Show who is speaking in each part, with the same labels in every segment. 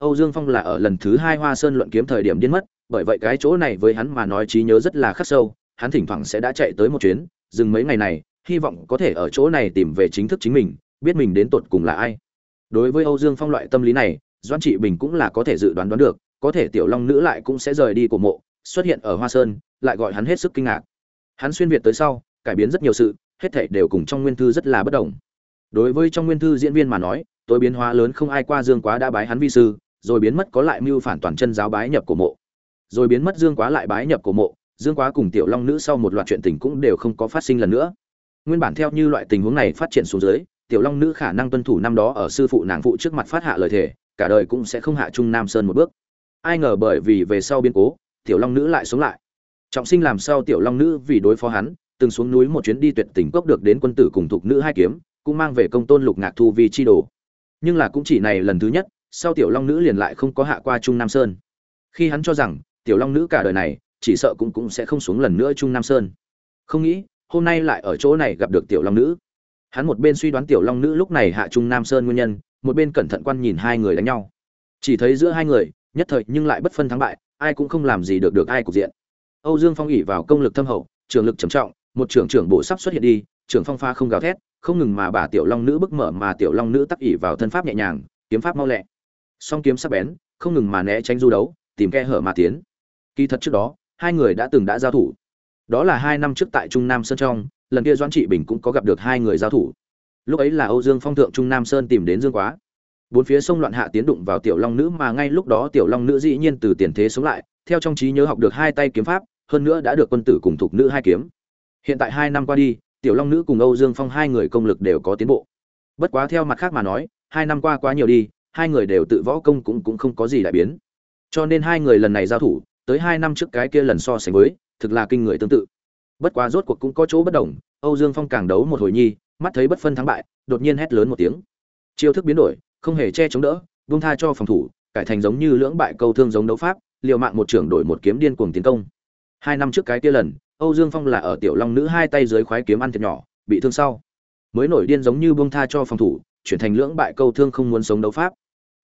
Speaker 1: âu dương phong là ở lần thứ hai hoa sơn luận kiếm thời điểm điên mất, bởi vậy cái chỗ này với hắn mà nói trí nhớ rất là khắc sâu, hắn thỉnh thoảng sẽ đã chạy tới một chuyến, dừng mấy ngày này, hy vọng có thể ở chỗ này tìm về chính thức chính mình, biết mình đến tột cùng là ai. Đối với âu dương phong loại tâm lý này, Doãn trị bình cũng là có thể dự đoán đoán được, có thể tiểu long nữ lại cũng sẽ rời đi của mộ, xuất hiện ở hoa sơn, lại gọi hắn hết sức kinh ngạc. Hắn xuyên việt tới sau, cải biến rất nhiều sự, hết thảy đều cùng trong nguyên thư rất là bất đồng. Đối với trong nguyên thư diễn viên mà nói, tối biến hóa lớn không ai qua dương quá đã bái hắn vi sư rồi biến mất có lại mưu phản toàn chân giáo bái nhập cổ mộ. Rồi biến mất dương quá lại bái nhập cổ mộ, dương quá cùng tiểu long nữ sau một loạt chuyện tình cũng đều không có phát sinh lần nữa. Nguyên bản theo như loại tình huống này phát triển xuống dưới, tiểu long nữ khả năng tuân thủ năm đó ở sư phụ nàng phụ trước mặt phát hạ lời thề, cả đời cũng sẽ không hạ trung nam sơn một bước. Ai ngờ bởi vì về sau biến cố, tiểu long nữ lại sống lại. Trọng sinh làm sao tiểu long nữ vì đối phó hắn, từng xuống núi một chuyến đi tuyệt tình cốc được đến quân tử cùng thuộc nữ hai kiếm, cũng mang về công tôn lục ngạc thu vi chi đồ. Nhưng là cũng chỉ này lần thứ nhất sau tiểu long nữ liền lại không có hạ qua trung nam sơn. Khi hắn cho rằng, tiểu long nữ cả đời này, chỉ sợ cũng cũng sẽ không xuống lần nữa trung nam sơn. Không nghĩ, hôm nay lại ở chỗ này gặp được tiểu long nữ. Hắn một bên suy đoán tiểu long nữ lúc này hạ trung nam sơn nguyên nhân, một bên cẩn thận quan nhìn hai người đánh nhau. Chỉ thấy giữa hai người, nhất thời nhưng lại bất phân thắng bại, ai cũng không làm gì được được ai cục diện. Âu dương phong ỉ vào công lực thâm hậu, trường lực trầm trọng, một trưởng trưởng bộ sắp xuất hiện đi, trưởng phong pha không gào thét, không ngừng mà bà tiểu long nữ bức mở mà tiểu long nữ tắc ỉ vào thân pháp nhẹ nhàng, kiếm pháp mau lẹ song kiếm sắc bén, không ngừng mà né tránh du đấu, tìm khe hở mà tiến. Kỳ thật trước đó, hai người đã từng đã giao thủ. Đó là hai năm trước tại trung nam sơn trong, lần kia doãn trị bình cũng có gặp được hai người giao thủ. Lúc ấy là âu dương phong thượng trung nam sơn tìm đến dương quá. Bốn phía sông loạn hạ tiến đụng vào tiểu long nữ mà ngay lúc đó tiểu long nữ dĩ nhiên từ tiền thế sống lại, theo trong trí nhớ học được hai tay kiếm pháp, hơn nữa đã được quân tử cùng thuộc nữ hai kiếm. Hiện tại hai năm qua đi, tiểu long nữ cùng âu dương phong hai người công lực đều có tiến bộ. Bất quá theo mặt khác mà nói, hai năm qua quá nhiều đi hai người đều tự võ công cũng cũng không có gì đại biến. Cho nên hai người lần này giao thủ, tới hai năm trước cái kia lần so sánh với, thực là kinh người tương tự. Bất quá rốt cuộc cũng có chỗ bất đồng, âu dương phong càng đấu một hồi nhi, mắt thấy bất phân thắng bại, đột nhiên hét lớn một tiếng. Chiêu thức biến đổi, không hề che chống đỡ, buông tha cho phòng thủ, cải thành giống như lưỡng bại câu thương giống đấu pháp, liều mạng một trưởng đổi một kiếm điên cuồng tiến công. Hai năm trước cái kia lần, âu dương phong là ở tiểu long nữ hai tay dưới khoái kiếm ăn thiệt nhỏ, bị thương sau. Mới nổi điên giống như buông tha cho phòng thủ, chuyển thành lưỡng bại câu thương không muốn sống đấu pháp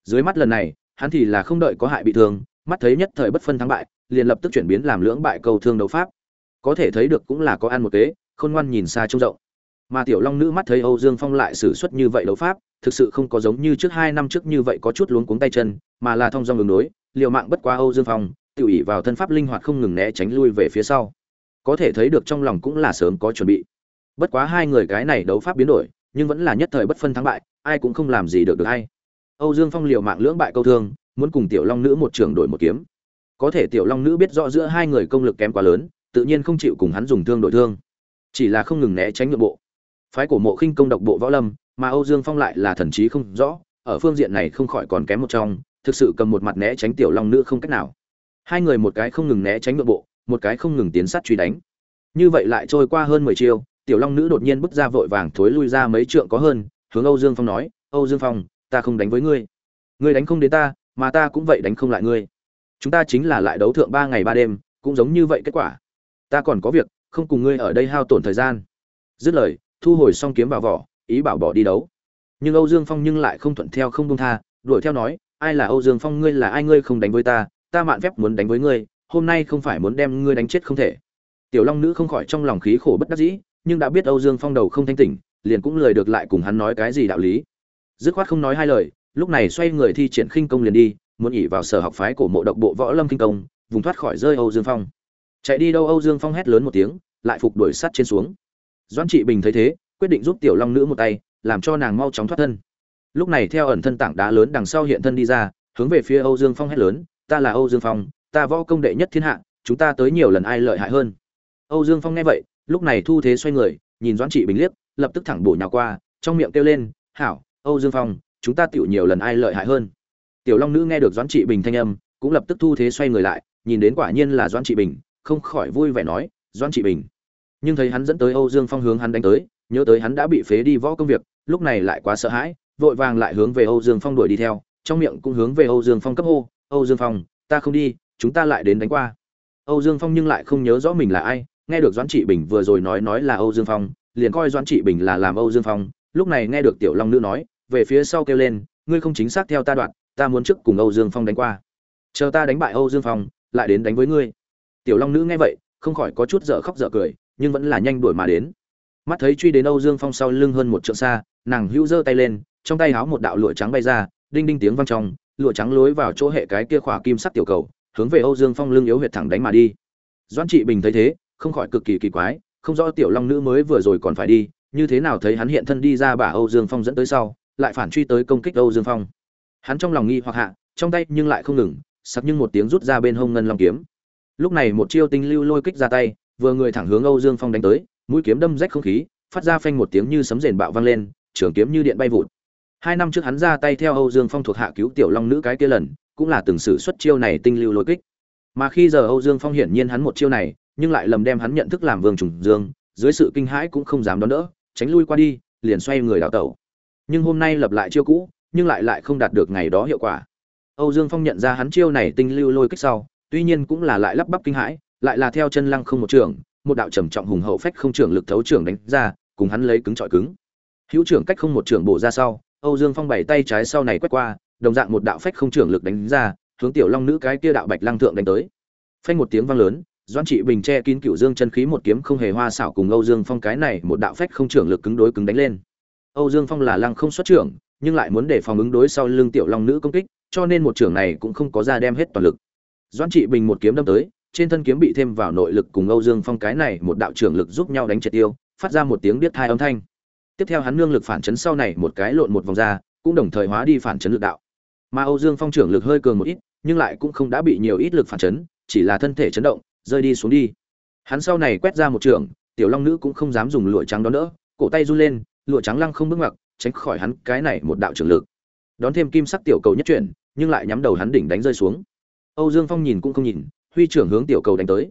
Speaker 1: dưới mắt lần này, hắn thì là không đợi có hại bị thương, mắt thấy nhất thời bất phân thắng bại, liền lập tức chuyển biến làm lưỡng bại cầu thương đấu pháp. Có thể thấy được cũng là có ăn một kế, khôn ngoan nhìn xa trông rộng. Mà tiểu long nữ mắt thấy âu dương phong lại xử suất như vậy đấu pháp, thực sự không có giống như trước hai năm trước như vậy có chút luống cuống tay chân, mà là thông dong đường đối, liều mạng bất quá âu dương phong, tự ỷ vào thân pháp linh hoạt không ngừng né tránh lui về phía sau. Có thể thấy được trong lòng cũng là sớm có chuẩn bị. Bất quá hai người cái này đấu pháp biến đổi, nhưng vẫn là nhất thời bất phân thắng bại, ai cũng không làm gì được được hay âu dương phong liều mạng lưỡng bại câu thương, muốn cùng tiểu long nữ một trường đổi một kiếm. Có thể tiểu long nữ biết rõ giữa hai người công lực kém quá lớn, tự nhiên không chịu cùng hắn dùng thương đổi thương. Chỉ là không ngừng né tránh nhượng bộ. Phái của mộ khinh công độc bộ võ lâm, mà âu dương phong lại là thần trí không rõ, ở phương diện này không khỏi còn kém một trong, thực sự cầm một mặt né tránh tiểu long nữ không cách nào. Hai người một cái không ngừng né tránh nhượng bộ, một cái không ngừng tiến sát truy đánh. Như vậy lại trôi qua hơn mười chiêu, tiểu long nữ đột nhiên bước ra vội vàng thối lui ra mấy trượng có hơn, hướng âu dương phong nói, âu dương phong ta không đánh với ngươi. Ngươi đánh không đến ta, mà ta cũng vậy đánh không lại ngươi. Chúng ta chính là lại đấu thượng ba ngày ba đêm, cũng giống như vậy kết quả. Ta còn có việc, không cùng ngươi ở đây hao tổn thời gian. Dứt lời, thu hồi xong kiếm vào vỏ, ý bảo bỏ đi đấu. Nhưng âu dương phong nhưng lại không thuận theo không buông tha, đuổi theo nói, ai là âu dương phong, ngươi là ai, ngươi không đánh với ta ta mạn phép muốn đánh với ngươi, hôm nay không phải muốn đem ngươi đánh chết không thể. Tiểu long nữ không khỏi trong lòng khí khổ bất đắc dĩ, nhưng đã biết âu dương phong đầu không thanh tỉnh, liền cũng lời được lại cùng hắn nói cái gì đạo lý dứt khoát không nói hai lời, lúc này xoay người thi triển khinh công liền đi, muốn ỉ vào sở học phái của mộ độc bộ võ lâm kinh công, vùng thoát khỏi rơi âu dương phong. Chạy đi đâu âu dương phong hét lớn một tiếng, lại phục đuổi sắt trên xuống. Doãn trị bình thấy thế, quyết định giúp tiểu long nữ một tay, làm cho nàng mau chóng thoát thân. Lúc này theo ẩn thân tảng đá lớn đằng sau hiện thân đi ra, hướng về phía âu dương phong hét lớn, ta là âu dương phong, ta võ công đệ nhất thiên hạ, chúng ta tới nhiều lần ai lợi hại hơn. Âu dương phong nghe vậy, lúc này thu thế xoay người, nhìn doãn trị bình liếc, lập tức thẳng bổ nhào qua, trong miệng kêu lên, hảo âu dương phong, chúng ta tiểu nhiều lần ai lợi hại hơn. Tiểu long nữ nghe được doãn trị bình thanh âm, cũng lập tức thu thế xoay người lại, nhìn đến quả nhiên là doãn trị bình, không khỏi vui vẻ nói, doãn trị bình. Nhưng thấy hắn dẫn tới âu dương phong hướng hắn đánh tới, nhớ tới hắn đã bị phế đi võ công việc, lúc này lại quá sợ hãi, vội vàng lại hướng về âu dương phong đuổi đi theo, trong miệng cũng hướng về âu dương phong cấp hô, âu dương phong, ta không đi, chúng ta lại đến đánh qua. Âu dương phong nhưng lại không nhớ rõ mình là ai, nghe được doãn trị bình vừa rồi nói nói là âu dương phong, liền coi doãn trị bình là làm âu dương phong, lúc này nghe được tiểu long nữ nói về phía sau kêu lên, ngươi không chính xác theo ta đoạn, ta muốn trước cùng âu dương phong đánh qua. Chờ ta đánh bại âu dương phong, lại đến đánh với ngươi. Tiểu long nữ nghe vậy, không khỏi có chút dở khóc dở cười, nhưng vẫn là nhanh đuổi mà đến. Mắt thấy truy đến âu dương phong sau lưng hơn một trượng xa, nàng hữu giơ tay lên, trong tay háo một đạo lụa trắng bay ra, đinh đinh tiếng vang trong, lụa trắng lối vào chỗ hệ cái kia khỏa kim sắc tiểu cầu, hướng về âu dương phong lưng yếu huyệt thẳng đánh mà đi. Doãn trị bình thấy thế, không khỏi cực kỳ kỳ quái, không rõ tiểu long nữ mới vừa rồi còn phải đi, như thế nào thấy hắn hiện thân đi ra bà âu dương phong dẫn tới sau lại phản truy tới công kích âu dương phong. Hắn trong lòng nghi hoặc hạ, trong tay nhưng lại không ngừng sắc nhưng một tiếng rút ra bên hông ngân long kiếm. Lúc này một chiêu tinh lưu lôi kích ra tay, vừa người thẳng hướng âu dương phong đánh tới, mũi kiếm đâm rách không khí, phát ra phanh một tiếng như sấm rền bạo vang lên, trường kiếm như điện bay vụt. Hai năm trước hắn ra tay theo âu dương phong thuộc hạ cứu tiểu long nữ cái kia lần, cũng là từng sử xuất chiêu này tinh lưu lôi kích. Mà khi giờ âu dương phong hiển nhiên hắn một chiêu này, nhưng lại lầm đem hắn nhận thức làm vương trùng dương, dưới sự kinh hãi cũng không dám đón đỡ, tránh lui qua đi, liền xoay người đảo tẩu nhưng hôm nay lập lại chiêu cũ, nhưng lại lại không đạt được ngày đó hiệu quả. Âu dương phong nhận ra hắn chiêu này tinh lưu lôi kích sau, tuy nhiên cũng là lại lắp bắp kinh hãi, lại là theo chân lăng không một trường, một đạo trầm trọng hùng hậu phách không trưởng lực thấu trưởng đánh ra, cùng hắn lấy cứng trọi cứng. Hữu trưởng cách không một trưởng bổ ra sau, âu dương phong bảy tay trái sau này quét qua, đồng dạng một đạo phách không trưởng lực đánh ra, hướng tiểu long nữ cái kia đạo bạch lăng thượng đánh tới. Phanh một tiếng vang lớn, doãn trị bình che kín cựu dương chân khí một kiếm không hề hoa xảo cùng âu dương phong cái này một đạo phách không trưởng lực cứng đối cứng đánh lên âu dương phong là lăng không xuất trưởng, nhưng lại muốn để phòng ứng đối sau lưng tiểu long nữ công kích, cho nên một trưởng này cũng không có ra đem hết toàn lực. Doãn trị bình một kiếm đâm tới, trên thân kiếm bị thêm vào nội lực cùng âu dương phong cái này một đạo trưởng lực giúp nhau đánh triệt tiêu, phát ra một tiếng biết thai âm thanh. Tiếp theo hắn nương lực phản chấn sau này một cái lộn một vòng ra, cũng đồng thời hóa đi phản chấn lực đạo. Mà âu dương phong trưởng lực hơi cường một ít, nhưng lại cũng không đã bị nhiều ít lực phản chấn, chỉ là thân thể chấn động, rơi đi xuống đi. Hắn sau này quét ra một trường tiểu long nữ cũng không dám dùng lụa trắng đón đỡ, cổ tay run lên lụa trắng lăng không bước ngoặt, tránh khỏi hắn cái này một đạo trường lực. Đón thêm kim sắc tiểu cầu nhất chuyển, nhưng lại nhắm đầu hắn đỉnh đánh rơi xuống. Âu dương phong nhìn cũng không nhìn, huy trưởng hướng tiểu cầu đánh tới.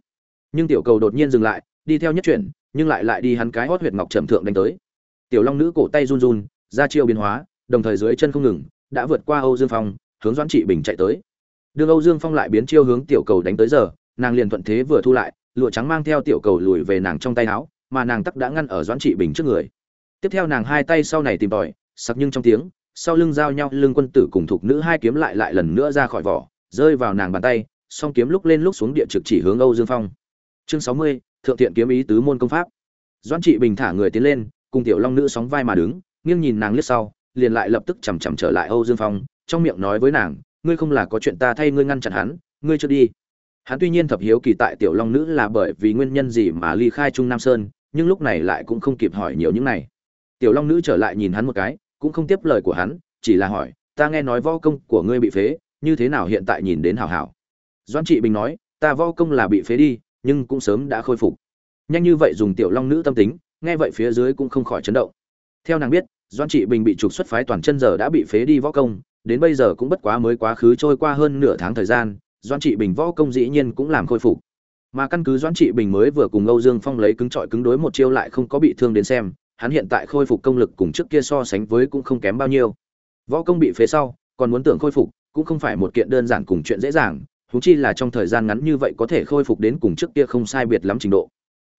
Speaker 1: Nhưng tiểu cầu đột nhiên dừng lại, đi theo nhất chuyển, nhưng lại lại đi hắn cái hót huyệt ngọc trầm thượng đánh tới. Tiểu long nữ cổ tay run run, ra chiêu biến hóa, đồng thời dưới chân không ngừng, đã vượt qua âu dương phong, hướng doãn trị bình chạy tới. Đường âu dương phong lại biến chiêu hướng tiểu cầu đánh tới giờ, nàng liền thuận thế vừa thu lại, lụa trắng mang theo tiểu cầu lùi về nàng trong tay áo, mà nàng tắc đã ngăn ở doãn trị bình trước người tiếp theo nàng hai tay sau này tìm tòi, sặc nhưng trong tiếng, sau lưng giao nhau, lưng quân tử cùng thuộc nữ hai kiếm lại lại lần nữa ra khỏi vỏ, rơi vào nàng bàn tay, song kiếm lúc lên lúc xuống địa trực chỉ hướng âu dương phong. Chương sáu mươi, thượng thiện kiếm ý tứ môn công pháp. Doãn trị bình thả người tiến lên, cùng tiểu long nữ sóng vai mà đứng, nghiêng nhìn nàng liếc sau, liền lại lập tức chằm chằm trở lại âu dương phong, trong miệng nói với nàng, ngươi không là có chuyện ta thay ngươi ngăn chặn hắn, ngươi chưa đi. Hắn tuy nhiên thập hiếu kỳ tại tiểu long nữ là bởi vì nguyên nhân gì mà ly khai trung nam sơn, nhưng lúc này lại cũng không kịp hỏi nhiều những này tiểu long nữ trở lại nhìn hắn một cái, cũng không tiếp lời của hắn, chỉ là hỏi, ta nghe nói võ công của ngươi bị phế, như thế nào hiện tại nhìn đến hảo hảo? Doãn trị bình nói, ta võ công là bị phế đi, nhưng cũng sớm đã khôi phục. Nhanh như vậy dùng tiểu long nữ tâm tính, nghe vậy phía dưới cũng không khỏi chấn động. Theo nàng biết, doãn trị bình bị trục xuất phái toàn chân giờ đã bị phế đi võ công, đến bây giờ cũng bất quá mới quá khứ trôi qua hơn nửa tháng thời gian, doãn trị bình võ công dĩ nhiên cũng làm khôi phục. Mà căn cứ doãn trị bình mới vừa cùng âu dương phong lấy cứng trọi cứng đối một chiêu lại không có bị thương đến xem hắn hiện tại khôi phục công lực cùng trước kia so sánh với cũng không kém bao nhiêu. Võ công bị phế sau, còn muốn tưởng khôi phục, cũng không phải một kiện đơn giản cùng chuyện dễ dàng, huống chi là trong thời gian ngắn như vậy có thể khôi phục đến cùng trước kia không sai biệt lắm trình độ.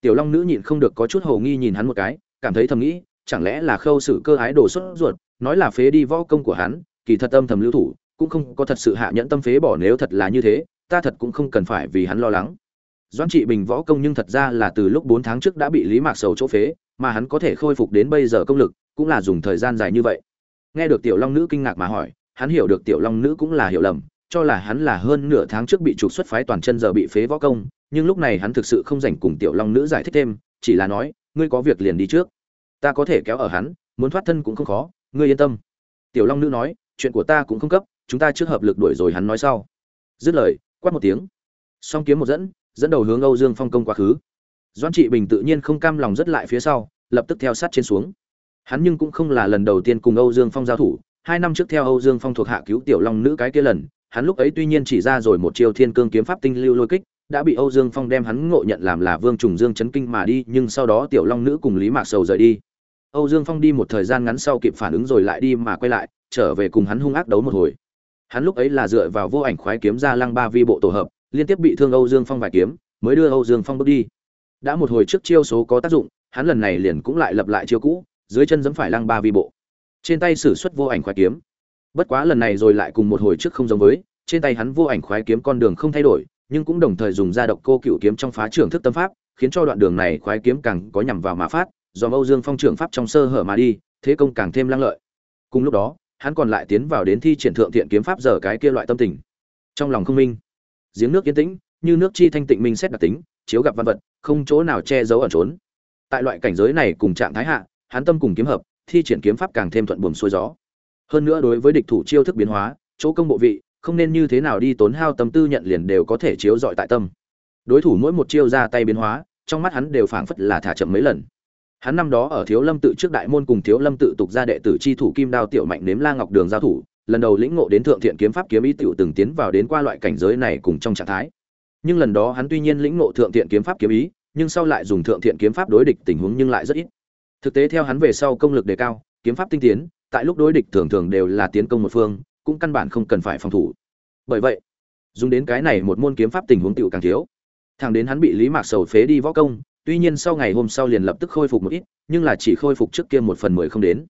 Speaker 1: Tiểu long nữ nhịn không được có chút hồ nghi nhìn hắn một cái, cảm thấy thầm nghĩ, chẳng lẽ là khâu sự cơ ái đổ xuất ruột, nói là phế đi võ công của hắn, kỳ thật âm thầm lưu thủ, cũng không có thật sự hạ nhẫn tâm phế bỏ nếu thật là như thế, ta thật cũng không cần phải vì hắn lo lắng doãn trị bình võ công nhưng thật ra là từ lúc bốn tháng trước đã bị lý mạc sầu chỗ phế, mà hắn có thể khôi phục đến bây giờ công lực, cũng là dùng thời gian dài như vậy. Nghe được tiểu long nữ kinh ngạc mà hỏi, hắn hiểu được tiểu long nữ cũng là hiểu lầm, cho là hắn là hơn nửa tháng trước bị trục xuất phái toàn chân giờ bị phế võ công, nhưng lúc này hắn thực sự không dành cùng tiểu long nữ giải thích thêm, chỉ là nói, ngươi có việc liền đi trước. Ta có thể kéo ở hắn, muốn thoát thân cũng không khó, ngươi yên tâm. Tiểu long nữ nói, chuyện của ta cũng không cấp, chúng ta trước hợp lực đuổi rồi hắn nói sau. Dứt lời, quát một tiếng. Song kiếm một dẫn dẫn đầu hướng âu dương phong công quá khứ. Doãn trị bình tự nhiên không cam lòng rất lại phía sau, lập tức theo sát trên xuống. Hắn nhưng cũng không là lần đầu tiên cùng âu dương phong giao thủ, hai năm trước theo âu dương phong thuộc hạ cứu tiểu long nữ cái kia lần, hắn lúc ấy tuy nhiên chỉ ra rồi một chiêu thiên cương kiếm pháp tinh lưu lôi kích, đã bị âu dương phong đem hắn ngộ nhận làm là vương trùng dương chấn kinh mà đi, nhưng sau đó tiểu long nữ cùng lý mạc sầu rời đi. Âu dương phong đi một thời gian ngắn sau kịp phản ứng rồi lại đi mà quay lại, trở về cùng hắn hung ác đấu một hồi. Hắn lúc ấy là dựa vào vô ảnh khoái kiếm ra lăng ba vi bộ tổ hợp liên tiếp bị thương âu dương phong vài kiếm, mới đưa âu dương phong bước đi. Đã một hồi trước chiêu số có tác dụng, hắn lần này liền cũng lại lập lại chiêu cũ, dưới chân giẫm phải lăng ba vi bộ. Trên tay sử xuất vô ảnh khoái kiếm. Bất quá lần này rồi lại cùng một hồi trước không giống với, trên tay hắn vô ảnh khoái kiếm con đường không thay đổi, nhưng cũng đồng thời dùng ra độc cô cựu kiếm trong phá trưởng thức tâm pháp, khiến cho đoạn đường này khoái kiếm càng có nhằm vào mà phát do âu dương phong trưởng pháp trong sơ hở mà đi, thế công càng thêm lăng lợi. Cùng lúc đó, hắn còn lại tiến vào đến thi triển thượng thiện kiếm pháp giờ cái kia loại tâm tình. Trong lòng không minh giếng nước yên tĩnh, như nước chi thanh tịnh minh xét đặc tính, chiếu gặp văn vật, không chỗ nào che giấu ẩn trốn. Tại loại cảnh giới này cùng trạng thái hạ, hắn tâm cùng kiếm hợp, thi triển kiếm pháp càng thêm thuận buồm xuôi gió. Hơn nữa đối với địch thủ chiêu thức biến hóa, chỗ công bộ vị, không nên như thế nào đi tốn hao tâm tư nhận liền đều có thể chiếu dọi tại tâm. Đối thủ mỗi một chiêu ra tay biến hóa, trong mắt hắn đều phảng phất là thả chậm mấy lần. Hắn năm đó ở thiếu lâm tự trước đại môn cùng thiếu lâm tự tục ra đệ tử chi thủ kim đao tiểu mạnh nếm la ngọc đường giao thủ lần đầu lĩnh ngộ đến thượng thiện kiếm pháp kiếm ý tiểu từng tiến vào đến qua loại cảnh giới này cùng trong trạng thái. Nhưng lần đó hắn tuy nhiên lĩnh ngộ thượng thiện kiếm pháp kiếm ý, nhưng sau lại dùng thượng thiện kiếm pháp đối địch tình huống nhưng lại rất ít. Thực tế theo hắn về sau công lực đề cao, kiếm pháp tinh tiến, tại lúc đối địch thường thường đều là tiến công một phương, cũng căn bản không cần phải phòng thủ. Bởi vậy, dùng đến cái này một môn kiếm pháp tình huống tiểu càng thiếu. Thẳng đến hắn bị lý mạc sầu phế đi võ công, tuy nhiên sau ngày hôm sau liền lập tức khôi phục một ít, nhưng là chỉ khôi phục trước kia một phần mười không đến.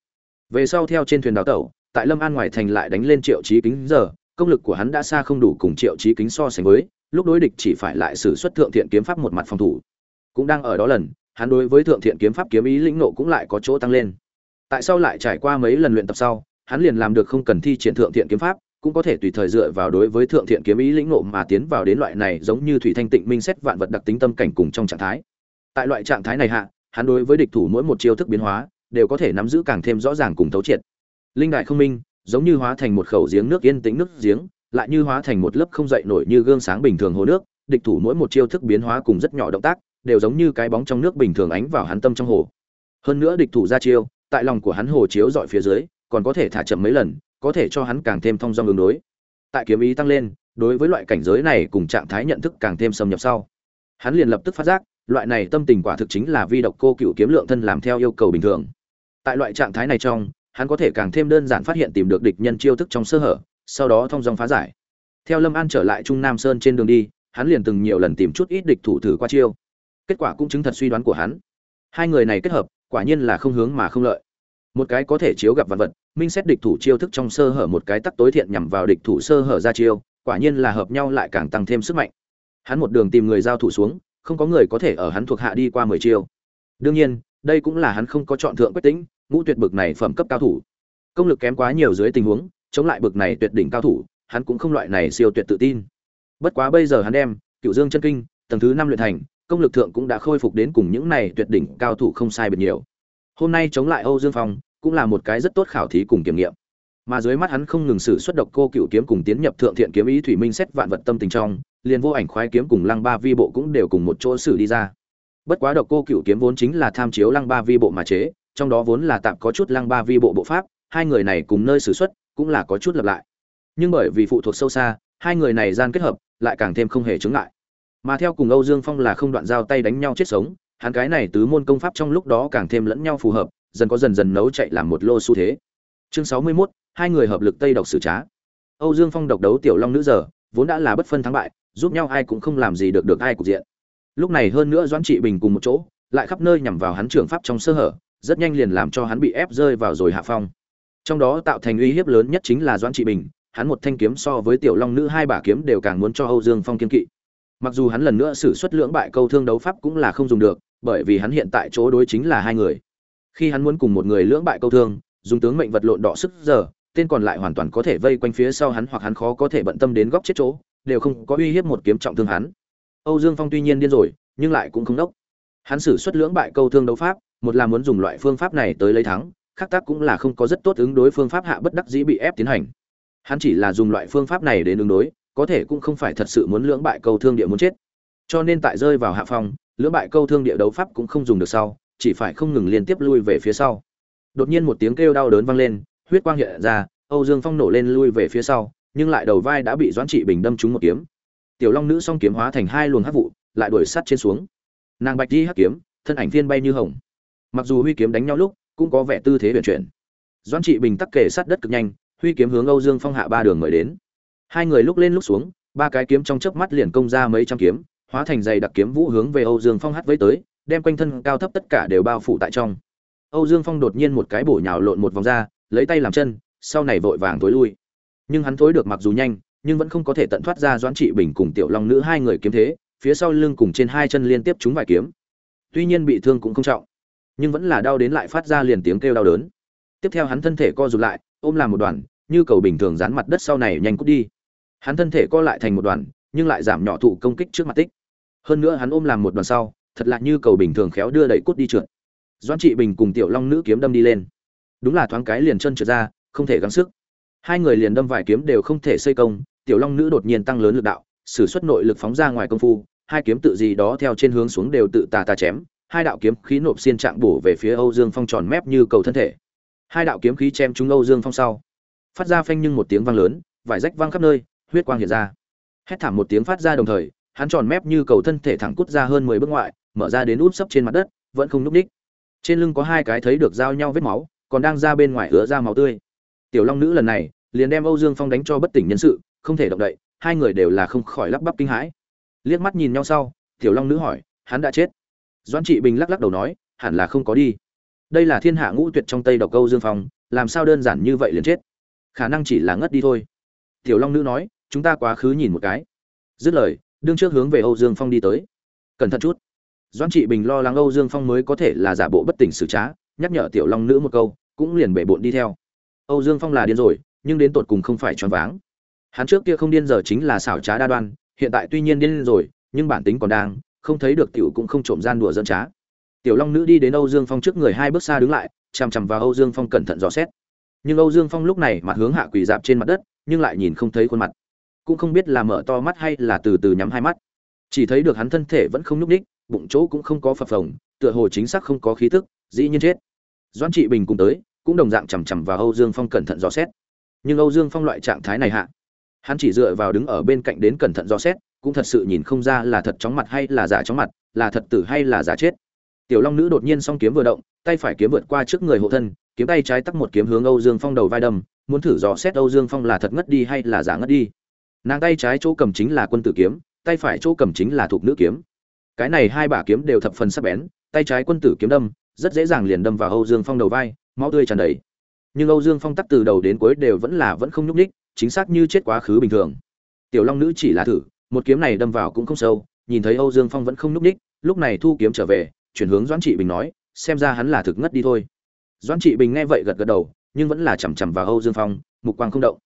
Speaker 1: Về sau theo trên thuyền đào tẩu tại lâm an ngoài thành lại đánh lên triệu chí kính giờ, công lực của hắn đã xa không đủ cùng triệu chí kính so sánh với, lúc đối địch chỉ phải lại sử xuất thượng thiện kiếm pháp một mặt phòng thủ. Cũng đang ở đó lần, hắn đối với thượng thiện kiếm pháp kiếm ý lĩnh nộ cũng lại có chỗ tăng lên. Tại sao lại trải qua mấy lần luyện tập sau, hắn liền làm được không cần thi triển thượng thiện kiếm pháp, cũng có thể tùy thời dựa vào đối với thượng thiện kiếm ý lĩnh nộ mà tiến vào đến loại này giống như thủy thanh tịnh minh xét vạn vật đặc tính tâm cảnh cùng trong trạng thái. Tại loại trạng thái này hạ, hắn đối với địch thủ mỗi một chiêu thức biến hóa, đều có thể nắm giữ càng thêm rõ ràng cùng thấu triệt linh đại không minh, giống như hóa thành một khẩu giếng nước yên tĩnh nước giếng, lại như hóa thành một lớp không dậy nổi như gương sáng bình thường hồ nước, địch thủ mỗi một chiêu thức biến hóa cùng rất nhỏ động tác, đều giống như cái bóng trong nước bình thường ánh vào hắn tâm trong hồ. Hơn nữa địch thủ ra chiêu, tại lòng của hắn hồ chiếu dọi phía dưới, còn có thể thả chậm mấy lần, có thể cho hắn càng thêm thông dong ứng đối. Tại kiếm ý tăng lên, đối với loại cảnh giới này cùng trạng thái nhận thức càng thêm xâm nhập sau. Hắn liền lập tức phát giác, loại này tâm tình quả thực chính là vi độc cô cựu kiếm lượng thân làm theo yêu cầu bình thường. Tại loại trạng thái này trong hắn có thể càng thêm đơn giản phát hiện tìm được địch nhân chiêu thức trong sơ hở, sau đó thông dòng phá giải. Theo lâm an trở lại trung nam sơn trên đường đi, hắn liền từng nhiều lần tìm chút ít địch thủ thử qua chiêu. Kết quả cũng chứng thật suy đoán của hắn. Hai người này kết hợp, quả nhiên là không hướng mà không lợi. Một cái có thể chiếu gặp vật vật, minh xét địch thủ chiêu thức trong sơ hở một cái tắc tối thiện nhằm vào địch thủ sơ hở ra chiêu, quả nhiên là hợp nhau lại càng tăng thêm sức mạnh. Hắn một đường tìm người giao thủ xuống, không có người có thể ở hắn thuộc hạ đi qua mười chiêu. Đương nhiên, đây cũng là hắn không có chọn thượng quyết tĩnh ngũ tuyệt bực này phẩm cấp cao thủ. Công lực kém quá nhiều dưới tình huống, chống lại bực này tuyệt đỉnh cao thủ, hắn cũng không loại này siêu tuyệt tự tin. Bất quá bây giờ hắn đem cựu dương chân kinh, tầng thứ năm luyện thành, công lực thượng cũng đã khôi phục đến cùng những này tuyệt đỉnh cao thủ không sai biệt nhiều. Hôm nay chống lại âu dương phong, cũng là một cái rất tốt khảo thí cùng kiểm nghiệm. Mà dưới mắt hắn không ngừng sử xuất độc cô cựu kiếm cùng tiến nhập thượng thiện kiếm ý thủy minh xét vạn vật tâm tình trong, liền vô ảnh khoái kiếm cùng lăng ba vi bộ cũng đều cùng một chỗ xử đi ra. Bất quá độc cô cựu kiếm vốn chính là tham chiếu lăng ba vi bộ mà chế trong đó vốn là tạm có chút lăng ba vi bộ bộ pháp hai người này cùng nơi sử xuất cũng là có chút lặp lại. Nhưng bởi vì phụ thuộc sâu xa hai người này gian kết hợp lại càng thêm không hề chứng lại mà theo cùng âu dương phong là không đoạn giao tay đánh nhau chết sống hắn cái này tứ môn công pháp trong lúc đó càng thêm lẫn nhau phù hợp dần có dần dần nấu chạy làm một lô xu thế. Chương sáu mươi 61, hai người hợp lực tây độc xử trá. Âu dương phong độc đấu tiểu long nữ giờ vốn đã là bất phân thắng bại giúp nhau ai cũng không làm gì được được ai cục diện. Lúc này hơn nữa doãn trị bình cùng một chỗ lại khắp nơi nhằm vào hắn trưởng pháp trong sơ hở rất nhanh liền làm cho hắn bị ép rơi vào rồi hạ phong. Trong đó tạo thành uy hiếp lớn nhất chính là doãn trị bình, hắn một thanh kiếm so với tiểu long nữ hai bả kiếm đều càng muốn cho âu dương phong kiên kỵ. Mặc dù hắn lần nữa xử suất lưỡng bại câu thương đấu pháp cũng là không dùng được, bởi vì hắn hiện tại chỗ đối chính là hai người. Khi hắn muốn cùng một người lưỡng bại câu thương, dùng tướng mệnh vật lộn đỏ sức giờ, tên còn lại hoàn toàn có thể vây quanh phía sau hắn hoặc hắn khó có thể bận tâm đến góc chết chỗ, đều không có uy hiếp một kiếm trọng thương hắn. Âu dương phong tuy nhiên điên rồi, nhưng lại cũng không đốc. Hắn xử xuất lưỡng bại câu thương đấu pháp một là muốn dùng loại phương pháp này tới lấy thắng, khác tác cũng là không có rất tốt ứng đối phương pháp hạ bất đắc dĩ bị ép tiến hành. Hắn chỉ là dùng loại phương pháp này để ứng đối, có thể cũng không phải thật sự muốn lưỡng bại câu thương địa muốn chết. Cho nên tại rơi vào hạ phong, lưỡng bại câu thương địa đấu pháp cũng không dùng được sau, chỉ phải không ngừng liên tiếp lui về phía sau. Đột nhiên một tiếng kêu đau đớn vang lên, huyết quang hiện ra, âu dương phong nổ lên lui về phía sau, nhưng lại đầu vai đã bị doãn trị bình đâm trúng một kiếm. Tiểu long nữ song kiếm hóa thành hai luồng hắc vụ, lại đuổi sát trên xuống. Nàng bạch đi hắc kiếm, thân ảnh thiên bay như hồng mặc dù huy kiếm đánh nhau lúc cũng có vẻ tư thế huyền chuyển. Doãn trị bình tắc kể sát đất cực nhanh, huy kiếm hướng âu dương phong hạ ba đường mời đến. Hai người lúc lên lúc xuống, ba cái kiếm trong chớp mắt liền công ra mấy trăm kiếm, hóa thành dày đặc kiếm vũ hướng về âu dương phong hát với tới, đem quanh thân cao thấp tất cả đều bao phủ tại trong. Âu dương phong đột nhiên một cái bổ nhào lộn một vòng ra, lấy tay làm chân, sau này vội vàng tối lui. Nhưng hắn thối được mặc dù nhanh, nhưng vẫn không có thể tận thoát ra doãn trị bình cùng tiểu long nữ hai người kiếm thế, phía sau lưng cùng trên hai chân liên tiếp trúng vài kiếm. Tuy nhiên bị thương cũng không trọng nhưng vẫn là đau đến lại phát ra liền tiếng kêu đau đớn. Tiếp theo hắn thân thể co rụt lại, ôm làm một đoàn, như cầu bình thường dán mặt đất sau này nhanh cút đi. Hắn thân thể co lại thành một đoàn, nhưng lại giảm nhỏ thụ công kích trước mặt tích. Hơn nữa hắn ôm làm một đoàn sau, thật lạ như cầu bình thường khéo đưa đẩy cút đi trượt. Doan trị bình cùng tiểu long nữ kiếm đâm đi lên. Đúng là thoáng cái liền chân trượt ra, không thể gắng sức. Hai người liền đâm vài kiếm đều không thể xây công, tiểu long nữ đột nhiên tăng lớn lực đạo, sử xuất nội lực phóng ra ngoài công phu, hai kiếm tự gì đó theo trên hướng xuống đều tự tà tà chém hai đạo kiếm khí nộp xiên trạng bổ về phía âu dương phong tròn mép như cầu thân thể. Hai đạo kiếm khí chém trúng âu dương phong sau. Phát ra phanh nhưng một tiếng vang lớn vải rách vang khắp nơi huyết quang hiện ra. Hét thảm một tiếng phát ra đồng thời hắn tròn mép như cầu thân thể thẳng cút ra hơn mười bước ngoại mở ra đến úp sấp trên mặt đất vẫn không nhúc đích, trên lưng có hai cái thấy được giao nhau vết máu còn đang ra bên ngoài ứa ra máu tươi. Tiểu long nữ lần này liền đem âu dương phong đánh cho bất tỉnh nhân sự không thể động đậy hai người đều là không khỏi lắp bắp kinh hãi. Liếc mắt nhìn nhau sau tiểu long nữ hỏi hắn đã chết? Doãn trị bình lắc lắc đầu nói, hẳn là không có đi. Đây là thiên hạ ngũ tuyệt trong tây độc câu dương phong, làm sao đơn giản như vậy liền chết? Khả năng chỉ là ngất đi thôi. Tiểu long nữ nói, chúng ta quá khứ nhìn một cái. Dứt lời, đương trước hướng về âu dương phong đi tới. Cẩn thận chút. Doãn trị bình lo lắng âu dương phong mới có thể là giả bộ bất tỉnh xử trá, nhắc nhở tiểu long nữ một câu, cũng liền bể bộn đi theo. Âu dương phong là điên rồi, nhưng đến tột cùng không phải choáng váng. Hắn trước kia không điên giờ chính là xảo trá đa đoan, hiện tại tuy nhiên điên rồi, nhưng bản tính còn đang không thấy được tiểu cũng không trộm gian đùa dân trá. Tiểu long nữ đi đến âu dương phong trước người hai bước xa đứng lại, chằm chằm vào âu dương phong cẩn thận dò xét. Nhưng âu dương phong lúc này mặt hướng hạ quỳ dạp trên mặt đất, nhưng lại nhìn không thấy khuôn mặt. Cũng không biết là mở to mắt hay là từ từ nhắm hai mắt. Chỉ thấy được hắn thân thể vẫn không nhúc ních bụng chỗ cũng không có phập phồng, tựa hồ chính xác không có khí tức, dĩ nhiên chết. Doan trị bình cùng tới, cũng đồng dạng chằm chằm vào âu dương phong cẩn thận dò xét. Nhưng âu dương phong loại trạng thái này hạ, hắn chỉ dựa vào đứng ở bên cạnh đến cẩn thận dò xét cũng thật sự nhìn không ra là thật chóng mặt hay là giả chóng mặt, là thật tử hay là giả chết. Tiểu long nữ đột nhiên song kiếm vừa động, tay phải kiếm vượt qua trước người hộ thân, kiếm tay trái tắc một kiếm hướng âu dương phong đầu vai đâm, muốn thử dò xét âu dương phong là thật ngất đi hay là giả ngất đi. Nàng tay trái chỗ cầm chính là quân tử kiếm, tay phải chỗ cầm chính là thuộc nữ kiếm. Cái này hai bả kiếm đều thập phần sắc bén, tay trái quân tử kiếm đâm, rất dễ dàng liền đâm vào âu dương phong đầu vai, máu tươi tràn đầy. Nhưng âu dương phong tắc từ đầu đến cuối đều vẫn là vẫn không nhúc ních chính xác như chết quá khứ bình thường. Tiểu long nữ chỉ là thử một kiếm này đâm vào cũng không sâu, nhìn thấy âu dương phong vẫn không nhúc ních lúc này thu kiếm trở về, chuyển hướng doãn trị bình nói, xem ra hắn là thực ngất đi thôi. Doãn trị bình nghe vậy gật gật đầu, nhưng vẫn là chằm chằm vào âu dương phong, mục quang không động.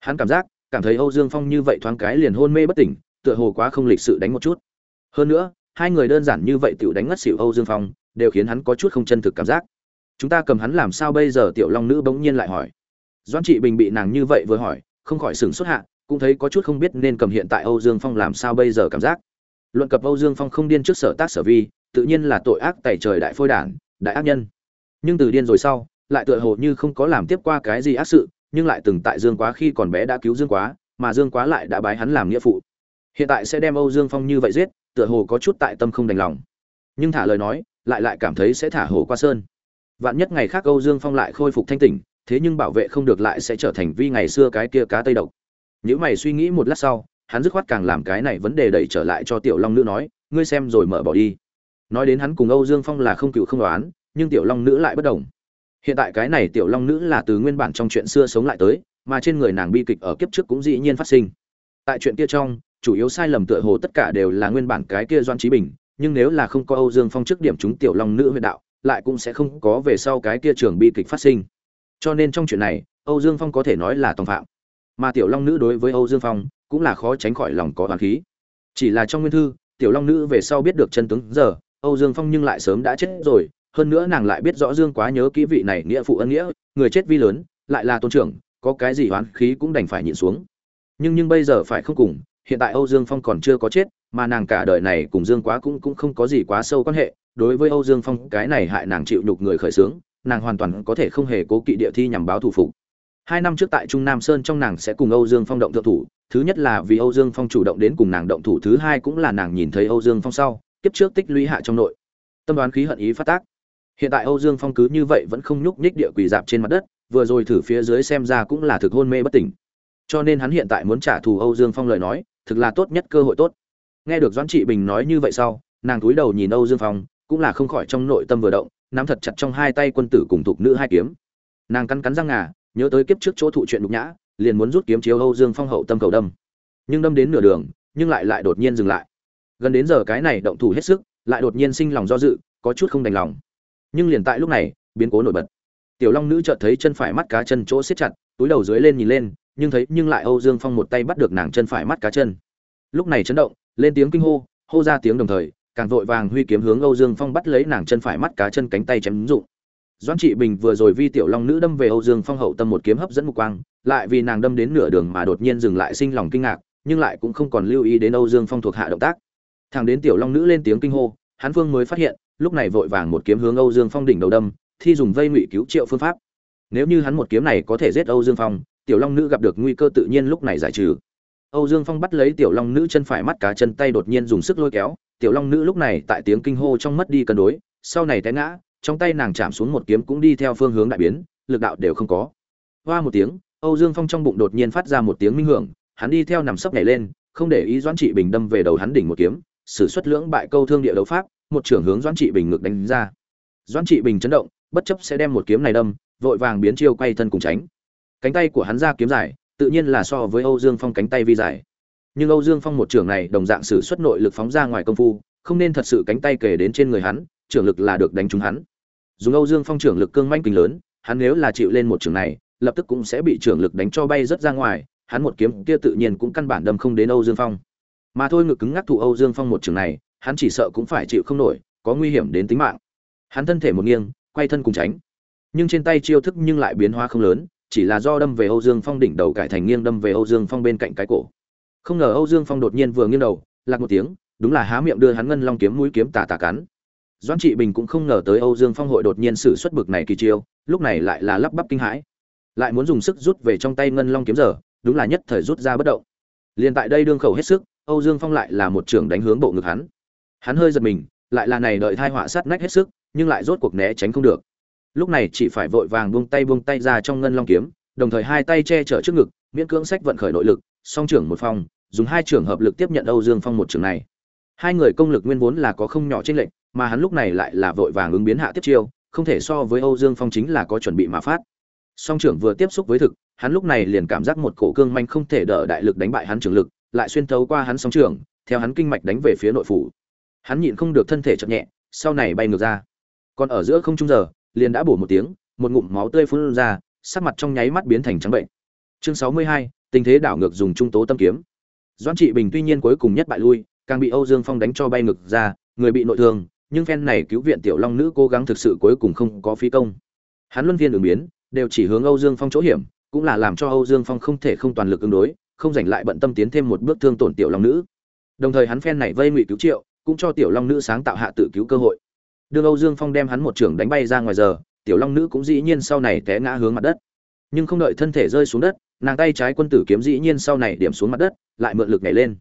Speaker 1: Hắn cảm giác, cảm thấy âu dương phong như vậy thoáng cái liền hôn mê bất tỉnh, tựa hồ quá không lịch sự đánh một chút. Hơn nữa, hai người đơn giản như vậy tiểu đánh ngất xỉu âu dương phong, đều khiến hắn có chút không chân thực cảm giác. Chúng ta cầm hắn làm sao bây giờ, tiểu long nữ bỗng nhiên lại hỏi. Doãn trị bình bị nàng như vậy vừa hỏi, không khỏi sửng xuất hạ cũng thấy có chút không biết nên cầm hiện tại âu dương phong làm sao bây giờ cảm giác. Luận cập âu dương phong không điên trước sở tác sở vi, tự nhiên là tội ác tẩy trời đại phôi đản đại ác nhân. Nhưng từ điên rồi sau, lại tựa hồ như không có làm tiếp qua cái gì ác sự, nhưng lại từng tại dương quá khi còn bé đã cứu dương quá, mà dương quá lại đã bái hắn làm nghĩa phụ. Hiện tại sẽ đem âu dương phong như vậy giết, tựa hồ có chút tại tâm không đành lòng. Nhưng thả lời nói, lại lại cảm thấy sẽ thả hồ qua sơn. Vạn nhất ngày khác âu dương phong lại khôi phục thanh tỉnh, thế nhưng bảo vệ không được lại sẽ trở thành vi ngày xưa cái kia cá tây độc nếu mày suy nghĩ một lát sau, hắn dứt khoát càng làm cái này vấn đề đẩy trở lại cho tiểu long nữ nói, ngươi xem rồi mở bỏ đi. Nói đến hắn cùng âu dương phong là không cựu không đoán, nhưng tiểu long nữ lại bất đồng hiện tại cái này tiểu long nữ là từ nguyên bản trong chuyện xưa sống lại tới, mà trên người nàng bi kịch ở kiếp trước cũng dĩ nhiên phát sinh. Tại chuyện kia trong, chủ yếu sai lầm tựa hồ tất cả đều là nguyên bản cái kia doan trí bình, nhưng nếu là không có âu dương phong trước điểm chúng tiểu long nữ huyện đạo, lại cũng sẽ không có về sau cái kia trường bi kịch phát sinh. Cho nên trong chuyện này, âu dương phong có thể nói là tòng phạm mà tiểu long nữ đối với âu dương phong cũng là khó tránh khỏi lòng có hoàn khí. Chỉ là trong nguyên thư, tiểu long nữ về sau biết được chân tướng giờ, âu dương phong nhưng lại sớm đã chết rồi, hơn nữa nàng lại biết rõ dương quá nhớ kỹ vị này nghĩa phụ ân nghĩa, người chết vi lớn, lại là tôn trưởng, có cái gì oán khí cũng đành phải nhịn xuống. Nhưng nhưng bây giờ phải không cùng, hiện tại âu dương phong còn chưa có chết, mà nàng cả đời này cùng dương quá cũng cũng không có gì quá sâu quan hệ, đối với âu dương phong cái này hại nàng chịu nhục người khởi xướng nàng hoàn toàn có thể không hề cố kỵ địa thi nhằm báo thủ phục hai năm trước tại trung nam sơn trong nàng sẽ cùng âu dương phong động thượng thủ, thứ nhất là vì âu dương phong chủ động đến cùng nàng động thủ, thứ hai cũng là nàng nhìn thấy âu dương phong sau, kiếp trước tích lũy hạ trong nội. Tâm đoán khí hận ý phát tác. Hiện tại âu dương phong cứ như vậy vẫn không nhúc nhích địa quỳ dạp trên mặt đất, vừa rồi thử phía dưới xem ra cũng là thực hôn mê bất tỉnh. Cho nên hắn hiện tại muốn trả thù âu dương phong lời nói, thực là tốt nhất cơ hội tốt. Nghe được doãn trị bình nói như vậy sau, nàng cúi đầu nhìn âu dương phong, cũng là không khỏi trong nội tâm vừa động, nắm thật chặt trong hai tay quân tử cùng thục nữ hai kiếm. Nàng cắn cắn răng ngà nhớ tới kiếp trước chỗ thụ chuyện nhục nhã, liền muốn rút kiếm chiếu âu dương phong hậu tâm cầu đâm. Nhưng đâm đến nửa đường, nhưng lại lại đột nhiên dừng lại. Gần đến giờ cái này động thủ hết sức, lại đột nhiên sinh lòng do dự, có chút không đành lòng. Nhưng liền tại lúc này, biến cố nổi bật. Tiểu long nữ chợt thấy chân phải mắt cá chân chỗ siết chặt, túi đầu dưới lên nhìn lên, nhưng thấy nhưng lại âu dương phong một tay bắt được nàng chân phải mắt cá chân. Lúc này chấn động, lên tiếng kinh hô hô ra tiếng đồng thời, càng vội vàng huy kiếm hướng âu dương phong bắt lấy nàng chân phải mắt cá chân cánh tay chém ứng dụng doãn trị bình vừa rồi vi tiểu long nữ đâm về âu dương phong hậu tâm một kiếm hấp dẫn mục quang, lại vì nàng đâm đến nửa đường mà đột nhiên dừng lại sinh lòng kinh ngạc, nhưng lại cũng không còn lưu ý đến âu dương phong thuộc hạ động tác. Thằng đến tiểu long nữ lên tiếng kinh hô, hắn phương mới phát hiện, lúc này vội vàng một kiếm hướng âu dương phong đỉnh đầu đâm, thi dùng vây ngụy cứu triệu phương pháp. Nếu như hắn một kiếm này có thể giết âu dương phong, tiểu long nữ gặp được nguy cơ tự nhiên lúc này giải trừ. Âu dương phong bắt lấy tiểu long nữ chân phải mắt cá chân tay đột nhiên dùng sức lôi kéo, tiểu long nữ lúc này tại tiếng kinh hô trong mất đi cân đối, sau này té ngã trong tay nàng chạm xuống một kiếm cũng đi theo phương hướng đại biến, lực đạo đều không có. Hoa một tiếng, âu dương phong trong bụng đột nhiên phát ra một tiếng minh hưởng, hắn đi theo nằm sấp nhảy lên, không để ý doãn trị bình đâm về đầu hắn đỉnh một kiếm, sử xuất lưỡng bại câu thương địa đấu pháp, một trưởng hướng doãn trị bình ngược đánh ra. Doãn trị bình chấn động, bất chấp sẽ đem một kiếm này đâm, vội vàng biến chiêu quay thân cùng tránh. Cánh tay của hắn ra kiếm dài, tự nhiên là so với âu dương phong cánh tay vi dài. Nhưng âu dương phong một trưởng này đồng dạng sử xuất nội lực phóng ra ngoài công phu, không nên thật sự cánh tay kề đến trên người hắn, trưởng lực là được đánh trúng hắn dùng âu dương phong trưởng lực cương mãnh kinh lớn, hắn nếu là chịu lên một trường này, lập tức cũng sẽ bị trưởng lực đánh cho bay rất ra ngoài, hắn một kiếm kia tự nhiên cũng căn bản đâm không đến âu dương phong. Mà thôi ngực cứng ngắc thụ âu dương phong một trường này, hắn chỉ sợ cũng phải chịu không nổi, có nguy hiểm đến tính mạng. Hắn thân thể một nghiêng, quay thân cùng tránh. Nhưng trên tay chiêu thức nhưng lại biến hóa không lớn, chỉ là do đâm về âu dương phong đỉnh đầu cải thành nghiêng đâm về âu dương phong bên cạnh cái cổ. Không ngờ âu dương phong đột nhiên vừa nghiêng đầu, lạc một tiếng, đúng là há miệng đưa hắn ngân long kiếm mũi kiếm tà tà cắn doãn trị bình cũng không ngờ tới âu dương phong hội đột nhiên sử xuất bực này kỳ chiêu, lúc này lại là lắp bắp kinh hãi. Lại muốn dùng sức rút về trong tay ngân long kiếm giờ, đúng là nhất thời rút ra bất động. Liên tại đây đương khẩu hết sức, âu dương phong lại là một trường đánh hướng bộ ngực hắn. Hắn hơi giật mình, lại là này đợi thai họa sát nách hết sức, nhưng lại rốt cuộc né tránh không được. Lúc này chỉ phải vội vàng buông tay buông tay ra trong ngân long kiếm, đồng thời hai tay che chở trước ngực, miễn cưỡng sách vận khởi nội lực, song trưởng một phong dùng hai trường hợp lực tiếp nhận âu dương phong một trường này. Hai người công lực nguyên vốn là có không nhỏ trên lệnh mà hắn lúc này lại là vội vàng ứng biến hạ tiếp chiêu, không thể so với âu dương phong chính là có chuẩn bị mà phát. Song trưởng vừa tiếp xúc với thực, hắn lúc này liền cảm giác một cổ cương manh không thể đỡ đại lực đánh bại hắn trường lực, lại xuyên thấu qua hắn song trưởng, theo hắn kinh mạch đánh về phía nội phủ. Hắn nhịn không được thân thể chợt nhẹ, sau này bay ngược ra. Còn ở giữa không trung giờ, liền đã bổ một tiếng, một ngụm máu tươi phun ra, sắc mặt trong nháy mắt biến thành trắng bệnh. Chương sáu mươi hai, tình thế đảo ngược dùng trung tố tâm kiếm. Doãn trị bình tuy nhiên cuối cùng nhất bại lui, càng bị âu dương phong đánh cho bay ngược ra, người bị nội thương nhưng phen này cứu viện tiểu long nữ cố gắng thực sự cuối cùng không có phí công. Hắn luân viên đường biến, đều chỉ hướng âu dương phong chỗ hiểm, cũng là làm cho âu dương phong không thể không toàn lực ứng đối, không giành lại bận tâm tiến thêm một bước thương tổn tiểu long nữ. Đồng thời hắn phen này vây ngụy cứu triệu, cũng cho tiểu long nữ sáng tạo hạ tự cứu cơ hội. Đương âu dương phong đem hắn một trưởng đánh bay ra ngoài giờ, tiểu long nữ cũng dĩ nhiên sau này té ngã hướng mặt đất. Nhưng không đợi thân thể rơi xuống đất, nàng tay trái quân tử kiếm dĩ nhiên sau này điểm xuống mặt đất, lại mượn lực nhảy lên.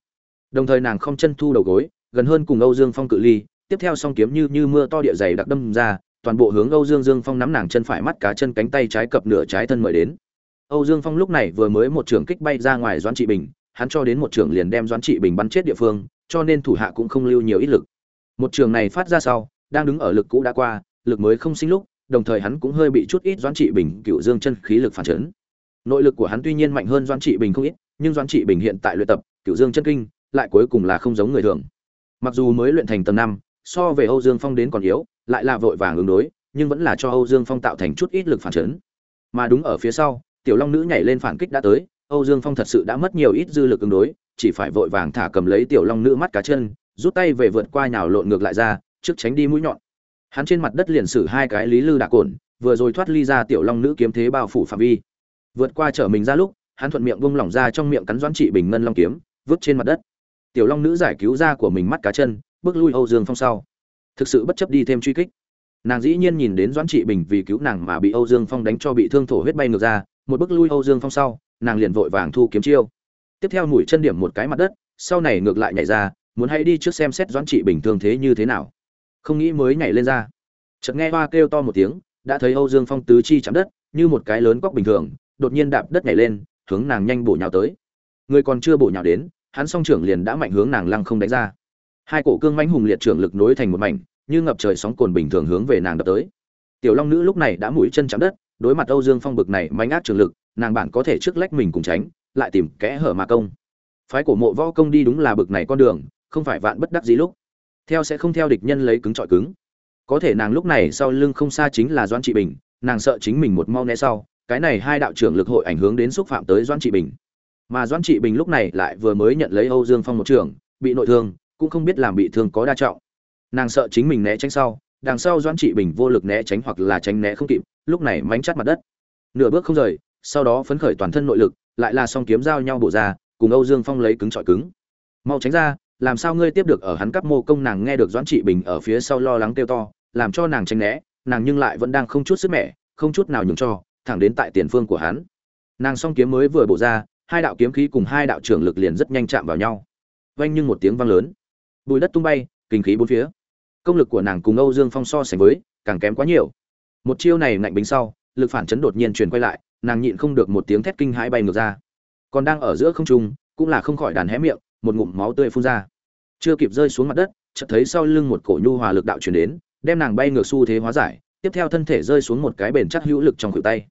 Speaker 1: Đồng thời nàng không chân thu đầu gối, gần hơn cùng âu dương phong cự ly tiếp theo song kiếm như như mưa to địa dày đặc đâm ra, toàn bộ hướng âu dương dương phong nắm nàng chân phải mắt, cá chân cánh tay trái cập nửa trái thân mời đến. Âu dương phong lúc này vừa mới một trường kích bay ra ngoài doãn trị bình, hắn cho đến một trường liền đem doãn trị bình bắn chết địa phương, cho nên thủ hạ cũng không lưu nhiều ít lực. Một trường này phát ra sau, đang đứng ở lực cũ đã qua, lực mới không sinh lúc, đồng thời hắn cũng hơi bị chút ít doãn trị bình cựu dương chân khí lực phản chấn. Nội lực của hắn tuy nhiên mạnh hơn doãn trị bình không ít, nhưng doãn trị bình hiện tại luyện tập cựu dương chân kinh, lại cuối cùng là không giống người thường. Mặc dù mới luyện thành tầng năm so về âu dương phong đến còn yếu, lại là vội vàng ứng đối, nhưng vẫn là cho âu dương phong tạo thành chút ít lực phản chấn. Mà đúng ở phía sau, tiểu long nữ nhảy lên phản kích đã tới, âu dương phong thật sự đã mất nhiều ít dư lực ứng đối, chỉ phải vội vàng thả cầm lấy tiểu long nữ mắt cá chân, rút tay về vượt qua nhào lộn ngược lại ra, trước tránh đi mũi nhọn. Hắn trên mặt đất liền sử hai cái lý lư đả cồn vừa rồi thoát ly ra tiểu long nữ kiếm thế bao phủ phạm vi. Vượt qua trở mình ra lúc, hắn thuận miệng vung lỏng ra trong miệng cắn doãn trị bình ngân long kiếm, vứt trên mặt đất. Tiểu long nữ giải cứu ra của mình mắt cá chân bước lui âu dương phong sau. Thực sự bất chấp đi thêm truy kích. Nàng dĩ nhiên nhìn đến doãn trị bình vì cứu nàng mà bị âu dương phong đánh cho bị thương thổ huyết bay ngược ra, một bước lui âu dương phong sau, nàng liền vội vàng thu kiếm chiêu. Tiếp theo mũi chân điểm một cái mặt đất, sau này ngược lại nhảy ra, muốn hãy đi trước xem xét doãn trị bình thương thế như thế nào. Không nghĩ mới nhảy lên ra. Chợt nghe hoa kêu to một tiếng, đã thấy âu dương phong tứ chi chạm đất, như một cái lớn cóc bình thường, đột nhiên đạp đất nhảy lên, hướng nàng nhanh bổ nhào tới. Người còn chưa bổ nhào đến, hắn song trưởng liền đã mạnh hướng nàng lăng không đánh ra hai cổ cương mãnh hùng liệt trưởng lực nối thành một mảnh, như ngập trời sóng cồn bình thường hướng về nàng đập tới. Tiểu long nữ lúc này đã mũi chân chạm đất, đối mặt âu dương phong bực này manh ác trường lực, nàng bản có thể trước lách mình cùng tránh, lại tìm kẽ hở mà công. Phái cổ mộ võ công đi đúng là bực này con đường, không phải vạn bất đắc dĩ lúc. Theo sẽ không theo địch nhân lấy cứng trọi cứng. Có thể nàng lúc này sau lưng không xa chính là doãn trị bình, nàng sợ chính mình một mau né sau, cái này hai đạo trưởng lực hội ảnh hưởng đến xúc phạm tới doãn trị bình. Mà doãn trị bình lúc này lại vừa mới nhận lấy âu dương phong một trưởng bị nội thương cũng không biết làm bị thương có đa trọng. Nàng sợ chính mình né tránh sau, đằng sau doãn trị bình vô lực né tránh hoặc là tránh né không kịp, lúc này mánh chắt mặt đất. Nửa bước không rời, sau đó phấn khởi toàn thân nội lực, lại là song kiếm giao nhau bổ ra, cùng âu dương phong lấy cứng trọi cứng. Mau tránh ra, làm sao ngươi tiếp được ở hắn cấp mô công nàng nghe được doãn trị bình ở phía sau lo lắng kêu to, làm cho nàng tránh né, nàng nhưng lại vẫn đang không chút sức mẻ, không chút nào nhường cho, thẳng đến tại tiền phương của hắn. Nàng song kiếm mới vừa bổ ra, hai đạo kiếm khí cùng hai đạo trưởng lực liền rất nhanh chạm vào nhau. Vang nhưng một tiếng vang lớn bùi đất tung bay, kinh khí bốn phía. Công lực của nàng cùng âu dương phong so sánh với, càng kém quá nhiều. Một chiêu này ngạnh bính sau, lực phản chấn đột nhiên truyền quay lại, nàng nhịn không được một tiếng thét kinh hãi bay ngược ra. Còn đang ở giữa không trung, cũng là không khỏi đàn hé miệng, một ngụm máu tươi phun ra. Chưa kịp rơi xuống mặt đất, chợt thấy sau lưng một cổ nhu hòa lực đạo truyền đến, đem nàng bay ngược xu thế hóa giải, tiếp theo thân thể rơi xuống một cái bền chắc hữu lực trong khuỷu tay.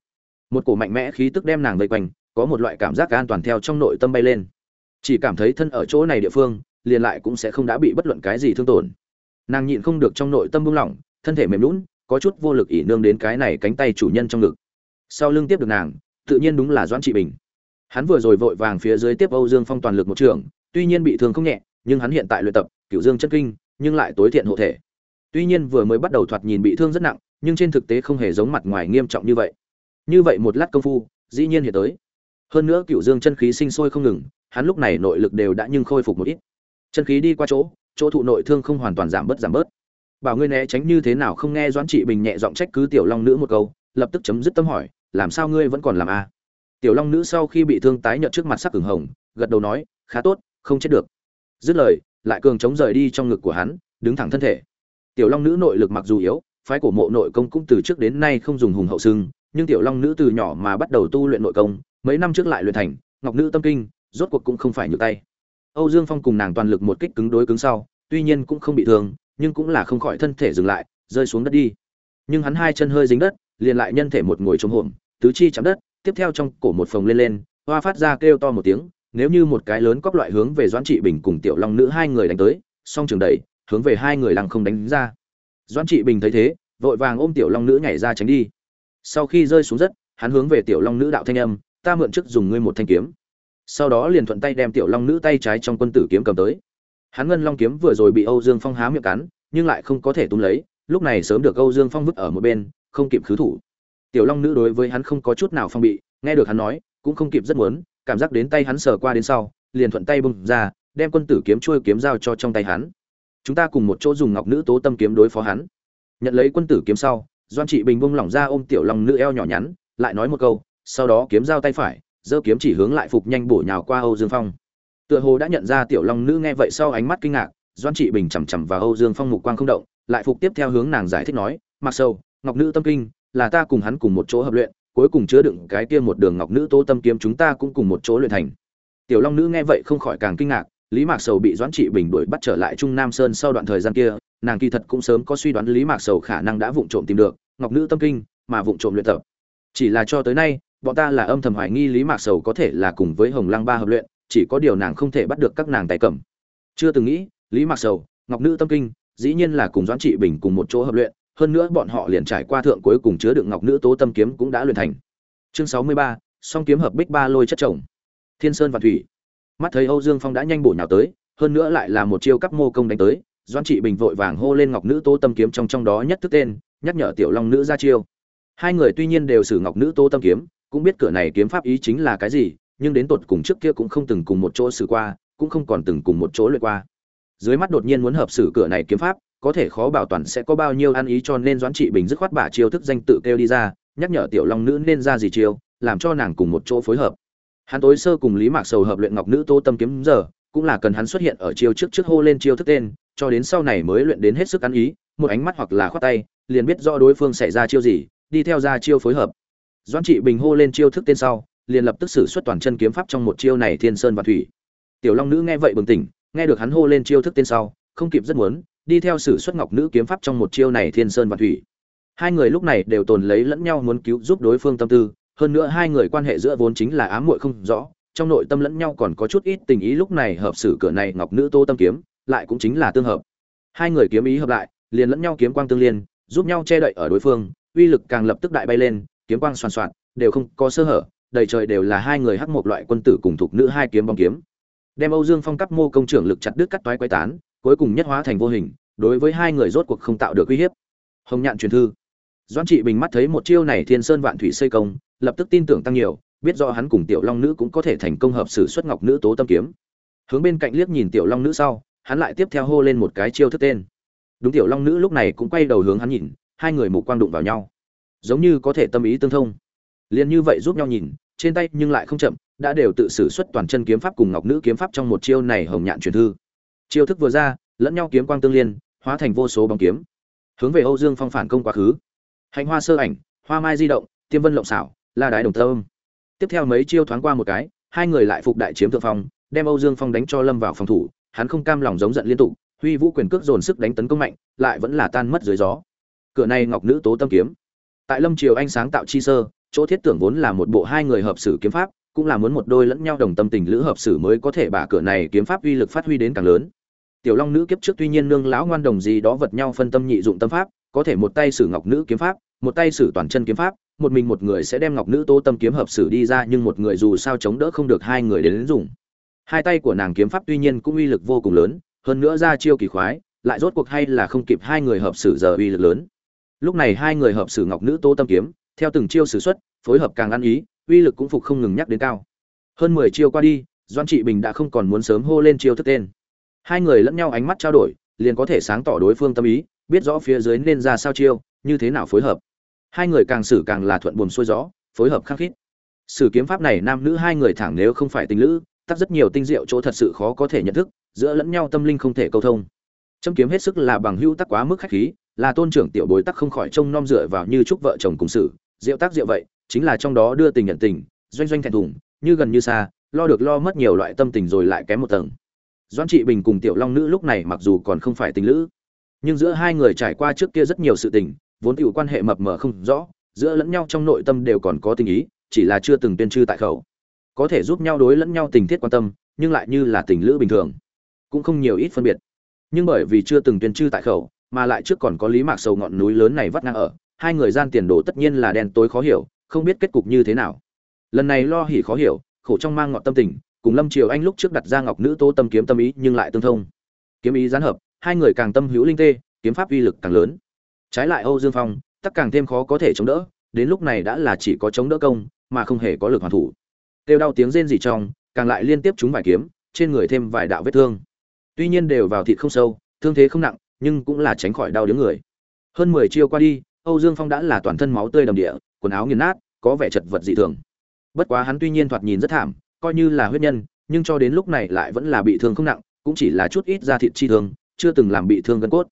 Speaker 1: Một cổ mạnh mẽ khí tức đem nàng vây quanh, có một loại cảm giác an toàn theo trong nội tâm bay lên. Chỉ cảm thấy thân ở chỗ này địa phương liền lại cũng sẽ không đã bị bất luận cái gì thương tổn. Nàng nhịn không được trong nội tâm buông lỏng, thân thể mềm lún có chút vô lực ỉ nương đến cái này cánh tay chủ nhân trong ngực. Sau lưng tiếp được nàng, tự nhiên đúng là doãn trị bình. Hắn vừa rồi vội vàng phía dưới tiếp âu dương phong toàn lực một trường, tuy nhiên bị thương không nhẹ, nhưng hắn hiện tại luyện tập cửu dương chân kinh, nhưng lại tối thiện hộ thể. Tuy nhiên vừa mới bắt đầu thoạt nhìn bị thương rất nặng, nhưng trên thực tế không hề giống mặt ngoài nghiêm trọng như vậy. Như vậy một lát công phu, dĩ nhiên hiện tới. Hơn nữa cựu dương chân khí sinh sôi không ngừng, hắn lúc này nội lực đều đã nhưng khôi phục một ít chân khí đi qua chỗ chỗ thụ nội thương không hoàn toàn giảm bớt giảm bớt. Bảo ngươi né tránh như thế nào không nghe doãn trị bình nhẹ giọng trách cứ tiểu long nữ một câu, lập tức chấm dứt tâm hỏi, làm sao ngươi vẫn còn làm a tiểu long nữ sau khi bị thương tái nhợt trước mặt sắc ửng hồng, gật đầu nói, khá tốt, không chết được. Dứt lời, lại cường chống rời đi trong ngực của hắn, đứng thẳng thân thể. Tiểu long nữ nội lực mặc dù yếu, phái của mộ nội công cũng từ trước đến nay không dùng hùng hậu sưng nhưng tiểu long nữ từ nhỏ mà bắt đầu tu luyện nội công, mấy năm trước lại luyện thành, ngọc nữ tâm kinh, rốt cuộc cũng không phải nhược tay âu dương phong cùng nàng toàn lực một kích cứng đối cứng sau, tuy nhiên cũng không bị thương, nhưng cũng là không khỏi thân thể dừng lại, rơi xuống đất đi. Nhưng hắn hai chân hơi dính đất, liền lại nhân thể một ngồi chống hổm, tứ chi chạm đất, tiếp theo trong cổ một phồng lên lên, hoa phát ra kêu to một tiếng, nếu như một cái lớn cóp loại hướng về doãn trị bình cùng tiểu long nữ hai người đánh tới, song trường đẩy, hướng về hai người lăng không đánh ra. Doãn trị bình thấy thế, vội vàng ôm tiểu long nữ nhảy ra tránh đi. Sau khi rơi xuống đất, hắn hướng về tiểu long nữ đạo thanh âm, ta mượn trước dùng ngươi một thanh kiếm sau đó liền thuận tay đem tiểu long nữ tay trái trong quân tử kiếm cầm tới. Hắn ngân long kiếm vừa rồi bị âu dương phong há miệng cắn, nhưng lại không có thể túm lấy, lúc này sớm được âu dương phong vứt ở một bên, không kịp khứ thủ. Tiểu long nữ đối với hắn không có chút nào phong bị, nghe được hắn nói, cũng không kịp rất muốn, cảm giác đến tay hắn sờ qua đến sau, liền thuận tay bung ra, đem quân tử kiếm trôi kiếm giao cho trong tay hắn. Chúng ta cùng một chỗ dùng ngọc nữ tố tâm kiếm đối phó hắn. Nhận lấy quân tử kiếm sau, doan trị bình bung lỏng ra ôm tiểu long nữ eo nhỏ nhắn, lại nói một câu, sau đó kiếm giao tay phải giơ kiếm chỉ hướng lại phục nhanh bổ nhào qua âu dương phong. Tựa hồ đã nhận ra tiểu long nữ nghe vậy sau ánh mắt kinh ngạc, Doãn trị bình chầm chậm vào âu dương phong mục quang không động, lại phục tiếp theo hướng nàng giải thích nói mặc sâu ngọc nữ tâm kinh, là ta cùng hắn cùng một chỗ hợp luyện, cuối cùng chứa đựng cái kia một đường ngọc nữ tố tâm kiếm chúng ta cũng cùng một chỗ luyện thành. Tiểu long nữ nghe vậy không khỏi càng kinh ngạc, lý mạc sầu bị doãn trị bình đuổi bắt trở lại trung nam sơn sau đoạn thời gian kia, nàng kỳ thật cũng sớm có suy đoán lý mạc sầu khả năng đã vụng trộm tìm được ngọc nữ tâm kinh, mà vụng trộm luyện tập. Chỉ là cho tới nay bọn ta là âm thầm hoài nghi lý mạc sầu có thể là cùng với hồng lăng ba hợp luyện, chỉ có điều nàng không thể bắt được các nàng tay cầm. Chưa từng nghĩ, lý mạc sầu, ngọc nữ tâm kinh, dĩ nhiên là cùng doãn trị bình cùng một chỗ hợp luyện, hơn nữa bọn họ liền trải qua thượng cuối cùng chứa đựng ngọc nữ tố tâm kiếm cũng đã luyện thành. Chương sáu mươi ba, song kiếm hợp bích ba lôi chất chồng. Thiên sơn và thủy. Mắt thấy âu dương phong đã nhanh bổ nhào tới, hơn nữa lại là một chiêu cắp mô công đánh tới, Doãn trị bình vội vàng hô lên ngọc nữ tố tâm kiếm trong trong đó nhất thức tên, nhắc nhở tiểu long nữ ra chiêu. Hai người tuy nhiên đều sử ngọc nữ tố tâm kiếm cũng biết cửa này kiếm pháp ý chính là cái gì, nhưng đến tột cùng trước kia cũng không từng cùng một chỗ xử qua, cũng không còn từng cùng một chỗ luyện qua. Dưới mắt đột nhiên muốn hợp xử cửa này kiếm pháp, có thể khó bảo toàn sẽ có bao nhiêu ăn ý cho nên doãn trị bình dứt khoát bả chiêu thức danh tự kêu đi ra, nhắc nhở tiểu long nữ nên ra gì chiêu, làm cho nàng cùng một chỗ phối hợp. Hắn tối sơ cùng lý mạc sầu hợp luyện ngọc nữ tô tâm kiếm giờ, cũng là cần hắn xuất hiện ở chiêu trước trước hô lên chiêu thức tên, cho đến sau này mới luyện đến hết sức ăn ý, một ánh mắt hoặc là khoát tay, liền biết rõ đối phương xảy ra chiêu gì, đi theo ra chiêu phối hợp doãn trị bình hô lên chiêu thức tên sau, liền lập tức sử xuất toàn chân kiếm pháp trong một chiêu này thiên sơn và thủy. Tiểu long nữ nghe vậy bừng tỉnh, nghe được hắn hô lên chiêu thức tên sau, không kịp rất muốn, đi theo sử xuất ngọc nữ kiếm pháp trong một chiêu này thiên sơn và thủy. Hai người lúc này đều tồn lấy lẫn nhau muốn cứu giúp đối phương tâm tư, hơn nữa hai người quan hệ giữa vốn chính là ám muội không rõ, trong nội tâm lẫn nhau còn có chút ít tình ý lúc này hợp sử cửa này ngọc nữ tô tâm kiếm, lại cũng chính là tương hợp. Hai người kiếm ý hợp lại, liền lẫn nhau kiếm quang tương liên, giúp nhau che đậy ở đối phương, uy lực càng lập tức đại bay lên kiếm quang xoan xoạt, đều không có sơ hở, đầy trời đều là hai người hắc một loại quân tử cùng thuộc nữ hai kiếm bóng kiếm. Đem âu dương phong cấp mô công trưởng lực chặt đứt cắt toái quái tán, cuối cùng nhất hóa thành vô hình, đối với hai người rốt cuộc không tạo được uy hiếp. Hồng nhạn truyền thư. Doãn trị bình mắt thấy một chiêu này thiên sơn vạn thủy xây công, lập tức tin tưởng tăng nhiều, biết rõ hắn cùng tiểu long nữ cũng có thể thành công hợp sử xuất ngọc nữ tố tâm kiếm. Hướng bên cạnh liếc nhìn tiểu long nữ sau, hắn lại tiếp theo hô lên một cái chiêu thức tên. Đúng, tiểu long nữ lúc này cũng quay đầu hướng hắn nhìn, hai người mục quang đụng vào nhau giống như có thể tâm ý tương thông. Liền như vậy giúp nhau nhìn, trên tay nhưng lại không chậm, đã đều tự xử xuất toàn chân kiếm pháp cùng ngọc nữ kiếm pháp trong một chiêu này hồng nhạn truyền thư. Chiêu thức vừa ra, lẫn nhau kiếm quang tương liên, hóa thành vô số bóng kiếm. Hướng về âu dương phong phản công quá khứ. Hành hoa sơ ảnh, hoa mai di động, tiêm vân lộng xảo, la đái đồng thơm tiếp theo mấy chiêu thoáng qua một cái, hai người lại phục đại chiếm thượng phong, đem âu dương phong đánh cho lâm vào phòng thủ, hắn không cam lòng giống giận liên tục, huy vũ quyền cước dồn sức đánh tấn công mạnh, lại vẫn là tan mất dưới gió. Cửa này ngọc nữ tố tâm kiếm tại lâm triều anh sáng tạo chi sơ chỗ thiết tưởng vốn là một bộ hai người hợp sử kiếm pháp cũng là muốn một đôi lẫn nhau đồng tâm tình lữ hợp sử mới có thể bả cửa này kiếm pháp uy lực phát huy đến càng lớn. Tiểu long nữ kiếp trước tuy nhiên nương lão ngoan đồng gì đó vật nhau phân tâm nhị dụng tâm pháp có thể một tay sử ngọc nữ kiếm pháp một tay sử toàn chân kiếm pháp một mình một người sẽ đem ngọc nữ tố tâm kiếm hợp sử đi ra nhưng một người dù sao chống đỡ không được hai người đến, đến dùng hai tay của nàng kiếm pháp tuy nhiên cũng uy lực vô cùng lớn hơn nữa ra chiêu kỳ khoái lại rốt cuộc hay là không kịp hai người hợp sử giờ uy lực lớn lúc này hai người hợp sử ngọc nữ tô tâm kiếm, theo từng chiêu sử xuất, phối hợp càng ăn ý, uy lực cũng phục không ngừng nhắc đến cao. Hơn mười chiêu qua đi doan trị bình đã không còn muốn sớm hô lên chiêu thức tên. Hai người lẫn nhau ánh mắt trao đổi, liền có thể sáng tỏ đối phương tâm ý, biết rõ phía dưới nên ra sao chiêu, như thế nào phối hợp. Hai người càng xử càng là thuận buồm xuôi gió, phối hợp khắc khít. Sử kiếm pháp này nam nữ hai người thẳng nếu không phải tình nữ tắt rất nhiều tinh diệu chỗ thật sự khó có thể nhận thức, giữa lẫn nhau tâm linh không thể câu thông. Châm kiếm hết sức là bằng hữu tắc quá mức khách khí là tôn trưởng tiểu bối tắc không khỏi trông nom dựa vào như chúc vợ chồng cùng sự. Diệu tác diệu vậy, chính là trong đó đưa tình nhận tình, doanh doanh thẹn thùng, như gần như xa, lo được lo mất nhiều loại tâm tình rồi lại kém một tầng. Doan trị bình cùng tiểu long nữ lúc này mặc dù còn không phải tình lữ, nhưng giữa hai người trải qua trước kia rất nhiều sự tình, vốn tiểu quan hệ mập mờ không rõ, giữa lẫn nhau trong nội tâm đều còn có tình ý, chỉ là chưa từng tuyên trư tại khẩu. Có thể giúp nhau đối lẫn nhau tình thiết quan tâm, nhưng lại như là tình lữ bình thường, cũng không nhiều ít phân biệt. Nhưng bởi vì chưa từng tuyên trư tại khẩu mà lại trước còn có lý mạc sầu ngọn núi lớn này vắt ngang ở, hai người gian tiền đồ tất nhiên là đen tối khó hiểu, không biết kết cục như thế nào. Lần này lo hỉ khó hiểu, khổ trong mang ngọn tâm tình, cùng lâm triều anh lúc trước đặt ra ngọc nữ tô tâm kiếm tâm ý nhưng lại tương thông. Kiếm ý gián hợp, hai người càng tâm hữu linh tê, kiếm pháp uy lực càng lớn. Trái lại âu dương phong tất càng thêm khó có thể chống đỡ, đến lúc này đã là chỉ có chống đỡ công, mà không hề có lực hoàn thủ. Kêu đau tiếng rên rỉ trong, càng lại liên tiếp trúng vài kiếm, trên người thêm vài đạo vết thương. Tuy nhiên đều vào thịt không sâu, thương thế không nặng nhưng cũng là tránh khỏi đau đớn người. Hơn mười chiêu qua đi, âu dương phong đã là toàn thân máu tươi đầm địa, quần áo nghiền nát, có vẻ chật vật dị thường. Bất quá hắn tuy nhiên thoạt nhìn rất thảm, coi như là huyết nhân, nhưng cho đến lúc này lại vẫn là bị thương không nặng, cũng chỉ là chút ít da thịt chi thương, chưa từng làm bị thương gân cốt.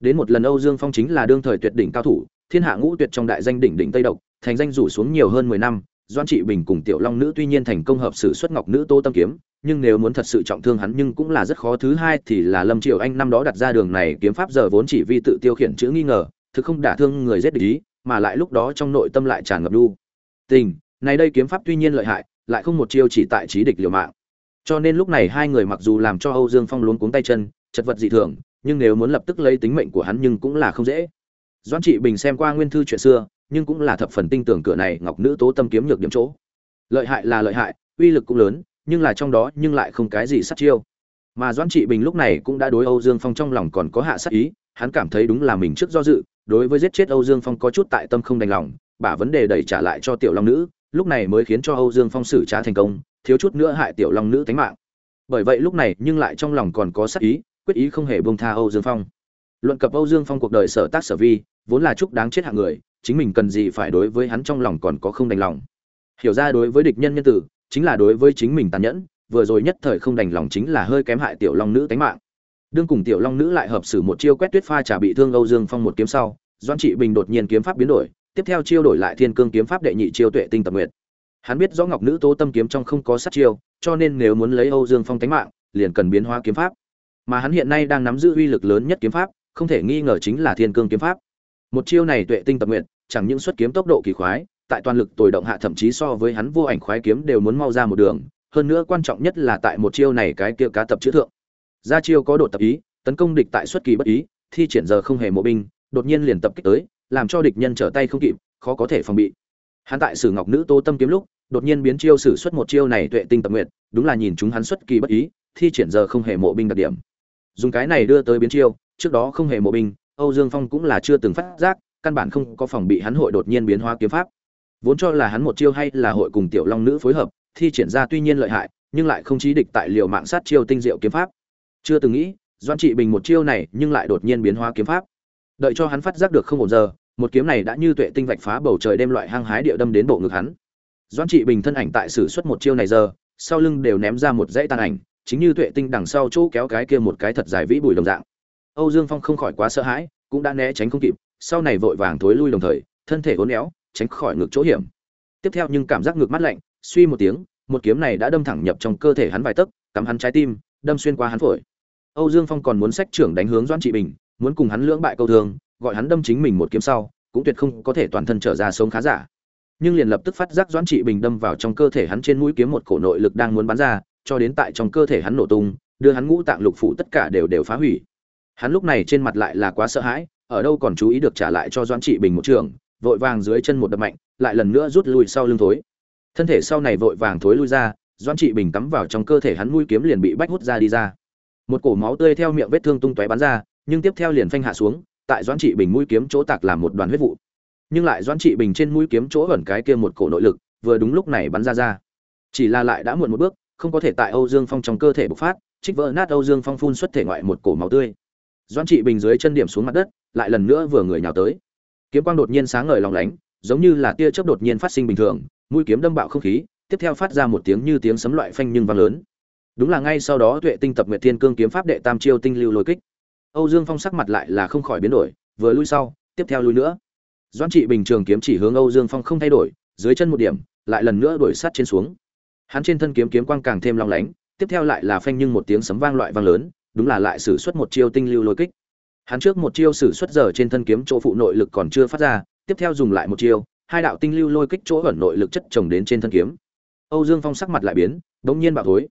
Speaker 1: Đến một lần âu dương phong chính là đương thời tuyệt đỉnh cao thủ, thiên hạ ngũ tuyệt trong đại danh đỉnh đỉnh tây độc, thành danh rủ xuống nhiều hơn mười năm doan trị bình cùng tiểu long nữ tuy nhiên thành công hợp sử xuất ngọc nữ tô tâm kiếm, nhưng nếu muốn thật sự trọng thương hắn nhưng cũng là rất khó. Thứ hai thì là lâm triều anh năm đó đặt ra đường này, kiếm pháp giờ vốn chỉ vì tự tiêu khiển chữ nghi ngờ, thực không đả thương người giết địch ý, mà lại lúc đó trong nội tâm lại tràn ngập đu. Tình, này đây kiếm pháp tuy nhiên lợi hại, lại không một chiêu chỉ tại trí địch liều mạng. Cho nên lúc này hai người mặc dù làm cho âu dương phong luống cuống tay chân, chật vật dị thường, nhưng nếu muốn lập tức lấy tính mệnh của hắn nhưng cũng là không dễ. Doãn trị bình xem qua nguyên thư chuyện xưa nhưng cũng là thập phần tinh tưởng cửa này ngọc nữ tố tâm kiếm nhược điểm chỗ. Lợi hại là lợi hại, uy lực cũng lớn, nhưng là trong đó nhưng lại không cái gì sát chiêu. Mà doãn trị bình lúc này cũng đã đối âu dương phong trong lòng còn có hạ sát ý, hắn cảm thấy đúng là mình trước do dự, đối với giết chết âu dương phong có chút tại tâm không đành lòng, bả vấn đề đẩy trả lại cho tiểu long nữ, lúc này mới khiến cho âu dương phong xử trả thành công, thiếu chút nữa hại tiểu long nữ tánh mạng. Bởi vậy lúc này nhưng lại trong lòng còn có sát ý, quyết ý không hề buông tha âu dương phong. Luận cập âu dương phong cuộc đời sở tác sở vi, vốn là chúc đáng chết hạng người chính mình cần gì phải đối với hắn trong lòng còn có không đành lòng. Hiểu ra đối với địch nhân nhân tử, chính là đối với chính mình tàn nhẫn, vừa rồi nhất thời không đành lòng chính là hơi kém hại tiểu long nữ tánh mạng. Đương cùng tiểu long nữ lại hợp xử một chiêu quét tuyết pha trả bị thương âu dương phong một kiếm sau doan trị bình đột nhiên kiếm pháp biến đổi, tiếp theo chiêu đổi lại thiên cương kiếm pháp đệ nhị chiêu tuệ tinh tập nguyệt. Hắn biết rõ ngọc nữ tố tâm kiếm trong không có sát chiêu, cho nên nếu muốn lấy âu dương phong tánh mạng, liền cần biến hóa kiếm pháp. Mà hắn hiện nay đang nắm giữ uy lực lớn nhất kiếm pháp, không thể nghi ngờ chính là thiên cương kiếm pháp. Một chiêu này tuệ tinh tập nguyện chẳng những xuất kiếm tốc độ kỳ khoái, tại toàn lực tồi động hạ thậm chí so với hắn vô ảnh khoái kiếm đều muốn mau ra một đường, hơn nữa quan trọng nhất là tại một chiêu này cái kia cá tập chữ thượng. Ra chiêu có độ tập ý, tấn công địch tại xuất kỳ bất ý, thi triển giờ không hề mộ binh, đột nhiên liền tập kích tới, làm cho địch nhân trở tay không kịp, khó có thể phòng bị. Hắn tại sử ngọc nữ tô tâm kiếm lúc, đột nhiên biến chiêu sử xuất một chiêu này tuệ tinh tập nguyện đúng là nhìn chúng hắn xuất kỳ bất ý, thi triển giờ không hề mộ binh đặc điểm. Dùng cái này đưa tới biến chiêu, trước đó không hề mộ binh, âu dương phong cũng là chưa từng phát giác căn bản không có phòng bị hắn hội đột nhiên biến hóa kiếm pháp. Vốn cho là hắn một chiêu hay là hội cùng tiểu long nữ phối hợp, thi triển ra tuy nhiên lợi hại, nhưng lại không chí địch tại liều mạng sát chiêu tinh diệu kiếm pháp. Chưa từng nghĩ doan trị bình một chiêu này nhưng lại đột nhiên biến hóa kiếm pháp. Đợi cho hắn phát giác được không một giờ, một kiếm này đã như tuệ tinh vạch phá bầu trời đêm loại hăng hái địa đâm đến bộ ngực hắn. Doan trị bình thân ảnh tại sử xuất một chiêu này giờ, sau lưng đều ném ra một dãy tàn ảnh, chính như tuệ tinh đằng sau chỗ kéo cái kia một cái thật dài vĩ bùi đồng dạng. Âu dương phong không khỏi quá sợ hãi, cũng đã né tránh không kịp sau này vội vàng thối lui đồng thời, thân thể uốn éo, tránh khỏi ngực chỗ hiểm. Tiếp theo nhưng cảm giác ngực mắt lạnh, suy một tiếng, một kiếm này đã đâm thẳng nhập trong cơ thể hắn vài tấc, cắm hắn trái tim, đâm xuyên qua hắn phổi. Âu dương phong còn muốn sách trưởng đánh hướng doãn trị bình, muốn cùng hắn lưỡng bại câu thương, gọi hắn đâm chính mình một kiếm sau, cũng tuyệt không có thể toàn thân trở ra sống khá giả. Nhưng liền lập tức phát giác doãn trị bình đâm vào trong cơ thể hắn trên mũi kiếm một cổ nội lực đang muốn bắn ra, cho đến tại trong cơ thể hắn nổ tung, đưa hắn ngũ tạng lục phủ tất cả đều đều phá hủy. Hắn lúc này trên mặt lại là quá sợ hãi ở đâu còn chú ý được trả lại cho doãn trị bình một trường, vội vàng dưới chân một đập mạnh, lại lần nữa rút lui sau lưng thối. Thân thể sau này vội vàng thối lui ra, doãn trị bình cắm vào trong cơ thể hắn mũi kiếm liền bị bách hút ra đi ra. Một cổ máu tươi theo miệng vết thương tung tóe bắn ra, nhưng tiếp theo liền phanh hạ xuống, tại doãn trị bình mũi kiếm chỗ tạc làm một đoàn huyết vụ. Nhưng lại doãn trị bình trên mũi kiếm chỗ ẩn cái kia một cổ nội lực, vừa đúng lúc này bắn ra ra. Chỉ là lại đã muộn một bước, không có thể tại âu dương phong trong cơ thể bộc phát, trích vỡ nát âu dương phong phun xuất thể ngoại một cổ máu tươi doãn trị bình dưới chân điểm xuống mặt đất, lại lần nữa vừa người nhào tới. Kiếm quang đột nhiên sáng ngời lòng lánh, giống như là tia chớp đột nhiên phát sinh bình thường, mũi kiếm đâm bạo không khí, tiếp theo phát ra một tiếng như tiếng sấm loại phanh nhưng vang lớn. Đúng là ngay sau đó tuệ tinh tập nguyệt thiên cương kiếm pháp đệ tam chiêu tinh lưu lôi kích. Âu dương phong sắc mặt lại là không khỏi biến đổi, vừa lui sau, tiếp theo lui nữa. Doãn trị bình trường kiếm chỉ hướng âu dương phong không thay đổi, dưới chân một điểm, lại lần nữa đổi sát trên xuống. Hắn trên thân kiếm kiếm quang càng thêm long lánh, tiếp theo lại là phanh nhưng một tiếng sấm vang loại vang lớn đúng là lại sử xuất một chiêu tinh lưu lôi kích. Hắn trước một chiêu sử xuất giờ trên thân kiếm chỗ phụ nội lực còn chưa phát ra, tiếp theo dùng lại một chiêu, hai đạo tinh lưu lôi kích chỗ ẩn nội lực chất chồng đến trên thân kiếm. Âu dương phong sắc mặt lại biến, đống nhiên bạo thối.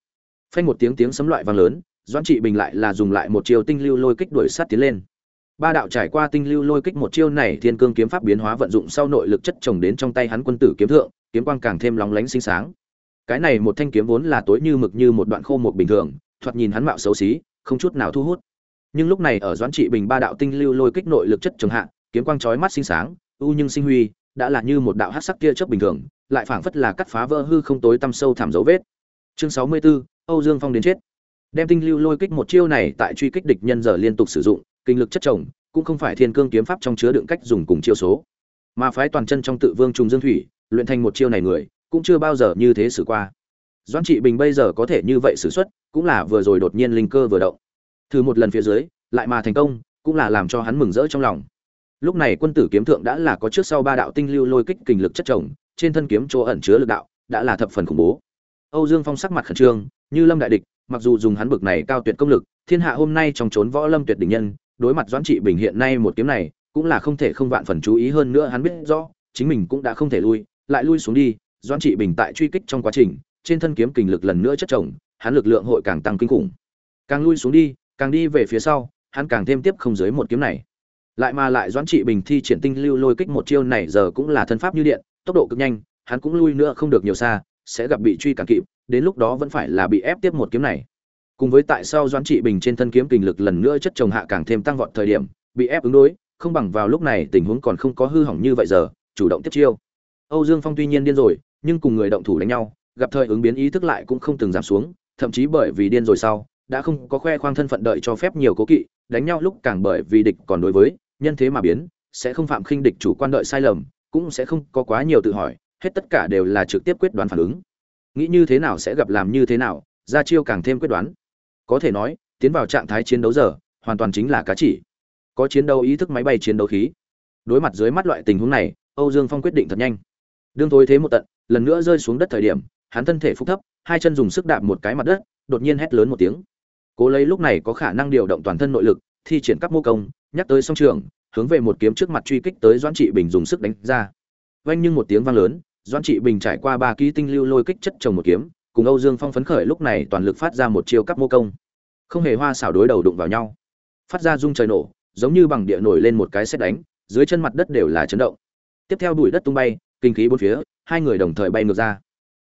Speaker 1: Phanh một tiếng tiếng sấm loại vang lớn, doãn trị bình lại là dùng lại một chiêu tinh lưu lôi kích đuổi sát tiến lên. Ba đạo trải qua tinh lưu lôi kích một chiêu này, thiên cương kiếm pháp biến hóa vận dụng sau nội lực chất chồng đến trong tay hắn quân tử kiếm thượng, kiếm quang càng thêm lóng lánh xinh sáng. Cái này một thanh kiếm vốn là tối như mực như một đoạn khô một bình thường, thoạt nhìn hắn mạo xấu xí không chút nào thu hút. Nhưng lúc này ở doãn trị bình ba đạo tinh lưu lôi kích nội lực chất trồng hạ kiếm quang chói mắt xinh sáng u nhưng sinh huy đã là như một đạo hắc sắc kia chớp bình thường lại phảng phất là cắt phá vỡ hư không tối tăm sâu thẳm dấu vết. Chương sáu mươi 64, âu dương phong đến chết. Đem tinh lưu lôi kích một chiêu này tại truy kích địch nhân giờ liên tục sử dụng kinh lực chất trồng cũng không phải thiên cương kiếm pháp trong chứa đựng cách dùng cùng chiêu số. Mà phái toàn chân trong tự vương trùng dương thủy luyện thành một chiêu này người cũng chưa bao giờ như thế xử qua doãn trị bình bây giờ có thể như vậy xử xuất cũng là vừa rồi đột nhiên linh cơ vừa động. Thử một lần phía dưới, lại mà thành công, cũng là làm cho hắn mừng rỡ trong lòng. Lúc này quân tử kiếm thượng đã là có trước sau ba đạo tinh lưu lôi kích kình lực chất chồng, trên thân kiếm chỗ ẩn chứa lực đạo, đã là thập phần khủng bố. Âu dương phong sắc mặt khẩn trương, như lâm đại địch, mặc dù dùng hắn bực này cao tuyệt công lực, thiên hạ hôm nay trong trốn võ lâm tuyệt đỉnh nhân, đối mặt doãn trị bình hiện nay một kiếm này, cũng là không thể không vạn phần chú ý hơn nữa hắn biết rõ, chính mình cũng đã không thể lui, lại lui xuống đi, doãn trị bình tại truy kích trong quá trình trên thân kiếm kình lực lần nữa chất chồng, hắn lực lượng hội càng tăng kinh khủng. Càng lui xuống đi, càng đi về phía sau, hắn càng thêm tiếp không dưới một kiếm này. Lại mà lại doãn trị bình thi triển tinh lưu lôi kích một chiêu này giờ cũng là thân pháp như điện, tốc độ cực nhanh, hắn cũng lui nữa không được nhiều xa, sẽ gặp bị truy càng kịp, đến lúc đó vẫn phải là bị ép tiếp một kiếm này. Cùng với tại sao doãn trị bình trên thân kiếm kình lực lần nữa chất chồng hạ càng thêm tăng vọt thời điểm, bị ép ứng đối, không bằng vào lúc này tình huống còn không có hư hỏng như vậy giờ, chủ động tiếp chiêu. Âu dương phong tuy nhiên điên rồi, nhưng cùng người động thủ đánh nhau gặp thời ứng biến ý thức lại cũng không từng giảm xuống, thậm chí bởi vì điên rồi sau, đã không có khoe khoang thân phận đợi cho phép nhiều cố kỵ, đánh nhau lúc càng bởi vì địch còn đối với, nhân thế mà biến, sẽ không phạm khinh địch chủ quan đợi sai lầm, cũng sẽ không có quá nhiều tự hỏi, hết tất cả đều là trực tiếp quyết đoán phản ứng. Nghĩ như thế nào sẽ gặp làm như thế nào, ra chiêu càng thêm quyết đoán. Có thể nói, tiến vào trạng thái chiến đấu giờ, hoàn toàn chính là cá chỉ. Có chiến đấu ý thức máy bay chiến đấu khí. Đối mặt dưới mắt loại tình huống này, âu dương phong quyết định thật nhanh. Đương tối thế một tận, lần nữa rơi xuống đất thời điểm hắn thân thể phúc thấp, hai chân dùng sức đạp một cái mặt đất, đột nhiên hét lớn một tiếng. Cố lấy lúc này có khả năng điều động toàn thân nội lực, thi triển các mô công, nhắc tới song trường, hướng về một kiếm trước mặt truy kích tới doãn trị bình dùng sức đánh ra. Vang nhưng một tiếng vang lớn, doãn trị bình trải qua ba ký tinh lưu lôi kích chất chồng một kiếm, cùng âu dương phong phấn khởi lúc này toàn lực phát ra một chiêu các mô công. Không hề hoa xảo đối đầu đụng vào nhau. Phát ra rung trời nổ, giống như bằng địa nổi lên một cái xét đánh, dưới chân mặt đất đều là chấn động. Tiếp theo bụi đất tung bay, kinh khí bốn phía, hai người đồng thời bay ngược ra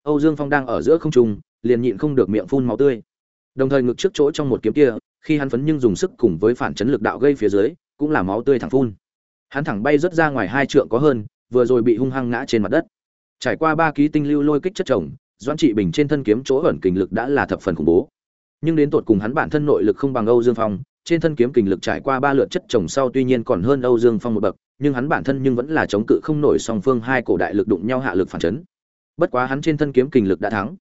Speaker 1: âu dương phong đang ở giữa không trung, liền nhịn không được miệng phun máu tươi. Đồng thời ngực trước chỗ trong một kiếm kia, khi hắn phấn nhưng dùng sức cùng với phản chấn lực đạo gây phía dưới, cũng là máu tươi thẳng phun. Hắn thẳng bay rất ra ngoài hai trượng có hơn, vừa rồi bị hung hăng ngã trên mặt đất. Trải qua ba ký tinh lưu lôi kích chất chồng, doãn trị bình trên thân kiếm chỗ ẩn kình lực đã là thập phần khủng bố. Nhưng đến tột cùng hắn bản thân nội lực không bằng âu dương phong, trên thân kiếm kình lực trải qua ba lượt chất chồng sau tuy nhiên còn hơn âu dương phong một bậc, nhưng hắn bản thân nhưng vẫn là chống cự không nổi song phương hai cổ đại lực đụng nhau hạ lực phản chấn bất quá hắn trên thân kiếm kình lực đã thắng.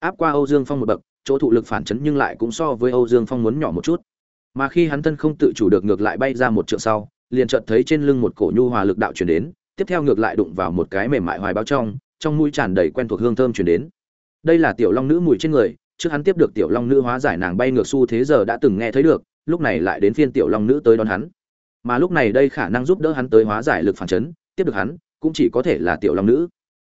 Speaker 1: Áp qua âu dương phong một bậc, chỗ thụ lực phản chấn nhưng lại cũng so với âu dương phong muốn nhỏ một chút. Mà khi hắn thân không tự chủ được ngược lại bay ra một trượng sau, liền chợt thấy trên lưng một cổ nhu hòa lực đạo chuyển đến, tiếp theo ngược lại đụng vào một cái mềm mại hoài bao trong trong mũi tràn đầy quen thuộc hương thơm chuyển đến. Đây là tiểu long nữ mùi trên người, trước hắn tiếp được tiểu long nữ hóa giải nàng bay ngược xu thế giờ đã từng nghe thấy được, lúc này lại đến phiên tiểu long nữ tới đón hắn. Mà lúc này đây khả năng giúp đỡ hắn tới hóa giải lực phản chấn, tiếp được hắn, cũng chỉ có thể là tiểu long nữ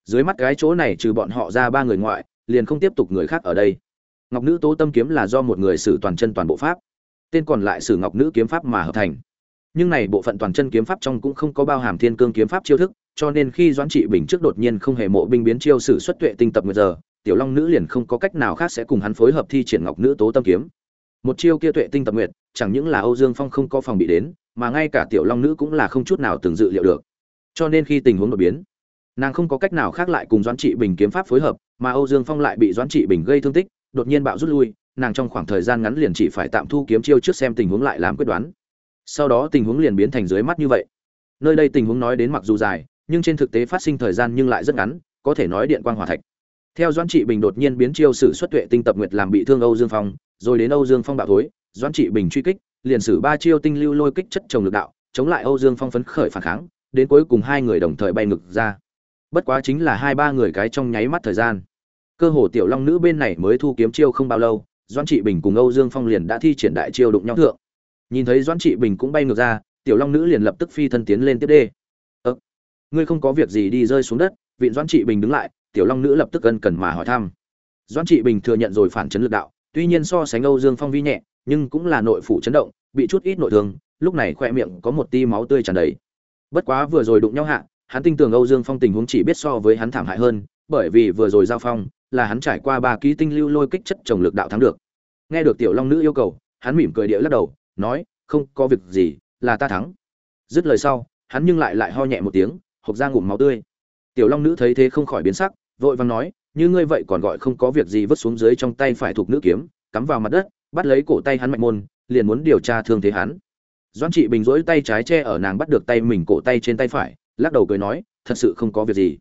Speaker 1: dưới mắt cái chỗ này trừ bọn họ ra ba người ngoại, liền không tiếp tục người khác ở đây. Ngọc nữ tố tâm kiếm là do một người sử toàn chân toàn bộ pháp, tên còn lại sử ngọc nữ kiếm pháp mà hợp thành. Nhưng này bộ phận toàn chân kiếm pháp trong cũng không có bao hàm thiên cương kiếm pháp chiêu thức, cho nên khi doãn trị bình trước đột nhiên không hề mộ binh biến chiêu sử xuất tuệ tinh tập nguyệt giờ, tiểu long nữ liền không có cách nào khác sẽ cùng hắn phối hợp thi triển ngọc nữ tố tâm kiếm. Một chiêu kia tuệ tinh tập nguyệt, chẳng những là âu dương phong không có phòng bị đến, mà ngay cả tiểu long nữ cũng là không chút nào từng dự liệu được. Cho nên khi tình huống đột biến nàng không có cách nào khác lại cùng doãn trị bình kiếm pháp phối hợp, mà âu dương phong lại bị doãn trị bình gây thương tích, đột nhiên bạo rút lui, nàng trong khoảng thời gian ngắn liền chỉ phải tạm thu kiếm chiêu trước xem tình huống lại làm quyết đoán. Sau đó tình huống liền biến thành dưới mắt như vậy. Nơi đây tình huống nói đến mặc dù dài, nhưng trên thực tế phát sinh thời gian nhưng lại rất ngắn, có thể nói điện quang hỏa thạch. Theo doãn trị bình đột nhiên biến chiêu sử xuất tuệ tinh tập nguyệt làm bị thương âu dương phong, rồi đến âu dương phong bạo thối, doãn trị bình truy kích, liền sử ba chiêu tinh lưu lôi kích chất trồng lực đạo, chống lại âu dương phong phấn khởi phản kháng, đến cuối cùng hai người đồng thời bay ngực ra bất quá chính là hai ba người cái trong nháy mắt thời gian. Cơ hồ tiểu long nữ bên này mới thu kiếm chiêu không bao lâu, doãn trị bình cùng âu dương phong liền đã thi triển đại chiêu đụng nhau thượng. Nhìn thấy doãn trị bình cũng bay ngược ra, tiểu long nữ liền lập tức phi thân tiến lên tiếp đê. Ơ, ngươi không có việc gì đi rơi xuống đất viện doãn trị bình đứng lại, tiểu long nữ lập tức ân cần mà hỏi thăm. Doãn trị bình thừa nhận rồi phản chấn lực đạo, tuy nhiên so sánh âu dương phong vi nhẹ, nhưng cũng là nội phủ chấn động, bị chút ít nội thương, lúc này khoe miệng có một ti máu tươi tràn đầy. Bất quá vừa rồi đụng nhau hạ hắn tin tưởng âu dương phong tình huống chỉ biết so với hắn thảm hại hơn, bởi vì vừa rồi giao phong là hắn trải qua ba ký tinh lưu lôi kích chất trồng lực đạo thắng được. Nghe được tiểu long nữ yêu cầu, hắn mỉm cười điệu lắc đầu, nói, không có việc gì, là ta thắng. Dứt lời sau, hắn nhưng lại lại ho nhẹ một tiếng, hộc ra ngụm máu tươi. Tiểu long nữ thấy thế không khỏi biến sắc, vội vàng nói, như ngươi vậy còn gọi không có việc gì vứt xuống dưới trong tay phải thuộc nữ kiếm, cắm vào mặt đất, bắt lấy cổ tay hắn mạnh môn, liền muốn điều tra thương thế hắn. Doãn trị bình rỗi tay trái che ở nàng bắt được tay mình cổ tay trên tay phải lắc đầu cười nói, thật sự không có việc gì.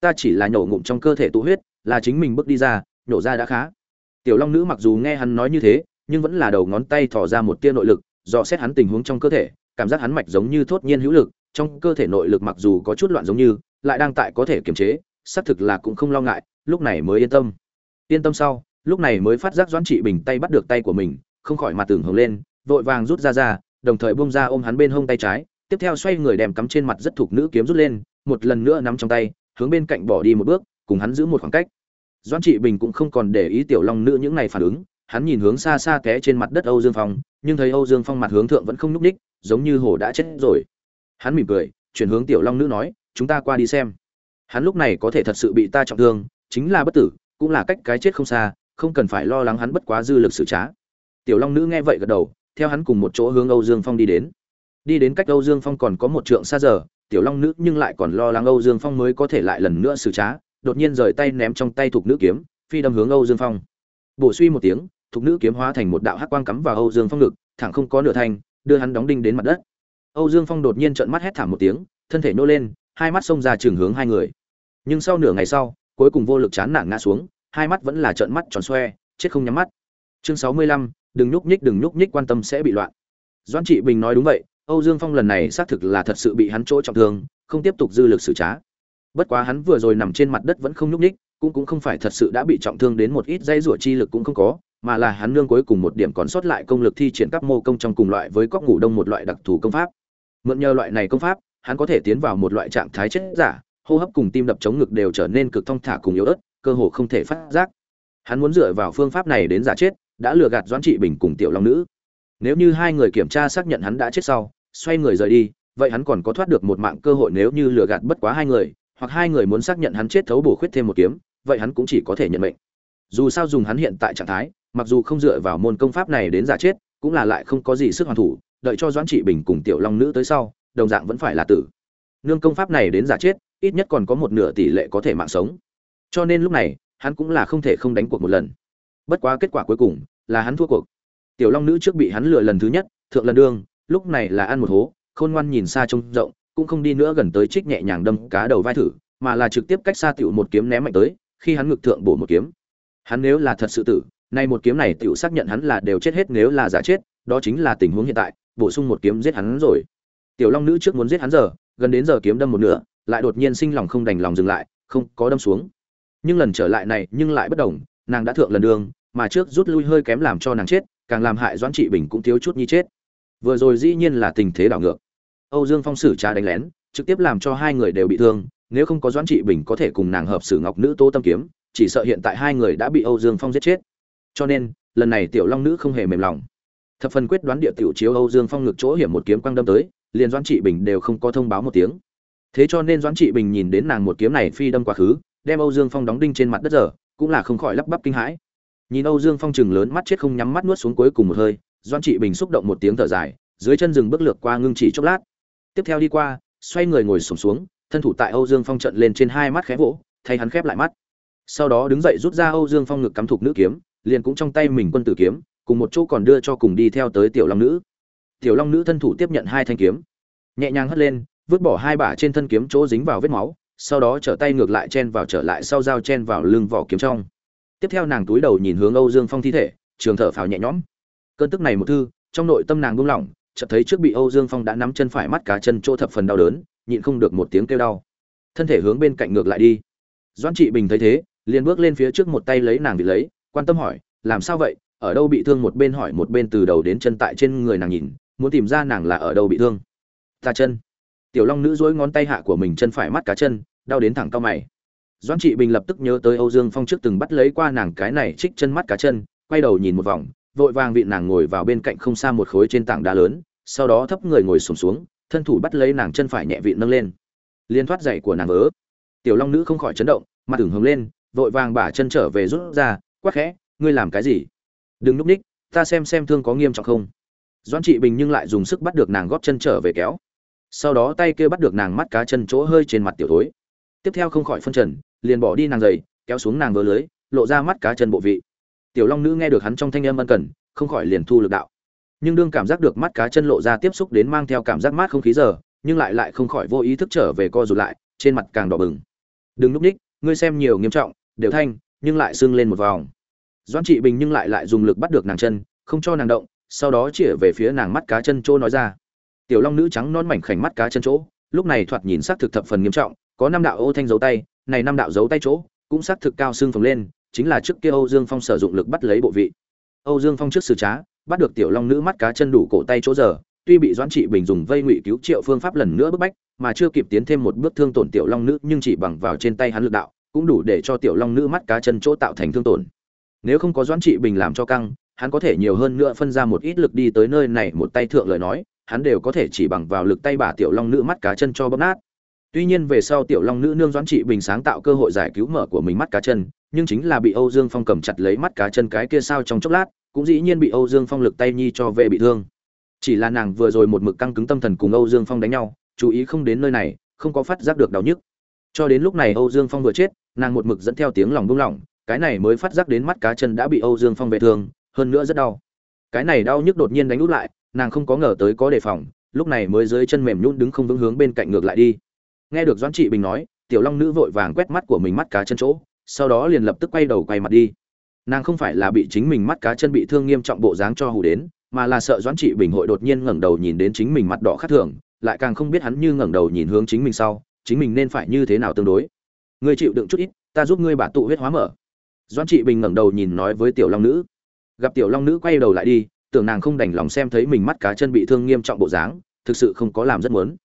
Speaker 1: Ta chỉ là nhổ ngụm trong cơ thể tụ huyết, là chính mình bước đi ra, nhổ ra đã khá. Tiểu long nữ mặc dù nghe hắn nói như thế, nhưng vẫn là đầu ngón tay thò ra một tia nội lực, dò xét hắn tình huống trong cơ thể, cảm giác hắn mạch giống như thốt nhiên hữu lực, trong cơ thể nội lực mặc dù có chút loạn giống như, lại đang tại có thể kiềm chế, xác thực là cũng không lo ngại, lúc này mới yên tâm. Yên tâm sau, lúc này mới phát giác doãn trị bình tay bắt được tay của mình, không khỏi mặt tưởng hồng lên, vội vàng rút ra ra, đồng thời buông ra ôm hắn bên hông tay trái tiếp theo xoay người đem cắm trên mặt rất thục nữ kiếm rút lên, một lần nữa nắm trong tay, hướng bên cạnh bỏ đi một bước, cùng hắn giữ một khoảng cách. Doãn trị bình cũng không còn để ý tiểu long nữ những này phản ứng, hắn nhìn hướng xa xa té trên mặt đất âu dương phong, nhưng thấy âu dương phong mặt hướng thượng vẫn không nhúc ních giống như hồ đã chết rồi. Hắn mỉm cười, chuyển hướng tiểu long nữ nói, chúng ta qua đi xem. Hắn lúc này có thể thật sự bị ta trọng thương, chính là bất tử, cũng là cách cái chết không xa, không cần phải lo lắng hắn bất quá dư lực xử trá. Tiểu long nữ nghe vậy gật đầu, theo hắn cùng một chỗ hướng âu dương phong đi đến đi đến cách âu dương phong còn có một trượng xa giờ, tiểu long nữ nhưng lại còn lo lắng âu dương phong mới có thể lại lần nữa xử trá, đột nhiên rời tay ném trong tay thuộc nữ kiếm, phi đâm hướng âu dương phong. Bổ suy một tiếng thuộc nữ kiếm hóa thành một đạo hắc quang cắm vào âu dương phong ngực, thẳng không có nửa thanh, đưa hắn đóng đinh đến mặt đất. Âu dương phong đột nhiên trợn mắt hét thảm một tiếng, thân thể nô lên, hai mắt xông ra trường hướng hai người. Nhưng sau nửa ngày sau, cuối cùng vô lực chán nản ngã xuống, hai mắt vẫn là trợn mắt tròn xoe, chết không nhắm mắt. Chương sáu mươi lăm, đừng nhúc nhích, đừng nhúc nhích, quan tâm sẽ bị loạn. Doãn trị bình nói đúng vậy âu dương phong lần này xác thực là thật sự bị hắn chỗ trọng thương, không tiếp tục dư lực xử trá. Bất quá hắn vừa rồi nằm trên mặt đất vẫn không nhúc nhích, cũng cũng không phải thật sự đã bị trọng thương đến một ít dây rủa chi lực cũng không có, mà là hắn nương cuối cùng một điểm còn sót lại công lực thi triển các mô công trong cùng loại với cóc ngủ đông một loại đặc thù công pháp. Mượn nhờ loại này công pháp, hắn có thể tiến vào một loại trạng thái chết giả, hô hấp cùng tim đập chống ngực đều trở nên cực thông thả cùng yếu ớt, cơ hồ không thể phát giác. Hắn muốn dựa vào phương pháp này đến giả chết, đã lừa gạt doãn trị bình cùng tiểu long nữ. Nếu như hai người kiểm tra xác nhận hắn đã chết sau xoay người rời đi, vậy hắn còn có thoát được một mạng cơ hội nếu như lừa gạt bất quá hai người, hoặc hai người muốn xác nhận hắn chết thấu bổ khuyết thêm một kiếm, vậy hắn cũng chỉ có thể nhận mệnh. Dù sao dùng hắn hiện tại trạng thái, mặc dù không dựa vào môn công pháp này đến giả chết, cũng là lại không có gì sức hoàn thủ, đợi cho doãn trị bình cùng tiểu long nữ tới sau, đồng dạng vẫn phải là tử. Nương công pháp này đến giả chết, ít nhất còn có một nửa tỷ lệ có thể mạng sống. Cho nên lúc này, hắn cũng là không thể không đánh cuộc một lần. Bất quá kết quả cuối cùng là hắn thua cuộc. Tiểu long nữ trước bị hắn lừa lần thứ nhất, thượng lần đương lúc này là ăn một hố, khôn ngoan nhìn xa trông rộng, cũng không đi nữa gần tới trích nhẹ nhàng đâm cá đầu vai thử, mà là trực tiếp cách xa tiểu một kiếm ném mạnh tới, khi hắn ngực thượng bổ một kiếm. Hắn nếu là thật sự tử, nay một kiếm này tiểu xác nhận hắn là đều chết hết nếu là giả chết, đó chính là tình huống hiện tại, bổ sung một kiếm giết hắn rồi. Tiểu long nữ trước muốn giết hắn giờ, gần đến giờ kiếm đâm một nửa, lại đột nhiên sinh lòng không đành lòng dừng lại, không có đâm xuống. Nhưng lần trở lại này, nhưng lại bất đồng, nàng đã thượng lần đường, mà trước rút lui hơi kém làm cho nàng chết, càng làm hại doãn trị bình cũng thiếu chút nhi chết vừa rồi dĩ nhiên là tình thế đảo ngược. Âu dương phong xử trà đánh lén, trực tiếp làm cho hai người đều bị thương, nếu không có doãn trị bình có thể cùng nàng hợp sử ngọc nữ tô tâm kiếm, chỉ sợ hiện tại hai người đã bị âu dương phong giết chết. Cho nên, lần này tiểu long nữ không hề mềm lòng. Thập phần quyết đoán địa tiểu chiếu âu dương phong ngược chỗ hiểm một kiếm quang đâm tới, liền doãn trị bình đều không có thông báo một tiếng. Thế cho nên doãn trị bình nhìn đến nàng một kiếm này phi đâm quá khứ, đem âu dương phong đóng đinh trên mặt đất giờ, cũng là không khỏi lắp bắp kinh hãi. Nhìn âu dương phong chừng lớn mắt chết không nhắm mắt nuốt xuống cuối cùng một hơi Doan trị bình xúc động một tiếng thở dài dưới chân rừng bước lược qua ngưng chỉ chốc lát. Tiếp theo đi qua xoay người ngồi sụp xuống, xuống thân thủ tại âu dương phong trận lên trên hai mắt khẽ vỗ thay hắn khép lại mắt. Sau đó đứng dậy rút ra âu dương phong ngực cắm thục nữ kiếm liền cũng trong tay mình quân tử kiếm cùng một chỗ còn đưa cho cùng đi theo tới tiểu long nữ. Tiểu long nữ thân thủ tiếp nhận hai thanh kiếm. Nhẹ nhàng hất lên vứt bỏ hai bả trên thân kiếm chỗ dính vào vết máu sau đó trở tay ngược lại chen vào trở lại sau dao chen vào lưng vỏ kiếm trong. Tiếp theo nàng túi đầu nhìn hướng âu dương phong thi thể trường thở phào nhẹ nhõm cơn tức này một thư, trong nội tâm nàng buông lỏng, chợt thấy trước bị âu dương phong đã nắm chân phải mắt cá chân chỗ thập phần đau đớn, nhịn không được một tiếng kêu đau. Thân thể hướng bên cạnh ngược lại đi. Doãn trị bình thấy thế, liền bước lên phía trước một tay lấy nàng bị lấy, quan tâm hỏi, làm sao vậy? Ở đâu bị thương? Một bên hỏi, một bên từ đầu đến chân tại trên người nàng nhìn, muốn tìm ra nàng là ở đâu bị thương. Ta chân. Tiểu long nữ dối ngón tay hạ của mình chân phải mắt cá chân, đau đến thẳng cao mày. Doãn trị bình lập tức nhớ tới âu dương phong trước từng bắt lấy qua nàng cái này trích chân mắt cá chân, quay đầu nhìn một vòng vội vàng vị nàng ngồi vào bên cạnh không xa một khối trên tảng đá lớn sau đó thấp người ngồi sùng xuống, xuống thân thủ bắt lấy nàng chân phải nhẹ vị nâng lên. Liên thoát dậy của nàng vớ. Tiểu long nữ không khỏi chấn động mặt tưởng hồng lên vội vàng bả chân trở về rút ra quắc khẽ ngươi làm cái gì? Đừng núp ních ta xem xem thương có nghiêm trọng không. Doãn trị bình nhưng lại dùng sức bắt được nàng góp chân trở về kéo. Sau đó tay kia bắt được nàng mắt cá chân chỗ hơi trên mặt tiểu thối. Tiếp theo không khỏi phân trần liền bỏ đi nàng giày kéo xuống nàng vớ lưới lộ ra mắt cá chân bộ vị tiểu long nữ nghe được hắn trong thanh âm ân cần, không khỏi liền thu lực đạo. Nhưng đương cảm giác được mắt cá chân lộ ra tiếp xúc đến mang theo cảm giác mát không khí giờ, nhưng lại lại không khỏi vô ý thức trở về co rụt lại, trên mặt càng đỏ bừng. Đừng núp ních, ngươi xem nhiều nghiêm trọng, đều thanh, nhưng lại sưng lên một vòng. Doãn trị bình nhưng lại lại dùng lực bắt được nàng chân, không cho nàng động, sau đó chĩa về phía nàng mắt cá chân chỗ nói ra. Tiểu long nữ trắng non mảnh khảnh mắt cá chân chỗ, lúc này thoạt nhìn xác thực thập phần nghiêm trọng, có năm đạo ô thanh dấu tay, này năm đạo dấu tay chỗ, cũng xác thực cao xương phồng lên chính là trước kia âu dương phong sử dụng lực bắt lấy bộ vị. Âu dương phong trước xử trá, bắt được tiểu long nữ mắt cá chân đủ cổ tay chỗ giờ, tuy bị doãn trị bình dùng vây ngụy cứu triệu phương pháp lần nữa bức bách, mà chưa kịp tiến thêm một bước thương tổn tiểu long nữ, nhưng chỉ bằng vào trên tay hắn lực đạo, cũng đủ để cho tiểu long nữ mắt cá chân chỗ tạo thành thương tổn. Nếu không có doãn trị bình làm cho căng, hắn có thể nhiều hơn nữa phân ra một ít lực đi tới nơi này một tay thượng lời nói, hắn đều có thể chỉ bằng vào lực tay bả tiểu long nữ mắt cá chân cho bóp nát. Tuy nhiên về sau tiểu long nữ nương doãn trị bình sáng tạo cơ hội giải cứu mở của mình mắt cá chân nhưng chính là bị âu dương phong cầm chặt lấy mắt cá chân cái kia sao trong chốc lát cũng dĩ nhiên bị âu dương phong lực tay nhi cho về bị thương. Chỉ là nàng vừa rồi một mực căng cứng tâm thần cùng âu dương phong đánh nhau chú ý không đến nơi này không có phát giác được đau nhức. Cho đến lúc này âu dương phong vừa chết nàng một mực dẫn theo tiếng lòng bùng lòng, cái này mới phát giác đến mắt cá chân đã bị âu dương phong về thương hơn nữa rất đau. Cái này đau nhức đột nhiên đánh úp lại nàng không có ngờ tới có đề phòng lúc này mới dưới chân mềm nhún đứng không vững hướng bên cạnh ngược lại đi. Nghe được doãn trị bình nói tiểu long nữ vội vàng quét mắt của mình mắt cá chân chỗ sau đó liền lập tức quay đầu quay mặt đi. Nàng không phải là bị chính mình mắt cá chân bị thương nghiêm trọng bộ dáng cho hù đến, mà là sợ doãn trị bình hội đột nhiên ngẩng đầu nhìn đến chính mình mặt đỏ khác thường, lại càng không biết hắn như ngẩng đầu nhìn hướng chính mình sau, chính mình nên phải như thế nào tương đối. Ngươi chịu đựng chút ít, ta giúp ngươi bả tụ huyết hóa mở. Doãn trị bình ngẩng đầu nhìn nói với tiểu long nữ. Gặp tiểu long nữ quay đầu lại đi, tưởng nàng không đành lòng xem thấy mình mắt cá chân bị thương nghiêm trọng bộ dáng, thực sự không có làm rất muốn.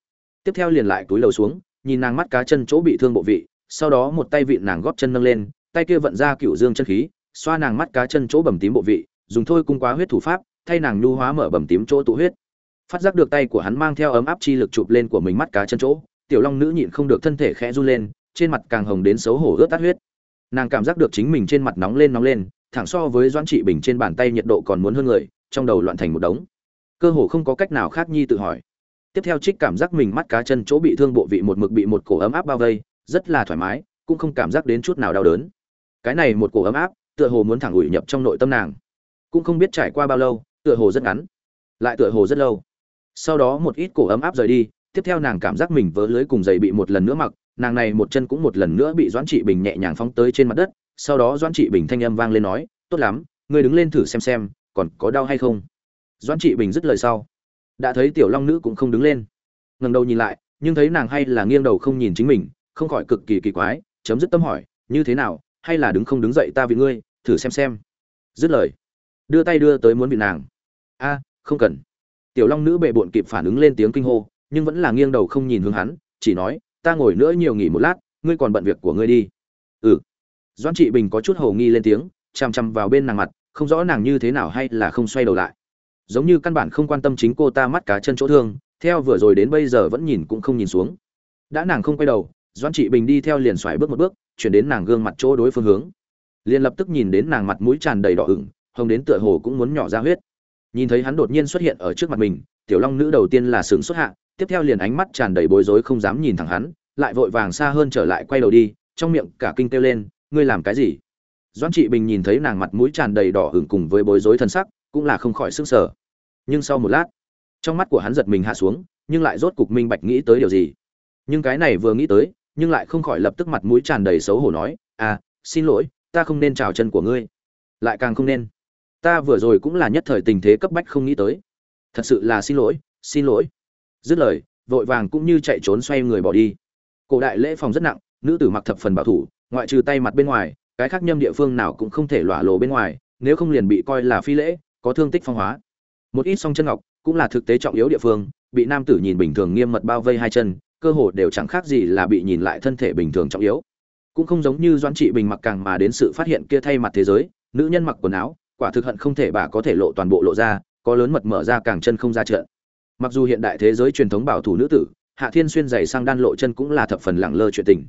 Speaker 1: Tiếp theo liền lại túi lầu xuống, nhìn nàng mắt cá chân chỗ bị thương bộ vị sau đó một tay vịn nàng góp chân nâng lên, tay kia vận ra cựu dương chân khí, xoa nàng mắt cá chân chỗ bầm tím bộ vị, dùng thôi cung quá huyết thủ pháp, thay nàng nhu hóa mở bầm tím chỗ tụ huyết. Phát giác được tay của hắn mang theo ấm áp chi lực chụp lên của mình mắt cá chân chỗ, tiểu long nữ nhịn không được thân thể khẽ run lên, trên mặt càng hồng đến xấu hổ ướt tắt huyết. Nàng cảm giác được chính mình trên mặt nóng lên nóng lên, thẳng so với doãn trị bình trên bàn tay nhiệt độ còn muốn hơn người, trong đầu loạn thành một đống. Cơ hồ không có cách nào khác nhi tự hỏi. Tiếp theo trích cảm giác mình mắt cá chân chỗ bị thương bộ vị một mực bị một cổ ấm áp bao vây rất là thoải mái, cũng không cảm giác đến chút nào đau đớn. Cái này một cổ ấm áp, tựa hồ muốn thẳng ủi nhập trong nội tâm nàng. Cũng không biết trải qua bao lâu, tựa hồ rất ngắn, lại tựa hồ rất lâu. Sau đó một ít cổ ấm áp rời đi, tiếp theo nàng cảm giác mình vớ lưới cùng giày bị một lần nữa mặc, nàng này một chân cũng một lần nữa bị doãn trị bình nhẹ nhàng phóng tới trên mặt đất, sau đó doãn trị bình thanh âm vang lên nói, tốt lắm, ngươi đứng lên thử xem xem, còn có đau hay không? Doãn trị bình dứt lời sau, đã thấy tiểu long nữ cũng không đứng lên. Ngẩng đầu nhìn lại, nhưng thấy nàng hay là nghiêng đầu không nhìn chính mình không khỏi cực kỳ kỳ quái, chấm dứt tâm hỏi, như thế nào? Hay là đứng không đứng dậy ta vì ngươi, thử xem xem. Dứt lời, đưa tay đưa tới muốn bị nàng. A, không cần. Tiểu long nữ bệ bộn kịp phản ứng lên tiếng kinh hô, nhưng vẫn là nghiêng đầu không nhìn hướng hắn, chỉ nói, ta ngồi nữa nhiều nghỉ một lát, ngươi còn bận việc của ngươi đi. Ừ. Doãn trị bình có chút hầu nghi lên tiếng, chằm chằm vào bên nàng mặt, không rõ nàng như thế nào hay là không xoay đầu lại. Giống như căn bản không quan tâm chính cô ta mắt cá chân chỗ thương, theo vừa rồi đến bây giờ vẫn nhìn cũng không nhìn xuống. Đã nàng không quay đầu doãn trị bình đi theo liền xoài bước một bước, chuyển đến nàng gương mặt chỗ đối phương hướng. Liền lập tức nhìn đến nàng mặt mũi tràn đầy đỏ ửng, hồng đến tựa hồ cũng muốn nhỏ ra huyết. Nhìn thấy hắn đột nhiên xuất hiện ở trước mặt mình, tiểu long nữ đầu tiên là sướng xuất hạ, tiếp theo liền ánh mắt tràn đầy bối rối không dám nhìn thẳng hắn, lại vội vàng xa hơn trở lại quay đầu đi, trong miệng cả kinh kêu lên, ngươi làm cái gì? Doãn trị bình nhìn thấy nàng mặt mũi tràn đầy đỏ hửng cùng với bối rối thân sắc, cũng là không khỏi sức sở nhưng sau một lát, trong mắt của hắn giật mình hạ xuống, nhưng lại rốt cục minh bạch nghĩ tới điều gì. Nhưng cái này vừa nghĩ tới nhưng lại không khỏi lập tức mặt mũi tràn đầy xấu hổ nói à xin lỗi, ta không nên trào chân của ngươi. Lại càng không nên. Ta vừa rồi cũng là nhất thời tình thế cấp bách không nghĩ tới. Thật sự là xin lỗi xin lỗi. Dứt lời, vội vàng cũng như chạy trốn xoay người bỏ đi. Cổ đại lễ phòng rất nặng, nữ tử mặc thập phần bảo thủ, ngoại trừ tay mặt bên ngoài, cái khác nhâm địa phương nào cũng không thể lỏa lộ bên ngoài, nếu không liền bị coi là phi lễ, có thương tích phong hóa. Một ít song chân ngọc cũng là thực tế trọng yếu địa phương, bị nam tử nhìn bình thường nghiêm mật bao vây hai chân cơ hồ đều chẳng khác gì là bị nhìn lại thân thể bình thường trọng yếu. Cũng không giống như doãn trị bình mặc càng mà đến sự phát hiện kia thay mặt thế giới, nữ nhân mặc quần áo, quả thực hận không thể bà có thể lộ toàn bộ lộ ra, có lớn mật mở ra càng chân không ra trận. Mặc dù hiện đại thế giới truyền thống bảo thủ nữ tử, hạ thiên xuyên giày sang đan lộ chân cũng là thập phần lẳng lơ chuyện tình.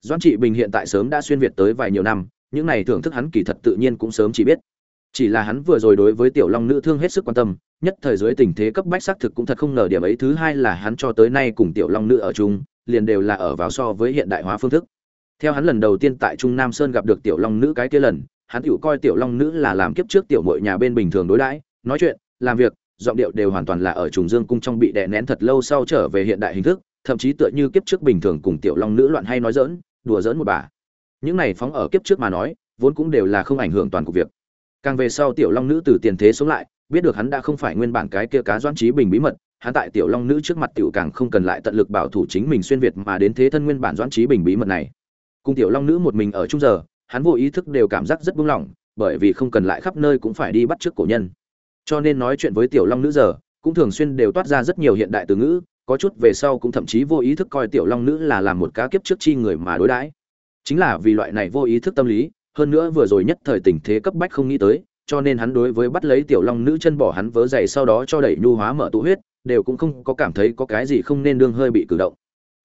Speaker 1: Doãn trị bình hiện tại sớm đã xuyên việt tới vài nhiều năm, những này thưởng thức hắn kỳ thật tự nhiên cũng sớm chỉ biết chỉ là hắn vừa rồi đối với tiểu long nữ thương hết sức quan tâm, nhất thời dưới tình thế cấp bách xác thực cũng thật không ngờ điểm ấy. Thứ hai là hắn cho tới nay cùng tiểu long nữ ở chung, liền đều là ở vào so với hiện đại hóa phương thức. Theo hắn lần đầu tiên tại trung nam sơn gặp được tiểu long nữ cái kia lần, hắn tự coi tiểu long nữ là làm kiếp trước tiểu mội nhà bên bình thường đối đãi, nói chuyện, làm việc, giọng điệu đều hoàn toàn là ở trùng dương cung trong bị đè nén thật lâu sau trở về hiện đại hình thức, thậm chí tựa như kiếp trước bình thường cùng tiểu long nữ loạn hay nói dỡn đùa dỡn một bà. Những này phóng ở kiếp trước mà nói, vốn cũng đều là không ảnh hưởng toàn cục việc càng về sau tiểu long nữ từ tiền thế sống lại, biết được hắn đã không phải nguyên bản cái kia cá doãn trí bình bí mật, hắn tại tiểu long nữ trước mặt tiểu càng không cần lại tận lực bảo thủ chính mình xuyên việt mà đến thế thân nguyên bản doãn trí bình bí mật này. Cùng tiểu long nữ một mình ở chung giờ, hắn vô ý thức đều cảm giác rất buông lỏng, bởi vì không cần lại khắp nơi cũng phải đi bắt trước cổ nhân. Cho nên nói chuyện với tiểu long nữ giờ, cũng thường xuyên đều toát ra rất nhiều hiện đại từ ngữ, có chút về sau cũng thậm chí vô ý thức coi tiểu long nữ là làm một cá kiếp trước chi người mà đối đãi. Chính là vì loại này vô ý thức tâm lý hơn nữa vừa rồi nhất thời tình thế cấp bách không nghĩ tới, cho nên hắn đối với bắt lấy tiểu long nữ chân bỏ hắn vớ giày sau đó cho đẩy nhu hóa mở tụ huyết, đều cũng không có cảm thấy có cái gì không nên đương hơi bị cử động.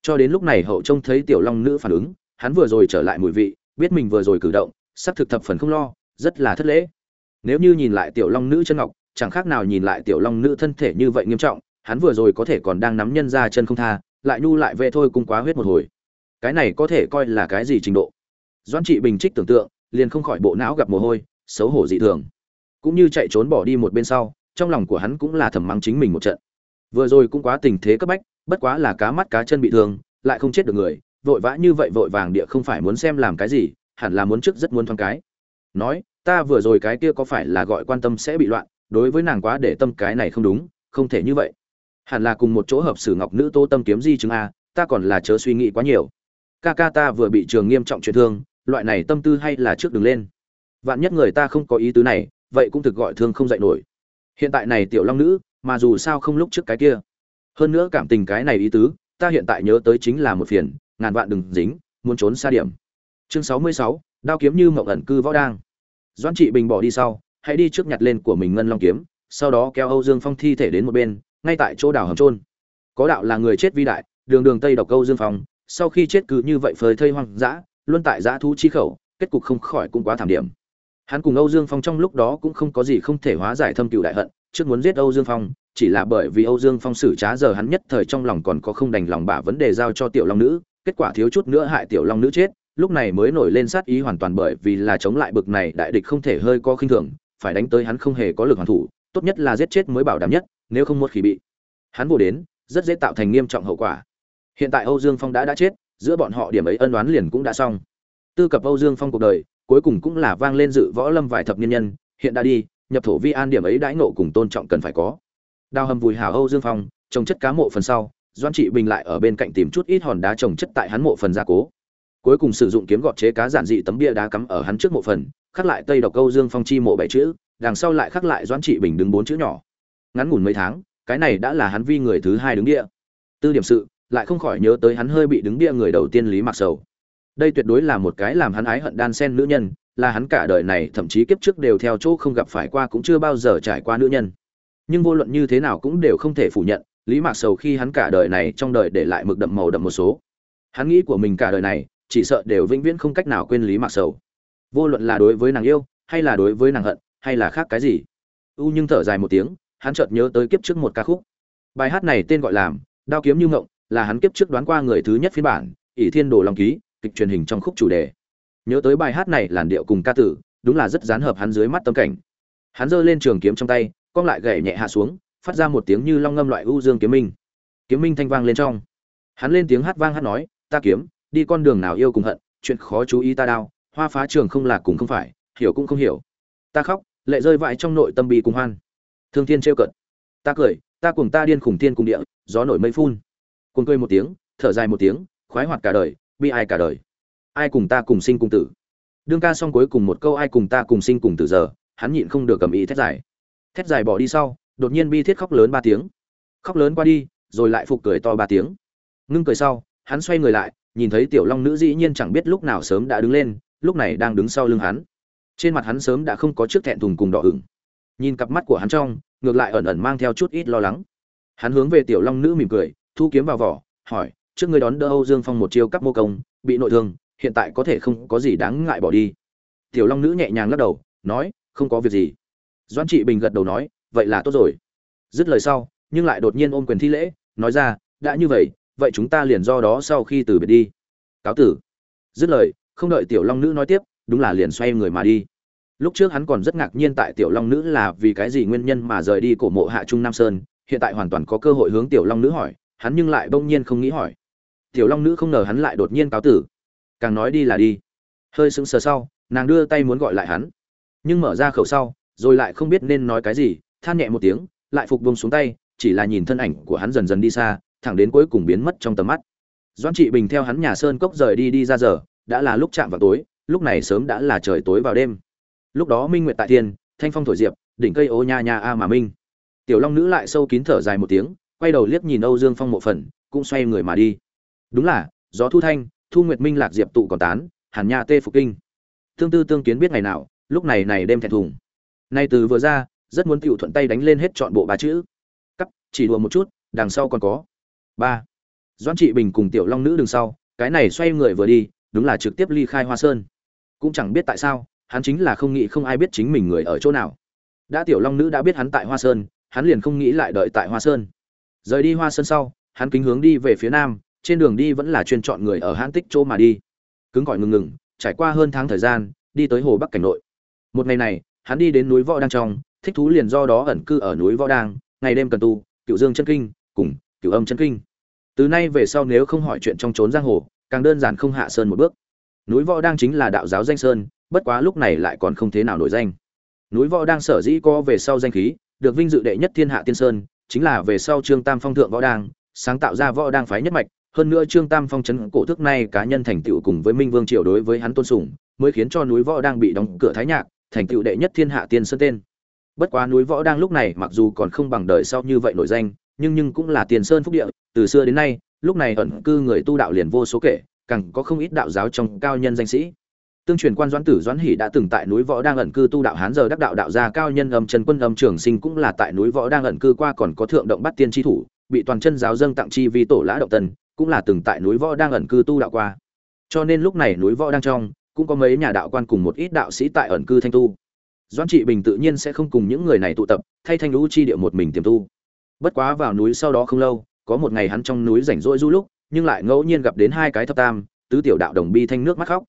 Speaker 1: Cho đến lúc này hậu trông thấy tiểu long nữ phản ứng, hắn vừa rồi trở lại mùi vị, biết mình vừa rồi cử động, sắp thực thập phần không lo, rất là thất lễ. Nếu như nhìn lại tiểu long nữ chân ngọc, chẳng khác nào nhìn lại tiểu long nữ thân thể như vậy nghiêm trọng, hắn vừa rồi có thể còn đang nắm nhân ra chân không tha, lại nhu lại vệ thôi cũng quá huyết một hồi. Cái này có thể coi là cái gì trình độ? Doãn trị bình trích tưởng tượng liền không khỏi bộ não gặp mồ hôi, xấu hổ dị thường. Cũng như chạy trốn bỏ đi một bên sau, trong lòng của hắn cũng là thầm mắng chính mình một trận. Vừa rồi cũng quá tình thế cấp bách, bất quá là cá mắt cá chân bị thương, lại không chết được người, vội vã như vậy vội vàng địa không phải muốn xem làm cái gì, hẳn là muốn trước rất muốn thoáng cái. Nói, ta vừa rồi cái kia có phải là gọi quan tâm sẽ bị loạn, đối với nàng quá để tâm cái này không đúng, không thể như vậy. Hẳn là cùng một chỗ hợp xử ngọc nữ tô tâm kiếm di chứng a, ta còn là chớ suy nghĩ quá nhiều. Ca ca ta vừa bị trường nghiêm trọng chuyện thương loại này tâm tư hay là trước đứng lên. Vạn nhất người ta không có ý tứ này, vậy cũng thực gọi thương không dạy nổi. Hiện tại này tiểu long nữ, mà dù sao không lúc trước cái kia. Hơn nữa cảm tình cái này ý tứ, ta hiện tại nhớ tới chính là một phiền, ngàn vạn đừng dính, muốn trốn xa điểm. Chương sáu mươi sáu, đao kiếm như mộng ẩn cư võ đang. Doãn trị bình bỏ đi sau, hãy đi trước nhặt lên của mình ngân long kiếm, sau đó kéo âu dương phong thi thể đến một bên, ngay tại chỗ đào hầm trôn. Có đạo là người chết vi đại, đường đường tây độc câu dương phong, sau khi chết cứ như vậy phơi thây hoang dã luôn tại giã thú chi khẩu, kết cục không khỏi cũng quá thảm điểm. Hắn cùng âu dương phong trong lúc đó cũng không có gì không thể hóa giải thâm cựu đại hận, trước muốn giết âu dương phong, chỉ là bởi vì âu dương phong xử trá giờ hắn nhất thời trong lòng còn có không đành lòng bả vấn đề giao cho tiểu long nữ, kết quả thiếu chút nữa hại tiểu long nữ chết, lúc này mới nổi lên sát ý hoàn toàn bởi vì là chống lại bực này đại địch không thể hơi có khinh thường, phải đánh tới hắn không hề có lực hoàn thủ, tốt nhất là giết chết mới bảo đảm nhất, nếu không một khi bị hắn vô đến, rất dễ tạo thành nghiêm trọng hậu quả. Hiện tại âu dương phong đã đã chết giữa bọn họ điểm ấy ân đoán liền cũng đã xong. Tư cập âu dương phong cuộc đời, cuối cùng cũng là vang lên dự võ lâm vài thập niên nhân. Hiện đã đi, nhập thổ vi an điểm ấy đãi nộ cùng tôn trọng cần phải có. Đào hầm vùi hảo âu dương phong, trồng chất cá mộ phần sau doan trị bình lại ở bên cạnh tìm chút ít hòn đá trồng chất tại hắn mộ phần gia cố. Cuối cùng sử dụng kiếm gọt chế cá giản dị tấm bia đá cắm ở hắn trước mộ phần, khắc lại tây độc câu dương phong chi mộ bảy chữ, đằng sau lại khắc lại doan trị bình đứng bốn chữ nhỏ. Ngắn ngủn mấy tháng, cái này đã là hắn vi người thứ hai đứng địa. Tư điểm sự lại không khỏi nhớ tới hắn hơi bị đứng bia người đầu tiên lý mặc sầu. Đây tuyệt đối là một cái làm hắn ái hận đan sen nữ nhân, là hắn cả đời này, thậm chí kiếp trước đều theo chỗ không gặp phải qua cũng chưa bao giờ trải qua nữ nhân. Nhưng vô luận như thế nào cũng đều không thể phủ nhận, lý mạc sầu khi hắn cả đời này trong đời để lại mực đậm màu đậm một số. Hắn nghĩ của mình cả đời này, chỉ sợ đều vĩnh viễn không cách nào quên lý mạc sầu. Vô luận là đối với nàng yêu, hay là đối với nàng hận, hay là khác cái gì. U nhưng thở dài một tiếng, hắn chợt nhớ tới kiếp trước một ca khúc. Bài hát này tên gọi là đao kiếm như ngộng là hắn kiếp trước đoán qua người thứ nhất phiên bản, ỷ thiên đồ long ký, kịch truyền hình trong khúc chủ đề. Nhớ tới bài hát này làn điệu cùng ca tử, đúng là rất dán hợp hắn dưới mắt tâm cảnh. Hắn giơ lên trường kiếm trong tay, cong lại gậy nhẹ hạ xuống, phát ra một tiếng như long ngâm loại u dương kiếm minh. Kiếm minh thanh vang lên trong. Hắn lên tiếng hát vang hát nói, ta kiếm, đi con đường nào yêu cùng hận, chuyện khó chú ý ta đao hoa phá trường không là cùng không phải, hiểu cũng không hiểu. Ta khóc, lệ rơi vãi trong nội tâm bị cùng hoan. Thương thiên trêu cận ta cười, ta cùng ta điên khủng thiên cùng địa, gió nổi mây phun cuồng cười một tiếng, thở dài một tiếng, khoái hoạt cả đời, bi ai cả đời. Ai cùng ta cùng sinh cùng tử. Đương ca xong cuối cùng một câu ai cùng ta cùng sinh cùng tử giờ, hắn nhịn không được cầm ý thét dài. Thét dài bỏ đi sau, đột nhiên bi thiết khóc lớn ba tiếng. Khóc lớn qua đi, rồi lại phục cười to ba tiếng. Ngưng cười sau, hắn xoay người lại, nhìn thấy tiểu long nữ dĩ nhiên chẳng biết lúc nào sớm đã đứng lên, lúc này đang đứng sau lưng hắn. Trên mặt hắn sớm đã không có chiếc thẹn thùng cùng đỏ ửng. Nhìn cặp mắt của hắn trong, ngược lại ẩn ẩn mang theo chút ít lo lắng. Hắn hướng về tiểu long nữ mỉm cười thu kiếm vào vỏ, hỏi, trước ngươi đón đỡ âu dương phong một chiêu cắp mô công, bị nội thương, hiện tại có thể không có gì đáng ngại bỏ đi? Tiểu long nữ nhẹ nhàng lắc đầu, nói, không có việc gì. Doãn trị bình gật đầu nói, vậy là tốt rồi. Dứt lời sau, nhưng lại đột nhiên ôm quyền thi lễ, nói ra, đã như vậy vậy chúng ta liền do đó sau khi từ biệt đi. Cáo tử. Dứt lời, không đợi tiểu long nữ nói tiếp, đúng là liền xoay người mà đi. Lúc trước hắn còn rất ngạc nhiên tại tiểu long nữ là vì cái gì nguyên nhân mà rời đi cổ mộ hạ trung nam sơn, hiện tại hoàn toàn có cơ hội hướng tiểu long nữ hỏi hắn nhưng lại bỗng nhiên không nghĩ hỏi. Tiểu long nữ không ngờ hắn lại đột nhiên cáo tử. Càng nói đi là đi. Hơi sững sờ sau, nàng đưa tay muốn gọi lại hắn. Nhưng mở ra khẩu sau, rồi lại không biết nên nói cái gì, than nhẹ một tiếng, lại phục bông xuống tay, chỉ là nhìn thân ảnh của hắn dần dần đi xa, thẳng đến cuối cùng biến mất trong tầm mắt. Doan trị bình theo hắn nhà sơn cốc rời đi đi ra giờ, đã là lúc chạm vào tối, lúc này sớm đã là trời tối vào đêm. Lúc đó minh nguyệt tại thiên, thanh phong thổi diệp, đỉnh cây ô nha nha a mà minh. Tiểu long nữ lại sâu kín thở dài một tiếng quay đầu liếc nhìn âu dương phong một phần, cũng xoay người mà đi. Đúng là, gió thu thanh, thu nguyệt minh lạc diệp tụ còn tán, hàn nha tê phục kinh. Tương tư tương kiến biết ngày nào, lúc này này đêm thẹn thùng. Nay từ vừa ra, rất muốn tiểu thuận tay đánh lên hết chọn bộ ba chữ. Cắp chỉ đùa một chút, đằng sau còn có. Ba. Doãn trị bình cùng tiểu long nữ đường sau, cái này xoay người vừa đi, đúng là trực tiếp ly khai hoa sơn. Cũng chẳng biết tại sao, hắn chính là không nghĩ không ai biết chính mình người ở chỗ nào. Đã tiểu long nữ đã biết hắn tại hoa sơn, hắn liền không nghĩ lại đợi tại hoa sơn rời đi hoa sơn sau, hắn kính hướng đi về phía nam, trên đường đi vẫn là chuyên chọn người ở hãn tích chỗ mà đi. Cứng gọi ngừng ngừng, trải qua hơn tháng thời gian, đi tới hồ bắc cảnh nội. Một ngày này, hắn đi đến núi võ đang trong, thích thú liền do đó ẩn cư ở núi võ đang ngày đêm cần tu, cựu dương chân kinh, cùng cựu âm chân kinh. Từ nay về sau nếu không hỏi chuyện trong trốn giang hồ, càng đơn giản không hạ sơn một bước. Núi võ đang chính là đạo giáo danh sơn, bất quá lúc này lại còn không thế nào nổi danh. Núi võ đang sở dĩ co về sau danh khí, được vinh dự đệ nhất thiên hạ tiên sơn chính là về sau trương tam phong thượng võ đang, sáng tạo ra võ đang phái nhất mạch, hơn nữa trương tam phong trấn cổ thức này cá nhân thành tựu cùng với minh vương triều đối với hắn tôn sùng, mới khiến cho núi võ đang bị đóng cửa thái nhạc, thành tựu đệ nhất thiên hạ tiên sơn tên. Bất quá núi võ đang lúc này mặc dù còn không bằng đời sau như vậy nổi danh, nhưng nhưng cũng là tiền sơn phúc địa, từ xưa đến nay, lúc này ẩn cư người tu đạo liền vô số kể, càng có không ít đạo giáo trong cao nhân danh sĩ tương truyền quan doãn tử doãn hỷ đã từng tại núi võ đang ẩn cư tu đạo hán giờ đắc đạo đạo gia cao nhân âm trần quân âm trường sinh cũng là tại núi võ đang ẩn cư qua còn có thượng động bắt tiên tri thủ, bị toàn chân giáo dâng tặng chi vi tổ lã động tần cũng là từng tại núi võ đang ẩn cư tu đạo qua. Cho nên lúc này núi võ đang trong, cũng có mấy nhà đạo quan cùng một ít đạo sĩ tại ẩn cư thanh tu. Doãn trị bình tự nhiên sẽ không cùng những người này tụ tập, thay thanh lũ chi địa một mình tiềm tu. Bất quá vào núi sau đó không lâu, có một ngày hắn trong núi rảnh rỗi du lúc, nhưng lại ngẫu nhiên gặp đến hai cái thập tam, tứ tiểu đạo đồng bi thanh nước mắt khóc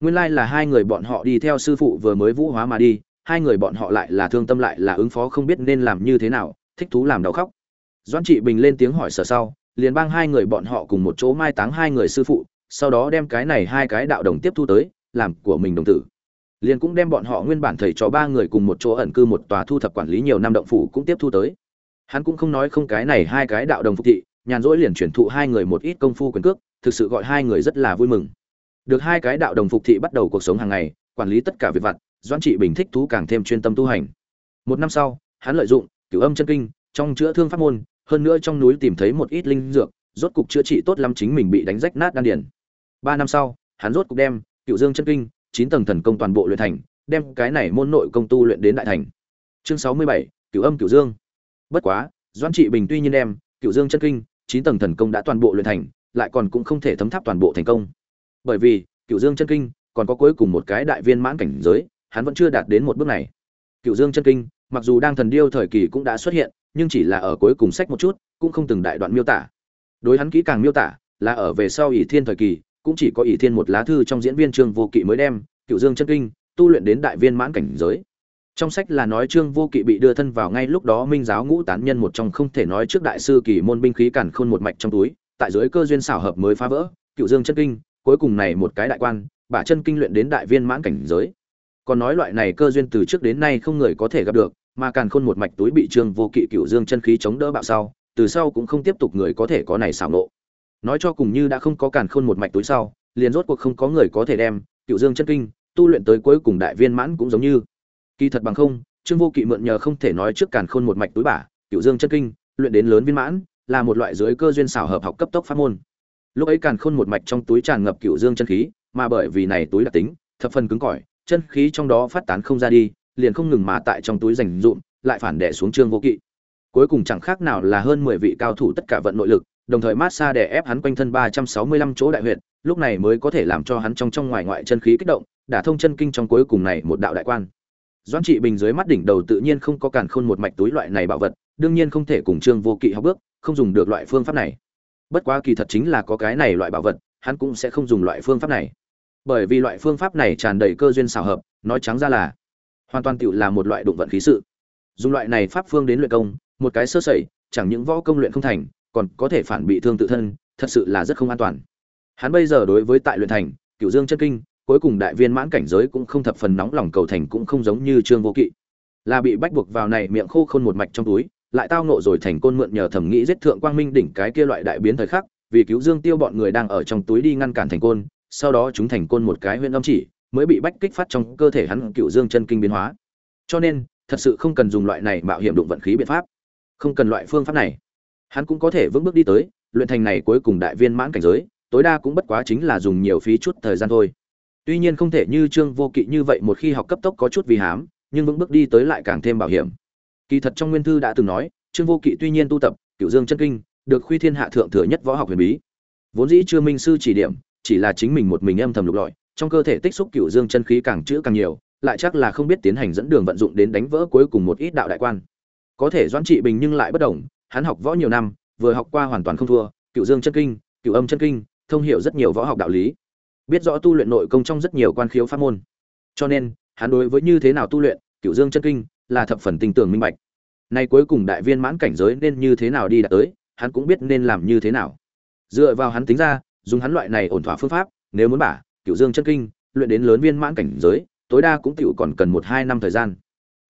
Speaker 1: nguyên lai là hai người bọn họ đi theo sư phụ vừa mới vũ hóa mà đi, hai người bọn họ lại là thương tâm lại là ứng phó không biết nên làm như thế nào, thích thú làm đau khóc. Doãn trị bình lên tiếng hỏi sở sau, liền bang hai người bọn họ cùng một chỗ mai táng hai người sư phụ, sau đó đem cái này hai cái đạo đồng tiếp thu tới, làm của mình đồng tử. Liền cũng đem bọn họ nguyên bản thầy cho ba người cùng một chỗ ẩn cư một tòa thu thập quản lý nhiều năm động phủ cũng tiếp thu tới. Hắn cũng không nói không cái này hai cái đạo đồng phục thị, nhàn rỗi liền chuyển thụ hai người một ít công phu quyền cước, thực sự gọi hai người rất là vui mừng được hai cái đạo đồng phục thị bắt đầu cuộc sống hàng ngày, quản lý tất cả việc vặt, doãn trị bình thích thú càng thêm chuyên tâm tu hành. Một năm sau, hắn lợi dụng cửu âm chân kinh, trong chữa thương pháp môn, hơn nữa trong núi tìm thấy một ít linh dược, rốt cục chữa trị tốt lắm chính mình bị đánh rách nát đan điền. Ba năm sau, hắn rốt cục đem cựu dương chân kinh, chín tầng thần công toàn bộ luyện thành, đem cái này môn nội công tu luyện đến đại thành. Chương sáu mươi bảy cựu âm cựu dương. Bất quá, doãn trị bình tuy nhiên đem cựu dương chân kinh, chín tầng thần công đã toàn bộ luyện thành, lại còn cũng không thể thấm tháp toàn bộ thành công bởi vì cựu dương chân kinh còn có cuối cùng một cái đại viên mãn cảnh giới, hắn vẫn chưa đạt đến một bước này. Cựu dương chân kinh, mặc dù đang thần điêu thời kỳ cũng đã xuất hiện, nhưng chỉ là ở cuối cùng sách một chút, cũng không từng đại đoạn miêu tả. Đối hắn kỹ càng miêu tả, là ở về sau ỷ thiên thời kỳ, cũng chỉ có ỷ thiên một lá thư trong diễn viên trương vô kỵ mới đem cựu dương chân kinh tu luyện đến đại viên mãn cảnh giới. Trong sách là nói trương vô kỵ bị đưa thân vào ngay lúc đó minh giáo ngũ tán nhân một trong không thể nói trước đại sư kỳ môn binh khí cản khôn một mạch trong túi, tại dưới cơ duyên xảo hợp mới phá vỡ cựu dương chân kinh cuối cùng này một cái đại quan, bả chân kinh luyện đến đại viên mãn cảnh giới. Còn nói loại này cơ duyên từ trước đến nay không người có thể gặp được, mà càn khôn một mạch túi bị trương vô kỵ cựu dương chân khí chống đỡ bạo sau, từ sau cũng không tiếp tục người có thể có này xảo nộ nói cho cùng như đã không có càn khôn một mạch túi sau, liền rốt cuộc không có người có thể đem cựu dương chân kinh tu luyện tới cuối cùng đại viên mãn cũng giống như. Kỳ thật bằng không, trương vô kỵ mượn nhờ không thể nói trước càn khôn một mạch túi bả cựu dương chân kinh luyện đến lớn viên mãn, là một loại dưới cơ duyên xảo hợp học cấp tốc pháp môn lúc ấy càn khôn một mạch trong túi tràn ngập cựu dương chân khí, mà bởi vì này túi đặc tính, thập phần cứng cỏi, chân khí trong đó phát tán không ra đi, liền không ngừng mà tại trong túi dành dụm, lại phản đẻ xuống trương vô kỵ. Cuối cùng chẳng khác nào là hơn mười vị cao thủ tất cả vận nội lực, đồng thời mát xa đè ép hắn quanh thân ba trăm sáu mươi lăm chỗ đại huyệt, lúc này mới có thể làm cho hắn trong trong ngoài ngoại chân khí kích động, đả thông chân kinh trong cuối cùng này một đạo đại quan. Doãn trị bình dưới mắt đỉnh đầu tự nhiên không có càn khôn một mạch túi loại này bảo vật, đương nhiên không thể cùng trương vô kỵ học bước, không dùng được loại phương pháp này bất quá kỳ thật chính là có cái này loại bảo vật, hắn cũng sẽ không dùng loại phương pháp này. Bởi vì loại phương pháp này tràn đầy cơ duyên xảo hợp, nói trắng ra là hoàn toàn tựu là một loại đụng vận khí sự. Dùng loại này pháp phương đến luyện công, một cái sơ sẩy, chẳng những võ công luyện không thành, còn có thể phản bị thương tự thân, thật sự là rất không an toàn. Hắn bây giờ đối với tại luyện thành cựu dương chân kinh, cuối cùng đại viên mãn cảnh giới cũng không thập phần nóng lòng cầu thành cũng không giống như trương vô kỵ. Là bị bách buộc vào này miệng khô khôn một mạch trong túi lại tao nộ rồi thành côn mượn nhờ thẩm nghĩ giết thượng quang minh đỉnh cái kia loại đại biến thời khắc, vì cứu dương tiêu bọn người đang ở trong túi đi ngăn cản thành côn, sau đó chúng thành côn một cái huyện âm chỉ, mới bị bách kích phát trong cơ thể hắn cựu dương chân kinh biến hóa. Cho nên, thật sự không cần dùng loại này mạo hiểm đụng vận khí biện pháp. Không cần loại phương pháp này. Hắn cũng có thể vững bước đi tới, luyện thành này cuối cùng đại viên mãn cảnh giới, tối đa cũng bất quá chính là dùng nhiều phí chút thời gian thôi. Tuy nhiên không thể như trương vô kỵ như vậy một khi học cấp tốc có chút vì hám, nhưng vững bước đi tới lại càng thêm bảo hiểm kỳ thật trong nguyên thư đã từng nói, trương vô kỵ tuy nhiên tu tập cựu dương chân kinh, được khuy thiên hạ thượng thừa nhất võ học huyền bí. Vốn dĩ chưa minh sư chỉ điểm, chỉ là chính mình một mình âm thầm lục lọi, trong cơ thể tích xúc cựu dương chân khí càng chữa càng nhiều, lại chắc là không biết tiến hành dẫn đường vận dụng đến đánh vỡ cuối cùng một ít đạo đại quan. Có thể doãn trị bình nhưng lại bất đồng, hắn học võ nhiều năm, vừa học qua hoàn toàn không thua cựu dương chân kinh cựu âm chân kinh, thông hiểu rất nhiều võ học đạo lý. Biết rõ tu luyện nội công trong rất nhiều quan khiếu pháp môn. Cho nên, hắn đối với như thế nào tu luyện cựu dương chân kinh là thập phần tinh tường minh bạch. Nay cuối cùng đại viên mãn cảnh giới nên như thế nào đi đạt tới, hắn cũng biết nên làm như thế nào. Dựa vào hắn tính ra, dùng hắn loại này ổn thỏa phương pháp, nếu muốn bả cựu dương chân kinh, luyện đến lớn viên mãn cảnh giới, tối đa cũng tiểu còn cần một hai năm thời gian.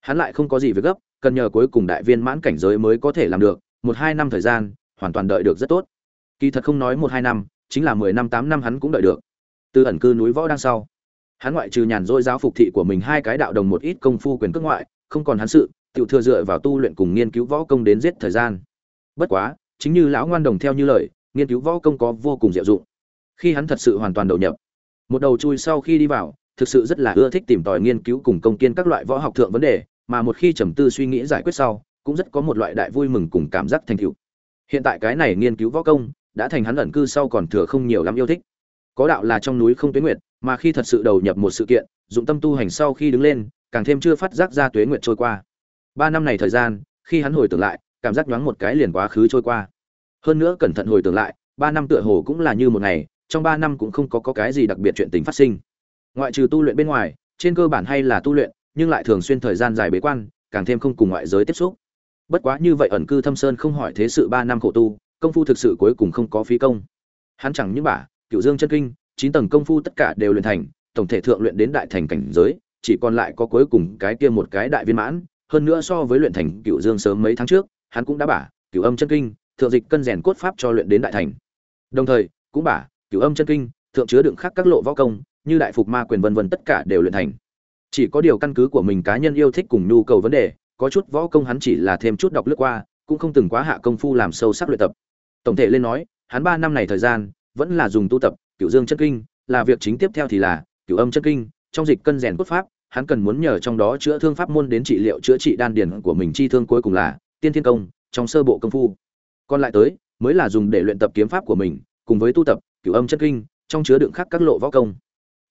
Speaker 1: Hắn lại không có gì việc gấp, cần nhờ cuối cùng đại viên mãn cảnh giới mới có thể làm được, một hai năm thời gian, hoàn toàn đợi được rất tốt. Kỳ thật không nói một hai năm, chính là mười năm, tám năm hắn cũng đợi được. Từ ẩn cư núi võ đang sau, hắn ngoại trừ nhàn rỗi giáo phục thị của mình hai cái đạo đồng một ít công phu quyền cước ngoại không còn hắn sự, tiểu thừa dựa vào tu luyện cùng nghiên cứu võ công đến giết thời gian. Bất quá, chính như lão ngoan đồng theo như lời, nghiên cứu võ công có vô cùng diệu dụng. Khi hắn thật sự hoàn toàn đầu nhập, một đầu chui sau khi đi vào, thực sự rất là ưa thích tìm tòi nghiên cứu cùng công kiên các loại võ học thượng vấn đề, mà một khi trầm tư suy nghĩ giải quyết sau, cũng rất có một loại đại vui mừng cùng cảm giác thành tựu. Hiện tại cái này nghiên cứu võ công, đã thành hắn ẩn cư sau còn thừa không nhiều lắm yêu thích. Có đạo là trong núi không tuyết nguyệt, mà khi thật sự đầu nhập một sự kiện, dụng tâm tu hành sau khi đứng lên càng thêm chưa phát giác ra tuế nguyệt trôi qua. Ba năm này thời gian khi hắn hồi tưởng lại cảm giác nhoáng một cái liền quá khứ trôi qua. Hơn nữa cẩn thận hồi tưởng lại ba năm tựa hồ cũng là như một ngày trong ba năm cũng không có, có cái gì đặc biệt chuyện tình phát sinh. Ngoại trừ tu luyện bên ngoài trên cơ bản hay là tu luyện nhưng lại thường xuyên thời gian dài bế quan càng thêm không cùng ngoại giới tiếp xúc. Bất quá như vậy ẩn cư thâm sơn không hỏi thế sự ba năm khổ tu công phu thực sự cuối cùng không có phí công. Hắn chẳng những bả cựu dương chân kinh chín tầng công phu tất cả đều luyện thành tổng thể thượng luyện đến đại thành cảnh giới chỉ còn lại có cuối cùng cái kia một cái đại viên mãn, hơn nữa so với luyện thành cửu dương sớm mấy tháng trước, hắn cũng đã bả cửu âm chân kinh, thượng dịch cân rèn cốt pháp cho luyện đến đại thành. Đồng thời, cũng bả cửu âm chân kinh, thượng chứa đựng khác các lộ võ công, như đại phục ma quyền vân vân tất cả đều luyện thành. Chỉ có điều căn cứ của mình cá nhân yêu thích cùng nhu cầu vấn đề, có chút võ công hắn chỉ là thêm chút đọc lướt qua, cũng không từng quá hạ công phu làm sâu sắc luyện tập. Tổng thể lên nói, hắn ba năm này thời gian, vẫn là dùng tu tập cửu dương chân kinh, là việc chính tiếp theo thì là cửu âm chân kinh trong dịch cân rèn cốt pháp, hắn cần muốn nhờ trong đó chữa thương pháp môn đến trị liệu chữa trị đan điền của mình chi thương cuối cùng là tiên thiên công, trong sơ bộ công phu. Còn lại tới, mới là dùng để luyện tập kiếm pháp của mình, cùng với tu tập cửu âm chân kinh, trong chứa đựng khác các lộ võ công.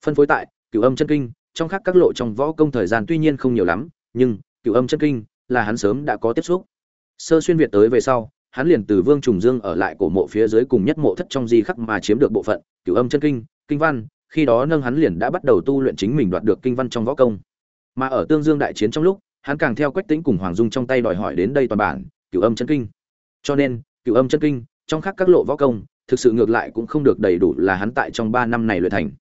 Speaker 1: Phân phối tại cửu âm chân kinh, trong khác các lộ trong võ công thời gian tuy nhiên không nhiều lắm, nhưng cửu âm chân kinh là hắn sớm đã có tiếp xúc. Sơ xuyên việt tới về sau, hắn liền từ vương trùng dương ở lại cổ mộ phía dưới cùng nhất mộ thất trong di khắc mà chiếm được bộ phận cửu âm chân kinh kinh văn khi đó nâng hắn liền đã bắt đầu tu luyện chính mình đoạt được kinh văn trong võ công. Mà ở tương dương đại chiến trong lúc, hắn càng theo quách tính cùng hoàng dung trong tay đòi hỏi đến đây toàn bản, cửu âm chân kinh. Cho nên, cửu âm chân kinh, trong khắc các lộ võ công, thực sự ngược lại cũng không được đầy đủ là hắn tại trong ba năm này luyện thành.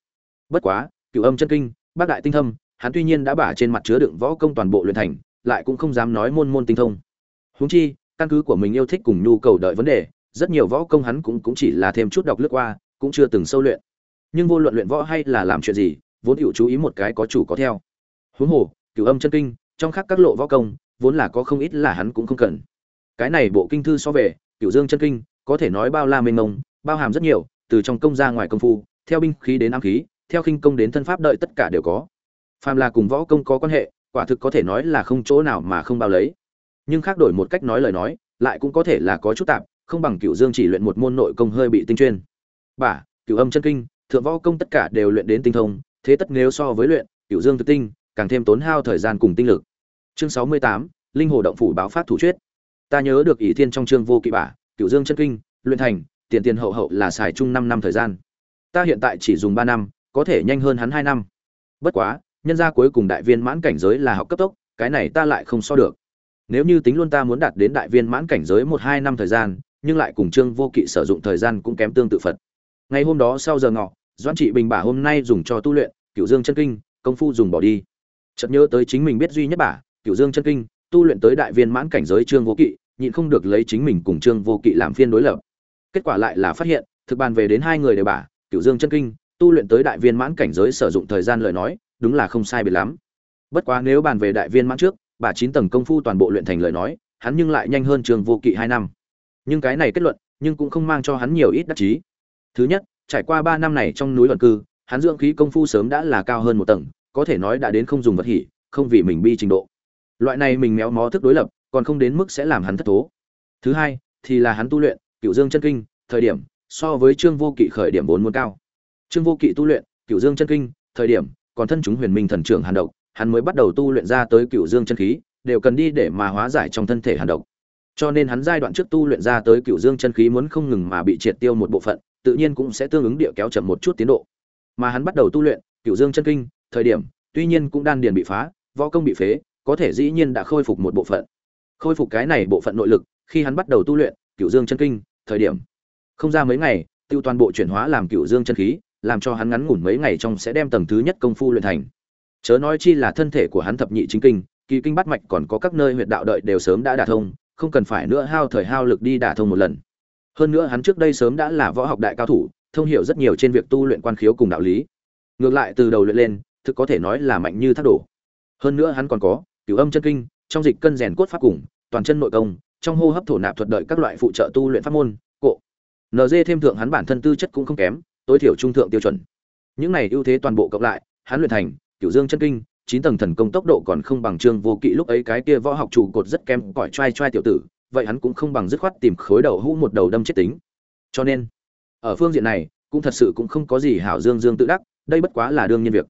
Speaker 1: Bất quá, cửu âm chân kinh, bác đại tinh thâm, hắn tuy nhiên đã bả trên mặt chứa đựng võ công toàn bộ luyện thành, lại cũng không dám nói môn môn tinh thông. Huống chi, căn cứ của mình yêu thích cùng nhu cầu đợi vấn đề, rất nhiều võ công hắn cũng cũng chỉ là thêm chút đọc lướt qua, cũng chưa từng sâu luyện nhưng vô luận luyện võ hay là làm chuyện gì, vốn hữu chú ý một cái có chủ có theo. Huống hồ, cửu âm chân kinh, trong khắc các lộ võ công, vốn là có không ít là hắn cũng không cần. Cái này bộ kinh thư so về, cửu dương chân kinh, có thể nói bao la mênh mông, bao hàm rất nhiều, từ trong công ra ngoài công phu, theo binh khí đến ám khí, theo khinh công đến thân pháp đợi tất cả đều có. Phàm là cùng võ công có quan hệ, quả thực có thể nói là không chỗ nào mà không bao lấy. Nhưng khác đổi một cách nói lời nói, lại cũng có thể là có chút tạp, không bằng cửu dương chỉ luyện một môn nội công hơi bị tinh chuyên. Bả cửu âm chân kinh thượng võ công tất cả đều luyện đến tinh thông, thế tất nếu so với luyện, Cửu dương thực tinh, càng thêm tốn hao thời gian cùng tinh lực. Chương sáu mươi tám, linh hồ động phủ báo phát thủ quyết. ta nhớ được ỷ thiên trong chương vô kỵ bả, Cửu dương chân kinh, luyện thành, tiền tiền hậu hậu là xài chung năm năm thời gian. Ta hiện tại chỉ dùng ba năm, có thể nhanh hơn hắn hai năm. Bất quá, nhân gia cuối cùng đại viên mãn cảnh giới là học cấp tốc, cái này ta lại không so được. Nếu như tính luôn ta muốn đạt đến đại viên mãn cảnh giới một hai năm thời gian, nhưng lại cùng trương vô kỵ sử dụng thời gian cũng kém tương tự phật. Ngày hôm đó sau giờ ngọ doãn trị bình bả hôm nay dùng cho tu luyện cựu dương chân kinh, công phu dùng bỏ đi. Chợt nhớ tới chính mình biết duy nhất bả cựu dương chân kinh, tu luyện tới đại viên mãn cảnh giới trương vô kỵ, nhịn không được lấy chính mình cùng trương vô kỵ làm phiên đối lập. Kết quả lại là phát hiện, thực bàn về đến hai người đều bả Cựu dương chân kinh, tu luyện tới đại viên mãn cảnh giới sử dụng thời gian lời nói, đúng là không sai biệt lắm. Bất quá nếu bàn về đại viên mãn trước bà chín tầng công phu toàn bộ luyện thành lời nói, hắn nhưng lại nhanh hơn trường vô kỵ hai năm. Nhưng cái này kết luận, nhưng cũng không mang cho hắn nhiều ít đắc chí. Thứ nhất trải qua ba năm này trong núi luận cư, hắn dưỡng khí công phu sớm đã là cao hơn một tầng, có thể nói đã đến không dùng vật hỉ, không vì mình bi trình độ. Loại này mình méo mó thức đối lập, còn không đến mức sẽ làm hắn thất thố. Thứ hai, thì là hắn tu luyện, cửu dương chân kinh, thời điểm, so với trương vô kỵ khởi điểm vốn muốn cao. Trương vô kỵ tu luyện, cửu dương chân kinh, thời điểm, còn thân chúng huyền minh thần trưởng hàn độc, hắn mới bắt đầu tu luyện ra tới cửu dương chân khí, đều cần đi để mà hóa giải trong thân thể hàn độc. Cho nên hắn giai đoạn trước tu luyện ra tới cửu dương chân khí muốn không ngừng mà bị triệt tiêu một bộ phận tự nhiên cũng sẽ tương ứng địa kéo chậm một chút tiến độ. Mà hắn bắt đầu tu luyện cựu dương chân kinh, thời điểm, tuy nhiên cũng đan điền bị phá, võ công bị phế, có thể dĩ nhiên đã khôi phục một bộ phận. Khôi phục cái này bộ phận nội lực, khi hắn bắt đầu tu luyện cựu dương chân kinh, thời điểm. Không ra mấy ngày, tiêu toàn bộ chuyển hóa làm cựu dương chân khí, làm cho hắn ngắn ngủn mấy ngày trong sẽ đem tầng thứ nhất công phu luyện thành. Chớ nói chi là thân thể của hắn thập nhị chính kinh, kỳ kinh bát mạch còn có các nơi huyệt đạo đợi đều sớm đã đả thông, không cần phải nữa hao thời hao lực đi đả thông một lần hơn nữa hắn trước đây sớm đã là võ học đại cao thủ, thông hiểu rất nhiều trên việc tu luyện quan khiếu cùng đạo lý. Ngược lại, từ đầu luyện lên, thực có thể nói là mạnh như thác đổ. Hơn nữa hắn còn có, cửu âm chân kinh, trong dịch cân rèn cốt pháp cùng, toàn chân nội công, trong hô hấp thổ nạp thuật đợi các loại phụ trợ tu luyện pháp môn, cộ. Nd thêm thượng hắn bản thân tư chất cũng không kém, tối thiểu trung thượng tiêu chuẩn. Những này ưu thế toàn bộ cộng lại, hắn luyện thành, cửu dương chân kinh, chín tầng thần công tốc độ còn không bằng trương vô kỵ lúc ấy cái kia võ học trụ cột rất kém, cỏi trai trai tiểu tử vậy hắn cũng không bằng dứt khoát tìm khối đầu hũ một đầu đâm chết tính. Cho nên, ở phương diện này, cũng thật sự cũng không có gì hảo dương dương tự đắc, đây bất quá là đương nhiên việc.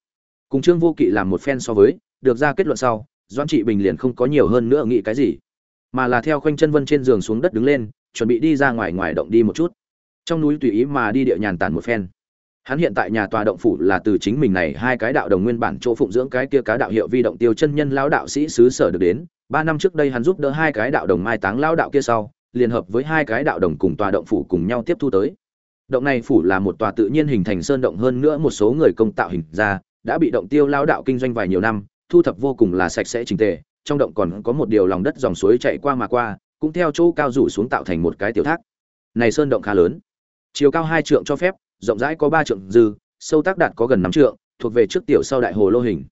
Speaker 1: Cùng trương vô kỵ làm một phen so với, được ra kết luận sau, doãn trị bình liền không có nhiều hơn nữa nghĩ cái gì, mà là theo khoanh chân vân trên giường xuống đất đứng lên, chuẩn bị đi ra ngoài ngoài động đi một chút. Trong núi tùy ý mà đi địa nhàn tản một phen. Hắn hiện tại nhà tòa động phủ là từ chính mình này hai cái đạo đồng nguyên bản chỗ phụng dưỡng cái kia cá đạo hiệu vi động tiêu chân nhân lão đạo sĩ xứ sở được đến ba năm trước đây hắn giúp đỡ hai cái đạo đồng mai táng lao đạo kia sau liên hợp với hai cái đạo đồng cùng tòa động phủ cùng nhau tiếp thu tới. Động này phủ là một tòa tự nhiên hình thành sơn động hơn nữa một số người công tạo hình ra, đã bị động tiêu lao đạo kinh doanh vài nhiều năm, thu thập vô cùng là sạch sẽ trình tề, trong động còn có một điều lòng đất dòng suối chạy qua mà qua, cũng theo chỗ cao rủ xuống tạo thành một cái tiểu thác. Này sơn động khá lớn, chiều cao hai trượng cho phép, rộng rãi có ba trượng dư, sâu tác đạt có gần năm trượng, thuộc về trước tiểu sau đại hồ lô hình.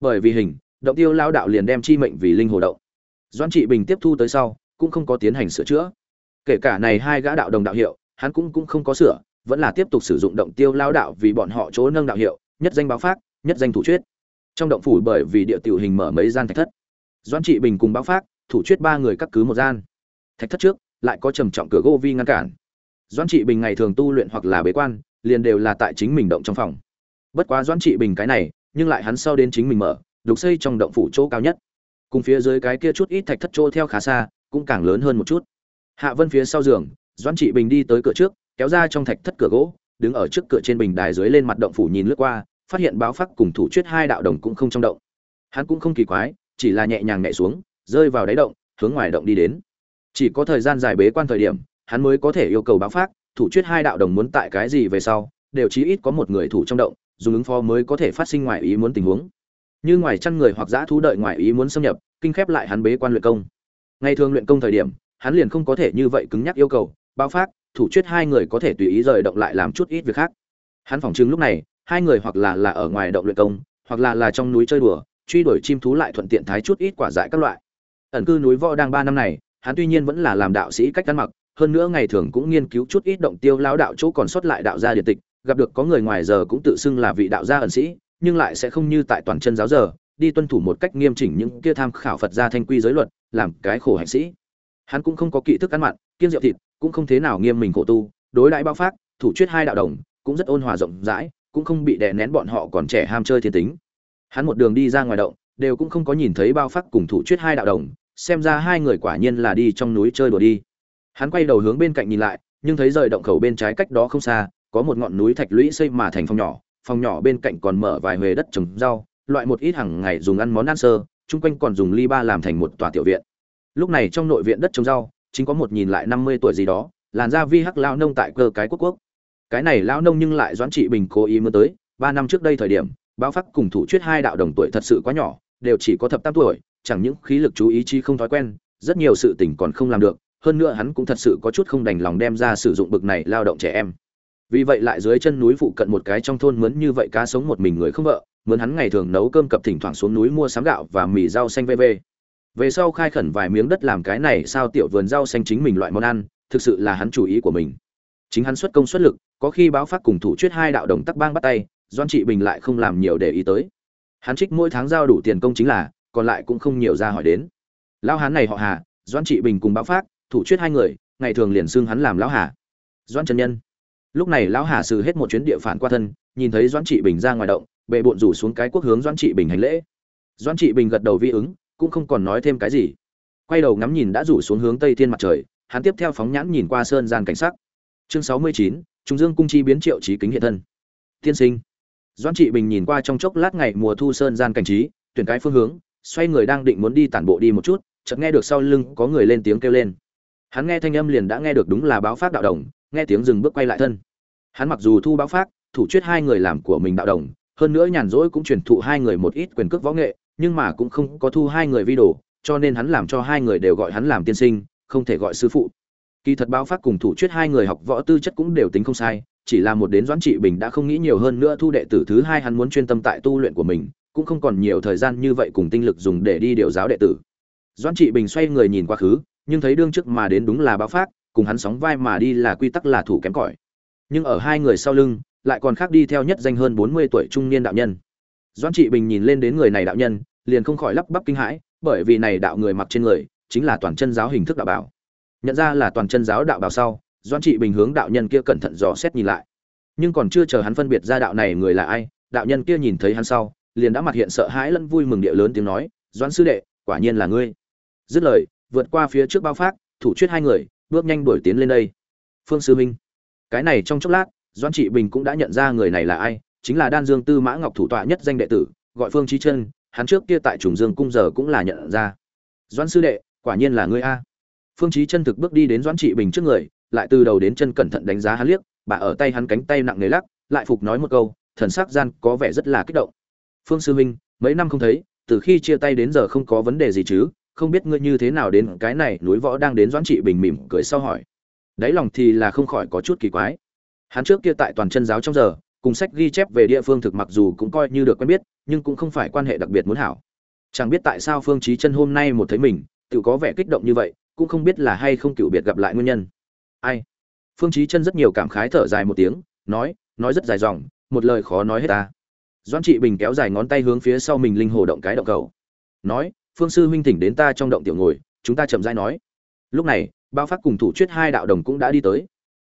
Speaker 1: Bởi vì hình động tiêu lao đạo liền đem chi mệnh vì linh hồ động. Doan trị bình tiếp thu tới sau, cũng không có tiến hành sửa chữa. Kể cả này hai gã đạo đồng đạo hiệu, hắn cũng cũng không có sửa, vẫn là tiếp tục sử dụng động tiêu lao đạo vì bọn họ chỗ nâng đạo hiệu, nhất danh báo phát nhất danh thủ chuyết trong động phủ bởi vì địa tiểu hình mở mấy gian thạch thất. Doan trị bình cùng báo phát thủ chuyết ba người cắt cứ một gian. Thạch thất trước, lại có trầm trọng cửa gỗ vi ngăn cản. Doan trị bình ngày thường tu luyện hoặc là bế quan, liền đều là tại chính mình động trong phòng. Bất quá doãn trị bình cái này, nhưng lại hắn sau đến chính mình mở đục xây trong động phủ chỗ cao nhất. Cùng phía dưới cái kia chút ít thạch thất chỗ theo khá xa, cũng càng lớn hơn một chút. Hạ vân phía sau giường, doãn trị bình đi tới cửa trước, kéo ra trong thạch thất cửa gỗ, đứng ở trước cửa trên bình đài dưới lên mặt động phủ nhìn lướt qua, phát hiện báo phát cùng thủ chuyết hai đạo đồng cũng không trong động. Hắn cũng không kỳ quái, chỉ là nhẹ nhàng nhẹ xuống, rơi vào đáy động, hướng ngoài động đi đến. Chỉ có thời gian dài bế quan thời điểm, hắn mới có thể yêu cầu báo phát thủ chuyết hai đạo đồng muốn tại cái gì về sau, đều chí ít có một người thủ trong động, dùng ứng phó mới có thể phát sinh ngoài ý muốn tình huống như ngoài chăn người hoặc giã thú đợi ngoài ý muốn xâm nhập, kinh khép lại hắn bế quan luyện công. Ngày thường luyện công thời điểm, hắn liền không có thể như vậy cứng nhắc yêu cầu, bao phát thủ chuyết hai người có thể tùy ý rời động lại làm chút ít việc khác. Hắn phỏng chứng lúc này, hai người hoặc là là ở ngoài động luyện công, hoặc là là trong núi chơi đùa, truy đuổi chim thú lại thuận tiện thái chút ít quả dại các loại. Ẩn cư núi võ đang ba năm này, hắn tuy nhiên vẫn là làm đạo sĩ cách ăn mặc, hơn nữa ngày thường cũng nghiên cứu chút ít động tiêu lao đạo chỗ còn sót lại đạo gia điện tịch, gặp được có người ngoài giờ cũng tự xưng là vị đạo gia ẩn sĩ nhưng lại sẽ không như tại toàn chân giáo giờ, đi tuân thủ một cách nghiêm chỉnh những kia tham khảo phật gia thanh quy giới luật, làm cái khổ hành sĩ. Hắn cũng không có kỹ thức ăn mặn kiên rượu thịt, cũng không thế nào nghiêm mình khổ tu, đối đãi bao phát thủ chuyết hai đạo đồng, cũng rất ôn hòa rộng rãi, cũng không bị đè nén bọn họ còn trẻ ham chơi thiên tính. Hắn một đường đi ra ngoài động, đều cũng không có nhìn thấy bao phát cùng thủ chuyết hai đạo đồng, xem ra hai người quả nhiên là đi trong núi chơi đùa đi. Hắn quay đầu hướng bên cạnh nhìn lại, nhưng thấy rời động khẩu bên trái cách đó không xa, có một ngọn núi thạch lũy xây mà thành phòng nhỏ phòng nhỏ bên cạnh còn mở vài huề đất trồng rau, loại một ít hàng ngày dùng ăn món ăn sơ, chung quanh còn dùng ly ba làm thành một tòa tiểu viện. Lúc này trong nội viện đất trồng rau, chính có một nhìn lại năm mươi tuổi gì đó, làn da vi hắc lao nông tại cơ cái quốc quốc. Cái này lao nông nhưng lại doãn trị bình cố ý mưa tới, ba năm trước đây thời điểm, báo phát cùng thủ chuyết hai đạo đồng tuổi thật sự quá nhỏ, đều chỉ có thập tam tuổi, chẳng những khí lực chú ý chi không thói quen, rất nhiều sự tình còn không làm được, hơn nữa hắn cũng thật sự có chút không đành lòng đem ra sử dụng bực này lao động trẻ em vì vậy lại dưới chân núi phụ cận một cái trong thôn mướn như vậy cá sống một mình người không vợ, mướn hắn ngày thường nấu cơm cập thỉnh thoảng xuống núi mua sắm gạo và mì rau xanh vv về sau khai khẩn vài miếng đất làm cái này sao tiểu vườn rau xanh chính mình loại món ăn, thực sự là hắn chủ ý của mình. Chính hắn xuất công xuất lực, có khi báo phát cùng thủ chuyết hai đạo đồng tắc bang bắt tay, doan trị bình lại không làm nhiều để ý tới. Hắn trích mỗi tháng giao đủ tiền công chính là, còn lại cũng không nhiều ra hỏi đến. Lao hắn này họ hà, doan trị bình cùng báo phát, thủ chuyết hai người, ngày thường liền xưng hắn làm lão hà. Doan trần nhân lúc này lão hà sử hết một chuyến địa phản qua thân, nhìn thấy Doãn trị bình ra ngoài động, bệ bộn rủ xuống cái quốc hướng Doãn trị bình hành lễ. Doãn trị bình gật đầu vi ứng, cũng không còn nói thêm cái gì. Quay đầu ngắm nhìn đã rủ xuống hướng tây thiên mặt trời, hắn tiếp theo phóng nhãn nhìn qua sơn gian cảnh sắc. Chương sáu mươi chín, trung dương cung chi biến triệu trí kính hiện thân. Tiên sinh. Doãn trị bình nhìn qua trong chốc lát ngày mùa thu sơn gian cảnh trí, tuyển cái phương hướng, xoay người đang định muốn đi tản bộ đi một chút, chợt nghe được sau lưng có người lên tiếng kêu lên. Hắn nghe thanh âm liền đã nghe được đúng là báo pháp đạo đồng, nghe tiếng dừng bước quay lại thân hắn mặc dù thu báo phát, thủ chuyết hai người làm của mình đạo đồng, hơn nữa nhàn rỗi cũng truyền thụ hai người một ít quyền cước võ nghệ, nhưng mà cũng không có thu hai người vi đồ, cho nên hắn làm cho hai người đều gọi hắn làm tiên sinh, không thể gọi sư phụ. Kỳ thật báo phát cùng thủ chuyết hai người học võ tư chất cũng đều tính không sai, chỉ là một đến doãn trị bình đã không nghĩ nhiều hơn nữa thu đệ tử thứ hai hắn muốn chuyên tâm tại tu luyện của mình, cũng không còn nhiều thời gian như vậy cùng tinh lực dùng để đi điều giáo đệ tử. Doãn trị bình xoay người nhìn quá khứ, nhưng thấy đương trước mà đến đúng là báo phát, cùng hắn sóng vai mà đi là quy tắc là thủ kém cỏi nhưng ở hai người sau lưng, lại còn khác đi theo nhất danh hơn bốn mươi tuổi trung niên đạo nhân. Doãn trị bình nhìn lên đến người này đạo nhân, liền không khỏi lắp bắp kinh hãi, bởi vì này đạo người mặc trên người, chính là toàn chân giáo hình thức đạo bảo. Nhận ra là toàn chân giáo đạo bảo sau, doãn trị bình hướng đạo nhân kia cẩn thận dò xét nhìn lại. Nhưng còn chưa chờ hắn phân biệt ra đạo này người là ai, đạo nhân kia nhìn thấy hắn sau, liền đã mặt hiện sợ hãi lẫn vui mừng địa lớn tiếng nói, doãn sư đệ, quả nhiên là ngươi. Dứt lời, vượt qua phía trước bao phát, thủ chuyết hai người, bước nhanh đuổi tiến lên đây. Phương sư minh cái này trong chốc lát, doãn trị bình cũng đã nhận ra người này là ai, chính là đan dương tư mã ngọc thủ tọa nhất danh đệ tử, gọi phương trí chân hắn trước kia tại trùng dương cung giờ cũng là nhận ra. Doãn sư đệ, quả nhiên là ngươi a. Phương trí chân thực bước đi đến doãn trị bình trước người, lại từ đầu đến chân cẩn thận đánh giá hắn liếc, bà ở tay hắn cánh tay nặng nề lắc, lại phục nói một câu, thần sắc gian có vẻ rất là kích động. Phương sư huynh, mấy năm không thấy, từ khi chia tay đến giờ không có vấn đề gì chứ, không biết ngươi như thế nào đến cái này, núi võ đang đến doãn trị bình mỉm cười sau hỏi đáy lòng thì là không khỏi có chút kỳ quái. Hắn trước kia tại toàn chân giáo trong giờ, cùng sách ghi chép về địa phương thực mặc dù cũng coi như được quen biết, nhưng cũng không phải quan hệ đặc biệt muốn hảo. Chẳng biết tại sao phương trí chân hôm nay một thấy mình, tự có vẻ kích động như vậy, cũng không biết là hay không cựu biệt gặp lại nguyên nhân. Ai? Phương trí chân rất nhiều cảm khái thở dài một tiếng, nói nói rất dài dòng, một lời khó nói hết ta. Doan trị bình kéo dài ngón tay hướng phía sau mình linh hồ động cái động cầu. Nói, phương sư huynh thỉnh đến ta trong động tiểu ngồi, chúng ta chậm rãi nói. Lúc này bao phát cùng thủ chuyết hai đạo đồng cũng đã đi tới.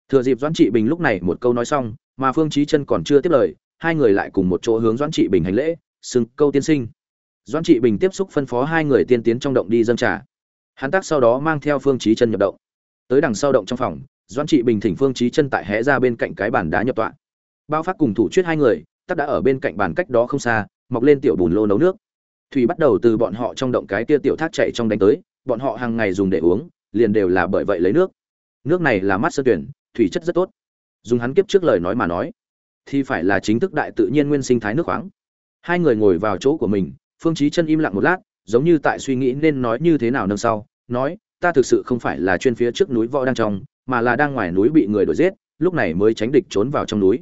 Speaker 1: Thừa dịp doãn trị bình lúc này một câu nói xong, mà phương trí chân còn chưa tiếp lời, hai người lại cùng một chỗ hướng doãn trị bình hành lễ, xưng câu tiên sinh. Doãn trị bình tiếp xúc phân phó hai người tiên tiến trong động đi dâng trà. Hắn tác sau đó mang theo phương trí chân nhập động. Tới đằng sau động trong phòng, doãn trị bình thỉnh phương trí chân tại hé ra bên cạnh cái bàn đá nhập tọa. Bao phát cùng thủ chuyết hai người, tắc đã ở bên cạnh bàn cách đó không xa, mọc lên tiểu bùn lô nấu nước. Thủy bắt đầu từ bọn họ trong động cái tia tiểu thác chạy trong đánh tới, bọn họ hàng ngày dùng để uống liền đều là bởi vậy lấy nước. Nước này là mắt sơ tuyển, thủy chất rất tốt. Dùng hắn kiếp trước lời nói mà nói, thì phải là chính thức đại tự nhiên nguyên sinh thái nước khoáng. Hai người ngồi vào chỗ của mình, phương chí chân im lặng một lát, giống như tại suy nghĩ nên nói như thế nào nâng sau, nói, ta thực sự không phải là chuyên phía trước núi võ đang trong, mà là đang ngoài núi bị người đuổi giết, lúc này mới tránh địch trốn vào trong núi.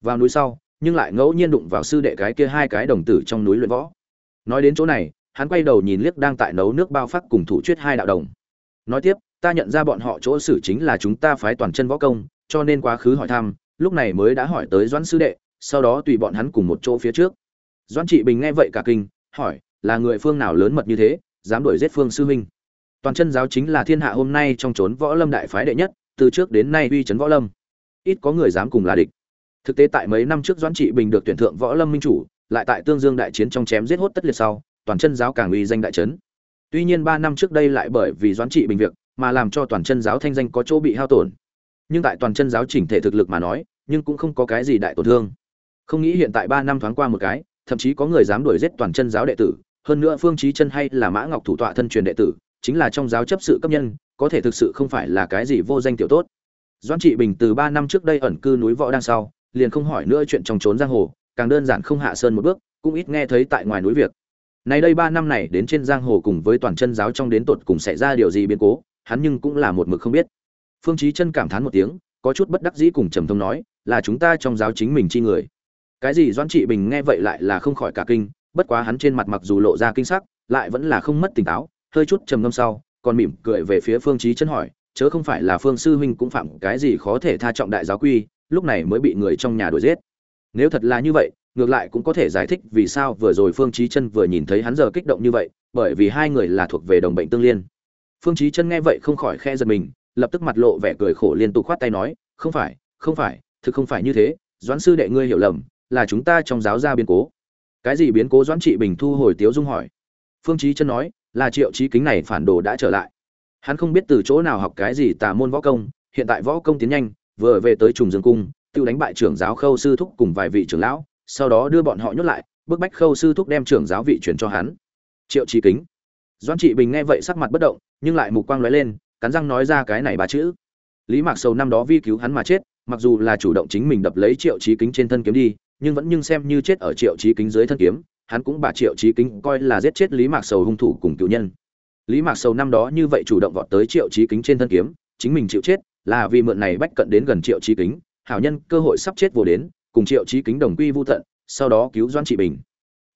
Speaker 1: Vào núi sau, nhưng lại ngẫu nhiên đụng vào sư đệ cái kia hai cái đồng tử trong núi luyện võ. Nói đến chỗ này, hắn quay đầu nhìn liếc đang tại nấu nước bao phát cùng thủ chuyết hai đạo đồng nói tiếp, ta nhận ra bọn họ chỗ xử chính là chúng ta phái toàn chân võ công, cho nên quá khứ hỏi thăm, lúc này mới đã hỏi tới doãn sư đệ, sau đó tùy bọn hắn cùng một chỗ phía trước. Doãn trị bình nghe vậy cả kinh, hỏi, là người phương nào lớn mật như thế, dám đuổi giết phương sư huynh toàn chân giáo chính là thiên hạ hôm nay trong trốn võ lâm đại phái đệ nhất, từ trước đến nay uy chấn võ lâm. Ít có người dám cùng là địch. Thực tế tại mấy năm trước doãn trị bình được tuyển thượng võ lâm minh chủ, lại tại tương dương đại chiến trong chém giết hốt tất liệt sau, toàn chân giáo càng uy danh đại trấn tuy nhiên ba năm trước đây lại bởi vì doãn trị bình việc mà làm cho toàn chân giáo thanh danh có chỗ bị hao tổn. Nhưng tại toàn chân giáo chỉnh thể thực lực mà nói, nhưng cũng không có cái gì đại tổn thương. Không nghĩ hiện tại ba năm thoáng qua một cái, thậm chí có người dám đuổi giết toàn chân giáo đệ tử. Hơn nữa phương chí chân hay là mã ngọc thủ tọa thân truyền đệ tử, chính là trong giáo chấp sự cấp nhân, có thể thực sự không phải là cái gì vô danh tiểu tốt. Doãn trị bình từ ba năm trước đây ẩn cư núi võ đang sau, liền không hỏi nữa chuyện trong trốn giang hồ, càng đơn giản không hạ sơn một bước, cũng ít nghe thấy tại ngoài núi việc nay đây ba năm này đến trên giang hồ cùng với toàn chân giáo trong đến tột cùng xảy ra điều gì biến cố, hắn nhưng cũng là một mực không biết. Phương chí chân cảm thán một tiếng, có chút bất đắc dĩ cùng trầm thông nói, là chúng ta trong giáo chính mình chi người. Cái gì doãn trị bình nghe vậy lại là không khỏi cả kinh, bất quá hắn trên mặt mặc dù lộ ra kinh sắc, lại vẫn là không mất tỉnh táo, hơi chút trầm ngâm sau, còn mỉm cười về phía phương chí chân hỏi, chớ không phải là phương sư huynh cũng phạm cái gì khó thể tha trọng đại giáo quy, lúc này mới bị người trong nhà đuổi giết. Nếu thật là như vậy ngược lại cũng có thể giải thích vì sao vừa rồi phương chí chân vừa nhìn thấy hắn giờ kích động như vậy, bởi vì hai người là thuộc về đồng bệnh tương liên. Phương chí chân nghe vậy không khỏi khe giật mình, lập tức mặt lộ vẻ cười khổ liên tục khoát tay nói, không phải không phải, thực không phải như thế, doãn sư đệ ngươi hiểu lầm, là chúng ta trong giáo gia biến cố. Cái gì biến cố? Doãn trị bình thu hồi tiếu dung hỏi. Phương chí chân nói, là triệu chí kính này phản đồ đã trở lại. Hắn không biết từ chỗ nào học cái gì tà môn võ công, hiện tại võ công tiến nhanh, vừa về tới trùng dương cung tiêu đánh bại trưởng giáo khâu sư thúc cùng vài vị trưởng lão sau đó đưa bọn họ nhốt lại, bức bách khâu sư thúc đem trưởng giáo vị chuyển cho hắn. Triệu trí kính. Doãn trị bình nghe vậy sắc mặt bất động, nhưng lại mục quang lóe lên, cắn răng nói ra cái này ba chữ. Lý mạc sầu năm đó vi cứu hắn mà chết, mặc dù là chủ động chính mình đập lấy triệu trí kính trên thân kiếm đi, nhưng vẫn nhưng xem như chết ở triệu trí kính dưới thân kiếm, hắn cũng bà triệu trí kính coi là giết chết lý mạc sầu hung thủ cùng cựu nhân. Lý mạc sầu năm đó như vậy chủ động vọt tới triệu trí kính trên thân kiếm, chính mình chịu chết, là vì mượn này bách cận đến gần triệu trí kính, hảo nhân cơ hội sắp chết vô đến cùng triệu chí kính đồng quy vu tận, sau đó cứu doan trị bình.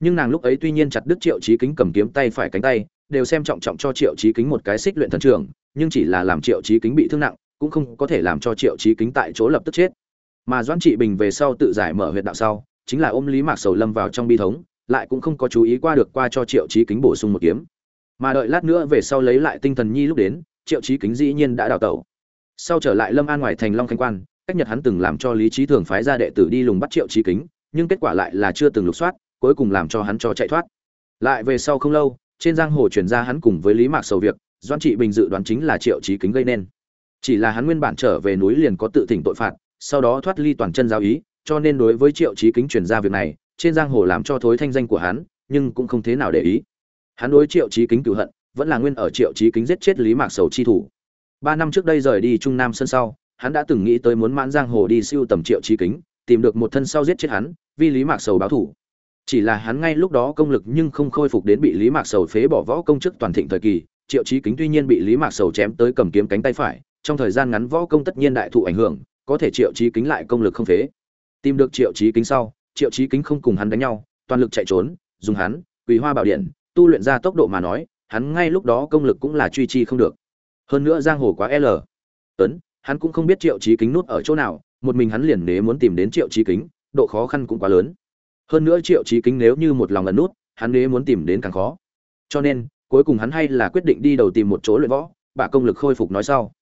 Speaker 1: Nhưng nàng lúc ấy tuy nhiên chặt đứt triệu chí kính cầm kiếm tay phải cánh tay, đều xem trọng trọng cho triệu trí kính một cái xích luyện thần trường, nhưng chỉ là làm triệu trí kính bị thương nặng, cũng không có thể làm cho triệu trí kính tại chỗ lập tức chết. Mà doãn trị bình về sau tự giải mở huyệt đạo sau, chính là ôm lý mạc sầu lâm vào trong bi thống, lại cũng không có chú ý qua được qua cho triệu trí kính bổ sung một kiếm. Mà đợi lát nữa về sau lấy lại tinh thần nhi lúc đến, triệu trí kính dĩ nhiên đã đào tẩu. Sau trở lại lâm an ngoài thành long khánh quan cách nhật hắn từng làm cho lý trí thường phái ra đệ tử đi lùng bắt triệu trí kính, nhưng kết quả lại là chưa từng lục soát, cuối cùng làm cho hắn cho chạy thoát. Lại về sau không lâu, trên giang hồ truyền ra hắn cùng với lý mạc sầu việc doan trị bình dự đoán chính là triệu trí kính gây nên. Chỉ là hắn nguyên bản trở về núi liền có tự thỉnh tội phạt, sau đó thoát ly toàn chân giáo ý, cho nên đối với triệu trí kính truyền ra việc này, trên giang hồ làm cho thối thanh danh của hắn, nhưng cũng không thế nào để ý. Hắn đối triệu trí kính cửu hận, vẫn là nguyên ở triệu trí kính giết chết lý mạc sầu chi thủ. Ba năm trước đây rời đi trung nam sân sau hắn đã từng nghĩ tới muốn mãn giang hồ đi siêu tầm triệu trí kính, tìm được một thân sau giết chết hắn vì lý mạc sầu báo thủ. Chỉ là hắn ngay lúc đó công lực nhưng không khôi phục đến bị lý mạc sầu phế bỏ võ công chức toàn thịnh thời kỳ, triệu trí kính tuy nhiên bị lý mạc sầu chém tới cầm kiếm cánh tay phải, trong thời gian ngắn võ công tất nhiên đại thụ ảnh hưởng, có thể triệu trí kính lại công lực không phế. Tìm được triệu trí kính sau, triệu trí kính không cùng hắn đánh nhau, toàn lực chạy trốn, dùng hắn, quỳ hoa bảo điện, tu luyện ra tốc độ mà nói, hắn ngay lúc đó công lực cũng là truy chi không được. Hơn nữa giang hồ quá l. Tấn hắn cũng không biết triệu chí kính nút ở chỗ nào, một mình hắn liền nếu muốn tìm đến triệu chí kính, độ khó khăn cũng quá lớn. Hơn nữa triệu chí kính nếu như một lòng ẩn nút, hắn nếu muốn tìm đến càng khó. Cho nên, cuối cùng hắn hay là quyết định đi đầu tìm một chỗ luyện võ, bả công lực khôi phục nói sau.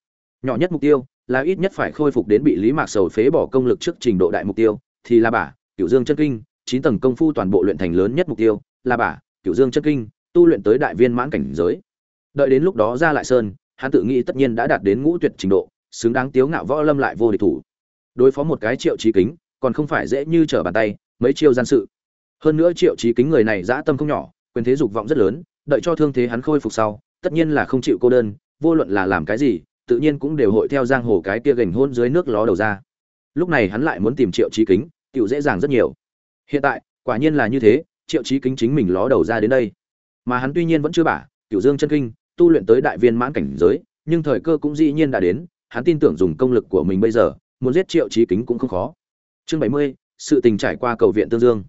Speaker 1: Nhỏ nhất mục tiêu là ít nhất phải khôi phục đến bị lý mạc sầu phế bỏ công lực trước trình độ đại mục tiêu, thì là bả, cửu dương chân kinh, chín tầng công phu toàn bộ luyện thành lớn nhất mục tiêu, là bả, cửu dương chân kinh, tu luyện tới đại viên mãn cảnh giới. Đợi đến lúc đó ra lại sơn, hắn tự nghĩ tất nhiên đã đạt đến ngũ tuyệt trình độ xứng đáng tiếu ngạo võ lâm lại vô địch thủ. Đối phó một cái triệu trí kính, còn không phải dễ như trở bàn tay, mấy chiêu gian sự. Hơn nữa triệu trí kính người này dã tâm không nhỏ, quyền thế dục vọng rất lớn, đợi cho thương thế hắn khôi phục sau, tất nhiên là không chịu cô đơn, vô luận là làm cái gì, tự nhiên cũng đều hội theo giang hồ cái kia gành hôn dưới nước ló đầu ra. Lúc này hắn lại muốn tìm triệu trí kính tựu dễ dàng rất nhiều. Hiện tại, quả nhiên là như thế, triệu trí kính chính mình ló đầu ra đến đây. Mà hắn tuy nhiên vẫn chưa bả, tiểu dương chân kinh, tu luyện tới đại viên mãn cảnh giới, nhưng thời cơ cũng dĩ nhiên đã đến hắn tin tưởng dùng công lực của mình bây giờ, muốn giết triệu trí kính cũng không khó. Chương bảy mươi, sự tình trải qua cầu viện tương dương.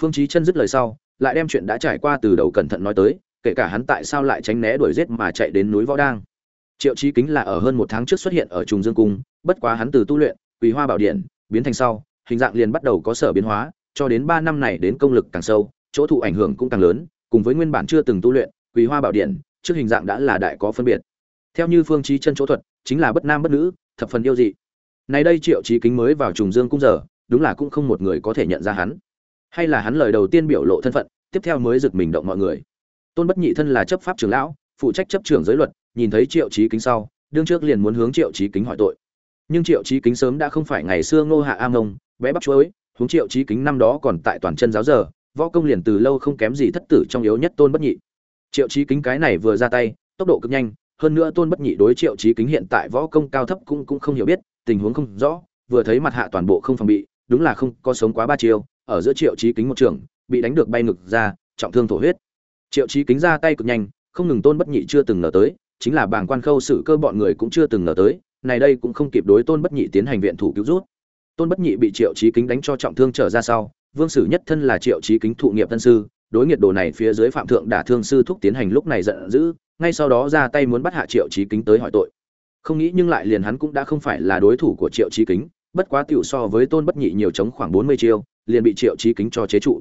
Speaker 1: Phương chí chân dứt lời sau, lại đem chuyện đã trải qua từ đầu cẩn thận nói tới, kể cả hắn tại sao lại tránh né đuổi giết mà chạy đến núi võ đang. Triệu trí kính là ở hơn một tháng trước xuất hiện ở trùng dương cung, bất quá hắn từ tu luyện, quỳ hoa bảo điện, biến thành sau, hình dạng liền bắt đầu có sở biến hóa, cho đến ba năm này đến công lực càng sâu, chỗ thụ ảnh hưởng cũng càng lớn, cùng với nguyên bản chưa từng tu luyện, quỳ hoa bảo điện, trước hình dạng đã là đại có phân biệt. Theo như phương chí chân chỗ thuật chính là bất nam bất nữ, thập phần yêu dị. Nay đây triệu chí kính mới vào trùng dương cung giờ, đúng là cũng không một người có thể nhận ra hắn. Hay là hắn lời đầu tiên biểu lộ thân phận, tiếp theo mới giật mình động mọi người. Tôn bất nhị thân là chấp pháp trưởng lão, phụ trách chấp trưởng giới luật, nhìn thấy triệu chí kính sau, đương trước liền muốn hướng triệu chí kính hỏi tội. Nhưng triệu chí kính sớm đã không phải ngày xưa ngô hạ am ông, bé bắp chuối, huống triệu chí kính năm đó còn tại toàn chân giáo giờ, võ công liền từ lâu không kém gì thất tử trong yếu nhất tôn bất nhị. Triệu chí kính cái này vừa ra tay, tốc độ cực nhanh hơn nữa tôn bất nhị đối triệu chí kính hiện tại võ công cao thấp cũng cũng không hiểu biết, tình huống không rõ, vừa thấy mặt hạ toàn bộ không phòng bị, đúng là không có sống quá ba chiêu, ở giữa triệu chí kính một trường, bị đánh được bay ngực ra, trọng thương thổ huyết. Triệu chí kính ra tay cực nhanh, không ngừng tôn bất nhị chưa từng ngờ tới, chính là bảng quan khâu xử cơ bọn người cũng chưa từng ngờ tới, này đây cũng không kịp đối tôn bất nhị tiến hành viện thủ cứu rút. Tôn bất nhị bị triệu chí kính đánh cho trọng thương trở ra sau, vương sử nhất thân là triệu chí kính thụ nghiệp tân sư, đối nghiệt đồ này phía dưới phạm thượng đả thương sư thúc tiến hành lúc này giận dữ ngay sau đó ra tay muốn bắt hạ triệu chí kính tới hỏi tội. Không nghĩ nhưng lại liền hắn cũng đã không phải là đối thủ của triệu chí kính, bất quá tiểu so với tôn bất nhị nhiều chống khoảng bốn mươi chiêu, liền bị triệu chí kính cho chế trụ.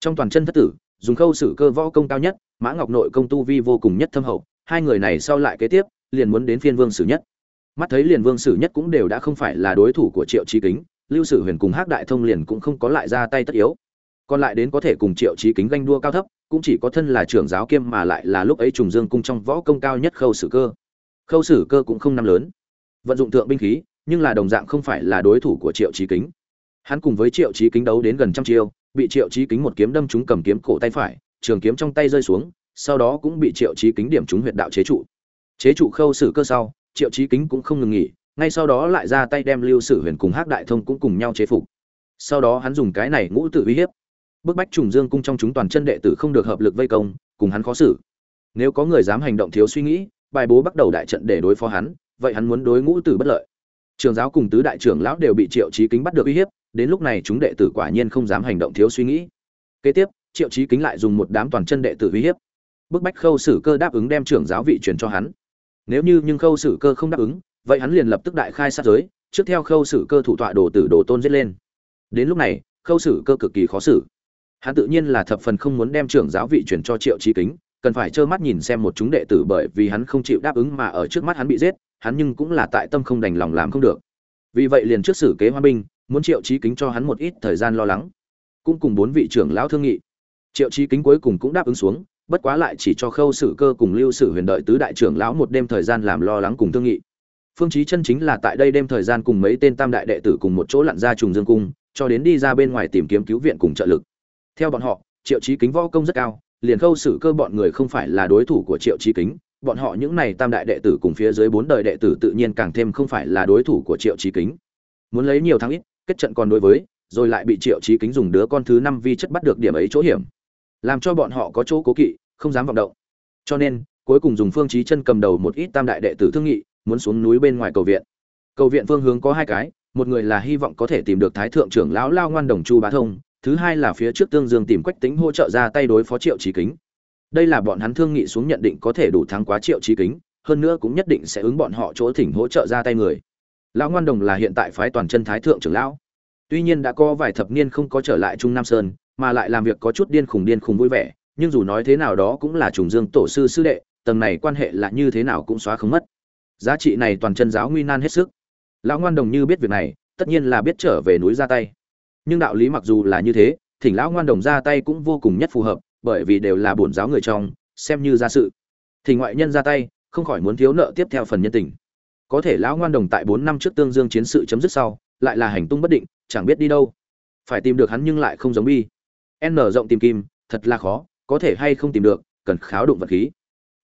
Speaker 1: Trong toàn chân thất tử, dùng khâu sử cơ võ công cao nhất, mã ngọc nội công tu vi vô cùng nhất thâm hậu, hai người này sau lại kế tiếp, liền muốn đến phiên vương sử nhất. Mắt thấy liền vương sử nhất cũng đều đã không phải là đối thủ của triệu chí kính, lưu sử huyền cùng hắc đại thông liền cũng không có lại ra tay tất yếu còn lại đến có thể cùng triệu chí kính ganh đua cao thấp, cũng chỉ có thân là trưởng giáo kiêm mà lại là lúc ấy trùng dương cung trong võ công cao nhất khâu sử cơ. Khâu sử cơ cũng không năm lớn. Vận dụng thượng binh khí, nhưng là đồng dạng không phải là đối thủ của triệu chí kính. Hắn cùng với triệu chí kính đấu đến gần trăm chiêu, bị triệu chí kính một kiếm đâm trúng cầm kiếm cổ tay phải, trường kiếm trong tay rơi xuống, sau đó cũng bị triệu chí kính điểm trúng huyệt đạo chế trụ. Chế trụ khâu sử cơ sau, triệu chí kính cũng không ngừng nghỉ, ngay sau đó lại ra tay đem lưu sử huyền cùng hắc đại thông cũng cùng nhau chế phục. Sau đó hắn dùng cái này ngũ tự uy hiếp bức bách trùng dương cung trong chúng toàn chân đệ tử không được hợp lực vây công, cùng hắn khó xử. Nếu có người dám hành động thiếu suy nghĩ, bài bố bắt đầu đại trận để đối phó hắn, vậy hắn muốn đối ngũ tử bất lợi. Trường giáo cùng tứ đại trưởng lão đều bị triệu chí kính bắt được uy hiếp, đến lúc này chúng đệ tử quả nhiên không dám hành động thiếu suy nghĩ. Kế tiếp, triệu chí kính lại dùng một đám toàn chân đệ tử uy hiếp. Bức bách khâu sử cơ đáp ứng đem trưởng giáo vị truyền cho hắn. Nếu như nhưng khâu sử cơ không đáp ứng, vậy hắn liền lập tức đại khai sát giới, trước theo khâu sử cơ thủ tọa đồ tử đồ tôn giết lên. Đến lúc này, khâu sử cơ cực kỳ khó xử hắn tự nhiên là thập phần không muốn đem trưởng giáo vị truyền cho triệu trí kính, cần phải trơ mắt nhìn xem một chúng đệ tử bởi vì hắn không chịu đáp ứng mà ở trước mắt hắn bị giết, hắn nhưng cũng là tại tâm không đành lòng làm không được. Vì vậy liền trước xử kế hoa binh muốn triệu trí kính cho hắn một ít thời gian lo lắng. Cũng cùng bốn vị trưởng lão thương nghị. Triệu trí kính cuối cùng cũng đáp ứng xuống, bất quá lại chỉ cho khâu sử cơ cùng lưu sử huyền đợi tứ đại trưởng lão một đêm thời gian làm lo lắng cùng thương nghị. Phương chí chân chính là tại đây đêm thời gian cùng mấy tên tam đại đệ tử cùng một chỗ lặn ra trùng dương cung, cho đến đi ra bên ngoài tìm kiếm cứu viện cùng trợ lực theo bọn họ, triệu chí kính võ công rất cao, liền khâu xử cơ bọn người không phải là đối thủ của triệu chí kính. Bọn họ những này tam đại đệ tử cùng phía dưới bốn đời đệ tử tự nhiên càng thêm không phải là đối thủ của triệu chí kính. Muốn lấy nhiều thắng ít, kết trận còn đối với, rồi lại bị triệu chí kính dùng đứa con thứ năm vi chất bắt được điểm ấy chỗ hiểm. Làm cho bọn họ có chỗ cố kỵ, không dám vọng động. Cho nên, cuối cùng dùng phương chí chân cầm đầu một ít tam đại đệ tử thương nghị, muốn xuống núi bên ngoài cầu viện. Cầu viện phương hướng có hai cái, một người là hy vọng có thể tìm được thái thượng trưởng lão lao ngoan đồng chu bá thông thứ hai là phía trước tương dương tìm quách tính hỗ trợ ra tay đối phó triệu trí kính. Đây là bọn hắn thương nghị xuống nhận định có thể đủ thắng quá triệu trí kính, hơn nữa cũng nhất định sẽ ứng bọn họ chỗ thỉnh hỗ trợ ra tay người. Lão ngoan đồng là hiện tại phái toàn chân thái thượng trưởng lão. Tuy nhiên đã có vài thập niên không có trở lại trung nam sơn, mà lại làm việc có chút điên khùng điên khùng vui vẻ, nhưng dù nói thế nào đó cũng là trùng dương tổ sư sư đệ, tầng này quan hệ là như thế nào cũng xóa không mất. Giá trị này toàn chân giáo nguy nan hết sức. Lão ngoan đồng như biết việc này, tất nhiên là biết trở về núi ra tay nhưng đạo lý mặc dù là như thế, thỉnh lão ngoan đồng ra tay cũng vô cùng nhất phù hợp, bởi vì đều là bổn giáo người trong, xem như ra sự. Thì ngoại nhân ra tay, không khỏi muốn thiếu nợ tiếp theo phần nhân tình. Có thể lão ngoan đồng tại bốn năm trước tương dương chiến sự chấm dứt sau, lại là hành tung bất định, chẳng biết đi đâu. Phải tìm được hắn nhưng lại không giống bi. N rộng tìm kim, thật là khó, có thể hay không tìm được, cần kháo đụng vật khí.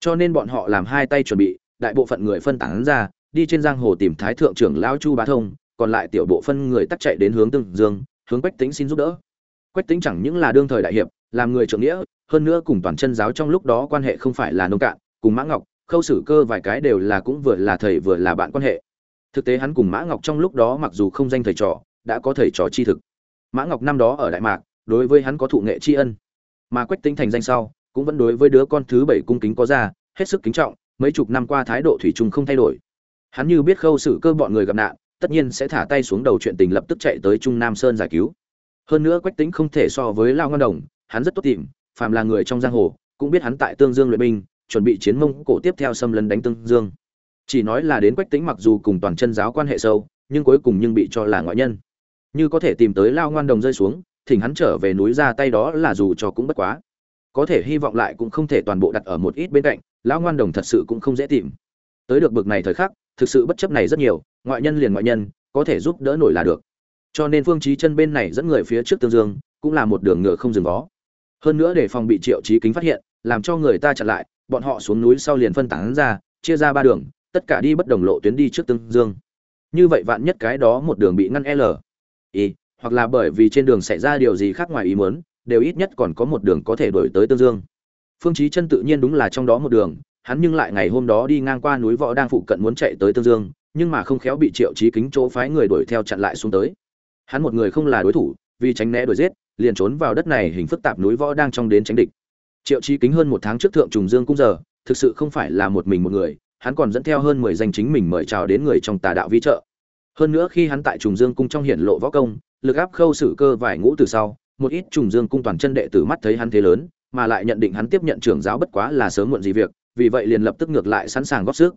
Speaker 1: Cho nên bọn họ làm hai tay chuẩn bị, đại bộ phận người phân tán ra, đi trên giang hồ tìm thái thượng trưởng lão chu bá thông, còn lại tiểu bộ phân người tắt chạy đến hướng tương dương hướng quách tính xin giúp đỡ. Quách tính chẳng những là đương thời đại hiệp, làm người trưởng nghĩa, hơn nữa cùng toàn chân giáo trong lúc đó quan hệ không phải là nông cạn, cùng mã ngọc, khâu xử cơ vài cái đều là cũng vừa là thầy vừa là bạn quan hệ. Thực tế hắn cùng mã ngọc trong lúc đó mặc dù không danh thầy trò, đã có thầy trò chi thực. Mã ngọc năm đó ở đại mạc, đối với hắn có thụ nghệ tri ân. Mà quách tính thành danh sau, cũng vẫn đối với đứa con thứ bảy cung kính có ra, hết sức kính trọng, mấy chục năm qua thái độ thủy chung không thay đổi. Hắn như biết khâu xử cơ bọn người gặp nạn tất nhiên sẽ thả tay xuống đầu chuyện tình lập tức chạy tới trung nam sơn giải cứu. Hơn nữa quách tính không thể so với lao ngân đồng, hắn rất tốt tìm, phàm là người trong giang hồ, cũng biết hắn tại tương dương luyện binh, chuẩn bị chiến mông cổ tiếp theo xâm lấn đánh tương dương. Chỉ nói là đến quách tính mặc dù cùng toàn chân giáo quan hệ sâu, nhưng cuối cùng nhưng bị cho là ngoại nhân. Như có thể tìm tới lao ngoan đồng rơi xuống, thỉnh hắn trở về núi ra tay đó là dù cho cũng bất quá. Có thể hy vọng lại cũng không thể toàn bộ đặt ở một ít bên cạnh lão ngoan đồng thật sự cũng không dễ tìm. Tới được bực này thời khắc thực sự bất chấp này rất nhiều, ngoại nhân liền ngoại nhân, có thể giúp đỡ nổi là được. Cho nên phương chí chân bên này dẫn người phía trước tương dương, cũng là một đường ngựa không dừng vó. Hơn nữa để phòng bị triệu chí kính phát hiện, làm cho người ta chặn lại, bọn họ xuống núi sau liền phân tán ra, chia ra ba đường, tất cả đi bất đồng lộ tuyến đi trước tương dương. Như vậy vạn nhất cái đó một đường bị ngăn l. Y hoặc là bởi vì trên đường xảy ra điều gì khác ngoài ý muốn, đều ít nhất còn có một đường có thể đổi tới tương dương. Phương chí chân tự nhiên đúng là trong đó một đường hắn nhưng lại ngày hôm đó đi ngang qua núi võ đang phụ cận muốn chạy tới tương dương, nhưng mà không khéo bị triệu chí kính chỗ phái người đuổi theo chặn lại xuống tới. Hắn một người không là đối thủ, vì tránh né đuổi giết, liền trốn vào đất này hình phức tạp núi võ đang trong đến tránh địch. Triệu chí kính hơn một tháng trước thượng trùng dương cung giờ, thực sự không phải là một mình một người, hắn còn dẫn theo hơn mười danh chính mình mời chào đến người trong tà đạo vi trợ. Hơn nữa khi hắn tại trùng dương cung trong hiển lộ võ công, lực áp khâu sử cơ vài ngũ từ sau, một ít trùng dương cung toàn chân đệ tử mắt thấy hắn thế lớn, mà lại nhận định hắn tiếp nhận trưởng giáo bất quá là sớm muộn gì việc vì vậy liền lập tức ngược lại sẵn sàng góp sức.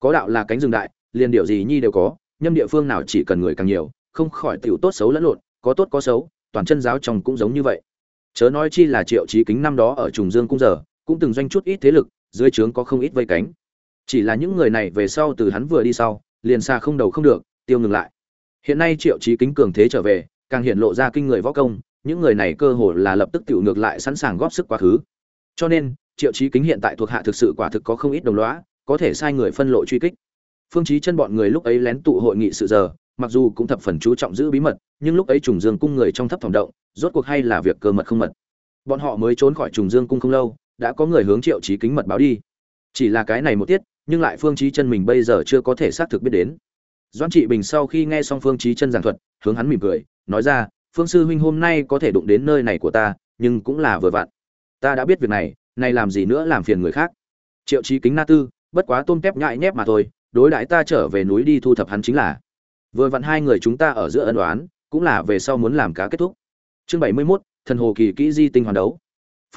Speaker 1: Có đạo là cánh rừng đại, liền điều gì nhi đều có, nhâm địa phương nào chỉ cần người càng nhiều, không khỏi tiểu tốt xấu lẫn lộn, có tốt có xấu, toàn chân giáo trong cũng giống như vậy. Chớ nói chi là triệu chí kính năm đó ở trùng dương cung giờ, cũng từng doanh chút ít thế lực, dưới trướng có không ít vây cánh. Chỉ là những người này về sau từ hắn vừa đi sau, liền xa không đầu không được, tiêu ngừng lại. Hiện nay triệu chí kính cường thế trở về, càng hiện lộ ra kinh người võ công, những người này cơ hồ là lập tức tiểu ngược lại sẵn sàng góp sức quá khứ. Cho nên triệu chí kính hiện tại thuộc hạ thực sự quả thực có không ít đồng lõa, có thể sai người phân lộ truy kích. Phương chí chân bọn người lúc ấy lén tụ hội nghị sự giờ, mặc dù cũng thập phần chú trọng giữ bí mật, nhưng lúc ấy trùng dương cung người trong thấp thỏm động, rốt cuộc hay là việc cơ mật không mật. Bọn họ mới trốn khỏi trùng dương cung không lâu, đã có người hướng triệu chí kính mật báo đi. Chỉ là cái này một tiết, nhưng lại phương chí chân mình bây giờ chưa có thể xác thực biết đến. Doãn trị bình sau khi nghe xong phương chí chân giảng thuật, hướng hắn mỉm cười, nói ra, phương sư huynh hôm nay có thể đụng đến nơi này của ta, nhưng cũng là vừa vặn. Ta đã biết việc này này làm gì nữa làm phiền người khác. Triệu chí kính na tư bất quá tôm tép nhại nhép mà thôi đối đãi ta trở về núi đi thu thập hắn chính là. Vừa vặn hai người chúng ta ở giữa ân đoán cũng là về sau muốn làm cá kết thúc. Chương bảy mươi 71, thần hồ kỳ kỹ di tinh hoàn đấu.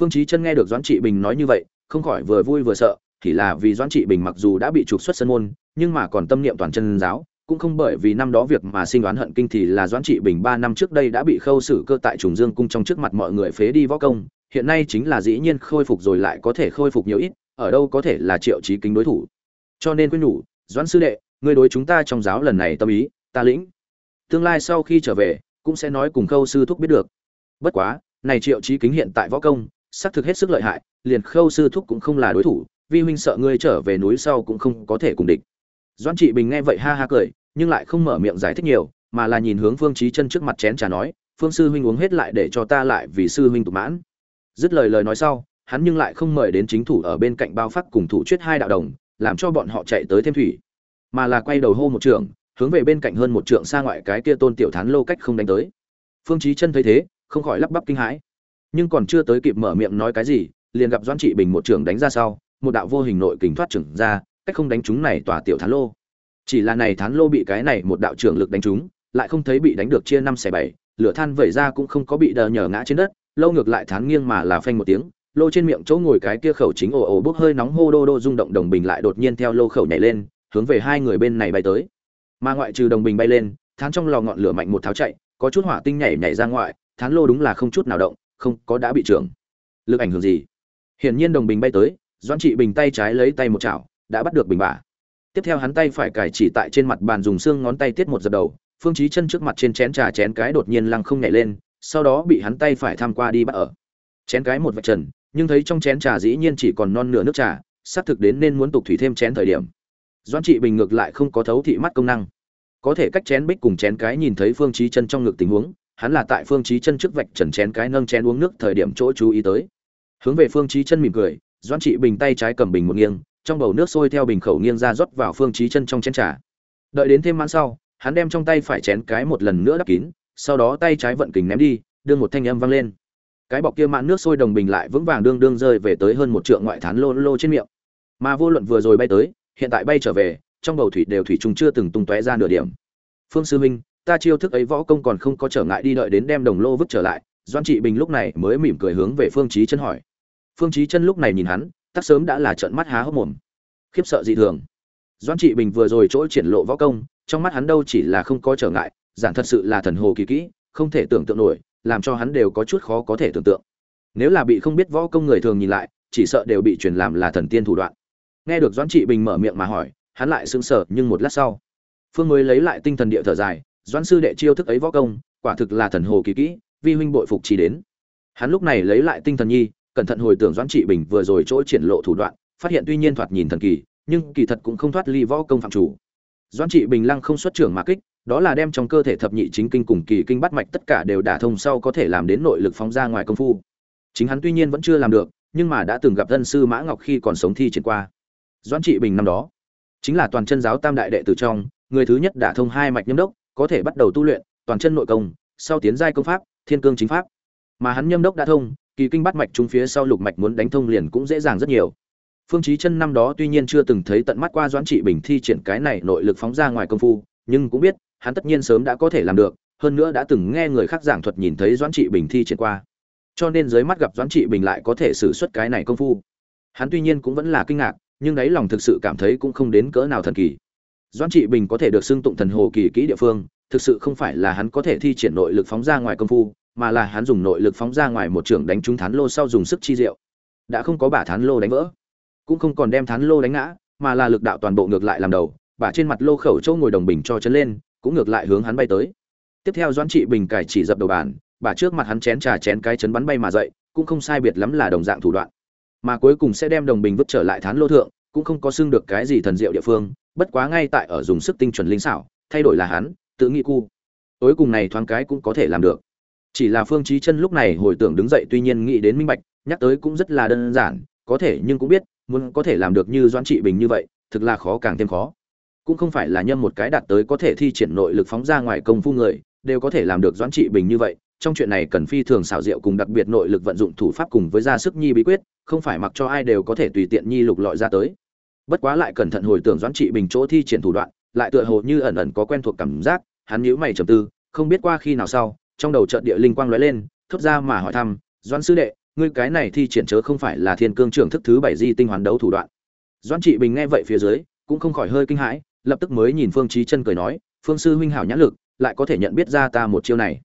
Speaker 1: Phương chí chân nghe được doãn trị bình nói như vậy không khỏi vừa vui vừa sợ thì là vì doãn trị bình mặc dù đã bị trục xuất sân môn nhưng mà còn tâm niệm toàn chân giáo cũng không bởi vì năm đó việc mà sinh đoán hận kinh thì là doãn trị bình ba năm trước đây đã bị khâu xử cơ tại trùng dương cung trong trước mặt mọi người phế đi võ công, hiện nay chính là dĩ nhiên khôi phục rồi lại có thể khôi phục nhiều ít, ở đâu có thể là triệu chí kính đối thủ. Cho nên quyết nhủ, doãn sư đệ, ngươi đối chúng ta trong giáo lần này tâm ý, ta lĩnh. Tương lai sau khi trở về, cũng sẽ nói cùng khâu sư thúc biết được. Bất quá, này triệu chí kính hiện tại võ công, xác thực hết sức lợi hại, liền khâu sư thúc cũng không là đối thủ, vi huynh sợ ngươi trở về núi sau cũng không có thể cùng địch. Doãn trị bình nghe vậy ha ha cười nhưng lại không mở miệng giải thích nhiều, mà là nhìn hướng phương chí chân trước mặt chén trà nói, phương sư huynh uống hết lại để cho ta lại vì sư huynh tục mãn. Dứt lời lời nói sau, hắn nhưng lại không mời đến chính thủ ở bên cạnh bao phát cùng thủ chuyết hai đạo đồng, làm cho bọn họ chạy tới thêm thủy. Mà là quay đầu hô một trường hướng về bên cạnh hơn một trượng xa ngoại cái kia tôn tiểu thán lô cách không đánh tới. Phương chí chân thấy thế, không khỏi lắp bắp kinh hãi. Nhưng còn chưa tới kịp mở miệng nói cái gì, liền gặp doãn trị bình một trường đánh ra sau, một đạo vô hình nội kình thoát trưởng ra, cách không đánh chúng này tòa tiểu thán lô chỉ là này thán lô bị cái này một đạo trưởng lực đánh trúng, lại không thấy bị đánh được chia năm xẻ bảy, lửa than vẩy ra cũng không có bị đờ nhờ ngã trên đất, lâu ngược lại thán nghiêng mà là phanh một tiếng, lô trên miệng chỗ ngồi cái kia khẩu chính ồ ồ bốc hơi nóng hô đô đô rung động đồng bình lại đột nhiên theo lô khẩu nhảy lên, hướng về hai người bên này bay tới. Mà ngoại trừ đồng bình bay lên, thán trong lò ngọn lửa mạnh một tháo chạy, có chút hỏa tinh nhảy nhảy ra ngoại, thán lô đúng là không chút nào động, không có đã bị trưởng. Lực ảnh hưởng gì? Hiển nhiên đồng bình bay tới, doãn trị bình tay trái lấy tay một chảo, đã bắt được bình bả tiếp theo hắn tay phải cài chỉ tại trên mặt bàn dùng xương ngón tay tiết một giật đầu, phương chí chân trước mặt trên chén trà chén cái đột nhiên lăng không nhảy lên, sau đó bị hắn tay phải tham qua đi bắt ở. Chén cái một vạch trần, nhưng thấy trong chén trà dĩ nhiên chỉ còn non nửa nước trà, xác thực đến nên muốn tục thủy thêm chén thời điểm. Doãn trị bình ngược lại không có thấu thị mắt công năng. Có thể cách chén bích cùng chén cái nhìn thấy phương chí chân trong ngực tình huống, hắn là tại phương chí chân trước vạch trần chén cái nâng chén uống nước thời điểm chỗ chú ý tới. Hướng về phương chí chân mỉm cười, doãn trị bình tay trái cầm bình một nghiêng trong bầu nước sôi theo bình khẩu nghiêng ra rót vào phương chí chân trong chén trà. Đợi đến thêm mãn sau, hắn đem trong tay phải chén cái một lần nữa đắp kín, sau đó tay trái vận kình ném đi đưa một thanh âm vang lên. Cái bọc kia mãn nước sôi đồng bình lại vững vàng đương đương rơi về tới hơn một trượng ngoại thán lô lô trên miệng. Mà vô luận vừa rồi bay tới, hiện tại bay trở về, trong bầu thủy đều thủy trùng chưa từng tung tóe ra nửa điểm. Phương sư minh ta chiêu thức ấy võ công còn không có trở ngại đi đợi đến đem đồng lô vứt trở lại doan trị bình lúc này mới mỉm cười hướng về phương chí chân hỏi. Phương chí chân lúc này nhìn hắn tắc sớm đã là trợn mắt há hốc mồm. Khiếp sợ dị thường. Doan trị bình vừa rồi chỗ triển lộ võ công, trong mắt hắn đâu chỉ là không có trở ngại giản thật sự là thần hồ kỳ kỹ, không thể tưởng tượng nổi, làm cho hắn đều có chút khó có thể tưởng tượng. Nếu là bị không biết võ công người thường nhìn lại, chỉ sợ đều bị truyền làm là thần tiên thủ đoạn. Nghe được doãn trị bình mở miệng mà hỏi, hắn lại sững sờ, nhưng một lát sau, phương mới lấy lại tinh thần địa thở dài, doãn sư đệ chiêu thức ấy võ công, quả thực là thần hồ kỳ kỹ, vi huynh bội phục chỉ đến. Hắn lúc này lấy lại tinh thần nhi cẩn thận hồi tưởng doãn trị bình vừa rồi chỗ triển lộ thủ đoạn, phát hiện tuy nhiên thoạt nhìn thần kỳ, nhưng kỳ thật cũng không thoát ly võ công phạm chủ. Doãn trị bình lăng không xuất trưởng mà kích, đó là đem trong cơ thể thập nhị chính kinh cùng kỳ kinh bắt mạch tất cả đều đả thông sau có thể làm đến nội lực phóng ra ngoài công phu. Chính hắn tuy nhiên vẫn chưa làm được, nhưng mà đã từng gặp dân sư mã ngọc khi còn sống thi triển qua. Doãn trị bình năm đó, chính là toàn chân giáo tam đại đệ tử trong, người thứ nhất đả thông hai mạch nhâm đốc, có thể bắt đầu tu luyện, toàn chân nội công, sau tiến giai công pháp, thiên cương chính pháp. Mà hắn nhâm đốc đã thông kỳ kinh bắt mạch chúng phía sau lục mạch muốn đánh thông liền cũng dễ dàng rất nhiều. Phương chí chân năm đó tuy nhiên chưa từng thấy tận mắt qua doãn trị bình thi triển cái này nội lực phóng ra ngoài công phu, nhưng cũng biết, hắn tất nhiên sớm đã có thể làm được, hơn nữa đã từng nghe người khác giảng thuật nhìn thấy doãn trị bình thi triển qua. Cho nên dưới mắt gặp doãn trị bình lại có thể sử xuất cái này công phu. Hắn tuy nhiên cũng vẫn là kinh ngạc, nhưng đáy lòng thực sự cảm thấy cũng không đến cỡ nào thần kỳ. Doãn trị bình có thể được xưng tụng thần hồ kỳ kỹ địa phương, thực sự không phải là hắn có thể thi triển nội lực phóng ra ngoài công phu mà là hắn dùng nội lực phóng ra ngoài một trường đánh trúng thán lô sau dùng sức chi diệu. Đã không có bả thán lô đánh vỡ, cũng không còn đem thán lô đánh ngã, mà là lực đạo toàn bộ ngược lại làm đầu bả trên mặt lô khẩu châu ngồi đồng bình cho chân lên, cũng ngược lại hướng hắn bay tới. Tiếp theo doãn trị bình cải chỉ dập đầu bàn bả trước mặt hắn chén trà chén cái chấn bắn bay mà dậy, cũng không sai biệt lắm là đồng dạng thủ đoạn. Mà cuối cùng sẽ đem đồng bình vứt trở lại thán lô thượng, cũng không có xưng được cái gì thần diệu địa phương, bất quá ngay tại ở dùng sức tinh chuẩn linh xảo, thay đổi là hắn, tự nghĩ cu. Cuối cùng này thoáng cái cũng có thể làm được chỉ là phương chí chân lúc này hồi tưởng đứng dậy tuy nhiên nghĩ đến minh bạch, nhắc tới cũng rất là đơn giản, có thể nhưng cũng biết, muốn có thể làm được như doãn trị bình như vậy, thực là khó càng thêm khó. Cũng không phải là nhân một cái đạt tới có thể thi triển nội lực phóng ra ngoài công phu người, đều có thể làm được doãn trị bình như vậy. Trong chuyện này cần phi thường xảo diệu cùng đặc biệt nội lực vận dụng thủ pháp cùng với ra sức nhi bí quyết, không phải mặc cho ai đều có thể tùy tiện nhi lục lọi ra tới. Bất quá lại cẩn thận hồi tưởng doãn trị bình chỗ thi triển thủ đoạn, lại tựa hồ như ẩn ẩn có quen thuộc cảm giác, hắn nhíu mày trầm tư, không biết qua khi nào sau trong đầu trận địa linh quang lóe lên, thốt ra mà hỏi thăm, doãn sư đệ, ngươi cái này thi triển chớ không phải là thiên cương trưởng thức thứ bảy di tinh hoàn đấu thủ đoạn. Doãn trị bình nghe vậy phía dưới, cũng không khỏi hơi kinh hãi, lập tức mới nhìn phương chí chân cười nói, phương sư huynh hảo nhãn lực, lại có thể nhận biết ra ta một chiêu này.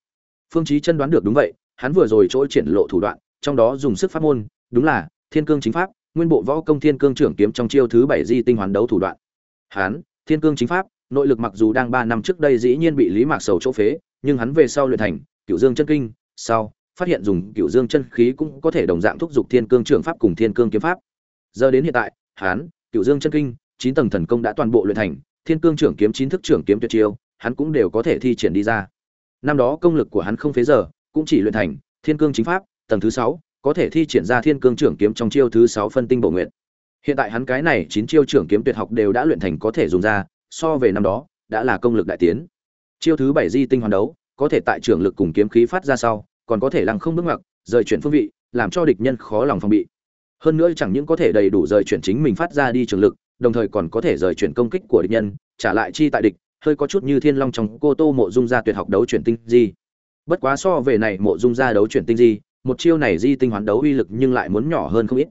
Speaker 1: Phương chí chân đoán được đúng vậy, hắn vừa rồi chỗ triển lộ thủ đoạn, trong đó dùng sức pháp môn, đúng là, thiên cương chính pháp, nguyên bộ võ công thiên cương trưởng kiếm trong chiêu thứ bảy di tinh hoàn đấu thủ đoạn. Hắn, thiên cương chính pháp, nội lực mặc dù đang ba năm trước đây dĩ nhiên bị lý mạc sầu chỗ phế nhưng hắn về sau luyện thành, cửu dương chân kinh, sau, phát hiện dùng cửu dương chân khí cũng có thể đồng dạng thúc giục thiên cương trưởng pháp cùng thiên cương kiếm pháp. Giờ đến hiện tại, hắn, cửu dương chân kinh, chín tầng thần công đã toàn bộ luyện thành, thiên cương trưởng kiếm chín thức trưởng kiếm tuyệt chiêu, hắn cũng đều có thể thi triển đi ra. Năm đó công lực của hắn không phế giờ, cũng chỉ luyện thành thiên cương chính pháp, tầng thứ sáu, có thể thi triển ra thiên cương trưởng kiếm trong chiêu thứ sáu phân tinh bổ nguyện hiện tại hắn cái này chín chiêu trưởng kiếm tuyệt học đều đã luyện thành có thể dùng ra, so về năm đó, đã là công lực đại tiến chiêu thứ bảy di tinh hoàn đấu, có thể tại trưởng lực cùng kiếm khí phát ra sau, còn có thể lăng không bước ngoặt, rời chuyển phương vị, làm cho địch nhân khó lòng phòng bị. Hơn nữa chẳng những có thể đầy đủ rời chuyển chính mình phát ra đi trường lực, đồng thời còn có thể rời chuyển công kích của địch nhân, trả lại chi tại địch, hơi có chút như thiên long trong cô tô mộ dung ra tuyệt học đấu chuyển tinh di. Bất quá so về này mộ dung ra đấu chuyển tinh di, một chiêu này di tinh hoán đấu uy lực nhưng lại muốn nhỏ hơn không ít.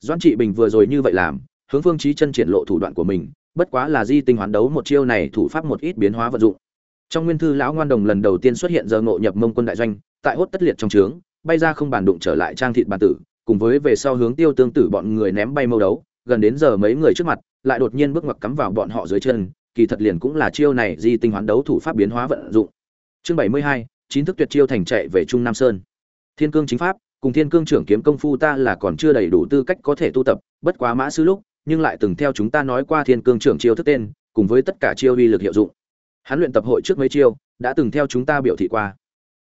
Speaker 1: Doãn trị bình vừa rồi như vậy làm, hướng phương chí chân triển lộ thủ đoạn của mình, bất quá là di tinh hoán đấu một chiêu này thủ pháp một ít biến hóa vận dụng trong nguyên thư lão ngoan đồng lần đầu tiên xuất hiện giờ ngộ nhập mông quân đại doanh, tại hốt tất liệt trong trướng, bay ra không bàn đụng trở lại trang thịt bàn tử, cùng với về sau hướng tiêu tương tử bọn người ném bay mâu đấu, gần đến giờ mấy người trước mặt, lại đột nhiên bước ngoặt cắm vào bọn họ dưới chân, kỳ thật liền cũng là chiêu này di tinh hoán đấu thủ pháp biến hóa vận dụng. Chương bảy mươi hai chín thức tuyệt chiêu thành chạy về trung nam sơn. Thiên cương chính pháp, cùng thiên cương trưởng kiếm công phu ta là còn chưa đầy đủ tư cách có thể tu tập, bất quá mã sư lúc, nhưng lại từng theo chúng ta nói qua thiên cương trưởng chiêu thức tên, cùng với tất cả chiêu uy lực hiệu dụng hắn luyện tập hội trước mấy chiêu, đã từng theo chúng ta biểu thị qua.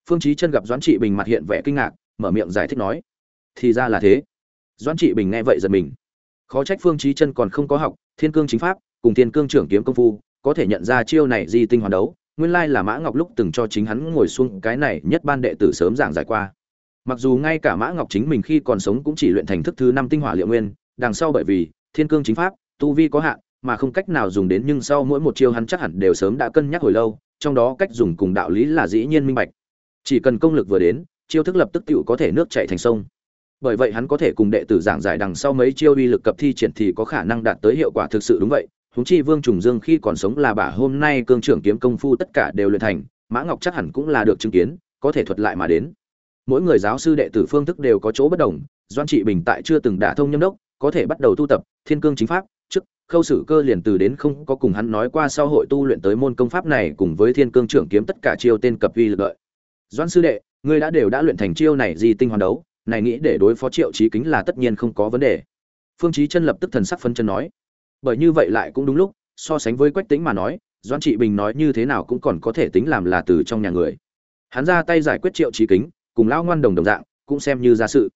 Speaker 1: Phương chí chân gặp doãn trị bình mặt hiện vẻ kinh ngạc, mở miệng giải thích nói, thì ra là thế. Doãn trị bình nghe vậy giật mình. Khó trách phương chí chân còn không có học, thiên cương chính pháp, cùng thiên cương trưởng kiếm công phu, có thể nhận ra chiêu này di tinh hoàn đấu, nguyên lai là mã ngọc lúc từng cho chính hắn ngồi xuống, cái này nhất ban đệ tử sớm giảng giải qua. Mặc dù ngay cả mã ngọc chính mình khi còn sống cũng chỉ luyện thành thức thứ năm tinh hỏa liệu nguyên, đằng sau bởi vì thiên cương chính pháp, tu vi có hạn mà không cách nào dùng đến nhưng sau mỗi một chiêu hắn chắc hẳn đều sớm đã cân nhắc hồi lâu, trong đó cách dùng cùng đạo lý là dĩ nhiên minh bạch. Chỉ cần công lực vừa đến, chiêu thức lập tức tựu có thể nước chảy thành sông. Bởi vậy hắn có thể cùng đệ tử giảng giải đằng sau mấy chiêu uy lực cập thi triển thì có khả năng đạt tới hiệu quả thực sự đúng vậy. Húng chi vương trùng dương khi còn sống là bà hôm nay cương trưởng kiếm công phu tất cả đều luyện thành, mã ngọc chắc hẳn cũng là được chứng kiến, có thể thuật lại mà đến. Mỗi người giáo sư đệ tử phương thức đều có chỗ bất đồng doan trị bình tại chưa từng đả thông nhâm đốc, có thể bắt đầu tu tập, thiên cương chính pháp khâu sử cơ liền từ đến không có cùng hắn nói qua sau hội tu luyện tới môn công pháp này cùng với thiên cương trưởng kiếm tất cả chiêu tên cập vi lực lợi doan sư đệ, ngươi đã đều đã luyện thành chiêu này gì tinh hoàn đấu, này nghĩ để đối phó triệu trí kính là tất nhiên không có vấn đề. Phương chí chân lập tức thần sắc phân chân nói. Bởi như vậy lại cũng đúng lúc, so sánh với quách tính mà nói doan trị bình nói như thế nào cũng còn có thể tính làm là từ trong nhà người. Hắn ra tay giải quyết triệu trí kính, cùng lão ngoan đồng đồng dạng, cũng xem như ra sự.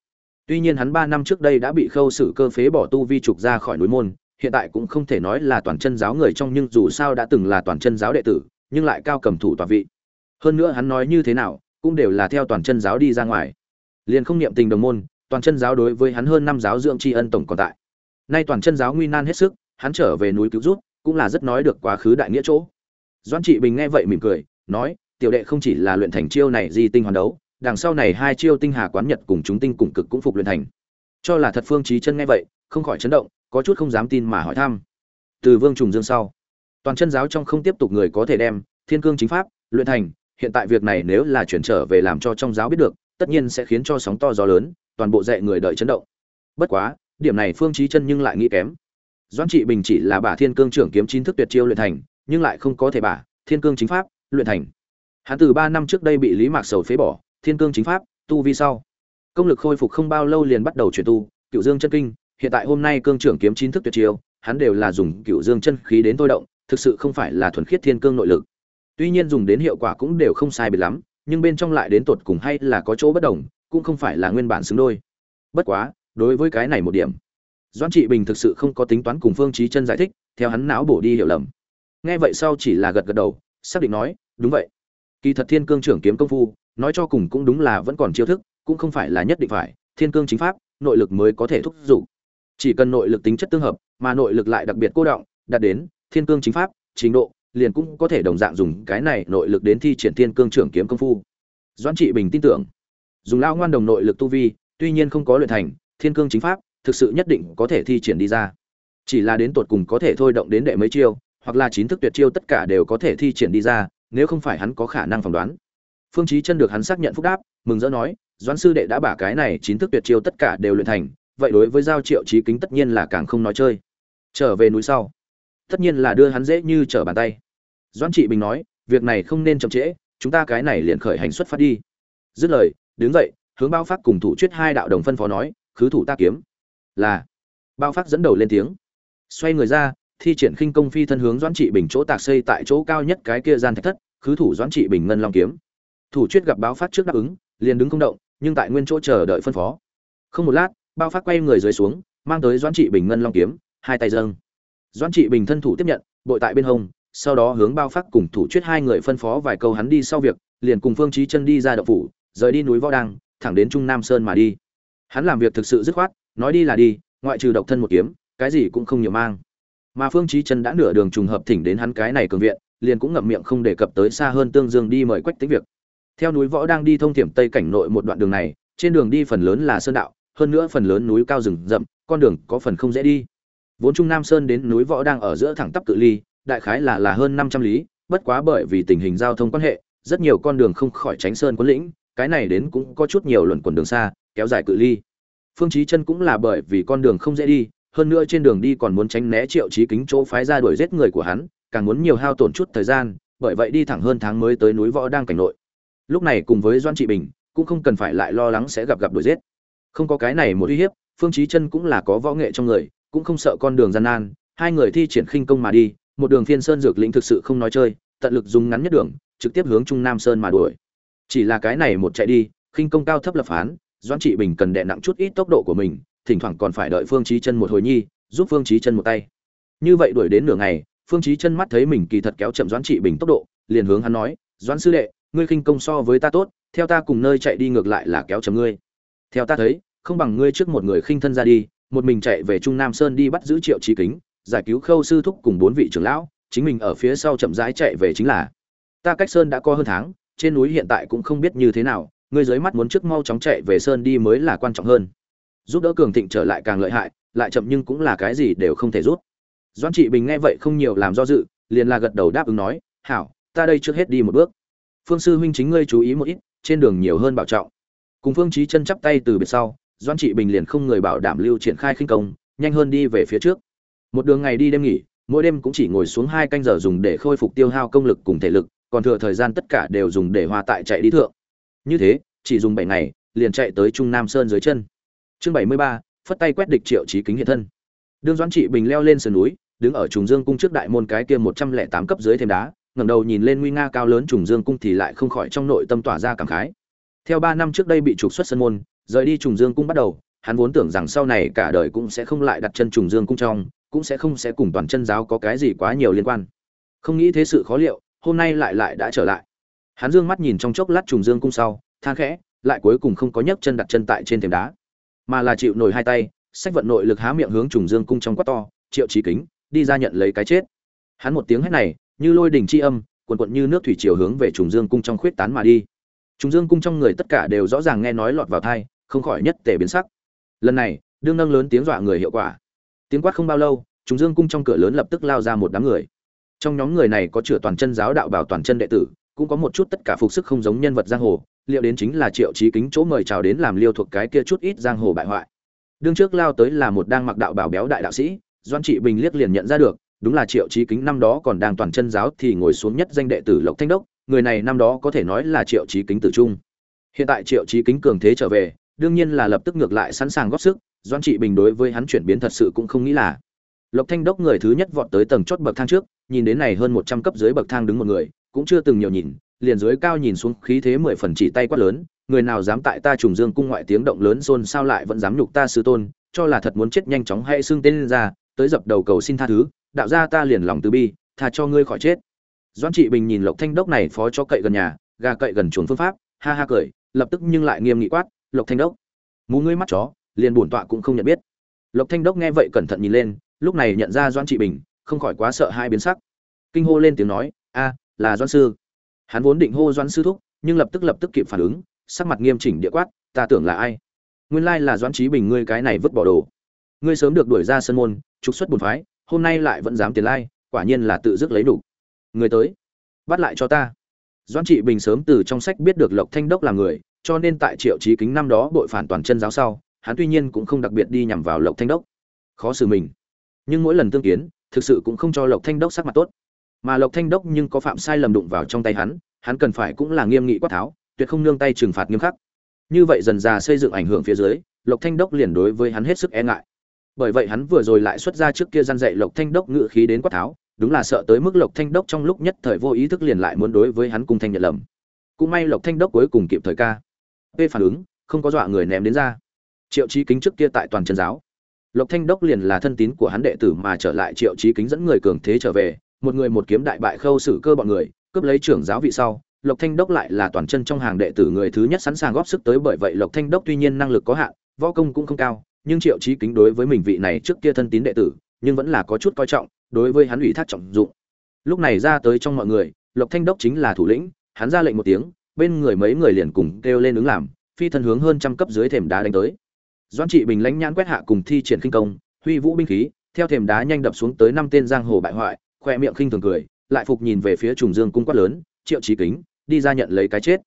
Speaker 1: Tuy nhiên hắn ba năm trước đây đã bị khâu xử cơ phế bỏ tu vi trục ra khỏi núi môn hiện tại cũng không thể nói là toàn chân giáo người trong nhưng dù sao đã từng là toàn chân giáo đệ tử, nhưng lại cao cầm thủ tòa vị. Hơn nữa hắn nói như thế nào, cũng đều là theo toàn chân giáo đi ra ngoài. Liền không niệm tình đồng môn, toàn chân giáo đối với hắn hơn năm giáo dưỡng tri ân tổng còn tại. Nay toàn chân giáo nguy nan hết sức, hắn trở về núi cứu rút cũng là rất nói được quá khứ đại nghĩa chỗ. Doan trị bình nghe vậy mỉm cười, nói, tiểu đệ không chỉ là luyện thành chiêu này di tinh hoàn đấu, đằng sau này hai chiêu tinh hà quán nhật cùng chúng tinh cùng cực cũng phục luyện thành. Cho là thật phương trí chân nghe vậy, không khỏi chấn động có chút không dám tin mà hỏi thăm. Từ vương trùng dương sau, toàn chân giáo trong không tiếp tục người có thể đem thiên cương chính pháp, luyện thành, hiện tại việc này nếu là chuyển trở về làm cho trong giáo biết được, tất nhiên sẽ khiến cho sóng to gió lớn, toàn bộ dạy người đợi chấn động. Bất quá, điểm này phương trí chân nhưng lại nghĩ kém. Doãn trị bình chỉ là bả thiên cương trưởng kiếm chính thức tuyệt chiêu luyện thành, nhưng lại không có thể bả thiên cương chính pháp, luyện thành. Hắn từ ba năm trước đây bị lý mạc sầu phế bỏ, thiên cương chính pháp, tu vi sau. Công lực khôi phục không bao lâu liền bắt đầu chuyển tu, cựu dương chân kinh hiện tại hôm nay cương trưởng kiếm chín thức tuyệt chiêu, hắn đều là dùng cựu dương chân khí đến thôi động, thực sự không phải là thuần khiết thiên cương nội lực. Tuy nhiên dùng đến hiệu quả cũng đều không sai biệt lắm, nhưng bên trong lại đến tột cùng hay là có chỗ bất đồng, cũng không phải là nguyên bản xứng đôi. Bất quá, đối với cái này một điểm, doãn trị bình thực sự không có tính toán cùng phương trí chân giải thích, theo hắn não bổ đi hiểu lầm. Nghe vậy sau chỉ là gật gật đầu, xác định nói, đúng vậy. Kỳ thật thiên cương trưởng kiếm công phu, nói cho cùng cũng đúng là vẫn còn chiêu thức, cũng không phải là nhất định phải, thiên cương chính pháp, nội lực mới có thể thúc giục chỉ cần nội lực tính chất tương hợp, mà nội lực lại đặc biệt cô động, đạt đến thiên cương chính pháp, trình độ, liền cũng có thể đồng dạng dùng cái này nội lực đến thi triển thiên cương trưởng kiếm công phu. Doãn trị bình tin tưởng, dùng lao ngoan đồng nội lực tu vi, tuy nhiên không có luyện thành, thiên cương chính pháp, thực sự nhất định có thể thi triển đi ra. Chỉ là đến tột cùng có thể thôi động đến đệ mấy chiêu, hoặc là chín thức tuyệt chiêu tất cả đều có thể thi triển đi ra, nếu không phải hắn có khả năng phỏng đoán. Phương chí chân được hắn xác nhận phúc đáp, mừng rỡ nói, doãn sư đệ đã bả cái này chín thức tuyệt chiêu tất cả đều luyện thành vậy đối với giao triệu trí kính tất nhiên là càng không nói chơi. Trở về núi sau, tất nhiên là đưa hắn dễ như trở bàn tay. Doãn trị bình nói, việc này không nên chậm trễ, chúng ta cái này liền khởi hành xuất phát đi. Dứt lời, đứng dậy, hướng bao phát cùng thủ chuyết hai đạo đồng phân phó nói, khứ thủ ta kiếm. Là, bao phát dẫn đầu lên tiếng. Xoay người ra, thi triển khinh công phi thân hướng doãn trị bình chỗ tạc xây tại chỗ cao nhất cái kia gian thạch thất, khứ thủ doãn trị bình ngân long kiếm. Thủ chuyết gặp báo phát trước đáp ứng, liền đứng không động, nhưng tại nguyên chỗ chờ đợi phân phó. Không một lát bao phát quay người dưới xuống, mang tới doãn trị bình ngân long kiếm, hai tay dâng. Doãn trị bình thân thủ tiếp nhận, bội tại bên hông, sau đó hướng bao phát cùng thủ chuyết hai người phân phó vài câu hắn đi sau việc, liền cùng phương trí chân đi ra đậu phủ, rời đi núi võ đăng, thẳng đến trung nam sơn mà đi. Hắn làm việc thực sự dứt khoát, nói đi là đi, ngoại trừ độc thân một kiếm, cái gì cũng không nhiều mang. Mà phương trí chân đã nửa đường trùng hợp thỉnh đến hắn cái này cường viện, liền cũng ngậm miệng không đề cập tới xa hơn tương dương đi mời quách tính việc. Theo núi võ đang đi thông thiểm tây cảnh nội một đoạn đường này, trên đường đi phần lớn là sơn đạo hơn nữa phần lớn núi cao rừng rậm, con đường có phần không dễ đi. Vốn trung nam sơn đến núi võ đang ở giữa thẳng tắp cự ly, đại khái là là hơn năm trăm lý, bất quá bởi vì tình hình giao thông quan hệ, rất nhiều con đường không khỏi tránh sơn quân lĩnh, cái này đến cũng có chút nhiều luận quần đường xa, kéo dài cự ly. Phương chí chân cũng là bởi vì con đường không dễ đi, hơn nữa trên đường đi còn muốn tránh né triệu chí kính chỗ phái ra đuổi giết người của hắn, càng muốn nhiều hao tổn chút thời gian, bởi vậy đi thẳng hơn tháng mới tới núi võ đang cảnh nội. Lúc này cùng với doan trị bình, cũng không cần phải lại lo lắng sẽ gặp gặp đuổi giết không có cái này một uy hiếp, phương chí chân cũng là có võ nghệ trong người, cũng không sợ con đường gian nan, hai người thi triển khinh công mà đi, một đường phiên sơn dược lĩnh thực sự không nói chơi, tận lực dùng ngắn nhất đường, trực tiếp hướng trung nam sơn mà đuổi. Chỉ là cái này một chạy đi, khinh công cao thấp lập phán, doãn trị bình cần đè nặng chút ít tốc độ của mình, thỉnh thoảng còn phải đợi phương chí chân một hồi nhi, giúp phương chí chân một tay. Như vậy đuổi đến nửa ngày, phương chí chân mắt thấy mình kỳ thật kéo chậm doãn trị bình tốc độ, liền hướng hắn nói, doãn sư đệ, ngươi khinh công so với ta tốt, theo ta cùng nơi chạy đi ngược lại là kéo chậm ngươi theo ta thấy, không bằng ngươi trước một người khinh thân ra đi, một mình chạy về trung nam sơn đi bắt giữ triệu trí kính, giải cứu khâu sư thúc cùng bốn vị trưởng lão, chính mình ở phía sau chậm rãi chạy về chính là. Ta cách sơn đã có hơn tháng, trên núi hiện tại cũng không biết như thế nào, ngươi dưới mắt muốn trước mau chóng chạy về sơn đi mới là quan trọng hơn. Giúp đỡ cường thịnh trở lại càng lợi hại, lại chậm nhưng cũng là cái gì đều không thể rút doan trị bình nghe vậy không nhiều làm do dự, liền là gật đầu đáp ứng nói, hảo, ta đây trước hết đi một bước. Phương sư huynh chính ngươi chú ý một ít, trên đường nhiều hơn bảo trọng cùng phương trí chân chắp tay từ biệt sau doan trị bình liền không người bảo đảm lưu triển khai khinh công, nhanh hơn đi về phía trước. Một đường ngày đi đêm nghỉ, mỗi đêm cũng chỉ ngồi xuống hai canh giờ dùng để khôi phục tiêu hao công lực cùng thể lực, còn thừa thời gian tất cả đều dùng để hòa tại chạy đi thượng. Như thế, chỉ dùng bảy ngày, liền chạy tới trung nam sơn dưới chân. Chương bảy mươi ba, phất tay quét địch triệu trí kính hiện thân. Đương doãn trị bình leo lên sườn núi, đứng ở trùng dương cung trước đại môn cái kia một trăm lẻ tám cấp dưới thêm đá, ngẩng đầu nhìn lên nguy nga cao lớn trùng dương cung thì lại không khỏi trong nội tâm tỏa ra cảm khái theo ba năm trước đây bị trục xuất sân môn, rời đi trùng dương cung bắt đầu, hắn vốn tưởng rằng sau này cả đời cũng sẽ không lại đặt chân trùng dương cung trong, cũng sẽ không sẽ cùng toàn chân giáo có cái gì quá nhiều liên quan. Không nghĩ thế sự khó liệu, hôm nay lại lại đã trở lại. Hắn dương mắt nhìn trong chốc lát trùng dương cung sau, than khẽ, lại cuối cùng không có nhấc chân đặt chân tại trên thềm đá, mà là chịu nổi hai tay, sách vận nội lực há miệng hướng trùng dương cung trong quát to, triệu Chí kính, đi ra nhận lấy cái chết. Hắn một tiếng hét này, như lôi đình chi âm, cuồn cuộn như nước thủy chiều hướng về trùng dương cung trong khuyết tán mà đi trùng dương cung trong người tất cả đều rõ ràng nghe nói lọt vào tai, không khỏi nhất tề biến sắc. Lần này đương nâng lớn tiếng dọa người hiệu quả. Tiếng quát không bao lâu trùng dương cung trong cửa lớn lập tức lao ra một đám người. Trong nhóm người này có chữa toàn chân giáo đạo bảo toàn chân đệ tử cũng có một chút tất cả phục sức không giống nhân vật giang hồ liệu đến chính là triệu Chí kính chỗ mời chào đến làm liêu thuộc cái kia chút ít giang hồ bại hoại. Đương trước lao tới là một đang mặc đạo bảo béo đại đạo sĩ doan trị bình liếc liền nhận ra được đúng là triệu Chí kính năm đó còn đang toàn chân giáo thì ngồi xuống nhất danh đệ tử lộc thanh đốc người này năm đó có thể nói là triệu trí kính tử trung. Hiện tại triệu trí kính cường thế trở về, đương nhiên là lập tức ngược lại sẵn sàng góp sức doan trị bình đối với hắn chuyển biến thật sự cũng không nghĩ là. Lộc thanh đốc người thứ nhất vọt tới tầng chót bậc thang trước, nhìn đến này hơn một trăm cấp dưới bậc thang đứng một người, cũng chưa từng nhiều nhìn, liền dưới cao nhìn xuống khí thế mười phần chỉ tay quát lớn, người nào dám tại ta trùng dương cung ngoại tiếng động lớn xôn sao lại vẫn dám nhục ta sư tôn, cho là thật muốn chết nhanh chóng hay xưng tên lên ra, tới dập đầu cầu xin tha thứ, đạo ra ta liền lòng từ bi, tha cho ngươi khỏi chết doãn trị bình nhìn lộc thanh đốc này phó cho cậy gần nhà, gà cậy gần chuồng phương pháp, ha ha cười, lập tức nhưng lại nghiêm nghị quát, lộc thanh đốc, mù ngươi mắt chó, liền bổn tọa cũng không nhận biết. Lộc thanh đốc nghe vậy cẩn thận nhìn lên, lúc này nhận ra doãn trị bình, không khỏi quá sợ hai biến sắc. Kinh hô lên tiếng nói, a, là doãn sư. Hắn vốn định hô doãn sư thúc, nhưng lập tức lập tức kịp phản ứng, sắc mặt nghiêm chỉnh địa quát, ta tưởng là ai? Nguyên lai là doãn trí bình ngươi cái này vứt bỏ đồ. Ngươi sớm được đuổi ra sân môn, trục xuất bổn phái, hôm nay lại vẫn dám tiền lai, quả nhiên là tự dứt lấy đủ người tới, bắt lại cho ta. Doãn trị bình sớm từ trong sách biết được lộc thanh đốc là người, cho nên tại triệu trí kính năm đó bội phản toàn chân giáo sau, hắn tuy nhiên cũng không đặc biệt đi nhằm vào lộc thanh đốc. Khó xử mình. Nhưng mỗi lần tương kiến, thực sự cũng không cho lộc thanh đốc sắc mặt tốt. Mà lộc thanh đốc nhưng có phạm sai lầm đụng vào trong tay hắn hắn cần phải cũng là nghiêm nghị quát tháo, tuyệt không nương tay trừng phạt nghiêm khắc. Như vậy dần dà xây dựng ảnh hưởng phía dưới, lộc thanh đốc liền đối với hắn hết sức e ngại. Bởi vậy hắn vừa rồi lại xuất ra trước kia gian dạy lộc thanh đốc ngự khí đến quát tháo đúng là sợ tới mức lộc thanh đốc trong lúc nhất thời vô ý thức liền lại muốn đối với hắn cung thanh nhận lầm. Cũng may lộc thanh đốc cuối cùng kịp thời ca. P phản ứng, không có dọa người ném đến ra. Triệu chí kính trước kia tại toàn chân giáo. Lộc thanh đốc liền là thân tín của hắn đệ tử mà trở lại triệu chí kính dẫn người cường thế trở về, một người một kiếm đại bại khâu xử cơ bọn người, cướp lấy trưởng giáo vị sau, lộc thanh đốc lại là toàn chân trong hàng đệ tử người thứ nhất sẵn sàng góp sức tới bởi vậy lộc thanh đốc tuy nhiên năng lực có hạn, võ công cũng không cao, nhưng triệu chí kính đối với mình vị này trước kia thân tín đệ tử nhưng vẫn là có chút coi trọng, đối với hắn ủy thác trọng dụng. Lúc này ra tới trong mọi người, lộc thanh đốc chính là thủ lĩnh, hắn ra lệnh một tiếng, bên người mấy người liền cùng kêu lên ứng làm, phi thân hướng hơn trăm cấp dưới thềm đá đánh tới. Doan trị bình lãnh nhãn quét hạ cùng thi triển khinh công, huy vũ binh khí, theo thềm đá nhanh đập xuống tới năm tên giang hồ bại hoại, khoe miệng khinh thường cười, lại phục nhìn về phía trùng dương cung quát lớn, triệu trí kính, đi ra nhận lấy cái chết.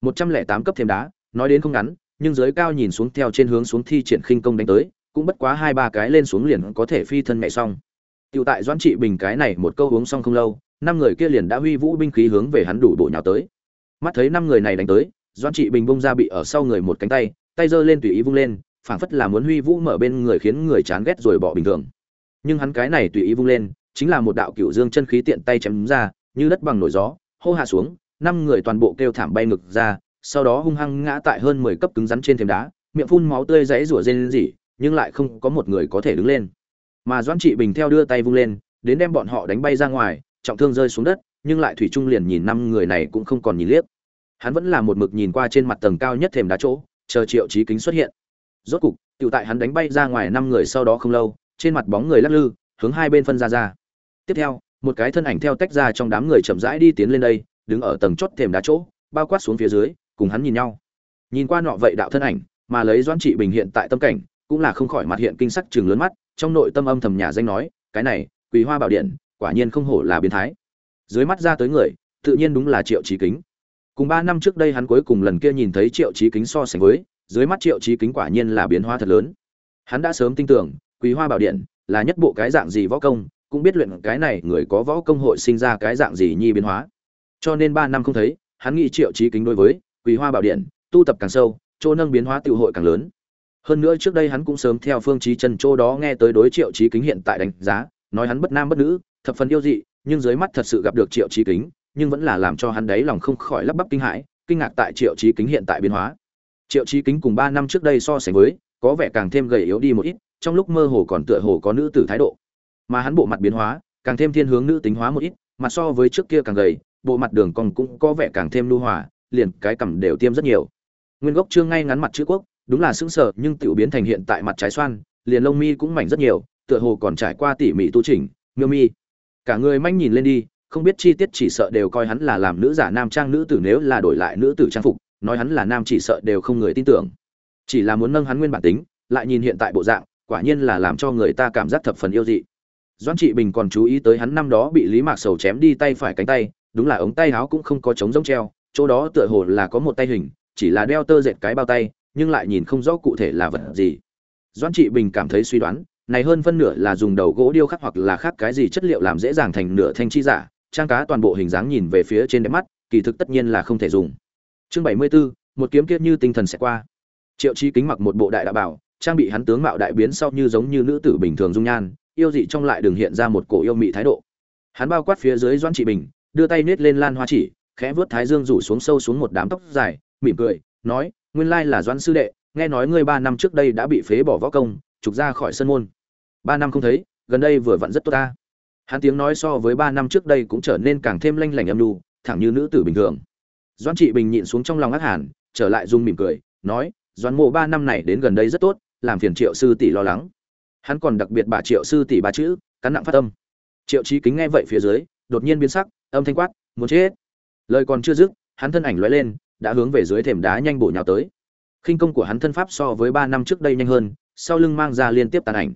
Speaker 1: Một trăm lẻ tám cấp thềm đá, nói đến không ngắn, nhưng dưới cao nhìn xuống theo trên hướng xuống thi triển khinh công đánh tới cũng bất quá hai ba cái lên xuống liền có thể phi thân mẹ xong Tiểu tại Doãn Trị Bình cái này một câu uống xong không lâu, năm người kia liền đã huy vũ binh khí hướng về hắn đủ bộ nhào tới. Mắt thấy năm người này đánh tới, Doãn Trị Bình bung ra bị ở sau người một cánh tay, tay giơ lên tùy ý vung lên, phảng phất là muốn huy vũ mở bên người khiến người chán ghét rồi bỏ bình thường. Nhưng hắn cái này tùy ý vung lên, chính là một đạo cửu dương chân khí tiện tay chém ra, như đất bằng nổi gió, hô hạ xuống, năm người toàn bộ kêu thảm bay ngực ra, sau đó hung hăng ngã tại hơn 10 cấp cứng rắn trên thềm đá, miệng phun máu tươi rãy rủa rên rỉ, nhưng lại không có một người có thể đứng lên. Mà doãn trị bình theo đưa tay vung lên, đến đem bọn họ đánh bay ra ngoài, trọng thương rơi xuống đất, nhưng lại thủy trung liền nhìn năm người này cũng không còn nhìn liếc. Hắn vẫn là một mực nhìn qua trên mặt tầng cao nhất thềm đá chỗ, chờ triệu trí kính xuất hiện. Rốt cục tự tại hắn đánh bay ra ngoài năm người sau đó không lâu, trên mặt bóng người lắc lư, hướng hai bên phân ra ra. Tiếp theo, một cái thân ảnh theo tách ra trong đám người chậm rãi đi tiến lên đây, đứng ở tầng chót thềm đá chỗ, bao quát xuống phía dưới, cùng hắn nhìn nhau. Nhìn qua nọ vậy đạo thân ảnh, mà lấy doãn trị bình hiện tại tâm cảnh cũng là không khỏi mặt hiện kinh sắc chừng lớn mắt, trong nội tâm âm thầm nhà danh nói, cái này quý hoa bảo điện, quả nhiên không hổ là biến thái. Dưới mắt ra tới người, tự nhiên đúng là triệu chí kính. Cùng ba năm trước đây hắn cuối cùng lần kia nhìn thấy triệu chí kính so sánh với, dưới mắt triệu chí kính quả nhiên là biến hóa thật lớn. Hắn đã sớm tin tưởng quý hoa bảo điện là nhất bộ cái dạng gì võ công, cũng biết luyện cái này người có võ công hội sinh ra cái dạng gì nhi biến hóa. Cho nên ba năm không thấy, hắn nghĩ triệu chí kính đối với quý hoa bảo điện, tu tập càng sâu, chỗ nâng biến hóa tiêu hội càng lớn hơn nữa trước đây hắn cũng sớm theo phương chí trần châu đó nghe tới đối triệu chí kính hiện tại đánh giá, nói hắn bất nam bất nữ, thập phần yêu dị, nhưng dưới mắt thật sự gặp được triệu chí kính, nhưng vẫn là làm cho hắn đấy lòng không khỏi lắp bắp kinh hãi, kinh ngạc tại triệu chí kính hiện tại biến hóa. Triệu chí kính cùng ba năm trước đây so sánh với, có vẻ càng thêm gầy yếu đi một ít, trong lúc mơ hồ còn tựa hồ có nữ tử thái độ. Mà hắn bộ mặt biến hóa, càng thêm thiên hướng nữ tính hóa một ít, mà so với trước kia càng gầy, bộ mặt đường cong cũng có vẻ càng thêm lưu hòa, liền cái cằm đều tiêm rất nhiều. Nguyên gốc trương ngay ngắn mặt chữ quốc đúng là sững sờ nhưng tiểu biến thành hiện tại mặt trái xoan, liền lông mi cũng mảnh rất nhiều, tựa hồ còn trải qua tỉ mỉ tu chỉnh, miêu mi. Cả người manh nhìn lên đi, không biết chi tiết chỉ sợ đều coi hắn là làm nữ giả nam trang nữ tử nếu là đổi lại nữ tử trang phục, nói hắn là nam chỉ sợ đều không người tin tưởng. Chỉ là muốn nâng hắn nguyên bản tính, lại nhìn hiện tại bộ dạng, quả nhiên là làm cho người ta cảm giác thập phần yêu dị. Doãn Trị Bình còn chú ý tới hắn năm đó bị Lý Mạc Sầu chém đi tay phải cánh tay, đúng là ống tay áo cũng không có chống rỗng treo, chỗ đó tựa hồ là có một tay hình, chỉ là đeo tơ dệt cái bao tay, nhưng lại nhìn không rõ cụ thể là vật gì. Doãn trị bình cảm thấy suy đoán này hơn phân nửa là dùng đầu gỗ điêu khắc hoặc là khác cái gì chất liệu làm dễ dàng thành nửa thanh chi giả trang cá toàn bộ hình dáng nhìn về phía trên đẹp mắt kỳ thực tất nhiên là không thể dùng. Chương bảy mươi 74, một kiếm kiết như tinh thần sẽ qua. Triệu chi kính mặc một bộ đại đạo bảo trang bị hắn tướng mạo đại biến sau như giống như nữ tử bình thường dung nhan yêu dị trong lại đường hiện ra một cổ yêu mị thái độ. Hắn bao quát phía dưới doãn trị bình đưa tay nết lên lan hoa chỉ khẽ vớt thái dương rủ xuống sâu xuống một đám tóc dài mỉm cười nói nguyên lai là doãn sư đệ, nghe nói ngươi ba năm trước đây đã bị phế bỏ võ công, trục ra khỏi sân môn. Ba năm không thấy, gần đây vừa vặn rất tốt ta. Hắn tiếng nói so với ba năm trước đây cũng trở nên càng thêm lanh lảnh âm đu thẳng như nữ tử bình thường. Doãn trị bình nhịn xuống trong lòng ác hàn, trở lại dung mỉm cười, nói, doãn mộ ba năm này đến gần đây rất tốt, làm phiền triệu sư tỷ lo lắng. Hắn còn đặc biệt bà triệu sư tỷ ba chữ, cắn nặng phát tâm triệu trí kính nghe vậy phía dưới, đột nhiên biến sắc, âm thanh quát, muốn chết. Lời còn chưa dứt, hắn thân ảnh lóe lên đã hướng về dưới thềm đá nhanh bổ nhào tới. Khinh công của hắn thân pháp so với ba năm trước đây nhanh hơn, sau lưng mang ra liên tiếp tàn ảnh.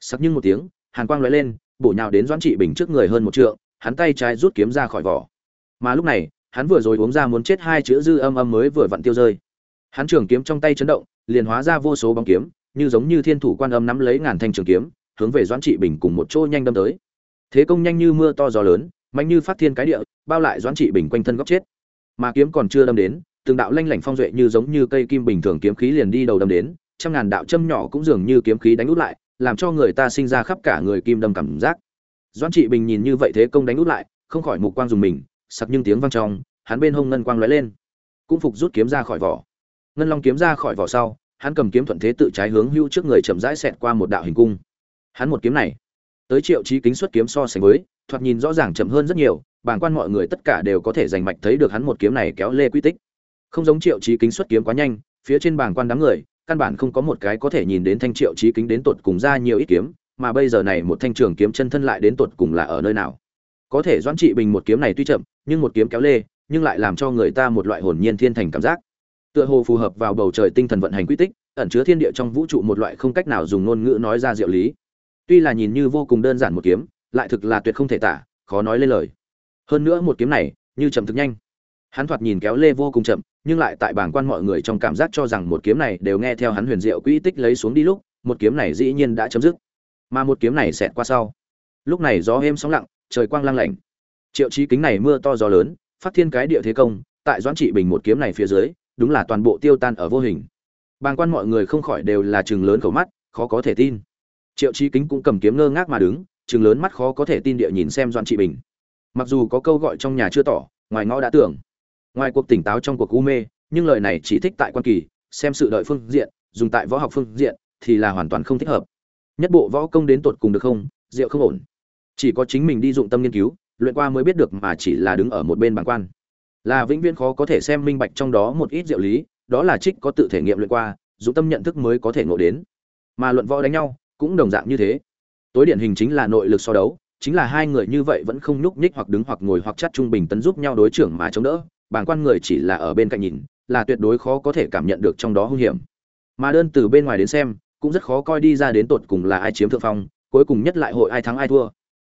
Speaker 1: Sắc nhưng một tiếng, hàn quang lóe lên, bổ nhào đến doãn trị bình trước người hơn một trượng, hắn tay trái rút kiếm ra khỏi vỏ. Mà lúc này, hắn vừa rồi uống ra muốn chết hai chữ dư âm âm mới vừa vặn tiêu rơi. Hắn trường kiếm trong tay chấn động, liền hóa ra vô số bóng kiếm, như giống như thiên thủ quan âm nắm lấy ngàn thanh trường kiếm, hướng về doãn trị bình cùng một chỗ nhanh đâm tới. Thế công nhanh như mưa to gió lớn, mạnh như phát thiên cái địa, bao lại doãn trị bình quanh thân góc chết mà kiếm còn chưa đâm đến, từng đạo lanh lảnh phong duệ như giống như cây kim bình thường kiếm khí liền đi đầu đâm đến, trăm ngàn đạo châm nhỏ cũng dường như kiếm khí đánh út lại, làm cho người ta sinh ra khắp cả người kim đâm cảm giác. Doãn trị bình nhìn như vậy thế công đánh út lại, không khỏi mục quang dùng mình, sặc nhưng tiếng vang trong, hắn bên hông ngân quang lóe lên, cũng phục rút kiếm ra khỏi vỏ. Ngân long kiếm ra khỏi vỏ sau, hắn cầm kiếm thuận thế tự trái hướng hưu trước người chậm rãi xẹt qua một đạo hình cung. Hắn một kiếm này, tới triệu chí kính xuất kiếm so sánh với, thoạt nhìn rõ ràng chậm hơn rất nhiều bàng quan mọi người tất cả đều có thể giành mạch thấy được hắn một kiếm này kéo lê quy tích. Không giống triệu trí kính xuất kiếm quá nhanh, phía trên bàng quan đám người, căn bản không có một cái có thể nhìn đến thanh triệu trí kính đến tột cùng ra nhiều ít kiếm, mà bây giờ này một thanh trường kiếm chân thân lại đến tột cùng là ở nơi nào? Có thể doãn trị bình một kiếm này tuy chậm, nhưng một kiếm kéo lê, nhưng lại làm cho người ta một loại hồn nhiên thiên thành cảm giác. Tựa hồ phù hợp vào bầu trời tinh thần vận hành quy tích, ẩn chứa thiên địa trong vũ trụ một loại không cách nào dùng ngôn ngữ nói ra diệu lý. Tuy là nhìn như vô cùng đơn giản một kiếm, lại thực là tuyệt không thể tả, khó nói lên lời hơn nữa một kiếm này, như chậm thực nhanh. Hắn thoạt nhìn kéo lê vô cùng chậm, nhưng lại tại bảng quan mọi người trong cảm giác cho rằng một kiếm này đều nghe theo hắn huyền diệu quỹ tích lấy xuống đi lúc, một kiếm này dĩ nhiên đã chấm dứt. Mà một kiếm này xẹt qua sau. Lúc này gió êm sóng lặng, trời quang lang lạnh. Triệu chí kính này mưa to gió lớn, phát thiên cái địa thế công, tại doãn trị bình một kiếm này phía dưới, đúng là toàn bộ tiêu tan ở vô hình. Bàng quan mọi người không khỏi đều là chừng lớn khẩu mắt, khó có thể tin. Triệu chí kính cũng cầm kiếm ngơ ngác mà đứng chừng lớn mắt khó có thể tin địa nhìn xem doãn trị bình mặc dù có câu gọi trong nhà chưa tỏ, ngoài ngõ đã tưởng. Ngoài cuộc tỉnh táo trong cuộc u mê, nhưng lời này chỉ thích tại quan kỳ, xem sự đợi phương diện, dùng tại võ học phương diện thì là hoàn toàn không thích hợp. Nhất bộ võ công đến tột cùng được không diệu không ổn. Chỉ có chính mình đi dụng tâm nghiên cứu, luyện qua mới biết được mà chỉ là đứng ở một bên bàn quan. Là vĩnh viễn khó có thể xem minh bạch trong đó một ít diệu lý, đó là trích có tự thể nghiệm luyện qua, dụng tâm nhận thức mới có thể ngộ đến. Mà luận võ đánh nhau, cũng đồng dạng như thế. Tối điển hình chính là nội lực so đấu chính là hai người như vậy vẫn không nhúc nhích hoặc đứng hoặc ngồi hoặc chắt trung bình tấn giúp nhau đối trưởng mà chống đỡ, bàng quan người chỉ là ở bên cạnh nhìn, là tuyệt đối khó có thể cảm nhận được trong đó hung hiểm. Mà đơn từ bên ngoài đến xem, cũng rất khó coi đi ra đến tột cùng là ai chiếm thượng phong, cuối cùng nhất lại hội ai thắng ai thua.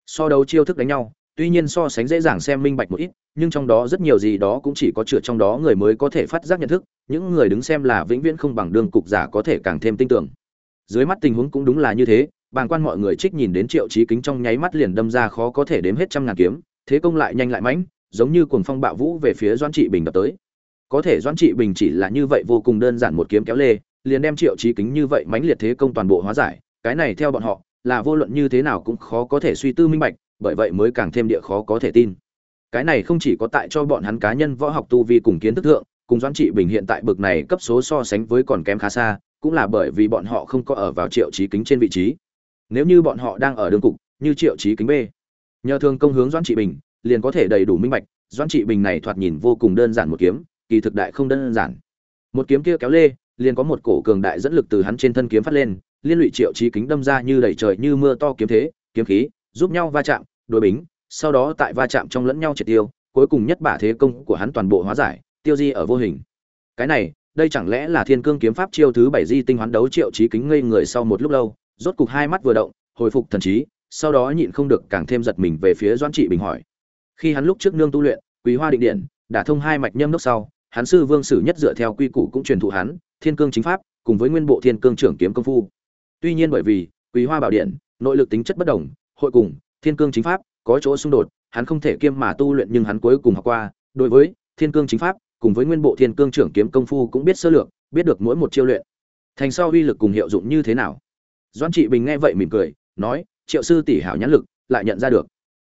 Speaker 1: So đấu chiêu thức đánh nhau, tuy nhiên so sánh dễ dàng xem minh bạch một ít, nhưng trong đó rất nhiều gì đó cũng chỉ có chữa trong đó người mới có thể phát giác nhận thức, những người đứng xem là vĩnh viễn không bằng đường cục giả có thể càng thêm tin tưởng. Dưới mắt tình huống cũng đúng là như thế bàng quan mọi người trích nhìn đến triệu chí kính trong nháy mắt liền đâm ra khó có thể đếm hết trăm ngàn kiếm, thế công lại nhanh lại mãnh, giống như cuồng phong bạo vũ về phía doãn trị bình đập tới. Có thể doãn trị bình chỉ là như vậy vô cùng đơn giản một kiếm kéo lê, liền đem triệu chí kính như vậy mãnh liệt thế công toàn bộ hóa giải, cái này theo bọn họ, là vô luận như thế nào cũng khó có thể suy tư minh bạch, bởi vậy mới càng thêm địa khó có thể tin. Cái này không chỉ có tại cho bọn hắn cá nhân võ học tu vi cùng kiến thức thượng, cùng doãn trị bình hiện tại bực này cấp số so sánh với còn kém khá xa, cũng là bởi vì bọn họ không có ở vào triệu chí kính trên vị trí nếu như bọn họ đang ở đường cục, như triệu chí kính b. Nhờ thường công hướng doãn trị bình, liền có thể đầy đủ minh bạch, doãn trị bình này thoạt nhìn vô cùng đơn giản một kiếm, kỳ thực đại không đơn giản. Một kiếm kia kéo lê, liền có một cổ cường đại dẫn lực từ hắn trên thân kiếm phát lên, liên lụy triệu chí kính đâm ra như đầy trời như mưa to kiếm thế, kiếm khí, giúp nhau va chạm, đối bính, sau đó tại va chạm trong lẫn nhau triệt tiêu, cuối cùng nhất bả thế công của hắn toàn bộ hóa giải, tiêu di ở vô hình. Cái này, đây chẳng lẽ là thiên cương kiếm pháp chiêu thứ bảy di tinh hoán đấu triệu chí kính ngây người sau một lúc lâu? Rốt cục hai mắt vừa động, hồi phục thần trí, sau đó nhịn không được càng thêm giật mình về phía doãn trị bình hỏi. Khi hắn lúc trước nương tu luyện, quý hoa định điện, đã thông hai mạch nhâm đốc sau, hắn sư vương sử nhất dựa theo quy củ cũng truyền thụ hắn, thiên cương chính pháp, cùng với nguyên bộ thiên cương trưởng kiếm công phu. Tuy nhiên bởi vì, quý hoa bảo điện, nội lực tính chất bất đồng, hội cùng, thiên cương chính pháp, có chỗ xung đột, hắn không thể kiêm mà tu luyện nhưng hắn cuối cùng học qua, đối với, thiên cương chính pháp, cùng với nguyên bộ thiên cương trưởng kiếm công phu cũng biết sơ lược, biết được mỗi một chiêu luyện. Thành sau uy lực cùng hiệu dụng như thế nào? Doãn trị bình nghe vậy mỉm cười, nói, triệu sư tỷ hảo nhãn lực, lại nhận ra được.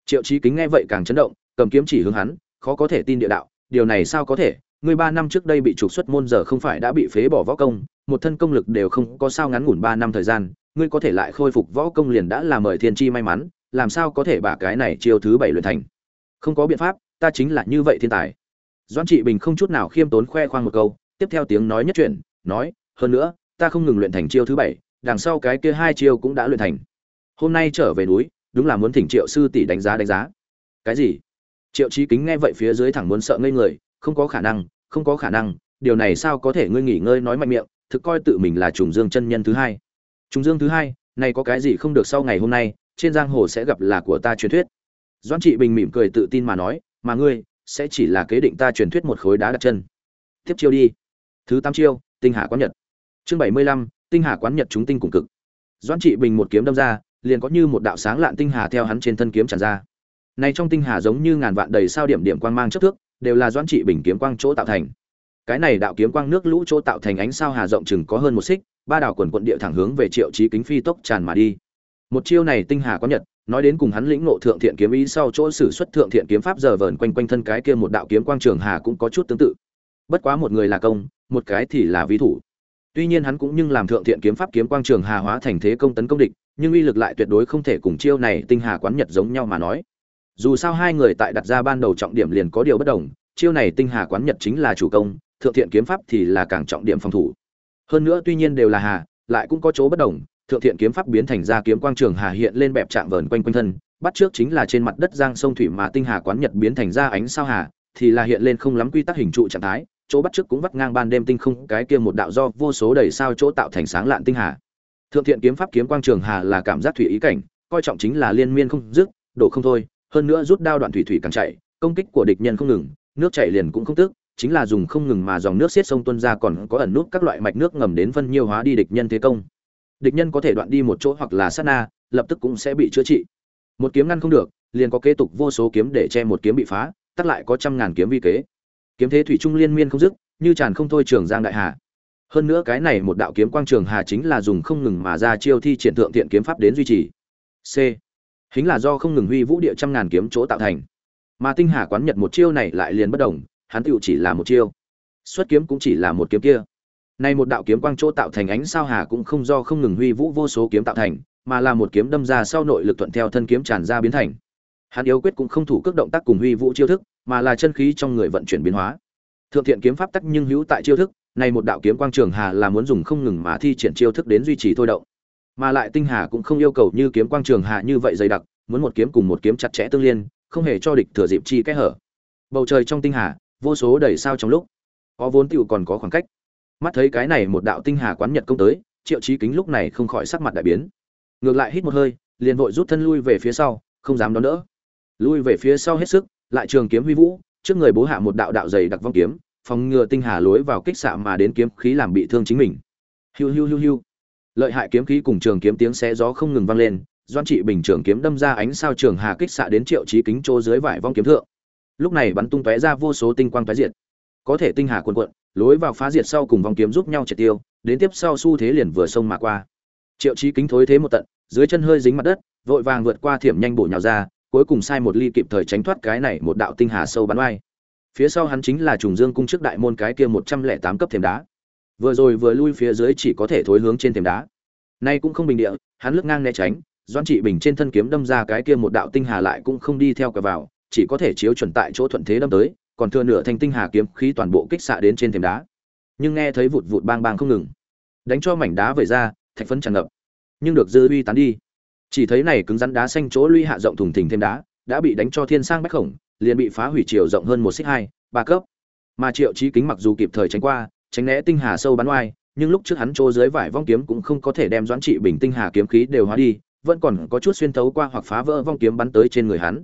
Speaker 1: Triệu trí kính nghe vậy càng chấn động, cầm kiếm chỉ hướng hắn, khó có thể tin địa đạo, điều này sao có thể? Người ba năm trước đây bị trục xuất môn giờ không phải đã bị phế bỏ võ công, một thân công lực đều không có sao ngắn ngủn ba năm thời gian, ngươi có thể lại khôi phục võ công liền đã là mời thiên chi may mắn, làm sao có thể bả cái này chiêu thứ bảy luyện thành? Không có biện pháp, ta chính là như vậy thiên tài. Doãn trị bình không chút nào khiêm tốn khoe khoang một câu, tiếp theo tiếng nói nhất chuyện nói, hơn nữa, ta không ngừng luyện thành chiêu thứ bảy đằng sau cái kia hai chiêu cũng đã luyện thành. Hôm nay trở về núi, đúng là muốn thỉnh triệu sư tỷ đánh giá đánh giá. Cái gì? Triệu trí kính nghe vậy phía dưới thẳng muốn sợ ngây người, không có khả năng, không có khả năng, điều này sao có thể ngươi nghỉ ngơi nói mạnh miệng, thực coi tự mình là trùng dương chân nhân thứ hai. Trùng dương thứ hai, này có cái gì không được sau ngày hôm nay, trên giang hồ sẽ gặp là của ta truyền thuyết. Doãn trị bình mỉm cười tự tin mà nói, mà ngươi, sẽ chỉ là kế định ta truyền thuyết một khối đá đặt chân. Tiếp chiêu đi. Thứ tám chiêu, tinh hà quán nhật. Chương bảy mươi lăm tinh hà quán nhật chúng tinh cùng cực. Doãn trị bình một kiếm đâm ra, liền có như một đạo sáng lạn tinh hà theo hắn trên thân kiếm tràn ra. Này trong tinh hà giống như ngàn vạn đầy sao điểm điểm quang mang chất thước, đều là doãn trị bình kiếm quang chỗ tạo thành. Cái này đạo kiếm quang nước lũ chỗ tạo thành ánh sao hà rộng chừng có hơn một xích, ba đảo quần quận địa thẳng hướng về triệu chí kính phi tốc tràn mà đi. Một chiêu này tinh hà có nhật, nói đến cùng hắn lĩnh ngộ thượng thiện kiếm ý sau chỗ sử xuất thượng thiện kiếm pháp giờ vờn quanh quanh thân cái kia một đạo kiếm quang trường hà cũng có chút tương tự. Bất quá một người là công, một cái thì là ví thủ tuy nhiên hắn cũng nhưng làm thượng thiện kiếm pháp kiếm quang trường hà hóa thành thế công tấn công địch, nhưng uy lực lại tuyệt đối không thể cùng chiêu này tinh hà quán nhật giống nhau mà nói. Dù sao hai người tại đặt ra ban đầu trọng điểm liền có điều bất đồng, chiêu này tinh hà quán nhật chính là chủ công, thượng thiện kiếm pháp thì là càng trọng điểm phòng thủ. Hơn nữa tuy nhiên đều là hà, lại cũng có chỗ bất đồng, thượng thiện kiếm pháp biến thành ra kiếm quang trường hà hiện lên bẹp trạng vờn quanh quanh thân, bắt trước chính là trên mặt đất giang sông thủy mà tinh hà quán nhật biến thành ra ánh sao hà, thì là hiện lên không lắm quy tắc hình trụ trạng thái chỗ bắt trước cũng vắt ngang ban đêm tinh không, cái kia một đạo do vô số đầy sao chỗ tạo thành sáng lạn tinh hà. Thượng thiện kiếm pháp kiếm quang trường hà là cảm giác thủy ý cảnh, coi trọng chính là liên miên không dứt, đổ không thôi, hơn nữa rút đao đoạn thủy thủy càng chạy, công kích của địch nhân không ngừng, nước chảy liền cũng không tức, chính là dùng không ngừng mà dòng nước xiết sông tuân ra còn có ẩn nút các loại mạch nước ngầm đến phân nhiêu hóa đi địch nhân thế công. Địch nhân có thể đoạn đi một chỗ hoặc là sát na, lập tức cũng sẽ bị chữa trị. Một kiếm ngăn không được, liền có kế tục vô số kiếm để che một kiếm bị phá, tắt lại có trăm ngàn kiếm vi kế kiếm thế thủy trung liên miên không dứt, như tràn không thôi trường giang đại hà. Hơn nữa cái này một đạo kiếm quang trường hà chính là dùng không ngừng mà ra chiêu thi triển thượng thiện kiếm pháp đến duy trì. C. Chính là do không ngừng huy vũ địa trăm ngàn kiếm chỗ tạo thành. Mà tinh hà quán nhật một chiêu này lại liền bất đồng, hắn tựu chỉ là một chiêu. Xuất kiếm cũng chỉ là một kiếm kia. Nay một đạo kiếm quang chỗ tạo thành ánh sao hà cũng không do không ngừng huy vũ vô số kiếm tạo thành, mà là một kiếm đâm ra sau nội lực thuận theo thân kiếm tràn ra biến thành. Hắn yếu quyết cũng không thủ cước động tác cùng huy vũ chiêu thức mà là chân khí trong người vận chuyển biến hóa. Thượng thiện kiếm pháp tắc nhưng hữu tại chiêu thức này một đạo kiếm quang trường hà là muốn dùng không ngừng mà thi triển chiêu thức đến duy trì thôi động. Mà lại tinh hà cũng không yêu cầu như kiếm quang trường hà như vậy dày đặc, muốn một kiếm cùng một kiếm chặt chẽ tương liên, không hề cho địch thừa dịp chi kẽ hở. Bầu trời trong tinh hà, vô số đầy sao trong lúc. Có vốn tựu còn có khoảng cách. Mắt thấy cái này một đạo tinh hà quán nhật công tới, triệu chí kính lúc này không khỏi sắc mặt đại biến. Ngược lại hít một hơi, liền vội rút thân lui về phía sau, không dám đón đỡ. Lui về phía sau hết sức lại trường kiếm huy vũ, trước người bố hạ một đạo đạo dày đặc vong kiếm, phòng ngừa tinh hà lối vào kích xạ mà đến kiếm khí làm bị thương chính mình. Hiu hiu hiu hiu. Lợi hại kiếm khí cùng trường kiếm tiếng xé gió không ngừng vang lên doan trị bình trường kiếm đâm ra ánh sao trường hà kích xạ đến triệu trí kính chỗ dưới vải vong kiếm thượng. Lúc này bắn tung tóe ra vô số tinh quang tóe diệt. Có thể tinh hà cuồn cuộn, lối vào phá diệt sau cùng vong kiếm giúp nhau triệt tiêu, đến tiếp sau xu thế liền vừa sông mà qua. Triệu trí kính thối thế một tận, dưới chân hơi dính mặt đất, vội vàng vượt qua thiểm nhanh bổ nhào ra cuối cùng sai một ly kịp thời tránh thoát cái này một đạo tinh hà sâu bắn oai. Phía sau hắn chính là trùng dương cung trước đại môn cái kia một trăm lẻ tám cấp thềm đá. Vừa rồi vừa lui phía dưới chỉ có thể thối hướng trên thềm đá. Nay cũng không bình địa, hắn lướt ngang né tránh doan trị bình trên thân kiếm đâm ra cái kia một đạo tinh hà lại cũng không đi theo cả vào, chỉ có thể chiếu chuẩn tại chỗ thuận thế đâm tới, còn thừa nửa thanh tinh hà kiếm khí toàn bộ kích xạ đến trên thềm đá. Nhưng nghe thấy vụt vụt bang bang không ngừng. Đánh cho mảnh đá vẩy ra, thạch phấn tràn ngập. Nhưng được dư uy tán đi chỉ thấy này cứng rắn đá xanh chỗ luy hạ rộng thùng thình thêm đá, đã bị đánh cho thiên sang bách khổng, liền bị phá hủy chiều rộng hơn một xích hai, ba cấp. Mà triệu trí kính mặc dù kịp thời tránh qua, tránh né tinh hà sâu bắn oai, nhưng lúc trước hắn trô dưới vải vong kiếm cũng không có thể đem doãn trị bình tinh hà kiếm khí đều hóa đi, vẫn còn có chút xuyên thấu qua hoặc phá vỡ vong kiếm bắn tới trên người hắn.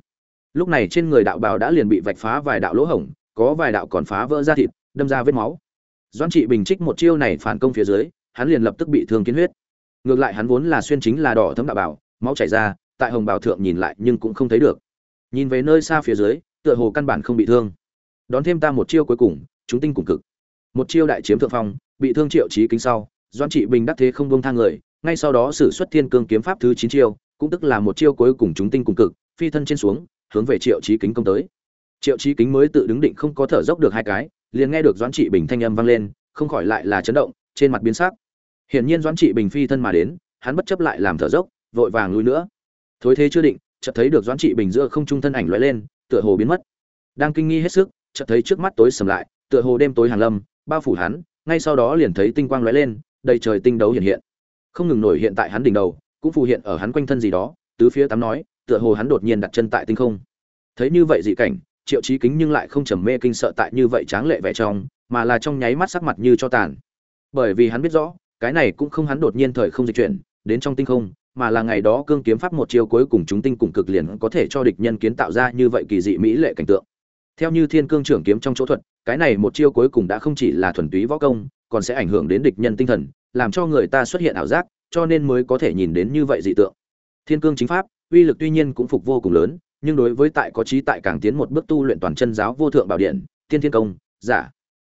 Speaker 1: Lúc này trên người đạo bào đã liền bị vạch phá vài đạo lỗ hổng, có vài đạo còn phá vỡ ra thịt, đâm ra vết máu. Doãn trị bình trích một chiêu này phản công phía dưới, hắn liền lập tức bị thương kiến huyết. Ngược lại hắn vốn là xuyên chính là đỏ thấm đạo bào máu chảy ra, tại hồng bào thượng nhìn lại nhưng cũng không thấy được. Nhìn về nơi xa phía dưới, tựa hồ căn bản không bị thương. Đón thêm ta một chiêu cuối cùng, chúng tinh cùng cực. Một chiêu đại chiếm thượng phong, bị thương triệu trí kính sau doan trị bình đắc thế không bông thang người, ngay sau đó sử xuất thiên cương kiếm pháp thứ chín chiêu, cũng tức là một chiêu cuối cùng chúng tinh cùng cực, phi thân trên xuống, hướng về triệu trí kính công tới. Triệu trí kính mới tự đứng định không có thở dốc được hai cái, liền nghe được doãn trị bình thanh âm vang lên, không khỏi lại là chấn động, trên mặt biến sắc. Hiển nhiên doãn trị bình phi thân mà đến, hắn bất chấp lại làm thở dốc vội vàng lui nữa. Thối thế chưa định, chợt thấy được doãn trị bình giữa không trung thân ảnh lóe lên, tựa hồ biến mất. Đang kinh nghi hết sức, chợt thấy trước mắt tối sầm lại, tựa hồ đêm tối hàng lâm, bao phủ hắn, ngay sau đó liền thấy tinh quang lóe lên, đầy trời tinh đấu hiện hiện. Không ngừng nổi hiện tại hắn đỉnh đầu, cũng phù hiện ở hắn quanh thân gì đó, tứ phía tám nói, tựa hồ hắn đột nhiên đặt chân tại tinh không. Thấy như vậy dị cảnh, triệu chí kính nhưng lại không trầm mê kinh sợ tại như vậy tráng lệ vẻ trong, mà là trong nháy mắt sắc mặt như cho tàn. Bởi vì hắn biết rõ, cái này cũng không hắn đột nhiên thời không dịch chuyển, đến trong tinh không mà là ngày đó cương kiếm pháp một chiêu cuối cùng chúng tinh cùng cực liền có thể cho địch nhân kiến tạo ra như vậy kỳ dị mỹ lệ cảnh tượng. Theo như thiên cương trưởng kiếm trong chỗ thuật, cái này một chiêu cuối cùng đã không chỉ là thuần túy võ công, còn sẽ ảnh hưởng đến địch nhân tinh thần, làm cho người ta xuất hiện ảo giác, cho nên mới có thể nhìn đến như vậy dị tượng. Thiên cương chính pháp, uy lực tuy nhiên cũng phục vô cùng lớn, nhưng đối với tại có trí tại càng tiến một bước tu luyện toàn chân giáo vô thượng bảo điện tiên thiên công, giả.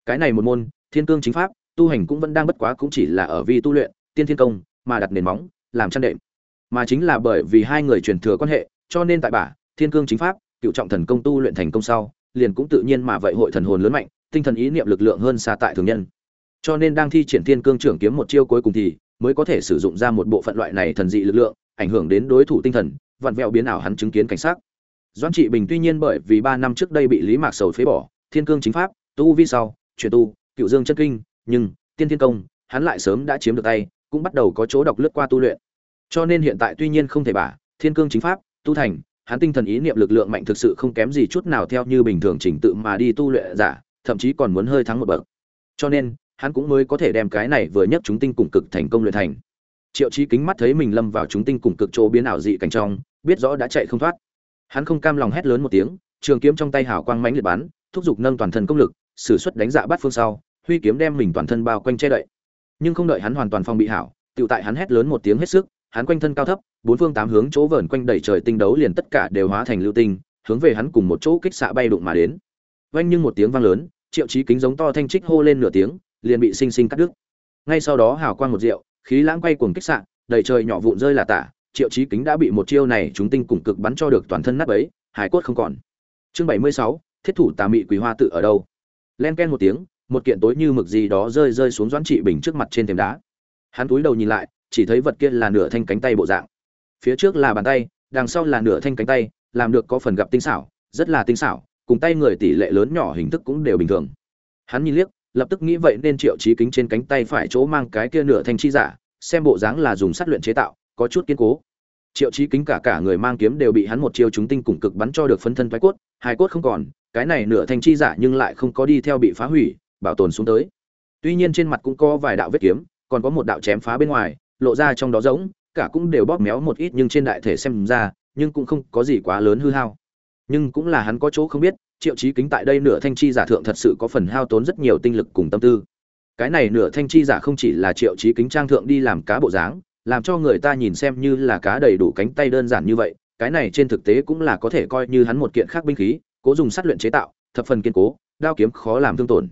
Speaker 1: Cái này một môn, thiên cương chính pháp, tu hành cũng vẫn đang bất quá cũng chỉ là ở vi tu luyện tiên thiên công, mà đặt nền móng, làm chăn đệm mà chính là bởi vì hai người truyền thừa quan hệ, cho nên tại bả thiên cương chính pháp, cựu trọng thần công tu luyện thành công sau, liền cũng tự nhiên mà vậy hội thần hồn lớn mạnh, tinh thần ý niệm lực lượng hơn xa tại thường nhân. Cho nên đang thi triển thiên cương trưởng kiếm một chiêu cuối cùng thì, mới có thể sử dụng ra một bộ phận loại này thần dị lực lượng, ảnh hưởng đến đối thủ tinh thần, vặn vẹo biến ảo hắn chứng kiến cảnh sát doãn trị bình tuy nhiên bởi vì ba năm trước đây bị lý mạc sầu phế bỏ, thiên cương chính pháp, tu vi sau, chuyển tu, cựu dương chân kinh, nhưng, tiên thiên công, hắn lại sớm đã chiếm được tay, cũng bắt đầu có chỗ đọc lướt qua tu luyện cho nên hiện tại tuy nhiên không thể bả, thiên cương chính pháp, tu thành, hắn tinh thần ý niệm lực lượng mạnh thực sự không kém gì chút nào theo như bình thường trình tự mà đi tu luyện giả, thậm chí còn muốn hơi thắng một bậc. Cho nên, hắn cũng mới có thể đem cái này vừa nhất chúng tinh cùng cực thành công luyện thành. Triệu chí kính mắt thấy mình lâm vào chúng tinh cùng cực chỗ biến ảo dị cảnh trong, biết rõ đã chạy không thoát. Hắn không cam lòng hét lớn một tiếng, trường kiếm trong tay hào quang mãnh liệt bắn, thúc giục nâng toàn thân công lực, sử xuất đánh dạ bát phương sau, huy kiếm đem mình toàn thân bao quanh che đậy. Nhưng không đợi hắn hoàn toàn phong bị hảo tự tại hắn hét lớn một tiếng hết sức hắn quanh thân cao thấp, bốn phương tám hướng chỗ vờn quanh đầy trời tinh đấu liền tất cả đều hóa thành lưu tinh, hướng về hắn cùng một chỗ kích xạ bay đụng mà đến. Vang nhưng một tiếng vang lớn, triệu chí kính giống to thanh trích hô lên nửa tiếng, liền bị sinh sinh cắt đứt. Ngay sau đó hào quang một rượu khí lãng quay cuồng kích xạ, đầy trời nhỏ vụn rơi là tả, triệu chí kính đã bị một chiêu này chúng tinh cùng cực bắn cho được toàn thân nát bấy, hải cốt không còn. Chương bảy mươi sáu, thiết thủ tà mị quý hoa tự ở đâu? Len ken một tiếng, một kiện tối như mực gì đó rơi rơi xuống doãn trị bình trước mặt trên thềm đá. Hắn túi đầu nhìn lại chỉ thấy vật kia là nửa thanh cánh tay bộ dạng. Phía trước là bàn tay, đằng sau là nửa thanh cánh tay, làm được có phần gặp tinh xảo, rất là tinh xảo, cùng tay người tỷ lệ lớn nhỏ hình thức cũng đều bình thường. Hắn nhìn liếc, lập tức nghĩ vậy nên triệu trí kính trên cánh tay phải chỗ mang cái kia nửa thanh chi giả, xem bộ dáng là dùng sắt luyện chế tạo, có chút kiên cố. Triệu trí kính cả cả người mang kiếm đều bị hắn một chiêu chúng tinh cùng cực bắn cho được phân thân thoái cốt, hai cốt không còn, cái này nửa thanh chi giả nhưng lại không có đi theo bị phá hủy, bảo tồn xuống tới. Tuy nhiên trên mặt cũng có vài đạo vết kiếm, còn có một đạo chém phá bên ngoài lộ ra trong đó giống, cả cũng đều bóp méo một ít nhưng trên đại thể xem ra, nhưng cũng không có gì quá lớn hư hao. Nhưng cũng là hắn có chỗ không biết, triệu chí kính tại đây nửa thanh chi giả thượng thật sự có phần hao tốn rất nhiều tinh lực cùng tâm tư. Cái này nửa thanh chi giả không chỉ là triệu chí kính trang thượng đi làm cá bộ dáng, làm cho người ta nhìn xem như là cá đầy đủ cánh tay đơn giản như vậy, cái này trên thực tế cũng là có thể coi như hắn một kiện khác binh khí, cố dùng sắt luyện chế tạo, thập phần kiên cố, đao kiếm khó làm thương tổn.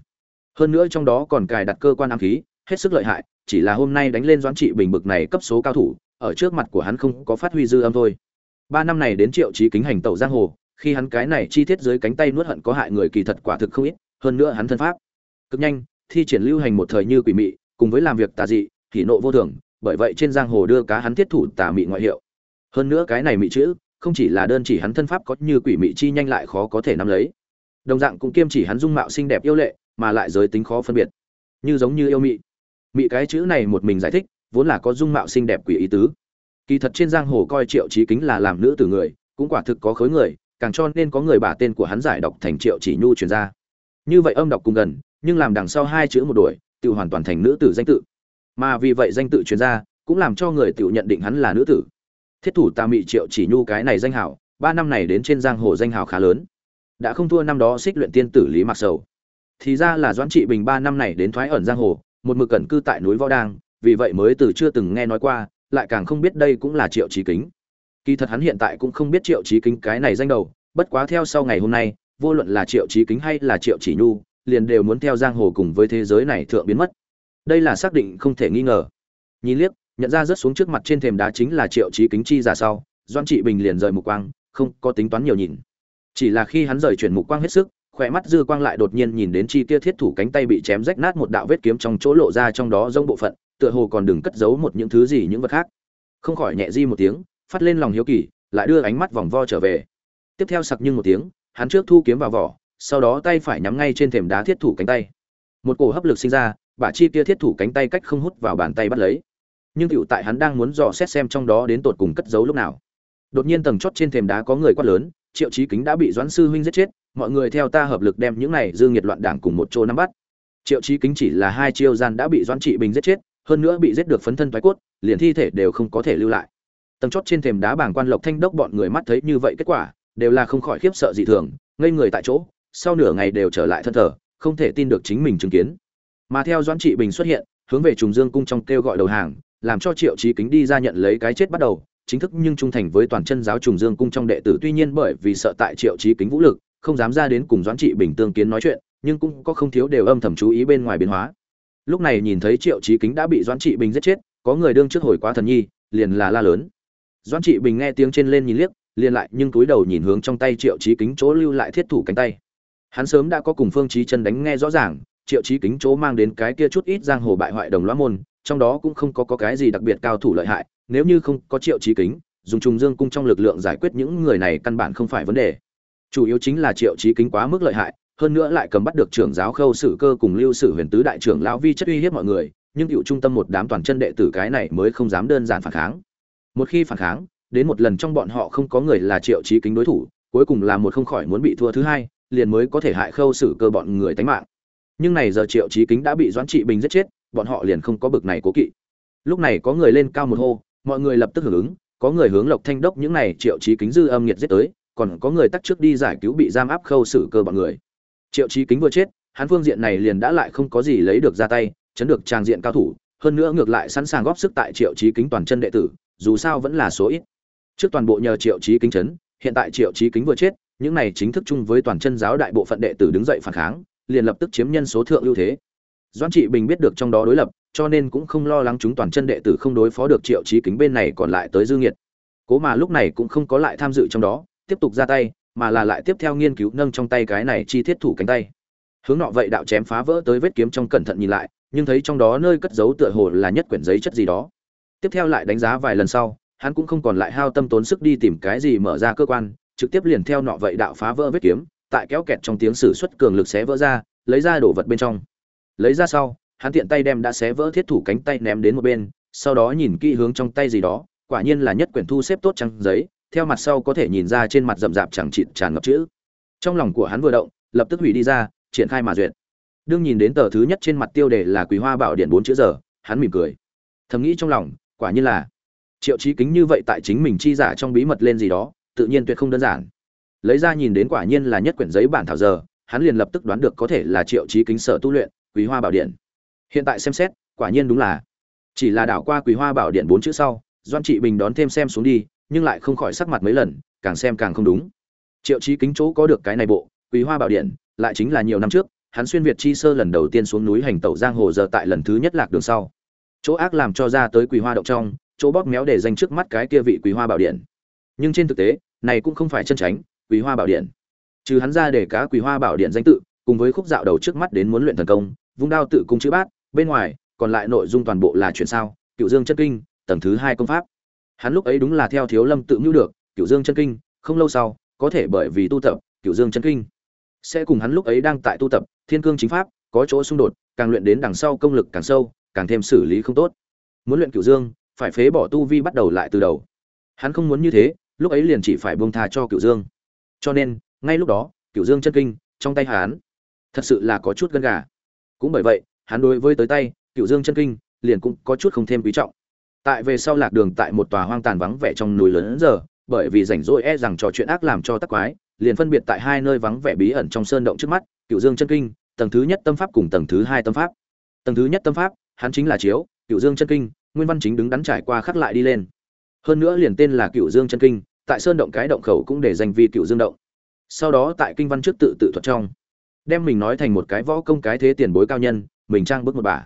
Speaker 1: Hơn nữa trong đó còn cài đặt cơ quan ám khí hết sức lợi hại, chỉ là hôm nay đánh lên doãn trị bình bực này cấp số cao thủ, ở trước mặt của hắn không có phát huy dư âm thôi. Ba năm này đến triệu trí kính hành tẩu giang hồ, khi hắn cái này chi tiết dưới cánh tay nuốt hận có hại người kỳ thật quả thực không ít, hơn nữa hắn thân pháp cực nhanh, thi triển lưu hành một thời như quỷ mị, cùng với làm việc tà dị thì nộ vô thường, bởi vậy trên giang hồ đưa cá hắn thiết thủ tà mị ngoại hiệu. Hơn nữa cái này mị chữ, không chỉ là đơn chỉ hắn thân pháp có như quỷ mị chi nhanh lại khó có thể nắm lấy. Đồng dạng cũng kiêm chỉ hắn dung mạo xinh đẹp yêu lệ, mà lại giới tính khó phân biệt. Như giống như yêu mị mị cái chữ này một mình giải thích, vốn là có dung mạo xinh đẹp quỷ ý tứ. Kỳ thật trên giang hồ coi triệu trí kính là làm nữ tử người, cũng quả thực có khối người, càng cho nên có người bả tên của hắn giải đọc thành triệu chỉ nhu truyền ra. Như vậy âm đọc cùng gần, nhưng làm đằng sau hai chữ một đuổi, tự hoàn toàn thành nữ tử danh tự. Mà vì vậy danh tự truyền ra, cũng làm cho người tự nhận định hắn là nữ tử. Thiết thủ tà mị triệu chỉ nhu cái này danh hảo, ba năm này đến trên giang hồ danh hào khá lớn. Đã không thua năm đó xích luyện tiên tử lý mặc sầu. Thì ra là doãn trị bình ba năm này đến thoái ẩn giang hồ một mực cẩn cư tại núi võ đang, vì vậy mới từ chưa từng nghe nói qua, lại càng không biết đây cũng là triệu trí kính. Kỳ thật hắn hiện tại cũng không biết triệu trí kính cái này danh đầu, bất quá theo sau ngày hôm nay, vô luận là triệu trí kính hay là triệu chỉ nhu, liền đều muốn theo giang hồ cùng với thế giới này thượng biến mất. Đây là xác định không thể nghi ngờ. Nhìn liếc, nhận ra rớt xuống trước mặt trên thềm đá chính là triệu trí kính chi giả sau doan trị bình liền rời mục quang, không có tính toán nhiều nhìn. Chỉ là khi hắn rời chuyển mục quang hết sức khỏe mắt dư quang lại đột nhiên nhìn đến chi kia thiết thủ cánh tay bị chém rách nát một đạo vết kiếm trong chỗ lộ ra trong đó rông bộ phận, tựa hồ còn đừng cất giấu một những thứ gì những vật khác. Không khỏi nhẹ di một tiếng, phát lên lòng hiếu kỳ, lại đưa ánh mắt vòng vo trở về. Tiếp theo sặc nhưng một tiếng, hắn trước thu kiếm vào vỏ, sau đó tay phải nhắm ngay trên thềm đá thiết thủ cánh tay. Một cổ hấp lực sinh ra, bả chi kia thiết thủ cánh tay cách không hút vào bàn tay bắt lấy. Nhưng cựu tại hắn đang muốn dò xét xem trong đó đến tột cùng cất giấu lúc nào. Đột nhiên tầng chót trên thềm đá có người quát lớn, triệu chí kính đã bị doãn sư huynh giết chết mọi người theo ta hợp lực đem những này dương nhiệt loạn đảng cùng một chỗ nắm bắt. Triệu chí kính chỉ là hai chiêu gian đã bị doãn trị bình giết chết, hơn nữa bị giết được phấn thân thoái cốt, liền thi thể đều không có thể lưu lại. Tầng chót trên thềm đá bảng quan lộc thanh đốc bọn người mắt thấy như vậy kết quả, đều là không khỏi khiếp sợ dị thường, ngây người tại chỗ, sau nửa ngày đều trở lại thân thờ, không thể tin được chính mình chứng kiến. Mà theo doãn trị bình xuất hiện, hướng về trùng dương cung trong kêu gọi đầu hàng, làm cho triệu chí kính đi ra nhận lấy cái chết bắt đầu, chính thức nhưng trung thành với toàn chân giáo trùng dương cung trong đệ tử. Tuy nhiên bởi vì sợ tại triệu chí kính vũ lực không dám ra đến cùng doãn trị bình tương kiến nói chuyện nhưng cũng có không thiếu đều âm thầm chú ý bên ngoài biến hóa. Lúc này nhìn thấy triệu chí kính đã bị doãn trị bình giết chết có người đương trước hồi quá thần nhi liền là la lớn. Doãn trị bình nghe tiếng trên lên nhìn liếc liền lại nhưng túi đầu nhìn hướng trong tay triệu chí kính chỗ lưu lại thiết thủ cánh tay. Hắn sớm đã có cùng phương chí chân đánh nghe rõ ràng triệu chí kính chỗ mang đến cái kia chút ít giang hồ bại hoại đồng loa môn trong đó cũng không có, có cái gì đặc biệt cao thủ lợi hại nếu như không có triệu chí kính dùng trùng dương cung trong lực lượng giải quyết những người này căn bản không phải vấn đề chủ yếu chính là triệu chí kính quá mức lợi hại, hơn nữa lại cầm bắt được trưởng giáo khâu sử cơ cùng lưu sử huyền tứ đại trưởng lão vi chất uy hiếp mọi người, nhưng cựu trung tâm một đám toàn chân đệ tử cái này mới không dám đơn giản phản kháng. Một khi phản kháng, đến một lần trong bọn họ không có người là triệu chí kính đối thủ, cuối cùng là một không khỏi muốn bị thua thứ hai, liền mới có thể hại khâu xử cơ bọn người tánh mạng. Nhưng này giờ triệu chí kính đã bị doãn trị bình giết chết, bọn họ liền không có bực này cố kỵ. Lúc này có người lên cao một hô, mọi người lập tức hưởng ứng, có người hướng lộc thanh đốc những này triệu chí kính dư âm nhiệt giết tới còn có người tắt trước đi giải cứu bị giam áp khâu xử cơ bọn người. Triệu chí kính vừa chết, hắn phương diện này liền đã lại không có gì lấy được ra tay, chấn được trang diện cao thủ, hơn nữa ngược lại sẵn sàng góp sức tại triệu chí kính toàn chân đệ tử, dù sao vẫn là số ít. Trước toàn bộ nhờ triệu chí kính chấn, hiện tại triệu chí kính vừa chết, những này chính thức chung với toàn chân giáo đại bộ phận đệ tử đứng dậy phản kháng, liền lập tức chiếm nhân số thượng ưu thế. Doan trị bình biết được trong đó đối lập, cho nên cũng không lo lắng chúng toàn chân đệ tử không đối phó được triệu chí kính bên này còn lại tới dư nghiệt. Cố mà lúc này cũng không có lại tham dự trong đó tiếp tục ra tay, mà là lại tiếp theo nghiên cứu nâng trong tay cái này chi thiết thủ cánh tay. Hướng nọ vậy đạo chém phá vỡ tới vết kiếm trong cẩn thận nhìn lại, nhưng thấy trong đó nơi cất giấu tựa hồ là nhất quyển giấy chất gì đó. Tiếp theo lại đánh giá vài lần sau, hắn cũng không còn lại hao tâm tốn sức đi tìm cái gì mở ra cơ quan, trực tiếp liền theo nọ vậy đạo phá vỡ vết kiếm, tại kéo kẹt trong tiếng sử xuất cường lực xé vỡ ra, lấy ra đổ vật bên trong. Lấy ra sau, hắn tiện tay đem đã xé vỡ thiết thủ cánh tay ném đến một bên, sau đó nhìn kỹ hướng trong tay gì đó, quả nhiên là nhất quyển thu xếp tốt trăng giấy theo mặt sau có thể nhìn ra trên mặt rậm rạp chẳng chịt tràn ngập chữ. Trong lòng của hắn vừa động, lập tức hủy đi ra, triển khai mà duyệt. Đương nhìn đến tờ thứ nhất trên mặt tiêu đề là quý hoa bảo điện bốn chữ giờ, hắn mỉm cười. Thầm nghĩ trong lòng, quả nhiên là triệu trí kính như vậy tại chính mình chi giả trong bí mật lên gì đó, tự nhiên tuyệt không đơn giản. Lấy ra nhìn đến quả nhiên là nhất quyển giấy bản thảo giờ, hắn liền lập tức đoán được có thể là triệu trí kính sở tu luyện quý hoa bảo điện. Hiện tại xem xét, quả nhiên đúng là. Chỉ là đảo qua quý hoa bảo điện bốn chữ sau doan trị bình đón thêm xem xuống đi nhưng lại không khỏi sắc mặt mấy lần, càng xem càng không đúng. Triệu chí kính chỗ có được cái này bộ, quý hoa bảo điện, lại chính là nhiều năm trước, hắn xuyên việt chi sơ lần đầu tiên xuống núi hành tẩu giang hồ giờ tại lần thứ nhất lạc đường sau. Chỗ ác làm cho ra tới quý hoa động trong, chỗ bóp méo để danh trước mắt cái kia vị quý hoa bảo điện. Nhưng trên thực tế, này cũng không phải chân tránh, quý hoa bảo điện. Trừ hắn ra để cá quý hoa bảo điện danh tự, cùng với khúc dạo đầu trước mắt đến muốn luyện thần công, vung đao tự cung chữ bát, bên ngoài, còn lại nội dung toàn bộ là chuyển sao? Cựu dương chất kinh, tầng thứ hai công pháp hắn lúc ấy đúng là theo thiếu lâm tự mưu được cựu dương chân kinh, không lâu sau, có thể bởi vì tu tập cựu dương chân kinh sẽ cùng hắn lúc ấy đang tại tu tập, thiên cương chính pháp, có chỗ xung đột, càng luyện đến đằng sau công lực càng sâu, càng thêm xử lý không tốt. Muốn luyện cựu dương, phải phế bỏ tu vi bắt đầu lại từ đầu. Hắn không muốn như thế, lúc ấy liền chỉ phải buông tha cho cựu dương. Cho nên, ngay lúc đó cựu dương chân kinh, trong tay hắn, thật sự là có chút gân gà. Cũng bởi vậy, hắn đối với tới tay cựu dương chân kinh, liền cũng có chút không thêm quý trọng tại về sau lạc đường tại một tòa hoang tàn vắng vẻ trong núi lớn giờ, bởi vì rảnh rỗi e rằng trò chuyện ác làm cho tắc quái, liền phân biệt tại hai nơi vắng vẻ bí ẩn trong sơn động trước mắt cựu dương chân kinh, tầng thứ nhất tâm pháp cùng tầng thứ hai tâm pháp. Tầng thứ nhất tâm pháp, hắn chính là chiếu cựu dương chân kinh, nguyên văn chính đứng đắn trải qua khắc lại đi lên. Hơn nữa liền tên là cựu dương chân kinh, tại sơn động cái động khẩu cũng để danh vi cựu dương động. Sau đó tại kinh văn trước tự tự thuật trong, đem mình nói thành một cái võ công cái thế tiền bối cao nhân, mình trang bước một bà.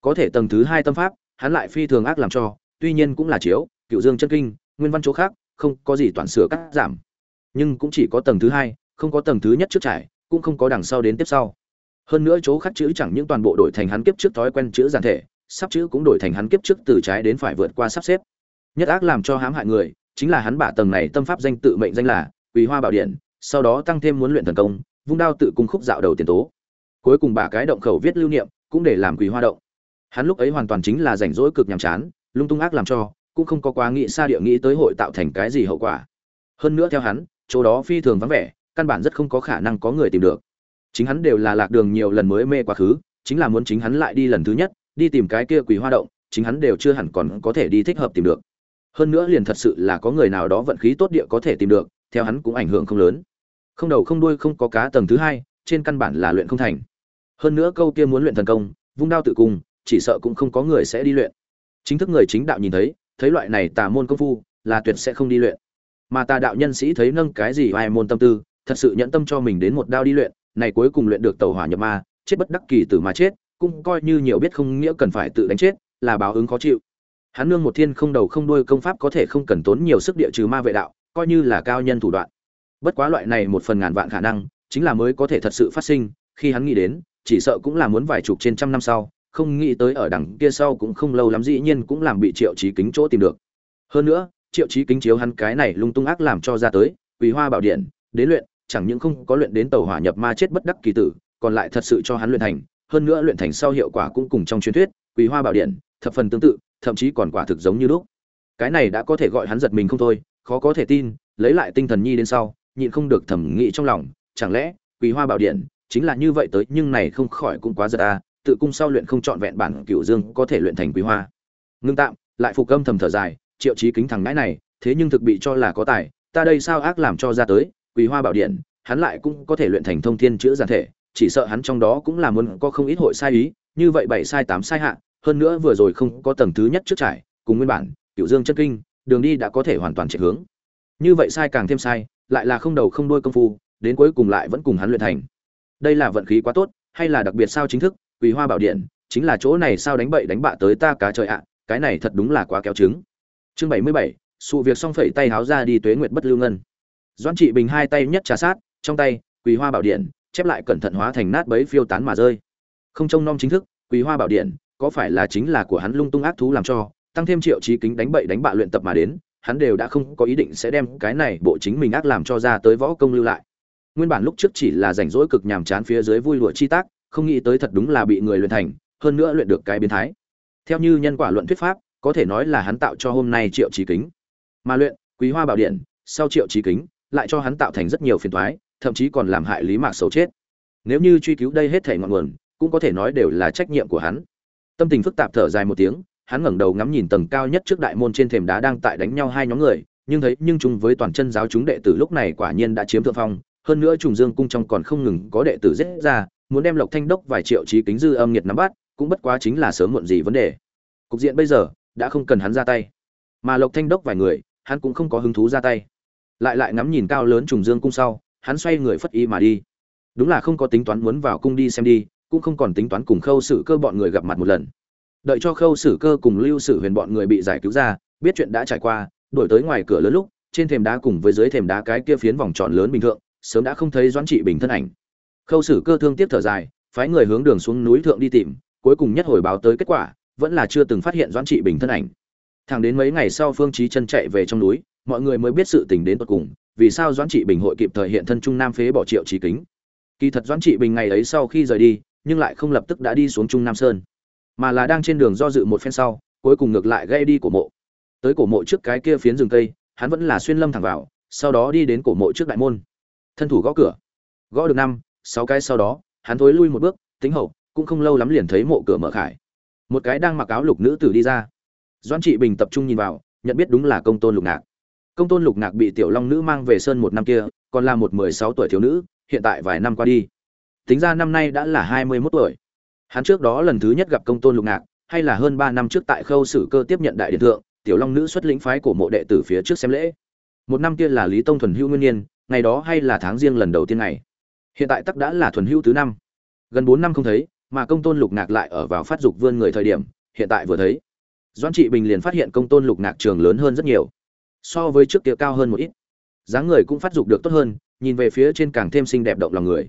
Speaker 1: Có thể tầng thứ hai tâm pháp, hắn lại phi thường ác làm cho tuy nhiên cũng là chiếu, cựu dương chân kinh, nguyên văn chỗ khác, không có gì toàn sửa cắt giảm. Nhưng cũng chỉ có tầng thứ hai, không có tầng thứ nhất trước trải, cũng không có đằng sau đến tiếp sau. Hơn nữa chỗ khắc chữ chẳng những toàn bộ đổi thành hắn kiếp trước thói quen chữ giản thể, sắp chữ cũng đổi thành hắn kiếp trước từ trái đến phải vượt qua sắp xếp. Nhất ác làm cho hãm hại người, chính là hắn bả tầng này tâm pháp danh tự mệnh danh là quỳ hoa bảo điện, sau đó tăng thêm muốn luyện thần công, vung đao tự cung khúc dạo đầu tiền tố. Cuối cùng bả cái động khẩu viết lưu niệm, cũng để làm quỳ hoa động. Hắn lúc ấy hoàn toàn chính là rảnh rỗi cực nhàm chán lung tung ác làm cho, cũng không có quá nghĩ xa địa nghĩ tới hội tạo thành cái gì hậu quả. Hơn nữa theo hắn, chỗ đó phi thường vắng vẻ, căn bản rất không có khả năng có người tìm được. Chính hắn đều là lạc đường nhiều lần mới mê quá khứ, chính là muốn chính hắn lại đi lần thứ nhất, đi tìm cái kia quỷ hoa động, chính hắn đều chưa hẳn còn có thể đi thích hợp tìm được. Hơn nữa liền thật sự là có người nào đó vận khí tốt địa có thể tìm được, theo hắn cũng ảnh hưởng không lớn. Không đầu không đuôi không có cá tầng thứ hai, trên căn bản là luyện không thành. Hơn nữa câu kia muốn luyện thần công, vung đao tự cung chỉ sợ cũng không có người sẽ đi luyện chính thức người chính đạo nhìn thấy thấy loại này tà môn công phu, là tuyệt sẽ không đi luyện. Mà tà đạo nhân sĩ thấy nâng cái gì ai môn tâm tư, thật sự nhẫn tâm cho mình đến một đao đi luyện, này cuối cùng luyện được tàu hỏa nhập ma, chết bất đắc kỳ tử mà chết, cũng coi như nhiều biết không nghĩa cần phải tự đánh chết, là báo ứng khó chịu. Hắn nương một thiên không đầu không đuôi công pháp có thể không cần tốn nhiều sức địa trừ ma vệ đạo, coi như là cao nhân thủ đoạn. Bất quá loại này một phần ngàn vạn khả năng, chính là mới có thể thật sự phát sinh, khi hắn nghĩ đến, chỉ sợ cũng là muốn vài chục trên trăm năm sau không nghĩ tới ở đằng kia sau cũng không lâu lắm dĩ nhiên cũng làm bị triệu trí kính chỗ tìm được hơn nữa, triệu trí kính chiếu hắn cái này lung tung ác làm cho ra tới, quỳ hoa bảo điện, đến luyện, chẳng những không có luyện đến tàu hỏa nhập ma chết bất đắc kỳ tử, còn lại thật sự cho hắn luyện thành hơn nữa luyện thành sau hiệu quả cũng cùng trong truyền thuyết, quỳ hoa bảo điện, thập phần tương tự, thậm chí còn quả thực giống như lúc cái này đã có thể gọi hắn giật mình không thôi, khó có thể tin, lấy lại tinh thần nhi đến sau, nhịn không được thẩm nghĩ trong lòng, chẳng lẽ quỳ hoa bảo điện chính là như vậy tới, nhưng này không khỏi cũng quá giật à? Tự cung sau luyện không chọn vẹn bản cửu dương có thể luyện thành quý hoa. Ngưng tạm, lại phục âm thầm thở dài, triệu chí kính thằng ngãi này, thế nhưng thực bị cho là có tài, ta đây sao ác làm cho ra tới, quý hoa bảo điện, hắn lại cũng có thể luyện thành thông thiên chữa giản thể, chỉ sợ hắn trong đó cũng là muốn có không ít hội sai ý, như vậy bảy sai tám sai hạ, hơn nữa vừa rồi không có tầng thứ nhất trước trải, cùng nguyên bản, cửu dương chân kinh, đường đi đã có thể hoàn toàn chạy hướng. Như vậy sai càng thêm sai, lại là không đầu không đuôi công phu, đến cuối cùng lại vẫn cùng hắn luyện thành. Đây là vận khí quá tốt, hay là đặc biệt sao chính thức quỳ hoa bảo điện, chính là chỗ này sao đánh bậy đánh bạ tới ta cá trời ạ, cái này thật đúng là quá kéo trứng. Chương bảy mươi bảy, sự việc xong phẩy tay háo ra đi tuế nguyệt bất lưu ngân. Doãn trị bình hai tay nhất trà sát, trong tay, quỳ hoa bảo điện, chép lại cẩn thận hóa thành nát bấy phiêu tán mà rơi. Không trông nom chính thức, quỳ hoa bảo điện, có phải là chính là của hắn lung tung ác thú làm cho, tăng thêm triệu trí kính đánh bậy đánh bạ luyện tập mà đến, hắn đều đã không có ý định sẽ đem cái này bộ chính mình ác làm cho ra tới võ công lưu lại. Nguyên bản lúc trước chỉ là rảnh rỗi cực nhàm chán phía dưới vui lụa chi tác không nghĩ tới thật đúng là bị người luyện thành, hơn nữa luyện được cái biến thái. Theo như nhân quả luận thuyết pháp, có thể nói là hắn tạo cho hôm nay triệu trí kính. Mà luyện, quý hoa bảo điện, sau triệu trí kính, lại cho hắn tạo thành rất nhiều phiền toái, thậm chí còn làm hại lý mạc xấu chết. Nếu như truy cứu đây hết thể ngọn nguồn, cũng có thể nói đều là trách nhiệm của hắn. Tâm tình phức tạp thở dài một tiếng, hắn ngẩng đầu ngắm nhìn tầng cao nhất trước đại môn trên thềm đá đang tại đánh nhau hai nhóm người, nhưng thấy, nhưng chung với toàn chân giáo chúng đệ tử lúc này quả nhiên đã chiếm thượng phong, hơn nữa trùng dương cung trong còn không ngừng có đệ tử giết ra muốn đem lộc thanh đốc vài triệu trí kính dư âm nhiệt nắm bắt, cũng bất quá chính là sớm muộn gì vấn đề. Cục diện bây giờ đã không cần hắn ra tay. Mà lộc thanh đốc vài người, hắn cũng không có hứng thú ra tay. Lại lại ngắm nhìn cao lớn trùng dương cung sau, hắn xoay người phất y mà đi. Đúng là không có tính toán muốn vào cung đi xem đi, cũng không còn tính toán cùng khâu sử cơ bọn người gặp mặt một lần. Đợi cho khâu sử cơ cùng lưu sử huyền bọn người bị giải cứu ra, biết chuyện đã trải qua, đổi tới ngoài cửa lớn lúc, trên thềm đá cùng với dưới thềm đá cái kia phiến vòng tròn lớn bình thường sớm đã không thấy doãn trị bình thân ảnh khâu sử cơ thương tiếp thở dài, phái người hướng đường xuống núi thượng đi tìm, cuối cùng nhất hồi báo tới kết quả, vẫn là chưa từng phát hiện doãn trị bình thân ảnh. Thẳng đến mấy ngày sau phương trí chân chạy về trong núi, mọi người mới biết sự tình đến tận cùng, vì sao doãn trị bình hội kịp thời hiện thân trung nam phế bỏ triệu trí kính. Kỳ thật doãn trị bình ngày ấy sau khi rời đi, nhưng lại không lập tức đã đi xuống trung nam sơn, mà là đang trên đường do dự một phen sau, cuối cùng ngược lại gây đi cổ mộ. Tới cổ mộ trước cái kia phiến rừng cây, hắn vẫn là xuyên lâm thẳng vào, sau đó đi đến cổ mộ trước đại môn. Thân thủ gõ cửa. Gõ được năm sáu cái sau đó, hắn thối lui một bước, tính hậu, cũng không lâu lắm liền thấy mộ cửa mở khải. Một cái đang mặc áo lục nữ tử đi ra. Doan trị bình tập trung nhìn vào, nhận biết đúng là công tôn lục ngạc. Công tôn lục ngạc bị tiểu long nữ mang về sơn một năm kia, còn là một mười sáu tuổi thiếu nữ, hiện tại vài năm qua đi. Tính ra năm nay đã là hai mươi mốt tuổi. Hắn trước đó lần thứ nhất gặp công tôn lục ngạc, hay là hơn ba năm trước tại khâu sử cơ tiếp nhận đại điện thượng, tiểu long nữ xuất lĩnh phái của mộ đệ tử phía trước xem lễ. Một năm kia là lý tông thuần hữu nguyên nhiên, ngày đó hay là tháng riêng lần đầu tiên này hiện tại tắc đã là thuần hữu thứ năm. Gần bốn năm không thấy, mà công tôn lục ngạc lại ở vào phát dục vươn người thời điểm, hiện tại vừa thấy. Doan trị bình liền phát hiện công tôn lục ngạc trường lớn hơn rất nhiều. So với trước kia cao hơn một ít. Dáng người cũng phát dục được tốt hơn, nhìn về phía trên càng thêm xinh đẹp động lòng người.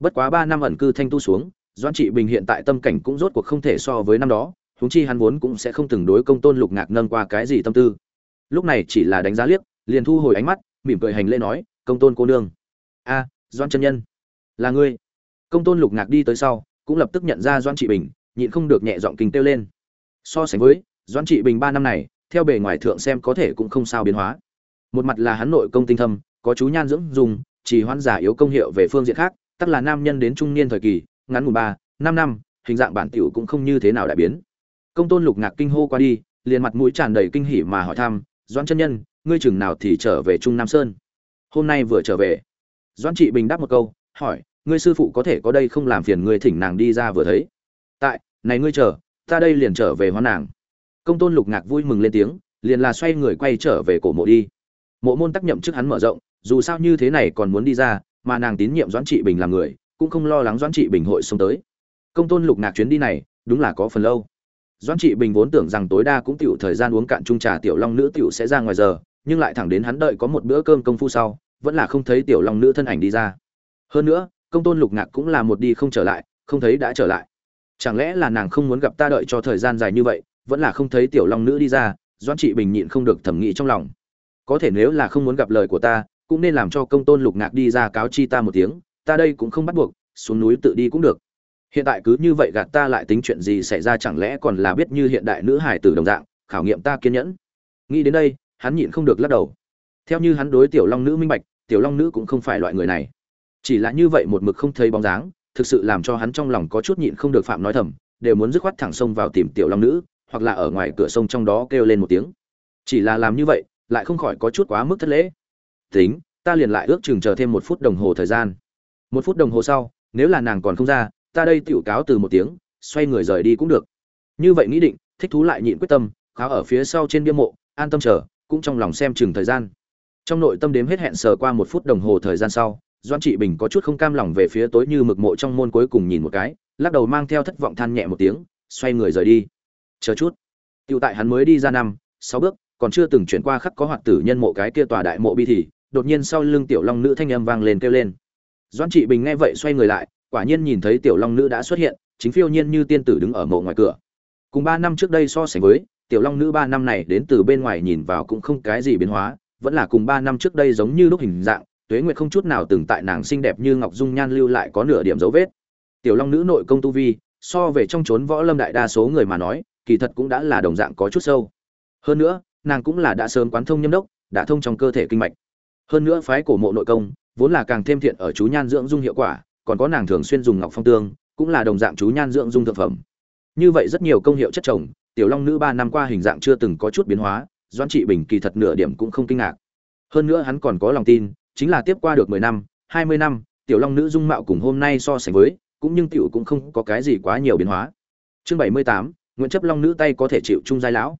Speaker 1: Bất quá ba năm ẩn cư thanh tu xuống doan trị bình hiện tại tâm cảnh cũng rốt cuộc không thể so với năm đó, huống chi hắn vốn cũng sẽ không từng đối công tôn lục ngạc nâng qua cái gì tâm tư. Lúc này chỉ là đánh giá liếc, liền thu hồi ánh mắt, mỉm cười hành lễ nói, công tôn cô nương. A doan chân nhân là ngươi. Công tôn lục ngạc đi tới sau, cũng lập tức nhận ra doan trị bình, nhịn không được nhẹ giọng kinh kêu lên. So sánh với, doãn trị bình ba năm này, theo bề ngoài thượng xem có thể cũng không sao biến hóa. Một mặt là hắn nội công tinh thâm, có chú nhan dưỡng dùng, chỉ hoãn giả yếu công hiệu về phương diện khác tức là nam nhân đến trung niên thời kỳ, ngắn ngủn ba, năm năm, hình dạng bản tiểu cũng không như thế nào đại biến. Công tôn lục ngạc kinh hô qua đi, liền mặt mũi tràn đầy kinh hỉ mà hỏi thăm, doãn chân nhân, ngươi chừng nào thì trở về trung nam sơn? Hôm nay vừa trở về. Doãn trị bình đáp một câu, hỏi ngươi sư phụ có thể có đây không làm phiền ngươi thỉnh nàng đi ra vừa thấy. Tại, này ngươi chờ, ta đây liền trở về hoa nàng. Công tôn lục ngạc vui mừng lên tiếng, liền là xoay người quay trở về cổ mộ đi. Mộ môn tác nhậm trước hắn mở rộng, dù sao như thế này còn muốn đi ra, mà nàng tín nhiệm doãn trị bình làm người, cũng không lo lắng doãn trị bình hội xông tới. Công tôn lục ngạc chuyến đi này, đúng là có phần lâu. Doãn trị bình vốn tưởng rằng tối đa cũng tiểu thời gian uống cạn chung trà tiểu long nữ tiểu sẽ ra ngoài giờ, nhưng lại thẳng đến hắn đợi có một bữa cơm công phu sau, vẫn là không thấy tiểu long nữ thân ảnh đi ra. Hơn nữa công tôn lục ngạc cũng là một đi không trở lại, không thấy đã trở lại. Chẳng lẽ là nàng không muốn gặp ta đợi cho thời gian dài như vậy, vẫn là không thấy tiểu long nữ đi ra, doãn trị bình nhịn không được thẩm nghĩ trong lòng. Có thể nếu là không muốn gặp lời của ta, cũng nên làm cho công tôn lục ngạc đi ra cáo chi ta một tiếng, ta đây cũng không bắt buộc, xuống núi tự đi cũng được. Hiện tại cứ như vậy gạt ta lại tính chuyện gì xảy ra chẳng lẽ còn là biết như hiện đại nữ hải tử đồng dạng, khảo nghiệm ta kiên nhẫn. Nghĩ đến đây, hắn nhịn không được lắc đầu. Theo như hắn đối tiểu long nữ minh bạch, tiểu long nữ cũng không phải loại người này chỉ là như vậy một mực không thấy bóng dáng, thực sự làm cho hắn trong lòng có chút nhịn không được phạm nói thầm, đều muốn dứt khoát thẳng sông vào tìm tiểu long nữ, hoặc là ở ngoài cửa sông trong đó kêu lên một tiếng. Chỉ là làm như vậy, lại không khỏi có chút quá mức thất lễ. Tính, ta liền lại ước chừng chờ thêm một phút đồng hồ thời gian. Một phút đồng hồ sau, nếu là nàng còn không ra, ta đây tiểu cáo từ một tiếng, xoay người rời đi cũng được. Như vậy nghĩ định, thích thú lại nhịn quyết tâm kháo ở phía sau trên bia mộ, an tâm chờ, cũng trong lòng xem chừng thời gian. Trong nội tâm đếm hết hẹn sờ qua một phút đồng hồ thời gian sau doan trị bình có chút không cam lòng về phía tối như mực mộ trong môn cuối cùng nhìn một cái, lắc đầu mang theo thất vọng than nhẹ một tiếng, xoay người rời đi. Chờ chút. Tựu tại hắn mới đi ra năm, sáu bước, còn chưa từng chuyển qua khắc có hoạt tử nhân mộ cái kia tòa đại mộ bi thì, đột nhiên sau lưng tiểu long nữ thanh âm vang lên kêu lên. Doan trị bình nghe vậy xoay người lại, quả nhiên nhìn thấy tiểu long nữ đã xuất hiện, chính phiêu nhiên như tiên tử đứng ở mộ ngoài cửa. Cùng ba năm trước đây so sánh với, tiểu long nữ ba năm này đến từ bên ngoài nhìn vào cũng không cái gì biến hóa, vẫn là cùng ba năm trước đây giống như lúc hình dạng tuế nguyệt không chút nào từng tại nàng xinh đẹp như ngọc dung nhan lưu lại có nửa điểm dấu vết. Tiểu long nữ nội công tu vi, so về trong chốn võ lâm đại đa số người mà nói, kỳ thật cũng đã là đồng dạng có chút sâu. Hơn nữa, nàng cũng là đã sớm quán thông nhâm đốc, đã thông trong cơ thể kinh mạch. Hơn nữa phái cổ mộ nội công, vốn là càng thêm thiện ở chú nhan dưỡng dung hiệu quả, còn có nàng thường xuyên dùng ngọc phong tương, cũng là đồng dạng chú nhan dưỡng dung thực phẩm. Như vậy rất nhiều công hiệu chất trồng tiểu long nữ ba năm qua hình dạng chưa từng có chút biến hóa, doãn trị bình kỳ thật nửa điểm cũng không kinh ngạc. Hơn nữa hắn còn có lòng tin chính là tiếp qua được mười năm, hai mươi năm, tiểu long nữ dung mạo cùng hôm nay so sánh với, cũng nhưng tiểu cũng không có cái gì quá nhiều biến hóa. Chương bảy mươi tám, nguyễn chấp long nữ tay có thể chịu chung giai lão.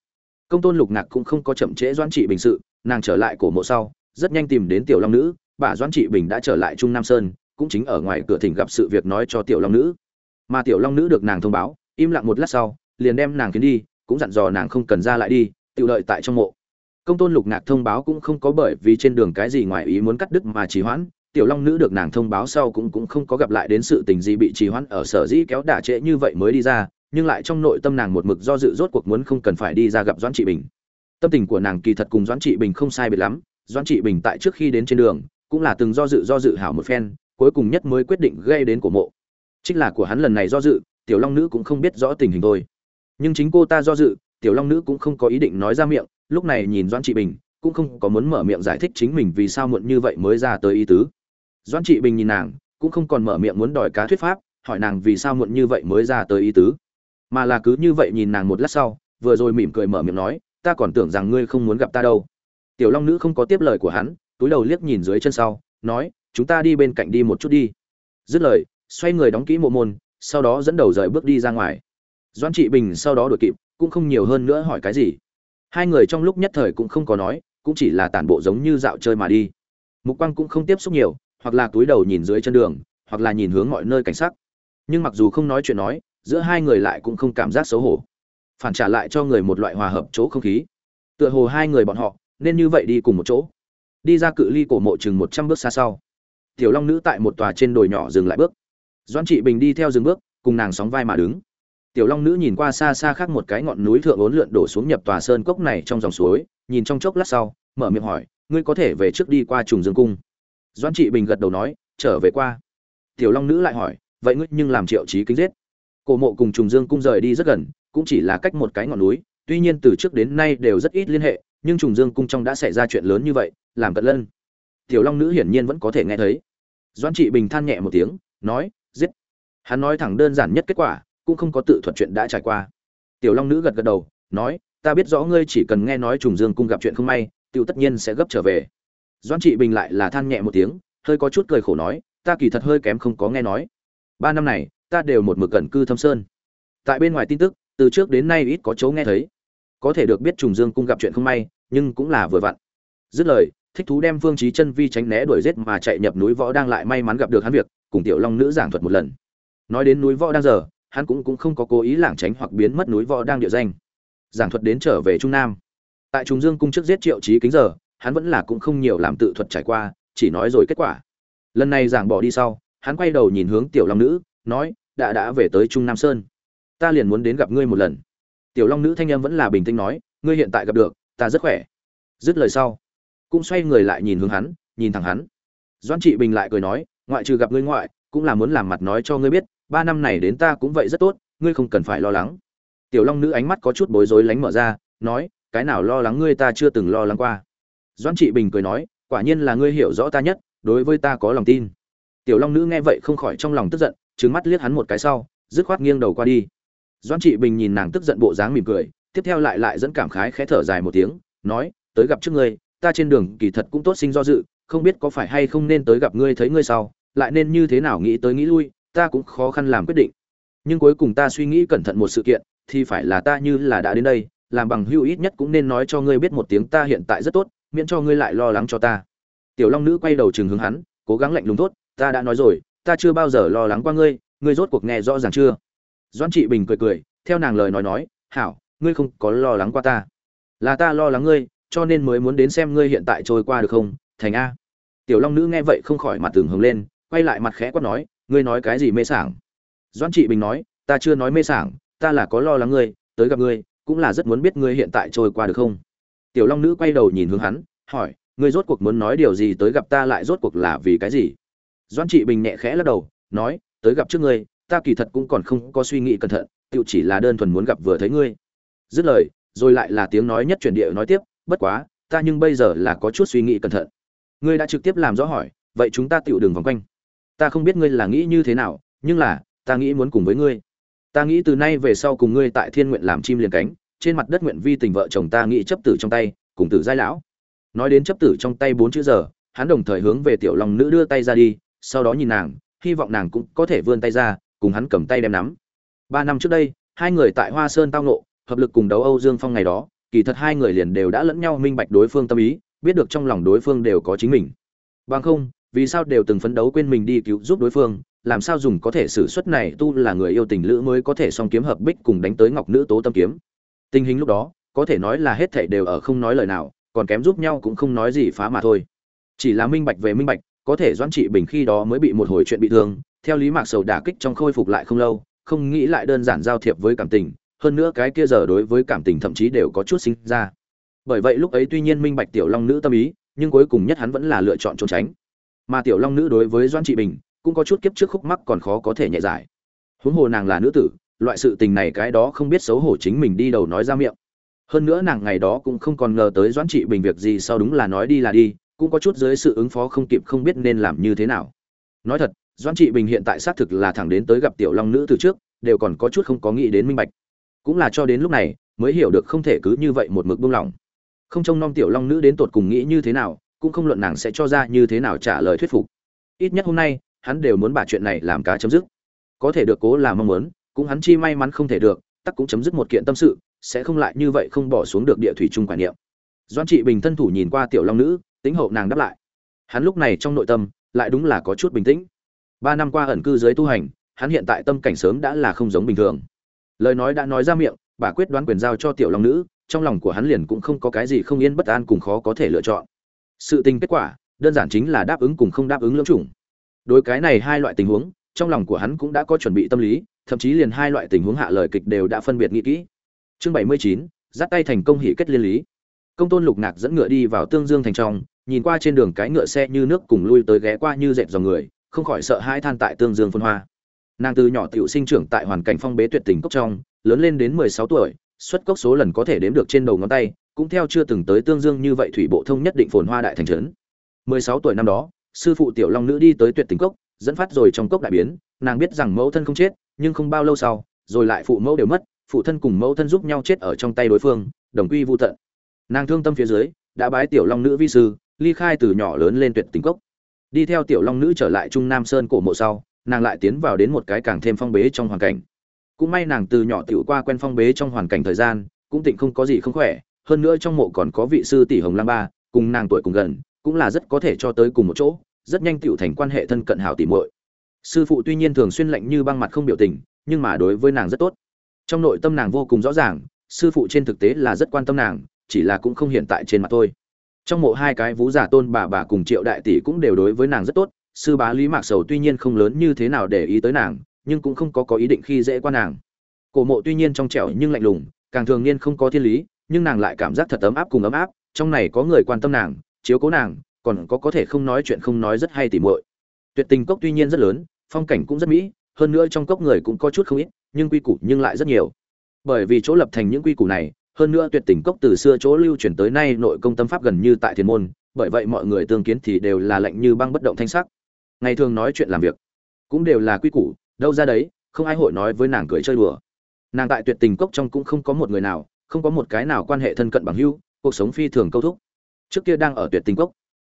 Speaker 1: Công tôn lục ngạc cũng không có chậm trễ doãn trị bình sự, nàng trở lại cổ mộ sau, rất nhanh tìm đến tiểu long nữ, bà doãn trị bình đã trở lại trung nam sơn, cũng chính ở ngoài cửa thỉnh gặp sự việc nói cho tiểu long nữ. Mà tiểu long nữ được nàng thông báo, im lặng một lát sau, liền đem nàng kiến đi, cũng dặn dò nàng không cần ra lại đi tự đợi tại trong mộ công tôn lục ngạc thông báo cũng không có bởi vì trên đường cái gì ngoài ý muốn cắt đứt mà trì hoãn, tiểu long nữ được nàng thông báo sau cũng cũng không có gặp lại đến sự tình gì bị trì hoãn ở sở dĩ kéo đả trễ như vậy mới đi ra, nhưng lại trong nội tâm nàng một mực do dự rốt cuộc muốn không cần phải đi ra gặp doãn trị bình. Tâm tình của nàng kỳ thật cùng doãn trị bình không sai biệt lắm, doãn trị bình tại trước khi đến trên đường, cũng là từng do dự do dự hảo một phen, cuối cùng nhất mới quyết định gây đến của mộ. Trích là của hắn lần này do dự, tiểu long nữ cũng không biết rõ tình hình thôi. Nhưng chính cô ta do dự, tiểu long nữ cũng không có ý định nói ra miệng lúc này nhìn doãn trị bình, cũng không có muốn mở miệng giải thích chính mình vì sao muộn như vậy mới ra tới ý tứ. Doãn trị bình nhìn nàng, cũng không còn mở miệng muốn đòi cá thuyết pháp, hỏi nàng vì sao muộn như vậy mới ra tới ý tứ. Mà là cứ như vậy nhìn nàng một lát sau, vừa rồi mỉm cười mở miệng nói, ta còn tưởng rằng ngươi không muốn gặp ta đâu. Tiểu long nữ không có tiếp lời của hắn, túi đầu liếc nhìn dưới chân sau, nói, chúng ta đi bên cạnh đi một chút đi. Dứt lời, xoay người đóng kỹ mộ môn, sau đó dẫn đầu rời bước đi ra ngoài. Doan trị bình sau đó đuổi kịp, cũng không nhiều hơn nữa hỏi cái gì hai người trong lúc nhất thời cũng không có nói, cũng chỉ là tản bộ giống như dạo chơi mà đi. Mục quang cũng không tiếp xúc nhiều, hoặc là túi đầu nhìn dưới chân đường, hoặc là nhìn hướng mọi nơi cảnh sắc. Nhưng mặc dù không nói chuyện nói, giữa hai người lại cũng không cảm giác xấu hổ. Phản trả lại cho người một loại hòa hợp chỗ không khí. Tựa hồ hai người bọn họ, nên như vậy đi cùng một chỗ. Đi ra cự ly cổ mộ chừng một trăm bước xa sau. Tiểu long nữ tại một tòa trên đồi nhỏ dừng lại bước. Doan trị bình đi theo dừng bước, cùng nàng sóng vai mà đứng tiểu long nữ nhìn qua xa xa khác một cái ngọn núi thượng ốn lượn đổ xuống nhập tòa sơn cốc này trong dòng suối, nhìn trong chốc lát sau, mở miệng hỏi, ngươi có thể về trước đi qua trùng dương cung? Doan trị bình gật đầu nói, trở về qua. Tiểu long nữ lại hỏi, vậy ngươi nhưng làm triệu chí kính giết? Cổ mộ cùng trùng dương cung rời đi rất gần, cũng chỉ là cách một cái ngọn núi, tuy nhiên từ trước đến nay đều rất ít liên hệ, nhưng trùng dương cung trong đã xảy ra chuyện lớn như vậy, làm cận lân. Tiểu long nữ hiển nhiên vẫn có thể nghe thấy. Doan trị bình than nhẹ một tiếng, nói, giết. Hắn nói thẳng đơn giản nhất kết quả cũng không có tự thuật chuyện đã trải qua. Tiểu long nữ gật gật đầu, nói, ta biết rõ ngươi chỉ cần nghe nói trùng dương cung gặp chuyện không may tự tất nhiên sẽ gấp trở về. Doan trị bình lại là than nhẹ một tiếng, hơi có chút cười khổ nói, ta kỳ thật hơi kém không có nghe nói. Ba năm này, ta đều một mực cẩn cư thâm sơn. Tại bên ngoài tin tức, từ trước đến nay ít có chỗ nghe thấy. Có thể được biết trùng dương cung gặp chuyện không may, nhưng cũng là vừa vặn. Dứt lời, thích thú đem phương chí chân vi tránh né đuổi giết mà chạy nhập núi võ đang lại may mắn gặp được hắn việc, cùng tiểu long nữ giảng thuật một lần. Nói đến núi võ đang giờ hắn cũng cũng không có cố ý lảng tránh hoặc biến mất núi võ đang địa danh. Giảng thuật đến trở về trung nam. Tại trùng dương cung trước giết triệu chí kính giờ, hắn vẫn là cũng không nhiều làm tự thuật trải qua, chỉ nói rồi kết quả. Lần này giảng bỏ đi sau, hắn quay đầu nhìn hướng tiểu long nữ, nói, đã đã về tới trung nam sơn. Ta liền muốn đến gặp ngươi một lần. Tiểu long nữ thanh em vẫn là bình tĩnh nói, ngươi hiện tại gặp được, ta rất khỏe. Dứt lời sau, cũng xoay người lại nhìn hướng hắn, nhìn thẳng hắn. Doan trị bình lại cười nói, ngoại trừ gặp ngươi ngoại, cũng là muốn làm mặt nói cho ngươi biết ba năm này đến ta cũng vậy rất tốt, ngươi không cần phải lo lắng. Tiểu long nữ ánh mắt có chút bối rối lánh mở ra, nói, cái nào lo lắng ngươi ta chưa từng lo lắng qua. Doãn trị bình cười nói, quả nhiên là ngươi hiểu rõ ta nhất, đối với ta có lòng tin. Tiểu long nữ nghe vậy không khỏi trong lòng tức giận trứng mắt liếc hắn một cái sau, dứt khoát nghiêng đầu qua đi. Doãn trị bình nhìn nàng tức giận bộ dáng mỉm cười, tiếp theo lại lại dẫn cảm khái khẽ thở dài một tiếng, nói, tới gặp trước ngươi, ta trên đường kỳ thật cũng tốt sinh do dự, không biết có phải hay không nên tới gặp ngươi thấy ngươi sau, lại nên như thế nào nghĩ tới nghĩ lui ta cũng khó khăn làm quyết định. Nhưng cuối cùng ta suy nghĩ cẩn thận một sự kiện, thì phải là ta như là đã đến đây, làm bằng hữu ít nhất cũng nên nói cho ngươi biết một tiếng ta hiện tại rất tốt, miễn cho ngươi lại lo lắng cho ta. Tiểu long nữ quay đầu chừng hướng hắn, cố gắng lạnh lùng tốt ta đã nói rồi, ta chưa bao giờ lo lắng qua ngươi ngươi rốt cuộc nghe rõ ràng chưa? Doan trị bình cười cười, theo nàng lời nói nói, hảo, ngươi không có lo lắng qua ta. Là ta lo lắng ngươi, cho nên mới muốn đến xem ngươi hiện tại trôi qua được không, thành a. Tiểu long nữ nghe vậy không khỏi mặt tường hướng lên, quay lại mặt khẽ quát nói ngươi nói cái gì mê sảng? Doan trị bình nói, ta chưa nói mê sảng, ta là có lo lắng ngươi, tới gặp ngươi, cũng là rất muốn biết ngươi hiện tại trôi qua được không. Tiểu long nữ quay đầu nhìn hướng hắn, hỏi, ngươi rốt cuộc muốn nói điều gì tới gặp ta lại rốt cuộc là vì cái gì? Doan trị bình nhẹ khẽ lắc đầu, nói, tới gặp trước ngươi, ta kỳ thật cũng còn không có suy nghĩ cẩn thận tự chỉ là đơn thuần muốn gặp vừa thấy ngươi. Dứt lời, rồi lại là tiếng nói nhất chuyển địa nói tiếp, bất quá, ta nhưng bây giờ là có chút suy nghĩ cẩn thận. Ngươi đã trực tiếp làm rõ hỏi, vậy chúng ta tựu đường vòng quanh ta không biết ngươi là nghĩ như thế nào, nhưng là, ta nghĩ muốn cùng với ngươi. Ta nghĩ từ nay về sau cùng ngươi tại thiên nguyện làm chim liền cánh, trên mặt đất nguyện vi tình vợ chồng ta nghĩ chấp tử trong tay, cùng tử giai lão. Nói đến chấp tử trong tay bốn chữ giờ, hắn đồng thời hướng về tiểu long nữ đưa tay ra đi, sau đó nhìn nàng, hy vọng nàng cũng có thể vươn tay ra, cùng hắn cầm tay đem nắm. Ba năm trước đây, hai người tại hoa sơn tao nộ hợp lực cùng đấu âu dương phong ngày đó, kỳ thật hai người liền đều đã lẫn nhau minh bạch đối phương tâm ý, biết được trong lòng đối phương đều có chính mình. Bằng không vì sao đều từng phấn đấu quên mình đi cứu giúp đối phương, làm sao dùng có thể xử suất này tu là người yêu tình lữ mới có thể song kiếm hợp bích cùng đánh tới ngọc nữ tố tâm kiếm. Tình hình lúc đó, có thể nói là hết thảy đều ở không nói lời nào, còn kém giúp nhau cũng không nói gì phá mà thôi. Chỉ là minh bạch về minh bạch, có thể doãn trị bình khi đó mới bị một hồi chuyện bị thương, theo lý mạc sầu đả kích trong khôi phục lại không lâu, không nghĩ lại đơn giản giao thiệp với cảm tình, hơn nữa cái kia giờ đối với cảm tình thậm chí đều có chút sinh ra. Bởi vậy lúc ấy tuy nhiên minh bạch tiểu long nữ tâm ý, nhưng cuối cùng nhất hắn vẫn là lựa chọn trốn tránh mà tiểu long nữ đối với doãn trị bình cũng có chút kiếp trước khúc mắc còn khó có thể nhẹ giải. Huống hồ nàng là nữ tử, loại sự tình này cái đó không biết xấu hổ chính mình đi đầu nói ra miệng. Hơn nữa nàng ngày đó cũng không còn ngờ tới doãn trị bình việc gì sau đúng là nói đi là đi, cũng có chút dưới sự ứng phó không kịp không biết nên làm như thế nào. Nói thật, doãn trị bình hiện tại xác thực là thẳng đến tới gặp tiểu long nữ từ trước, đều còn có chút không có nghĩ đến minh bạch. Cũng là cho đến lúc này, mới hiểu được không thể cứ như vậy một mực buông lỏng. Không trông nom tiểu long nữ đến tột cùng nghĩ như thế nào cũng không luận nàng sẽ cho ra như thế nào trả lời thuyết phục. Ít nhất hôm nay, hắn đều muốn 把 chuyện này làm cá chấm dứt. Có thể được cố là mong muốn, cũng hắn chi may mắn không thể được, tắc cũng chấm dứt một kiện tâm sự, sẽ không lại như vậy không bỏ xuống được địa thủy chung quản niệm. Doan trị bình thân thủ nhìn qua tiểu long nữ, tính hậu nàng đáp lại. Hắn lúc này trong nội tâm, lại đúng là có chút bình tĩnh. Ba năm qua ẩn cư dưới tu hành, hắn hiện tại tâm cảnh sớm đã là không giống bình thường. Lời nói đã nói ra miệng, bà quyết đoán quyền giao cho tiểu long nữ, trong lòng của hắn liền cũng không có cái gì không yên bất an cùng khó có thể lựa chọn sự tình kết quả, đơn giản chính là đáp ứng cùng không đáp ứng lưỡng chủng. Đối cái này hai loại tình huống, trong lòng của hắn cũng đã có chuẩn bị tâm lý, thậm chí liền hai loại tình huống hạ lời kịch đều đã phân biệt nghĩ kỹ. Chương bảy mươi chín, dắt tay thành công hỷ kết liên lý. Công tôn lục ngạc dẫn ngựa đi vào tương dương thành trong, nhìn qua trên đường cái ngựa xe như nước cùng lui tới ghé qua như dẹp dòng người, không khỏi sợ hãi than tại tương dương phân hoa. Nàng từ nhỏ tiểu sinh trưởng tại hoàn cảnh phong bế tuyệt tình cốc trong, lớn lên đến mười sáu tuổi, xuất cốc số lần có thể đếm được trên đầu ngón tay cũng theo chưa từng tới tương dương như vậy thủy bộ thông nhất định phồn hoa đại thành trấn. Mười sáu tuổi năm đó, sư phụ tiểu long nữ đi tới tuyệt tình cốc, dẫn phát rồi trong cốc đại biến, nàng biết rằng mẫu thân không chết, nhưng không bao lâu sau, rồi lại phụ mẫu đều mất, phụ thân cùng mẫu thân giúp nhau chết ở trong tay đối phương, đồng quy vô tận. Nàng thương tâm phía dưới, đã bái tiểu long nữ vi sư, ly khai từ nhỏ lớn lên tuyệt tình cốc. Đi theo tiểu long nữ trở lại trung nam sơn cổ mộ sau, nàng lại tiến vào đến một cái càng thêm phong bế trong hoàn cảnh. Cũng may nàng từ nhỏ tiểu qua quen phong bế trong hoàn cảnh thời gian, cũng tịnh không có gì không khỏe hơn nữa trong mộ còn có vị sư tỷ hồng lang ba, cùng nàng tuổi cùng gần, cũng là rất có thể cho tới cùng một chỗ, rất nhanh tiểu thành quan hệ thân cận hảo tỉ muội. Sư phụ tuy nhiên thường xuyên lạnh như băng mặt không biểu tình, nhưng mà đối với nàng rất tốt. Trong nội tâm nàng vô cùng rõ ràng, sư phụ trên thực tế là rất quan tâm nàng, chỉ là cũng không hiện tại trên mặt thôi. Trong mộ hai cái vũ giả tôn bà bà cùng triệu đại tỷ cũng đều đối với nàng rất tốt, sư bá lý mạc sầu tuy nhiên không lớn như thế nào để ý tới nàng, nhưng cũng không có có ý định khi dễ qua nàng. Cổ mộ tuy nhiên trong trẻo nhưng lạnh lùng, càng thường niên không có thiên lý nhưng nàng lại cảm giác thật ấm áp cùng ấm áp, trong này có người quan tâm nàng, chiếu cố nàng, còn có có thể không nói chuyện không nói rất hay tỉ muội. Tuyệt tình cốc tuy nhiên rất lớn, phong cảnh cũng rất mỹ, hơn nữa trong cốc người cũng có chút không ít, nhưng quy củ nhưng lại rất nhiều. Bởi vì chỗ lập thành những quy củ này, hơn nữa tuyệt tình cốc từ xưa chỗ lưu truyền tới nay nội công tâm pháp gần như tại thiên môn, bởi vậy mọi người tương kiến thì đều là lạnh như băng bất động thanh sắc. Ngày thường nói chuyện làm việc cũng đều là quy củ, đâu ra đấy, không ai hội nói với nàng cười chơi đùa. Nàng tại tuyệt tình cốc trong cũng không có một người nào không có một cái nào quan hệ thân cận bằng hữu, cuộc sống phi thường câu thúc. Trước kia đang ở tuyệt tình cốc,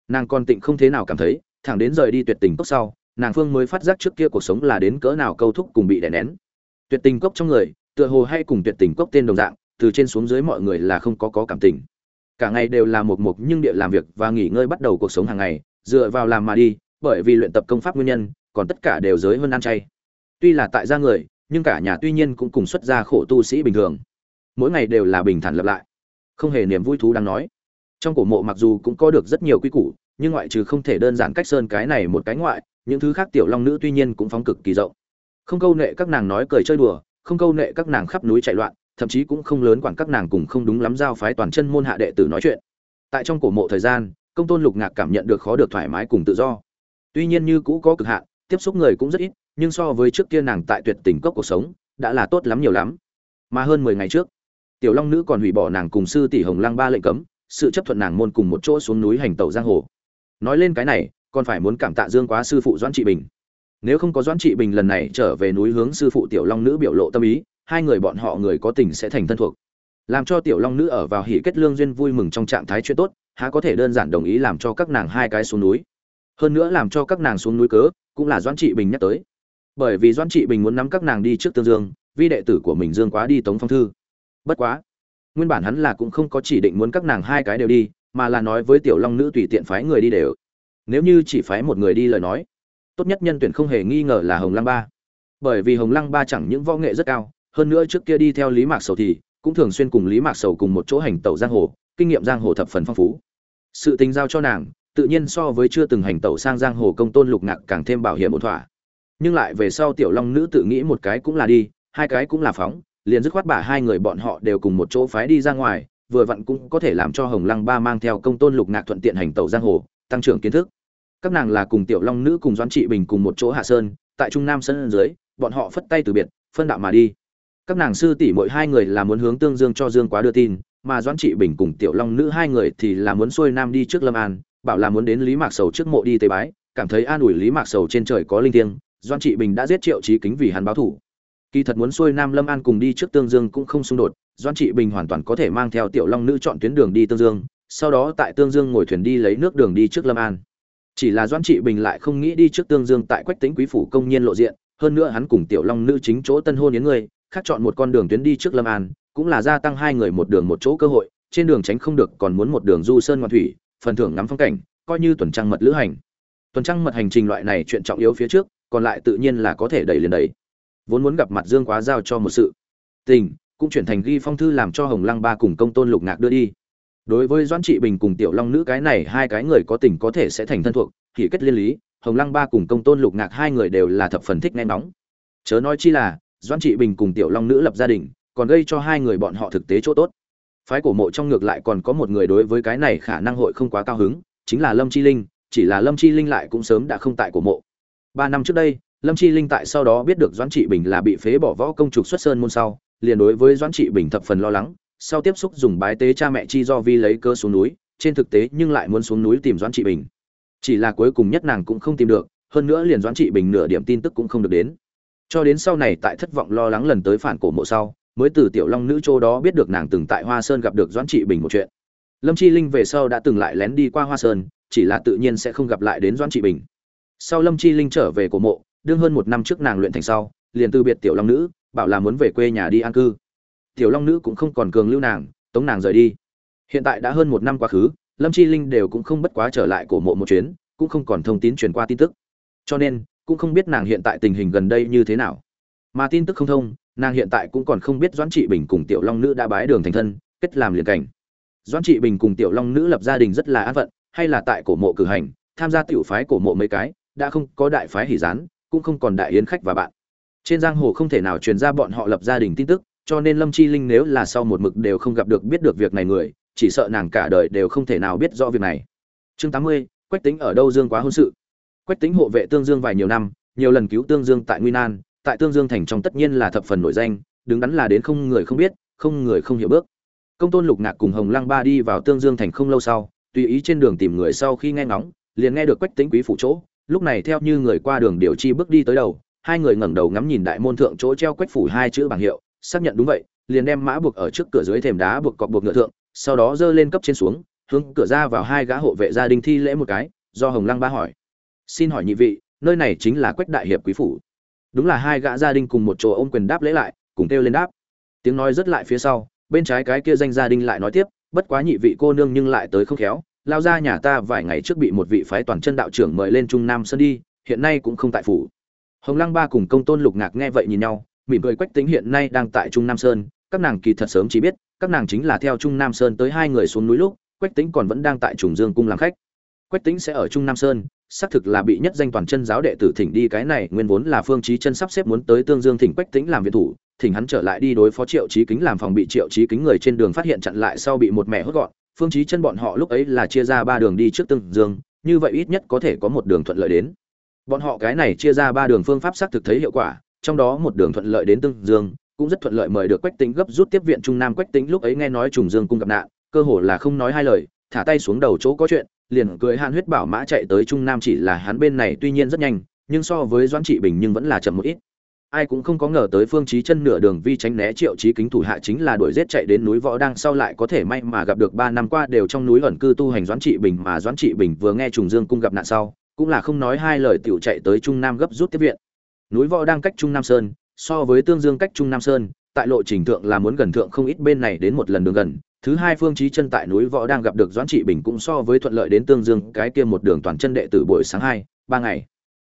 Speaker 1: nàng còn tịnh không thế nào cảm thấy, thẳng đến rời đi tuyệt tình cốc sau, nàng phương mới phát giác trước kia cuộc sống là đến cỡ nào câu thúc cùng bị đè nén. Tuyệt tình cốc trong người, tựa hồ hay cùng tuyệt tình cốc tên đồng dạng, từ trên xuống dưới mọi người là không có có cảm tình. Cả ngày đều là một mục nhưng địa làm việc và nghỉ ngơi bắt đầu cuộc sống hàng ngày, dựa vào làm mà đi, bởi vì luyện tập công pháp nguyên nhân, còn tất cả đều giới hơn ăn chay. Tuy là tại gia người, nhưng cả nhà tuy nhiên cũng cùng xuất gia khổ tu sĩ bình thường mỗi ngày đều là bình thản lập lại. Không hề niềm vui thú đang nói. Trong cổ mộ mặc dù cũng có được rất nhiều quy củ, nhưng ngoại trừ không thể đơn giản cách sơn cái này một cái ngoại, những thứ khác tiểu long nữ tuy nhiên cũng phóng cực kỳ rộng. Không câu nệ các nàng nói cười chơi đùa, không câu nệ các nàng khắp núi chạy loạn, thậm chí cũng không lớn quản các nàng cùng không đúng lắm giao phái toàn chân môn hạ đệ tử nói chuyện. Tại trong cổ mộ thời gian, công tôn lục ngạc cảm nhận được khó được thoải mái cùng tự do. Tuy nhiên như cũ có cực hạn, tiếp xúc người cũng rất ít, nhưng so với trước kia nàng tại tuyệt tình cốc cuộc sống, đã là tốt lắm nhiều lắm. Mà hơn mười ngày trước tiểu long nữ còn hủy bỏ nàng cùng sư tỷ hồng lăng ba lệnh cấm, sự chấp thuận nàng môn cùng một chỗ xuống núi hành tẩu giang hồ. Nói lên cái này, còn phải muốn cảm tạ dương quá sư phụ doãn trị bình. Nếu không có doãn trị bình lần này trở về núi hướng sư phụ tiểu long nữ biểu lộ tâm ý, hai người bọn họ người có tình sẽ thành thân thuộc. Làm cho tiểu long nữ ở vào hỉ kết lương duyên vui mừng trong trạng thái chuyện tốt, há có thể đơn giản đồng ý làm cho các nàng hai cái xuống núi. Hơn nữa làm cho các nàng xuống núi cớ, cũng là doãn trị bình nhắc tới. Bởi vì doãn trị bình muốn nắm các nàng đi trước tương dương vi đệ tử của mình dương quá đi tống phong thư bất quá, nguyên bản hắn là cũng không có chỉ định muốn các nàng hai cái đều đi, mà là nói với tiểu long nữ tùy tiện phái người đi đều. Nếu như chỉ phái một người đi lời nói, tốt nhất nhân tuyển không hề nghi ngờ là hồng lăng ba. Bởi vì hồng lăng ba chẳng những võ nghệ rất cao, hơn nữa trước kia đi theo lý mạc sầu thì cũng thường xuyên cùng lý mạc sầu cùng một chỗ hành tẩu giang hồ, kinh nghiệm giang hồ thập phần phong phú. Sự tình giao cho nàng, tự nhiên so với chưa từng hành tẩu sang giang hồ công tôn lục ngạc càng thêm bảo hiểm ổn thỏa. Nhưng lại về sau tiểu long nữ tự nghĩ một cái cũng là đi, hai cái cũng là phóng liền dứt khoát bả hai người bọn họ đều cùng một chỗ phái đi ra ngoài, vừa vặn cũng có thể làm cho hồng lăng ba mang theo công tôn lục ngạc thuận tiện hành tẩu giang hồ, tăng trưởng kiến thức. Các nàng là cùng tiểu long nữ cùng doãn trị bình cùng một chỗ hạ sơn, tại trung nam sân dưới, bọn họ phất tay từ biệt, phân đạo mà đi. Các nàng sư tỷ mỗi hai người là muốn hướng tương dương cho dương quá đưa tin, mà doãn trị bình cùng tiểu long nữ hai người thì là muốn xuôi nam đi trước lâm an, bảo là muốn đến lý mạc sầu trước mộ đi tế bái, cảm thấy an ủi lý mạc sầu trên trời có linh thiêng, doãn trị bình đã giết triệu trí kính vì hắn báo thủ kỳ thật muốn xuôi nam lâm an cùng đi trước tương dương cũng không xung đột, doãn trị bình hoàn toàn có thể mang theo tiểu long nữ chọn tuyến đường đi tương dương, sau đó tại tương dương ngồi thuyền đi lấy nước đường đi trước lâm an. Chỉ là doãn trị bình lại không nghĩ đi trước tương dương tại quách tính quý phủ công nhiên lộ diện, hơn nữa hắn cùng tiểu long nữ chính chỗ tân hôn yến người, khác chọn một con đường tuyến đi trước lâm an, cũng là gia tăng hai người một đường một chỗ cơ hội, trên đường tránh không được còn muốn một đường du sơn ngoạn thủy, phần thưởng ngắm phong cảnh, coi như tuần trăng mật lữ hành. Tuần trăng mật hành trình loại này chuyện trọng yếu phía trước, còn lại tự nhiên là có thể đẩy liền đẩy vốn muốn gặp mặt dương quá giao cho một sự. Tình, cũng chuyển thành ghi phong thư làm cho hồng lăng ba cùng công tôn lục ngạc đưa đi. Đối với doãn trị bình cùng tiểu long nữ cái này hai cái người có tình có thể sẽ thành thân thuộc, thì kết liên lý, hồng lăng ba cùng công tôn lục ngạc hai người đều là thập phần thích nghe nóng chớ nói chi là, doãn trị bình cùng tiểu long nữ lập gia đình, còn gây cho hai người bọn họ thực tế chỗ tốt. Phái cổ mộ trong ngược lại còn có một người đối với cái này khả năng hội không quá cao hứng, chính là lâm chi linh, chỉ là lâm chi linh lại cũng sớm đã không tại cổ mộ. Ba năm trước đây lâm chi linh tại sau đó biết được doãn trị bình là bị phế bỏ võ công trục xuất sơn môn sau, liền đối với doãn trị bình thập phần lo lắng, sau tiếp xúc dùng bái tế cha mẹ chi do vi lấy cơ xuống núi, trên thực tế nhưng lại muốn xuống núi tìm doãn trị bình. Chỉ là cuối cùng nhất nàng cũng không tìm được, hơn nữa liền doãn trị bình nửa điểm tin tức cũng không được đến. Cho đến sau này tại thất vọng lo lắng lần tới phản cổ mộ sau, mới từ tiểu long nữ châu đó biết được nàng từng tại hoa sơn gặp được doãn trị bình một chuyện. Lâm chi linh về sau đã từng lại lén đi qua hoa sơn, chỉ là tự nhiên sẽ không gặp lại đến doãn trị bình. Sau lâm chi linh trở về cổ mộ đương hơn một năm trước nàng luyện thành sau, liền từ biệt tiểu long nữ, bảo là muốn về quê nhà đi an cư. Tiểu long nữ cũng không còn cường lưu nàng, tống nàng rời đi. Hiện tại đã hơn một năm quá khứ, lâm chi linh đều cũng không bất quá trở lại cổ mộ một chuyến, cũng không còn thông tin truyền qua tin tức. Cho nên, cũng không biết nàng hiện tại tình hình gần đây như thế nào. Mà tin tức không thông, nàng hiện tại cũng còn không biết doãn trị bình cùng tiểu long nữ đã bái đường thành thân, kết làm liền cảnh. Doãn trị bình cùng tiểu long nữ lập gia đình rất là an vận hay là tại cổ mộ cử hành, tham gia tiểu phái cổ mộ mấy cái, đã không có đại phái hỉ gián cũng không còn đại yến khách và bạn. Trên giang hồ không thể nào truyền ra bọn họ lập gia đình tin tức, cho nên lâm chi linh nếu là sau một mực đều không gặp được biết được việc này người, chỉ sợ nàng cả đời đều không thể nào biết rõ việc này. Chương tám mươi, quách tính ở đâu dương quá hôn sự. Quách tính hộ vệ tương dương vài nhiều năm, nhiều lần cứu tương dương tại nguy nan, tại tương dương thành trong tất nhiên là thập phần nổi danh, đứng đắn là đến không người không biết, không người không hiểu bước. Công tôn lục ngạc cùng hồng lăng ba đi vào tương dương thành không lâu sau, tùy ý trên đường tìm người sau khi nghe ngóng, liền nghe được quách tính quý phủ chỗ lúc này theo như người qua đường điều chi bước đi tới đầu, hai người ngẩng đầu ngắm nhìn đại môn thượng chỗ treo quách phủ hai chữ bảng hiệu, xác nhận đúng vậy, liền đem mã buộc ở trước cửa dưới thềm đá buộc cọc buộc ngựa thượng, sau đó dơ lên cấp trên xuống, hướng cửa ra vào hai gã hộ vệ gia đình thi lễ một cái, do hồng lăng ba hỏi. Xin hỏi nhị vị, nơi này chính là quách đại hiệp quý phủ. Đúng là hai gã gia đình cùng một chỗ ôm quyền đáp lễ lại, cùng kêu lên đáp. Tiếng nói rất lại phía sau, bên trái cái kia danh gia đình lại nói tiếp, bất quá nhị vị cô nương nhưng lại tới không khéo lao ra nhà ta vài ngày trước bị một vị phái toàn chân đạo trưởng mời lên trung nam sơn đi, hiện nay cũng không tại phủ. Hồng lăng ba cùng công tôn lục ngạc nghe vậy nhìn nhau, mỉm cười quách tính hiện nay đang tại trung nam sơn, các nàng kỳ thật sớm chỉ biết, các nàng chính là theo trung nam sơn tới hai người xuống núi lúc, quách tính còn vẫn đang tại trùng dương cung làm khách. Quách tính sẽ ở trung nam sơn, xác thực là bị nhất danh toàn chân giáo đệ tử thỉnh đi, cái này nguyên vốn là phương chí chân sắp xếp muốn tới tương dương thỉnh quách tính làm viện thủ, thỉnh hắn trở lại đi đối phó triệu trí kính làm phòng bị triệu trí kính người trên đường phát hiện chặn lại sau bị một mẹ hốt gọn phương chí chân bọn họ lúc ấy là chia ra ba đường đi trước tương dương, như vậy ít nhất có thể có một đường thuận lợi đến. Bọn họ cái này chia ra ba đường phương pháp xác thực thấy hiệu quả, trong đó một đường thuận lợi đến tương dương, cũng rất thuận lợi mời được quách tính gấp rút tiếp viện trung nam quách tính lúc ấy nghe nói trùng dương cung gặp nạn, cơ hồ là không nói hai lời, thả tay xuống đầu chỗ có chuyện, liền cười hàn huyết bảo mã chạy tới trung nam chỉ là hắn bên này tuy nhiên rất nhanh, nhưng so với doãn trị bình nhưng vẫn là chậm một ít ai cũng không có ngờ tới phương chí chân nửa đường vi tránh né triệu chí kính thủ hạ chính là đuổi giết chạy đến núi võ đang sau lại có thể may mà gặp được ba năm qua đều trong núi ẩn cư tu hành doãn trị bình mà doãn trị bình vừa nghe trùng dương cung gặp nạn sau, cũng là không nói hai lời tiểu chạy tới trung nam gấp rút tiếp viện. Núi võ đang cách trung nam sơn, so với tương dương cách trung nam sơn, tại lộ trình thượng là muốn gần thượng không ít bên này đến một lần đường gần. Thứ hai phương chí chân tại núi võ đang gặp được doãn trị bình cũng so với thuận lợi đến tương dương, cái kia một đường toàn chân đệ tử buổi sáng hai, ba ngày.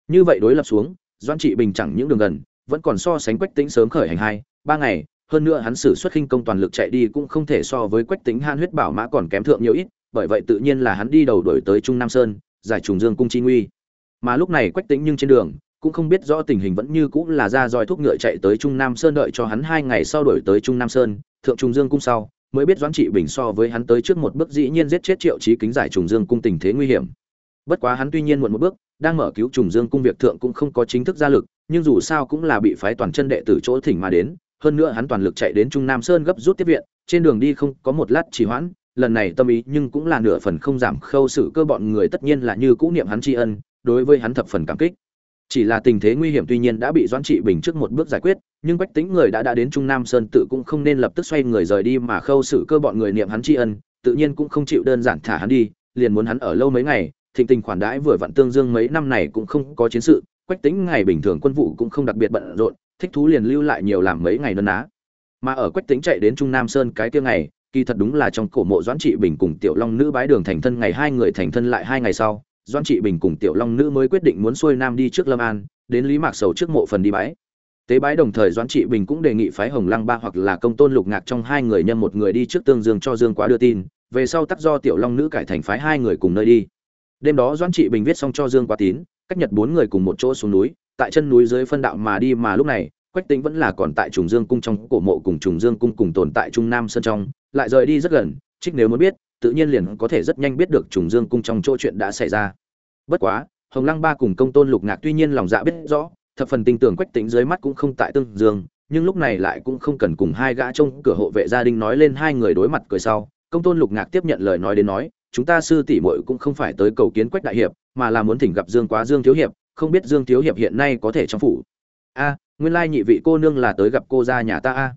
Speaker 1: Như vậy đối lập xuống, doãn trị bình chẳng những đường gần vẫn còn so sánh quách tính sớm khởi hành hai, ba ngày, hơn nữa hắn sử xuất khinh công toàn lực chạy đi cũng không thể so với quách tính han huyết bảo mã còn kém thượng nhiều ít, bởi vậy tự nhiên là hắn đi đầu đổi tới trung nam sơn, giải trùng dương cung chi nguy. Mà lúc này quách tính nhưng trên đường, cũng không biết rõ tình hình vẫn như cũng là ra roi thuốc ngựa chạy tới trung nam sơn đợi cho hắn hai ngày sau đổi tới trung nam sơn, thượng trùng dương cung sau, mới biết doãn trị bình so với hắn tới trước một bước dĩ nhiên giết chết triệu trí kính giải trùng dương cung tình thế nguy hiểm. Bất quá hắn tuy nhiên muộn một bước, đang mở cứu trùng dương cung việc thượng cũng không có chính thức ra lực nhưng dù sao cũng là bị phái toàn chân đệ tử chỗ thỉnh mà đến, hơn nữa hắn toàn lực chạy đến trung nam sơn gấp rút tiếp viện, trên đường đi không có một lát trì hoãn, lần này tâm ý nhưng cũng là nửa phần không giảm khâu sự cơ bọn người tất nhiên là như cũ niệm hắn tri ân, đối với hắn thập phần cảm kích. Chỉ là tình thế nguy hiểm tuy nhiên đã bị doãn trị bình trước một bước giải quyết, nhưng bách tính người đã đã đến trung nam sơn tự cũng không nên lập tức xoay người rời đi mà khâu sự cơ bọn người niệm hắn tri ân, tự nhiên cũng không chịu đơn giản thả hắn đi, liền muốn hắn ở lâu mấy ngày, thịnh tình khoản đãi vừa vặn tương dương mấy năm này cũng không có chiến sự quách tính ngày bình thường quân vụ cũng không đặc biệt bận rộn, thích thú liền lưu lại nhiều làm mấy ngày nân ná. Mà ở quách tính chạy đến trung nam sơn cái kia ngày, kỳ thật đúng là trong cổ mộ doãn trị bình cùng tiểu long nữ bái đường thành thân ngày hai người thành thân lại hai ngày sau, doãn trị bình cùng tiểu long nữ mới quyết định muốn xuôi nam đi trước lâm an, đến lý mạc sầu trước mộ phần đi bái. Tế bái đồng thời doãn trị bình cũng đề nghị phái hồng lăng ba hoặc là công tôn lục ngạc trong hai người nhân một người đi trước tương dương cho dương quá đưa tin, về sau tắc do tiểu long nữ cải thành phái hai người cùng nơi đi. Đêm đó doãn trị bình viết xong cho dương quá tín cách nhật bốn người cùng một chỗ xuống núi, tại chân núi dưới phân đạo mà đi mà lúc này, quách tính vẫn là còn tại trùng dương cung trong cổ mộ cùng trùng dương cung cùng tồn tại trung nam sơn trong, lại rời đi rất gần, trích nếu muốn biết, tự nhiên liền có thể rất nhanh biết được trùng dương cung trong chỗ chuyện đã xảy ra. Bất quá, hồng lăng ba cùng công tôn lục ngạc tuy nhiên lòng dạ biết rõ, thập phần tinh tưởng quách tính dưới mắt cũng không tại tương dương, nhưng lúc này lại cũng không cần cùng hai gã trông cửa hộ vệ gia đình nói lên hai người đối mặt cười sau. Công tôn lục ngạc tiếp nhận lời nói đến nói, chúng ta sư tỷ muội cũng không phải tới cầu kiến quách đại hiệp mà là muốn thỉnh gặp dương quá dương thiếu hiệp, không biết dương thiếu hiệp hiện nay có thể trong phủ. A, nguyên lai nhị vị cô nương là tới gặp cô gia nhà ta a.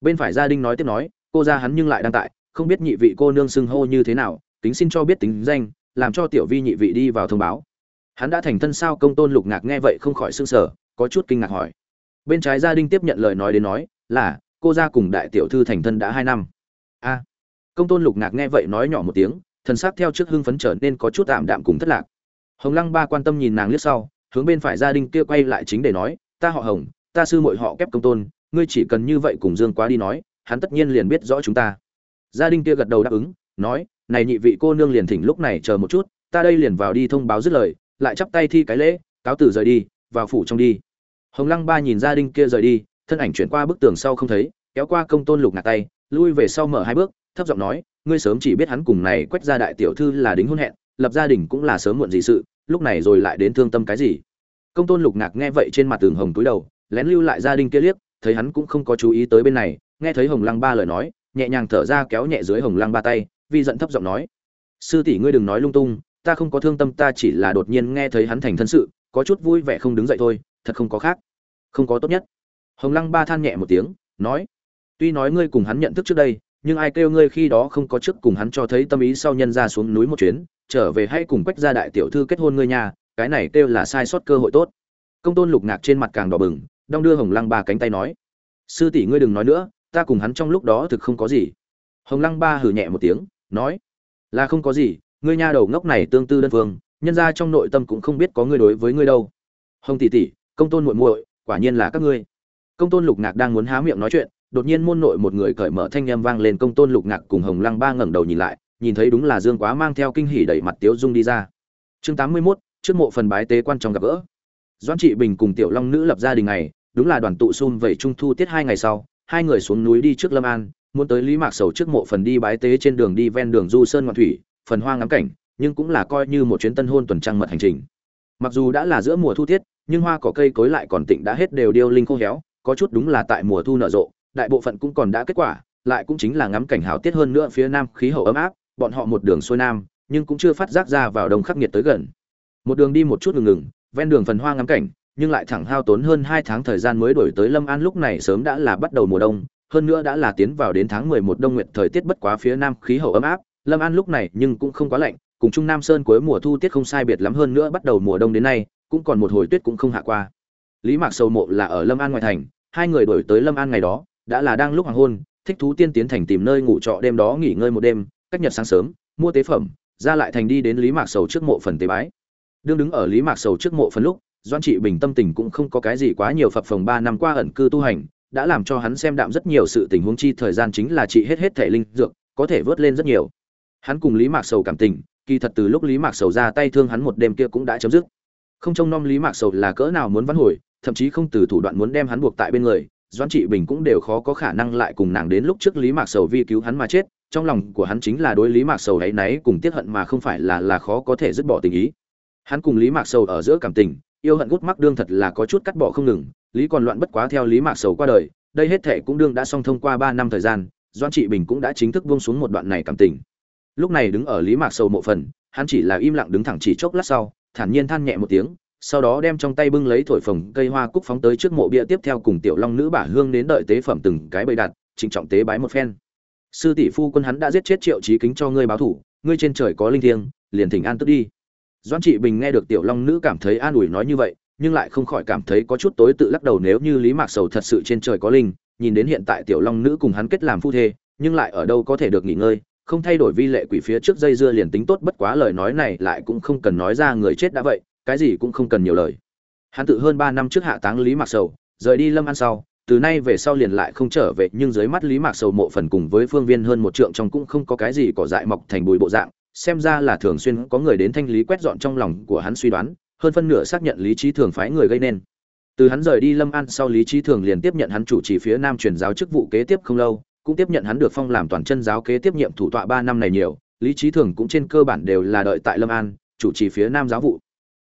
Speaker 1: Bên phải gia đình nói tiếp nói, cô gia hắn nhưng lại đang tại, không biết nhị vị cô nương xưng hô như thế nào tính xin cho biết tính danh, làm cho tiểu vi nhị vị đi vào thông báo. Hắn đã thành thân sao công tôn lục ngạc nghe vậy không khỏi sững sở có chút kinh ngạc hỏi. Bên trái gia đình tiếp nhận lời nói đến nói, là, cô gia cùng đại tiểu thư thành thân đã hai năm. A, công tôn lục ngạc nghe vậy nói nhỏ một tiếng, thần sắc theo trước hưng phấn trở nên có chút tạm đạm cùng thất lạc hồng lăng ba quan tâm nhìn nàng liếc sau, hướng bên phải gia đình kia quay lại chính để nói, ta họ hồng, ta sư muội họ kép công tôn, ngươi chỉ cần như vậy cùng dương quá đi nói, hắn tất nhiên liền biết rõ chúng ta. Gia đình kia gật đầu đáp ứng, nói, này nhị vị cô nương liền thỉnh lúc này chờ một chút, ta đây liền vào đi thông báo dứt lời, lại chắp tay thi cái lễ, cáo tử rời đi, vào phủ trong đi. Hồng lăng ba nhìn gia đình kia rời đi, thân ảnh chuyển qua bức tường sau không thấy, kéo qua công tôn lục ngạc tay, lui về sau mở hai bước, thấp giọng nói, ngươi sớm chỉ biết hắn cùng này quét gia đại tiểu thư là đính hôn hẹn lập gia đình cũng là sớm muộn gì sự, lúc này rồi lại đến thương tâm cái gì? Công tôn lục ngạc nghe vậy trên mặt tường hồng túi đầu, lén lưu lại gia đình kia liếc, thấy hắn cũng không có chú ý tới bên này, nghe thấy hồng lăng ba lời nói, nhẹ nhàng thở ra kéo nhẹ dưới hồng lăng ba tay vi giận thấp giọng nói, sư tỷ ngươi đừng nói lung tung, ta không có thương tâm, ta chỉ là đột nhiên nghe thấy hắn thành thân sự, có chút vui vẻ không đứng dậy thôi, thật không có khác, không có tốt nhất. Hồng lăng ba than nhẹ một tiếng, nói, tuy nói ngươi cùng hắn nhận thức trước đây, nhưng ai kêu ngươi khi đó không có trước cùng hắn cho thấy tâm ý sau nhân ra xuống núi một chuyến trở về hãy cùng quách gia đại tiểu thư kết hôn ngươi nhà cái này kêu là sai sót cơ hội tốt. Công tôn lục ngạc trên mặt càng đỏ bừng, đong đưa hồng lăng ba cánh tay nói, sư tỷ ngươi đừng nói nữa, ta cùng hắn trong lúc đó thực không có gì. Hồng lăng ba hử nhẹ một tiếng, nói, là không có gì, ngươi nha đầu ngốc này tương tư đơn phương, nhân ra trong nội tâm cũng không biết có ngươi đối với ngươi đâu. Hồng tỷ tỷ, công tôn muội muội, quả nhiên là các ngươi. Công tôn lục ngạc đang muốn há miệng nói chuyện, đột nhiên môn nội một người cởi mở thanh âm vang lên, công tôn lục ngạc cùng hồng lăng ba ngẩng đầu nhìn lại nhìn thấy đúng là dương quá mang theo kinh hỉ đẩy mặt tiếu dung đi ra. Chương tám mươi 81, trước mộ phần bái tế quan trọng gặp gỡ. Doãn trị bình cùng tiểu long nữ lập gia đình này đúng là đoàn tụ sum vậy trung thu tiết hai ngày sau hai người xuống núi đi trước lâm an muốn tới lý mạc sầu trước mộ phần đi bái tế trên đường đi ven đường du sơn ngoạn thủy phần hoa ngắm cảnh nhưng cũng là coi như một chuyến tân hôn tuần trăng mật hành trình. Mặc dù đã là giữa mùa thu tiết nhưng hoa cỏ cây cối lại còn tịnh đã hết đều điêu linh khô héo có chút đúng là tại mùa thu nở rộ đại bộ phận cũng còn đã kết quả lại cũng chính là ngắm cảnh hào tiết hơn nữa phía nam khí hậu ấm áp bọn họ một đường xuôi nam, nhưng cũng chưa phát giác ra vào đông khắc nghiệt tới gần. Một đường đi một chút ngừng ngừng, ven đường phần hoa ngắm cảnh, nhưng lại thẳng hao tốn hơn hai tháng thời gian mới đổi tới lâm an lúc này sớm đã là bắt đầu mùa đông, hơn nữa đã là tiến vào đến tháng mười một đông nguyệt thời tiết bất quá phía nam khí hậu ấm áp, lâm an lúc này nhưng cũng không quá lạnh, cùng trung nam sơn cuối mùa thu tiết không sai biệt lắm hơn nữa bắt đầu mùa đông đến nay, cũng còn một hồi tuyết cũng không hạ qua. Lý mạc sầu mộ là ở lâm an ngoại thành, hai người đổi tới lâm an ngày đó, đã là đang lúc hoàng hôn, thích thú tiên tiến thành tìm nơi ngủ trọ đêm đó nghỉ ngơi một đêm cách nhật sáng sớm, mua tế phẩm, ra lại thành đi đến lý mạc sầu trước mộ phần tế bái. Đương đứng ở lý mạc sầu trước mộ phần lúc doan trị bình tâm tình cũng không có cái gì quá nhiều phập phồng ba năm qua ẩn cư tu hành, đã làm cho hắn xem đạm rất nhiều sự tình huống chi thời gian chính là trị hết hết thể linh dược, có thể vớt lên rất nhiều. Hắn cùng lý mạc sầu cảm tình, kỳ thật từ lúc lý mạc sầu ra tay thương hắn một đêm kia cũng đã chấm dứt. Không trông nom lý mạc sầu là cỡ nào muốn vãn hồi, thậm chí không từ thủ đoạn muốn đem hắn buộc tại bên người, doãn trị bình cũng đều khó có khả năng lại cùng nàng đến lúc trước lý mạc sầu vi cứu hắn mà chết trong lòng của hắn chính là đối lý mạc sầu ấy náy cùng tiết hận mà không phải là là khó có thể dứt bỏ tình ý. Hắn cùng lý mạc sầu ở giữa cảm tình, yêu hận gút mắc đương thật là có chút cắt bỏ không ngừng, lý còn loạn bất quá theo lý mạc sầu qua đời, đây hết thệ cũng đương đã xong thông qua ba năm thời gian, doãn trị bình cũng đã chính thức buông xuống một đoạn này cảm tình. Lúc này đứng ở lý mạc sầu mộ phần, hắn chỉ là im lặng đứng thẳng chỉ chốc lát sau, thản nhiên than nhẹ một tiếng, sau đó đem trong tay bưng lấy thổi phồng cây hoa cúc phóng tới trước mộ bia tiếp theo cùng tiểu long nữ bả hương đến đợi tế phẩm từng cái bày đặt, trịnh trọng tế bái một phen sư tỷ phu quân hắn đã giết chết triệu trí kính cho ngươi báo thủ, ngươi trên trời có linh thiêng, liền thỉnh an tức đi. Doãn trị bình nghe được tiểu long nữ cảm thấy an ủi nói như vậy, nhưng lại không khỏi cảm thấy có chút tối tự lắc đầu nếu như lý mạc sầu thật sự trên trời có linh, nhìn đến hiện tại tiểu long nữ cùng hắn kết làm phu thê, nhưng lại ở đâu có thể được nghỉ ngơi, không thay đổi vi lệ quỷ phía trước dây dưa liền tính tốt bất quá lời nói này lại cũng không cần nói ra người chết đã vậy, cái gì cũng không cần nhiều lời. Hắn tự hơn ba năm trước hạ táng lý mạc sầu, rời đi lâm ăn sau từ nay về sau liền lại không trở về, nhưng dưới mắt lý mạc sầu mộ phần cùng với phương viên hơn một trượng trong cũng không có cái gì cỏ dại mọc thành bùi bộ dạng, xem ra là thường xuyên có người đến thanh lý quét dọn trong lòng của hắn suy đoán, hơn phân nửa xác nhận lý trí thường phái người gây nên. Từ hắn rời đi lâm an sau lý trí thường liền tiếp nhận hắn chủ trì phía nam truyền giáo chức vụ kế tiếp không lâu, cũng tiếp nhận hắn được phong làm toàn chân giáo kế tiếp nhiệm thủ tọa ba năm này nhiều, lý trí thường cũng trên cơ bản đều là đợi tại lâm an, chủ trì phía nam giáo vụ.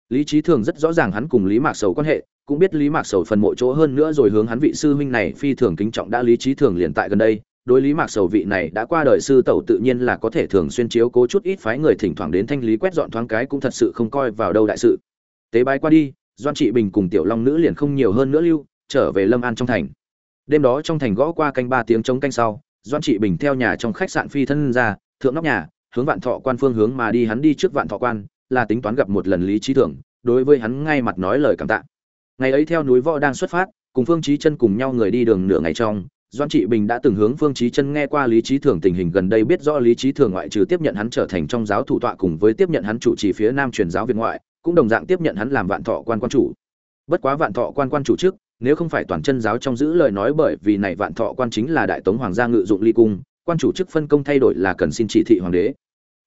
Speaker 1: Lý trí thường rất rõ ràng hắn cùng lý mạc sầu quan hệ cũng biết lý mạc sầu phần mộ chỗ hơn nữa rồi hướng hắn vị sư huynh này phi thường kính trọng đã lý trí thường liền tại gần đây. Đối lý mạc sầu vị này đã qua đời sư tẩu tự nhiên là có thể thường xuyên chiếu cố chút ít phái người thỉnh thoảng đến thanh lý quét dọn thoáng cái cũng thật sự không coi vào đâu đại sự. Tế bái qua đi, doan trị bình cùng tiểu long nữ liền không nhiều hơn nữa lưu, trở về lâm an trong thành. Đêm đó trong thành gõ qua canh ba tiếng chống canh sau, doan trị bình theo nhà trong khách sạn phi thân ra, thượng nóc nhà, hướng vạn thọ quan phương hướng mà đi hắn đi trước vạn thọ quan, là tính toán gặp một lần lý trí thường, đối với hắn ngay mặt nói lời cảm tạ ngày ấy theo núi võ đang xuất phát, cùng phương trí chân cùng nhau người đi đường nửa ngày trong doan trị bình đã từng hướng phương trí chân nghe qua lý trí thường tình hình gần đây biết rõ lý trí thường ngoại trừ tiếp nhận hắn trở thành trong giáo thủ tọa cùng với tiếp nhận hắn chủ trì phía nam truyền giáo việt ngoại, cũng đồng dạng tiếp nhận hắn làm vạn thọ quan quan chủ. Bất quá vạn thọ quan quan chủ trước, nếu không phải toàn chân giáo trong giữ lời nói bởi vì này vạn thọ quan chính là đại tống hoàng gia ngự dụng ly cung, quan chủ chức phân công thay đổi là cần xin chỉ thị hoàng đế.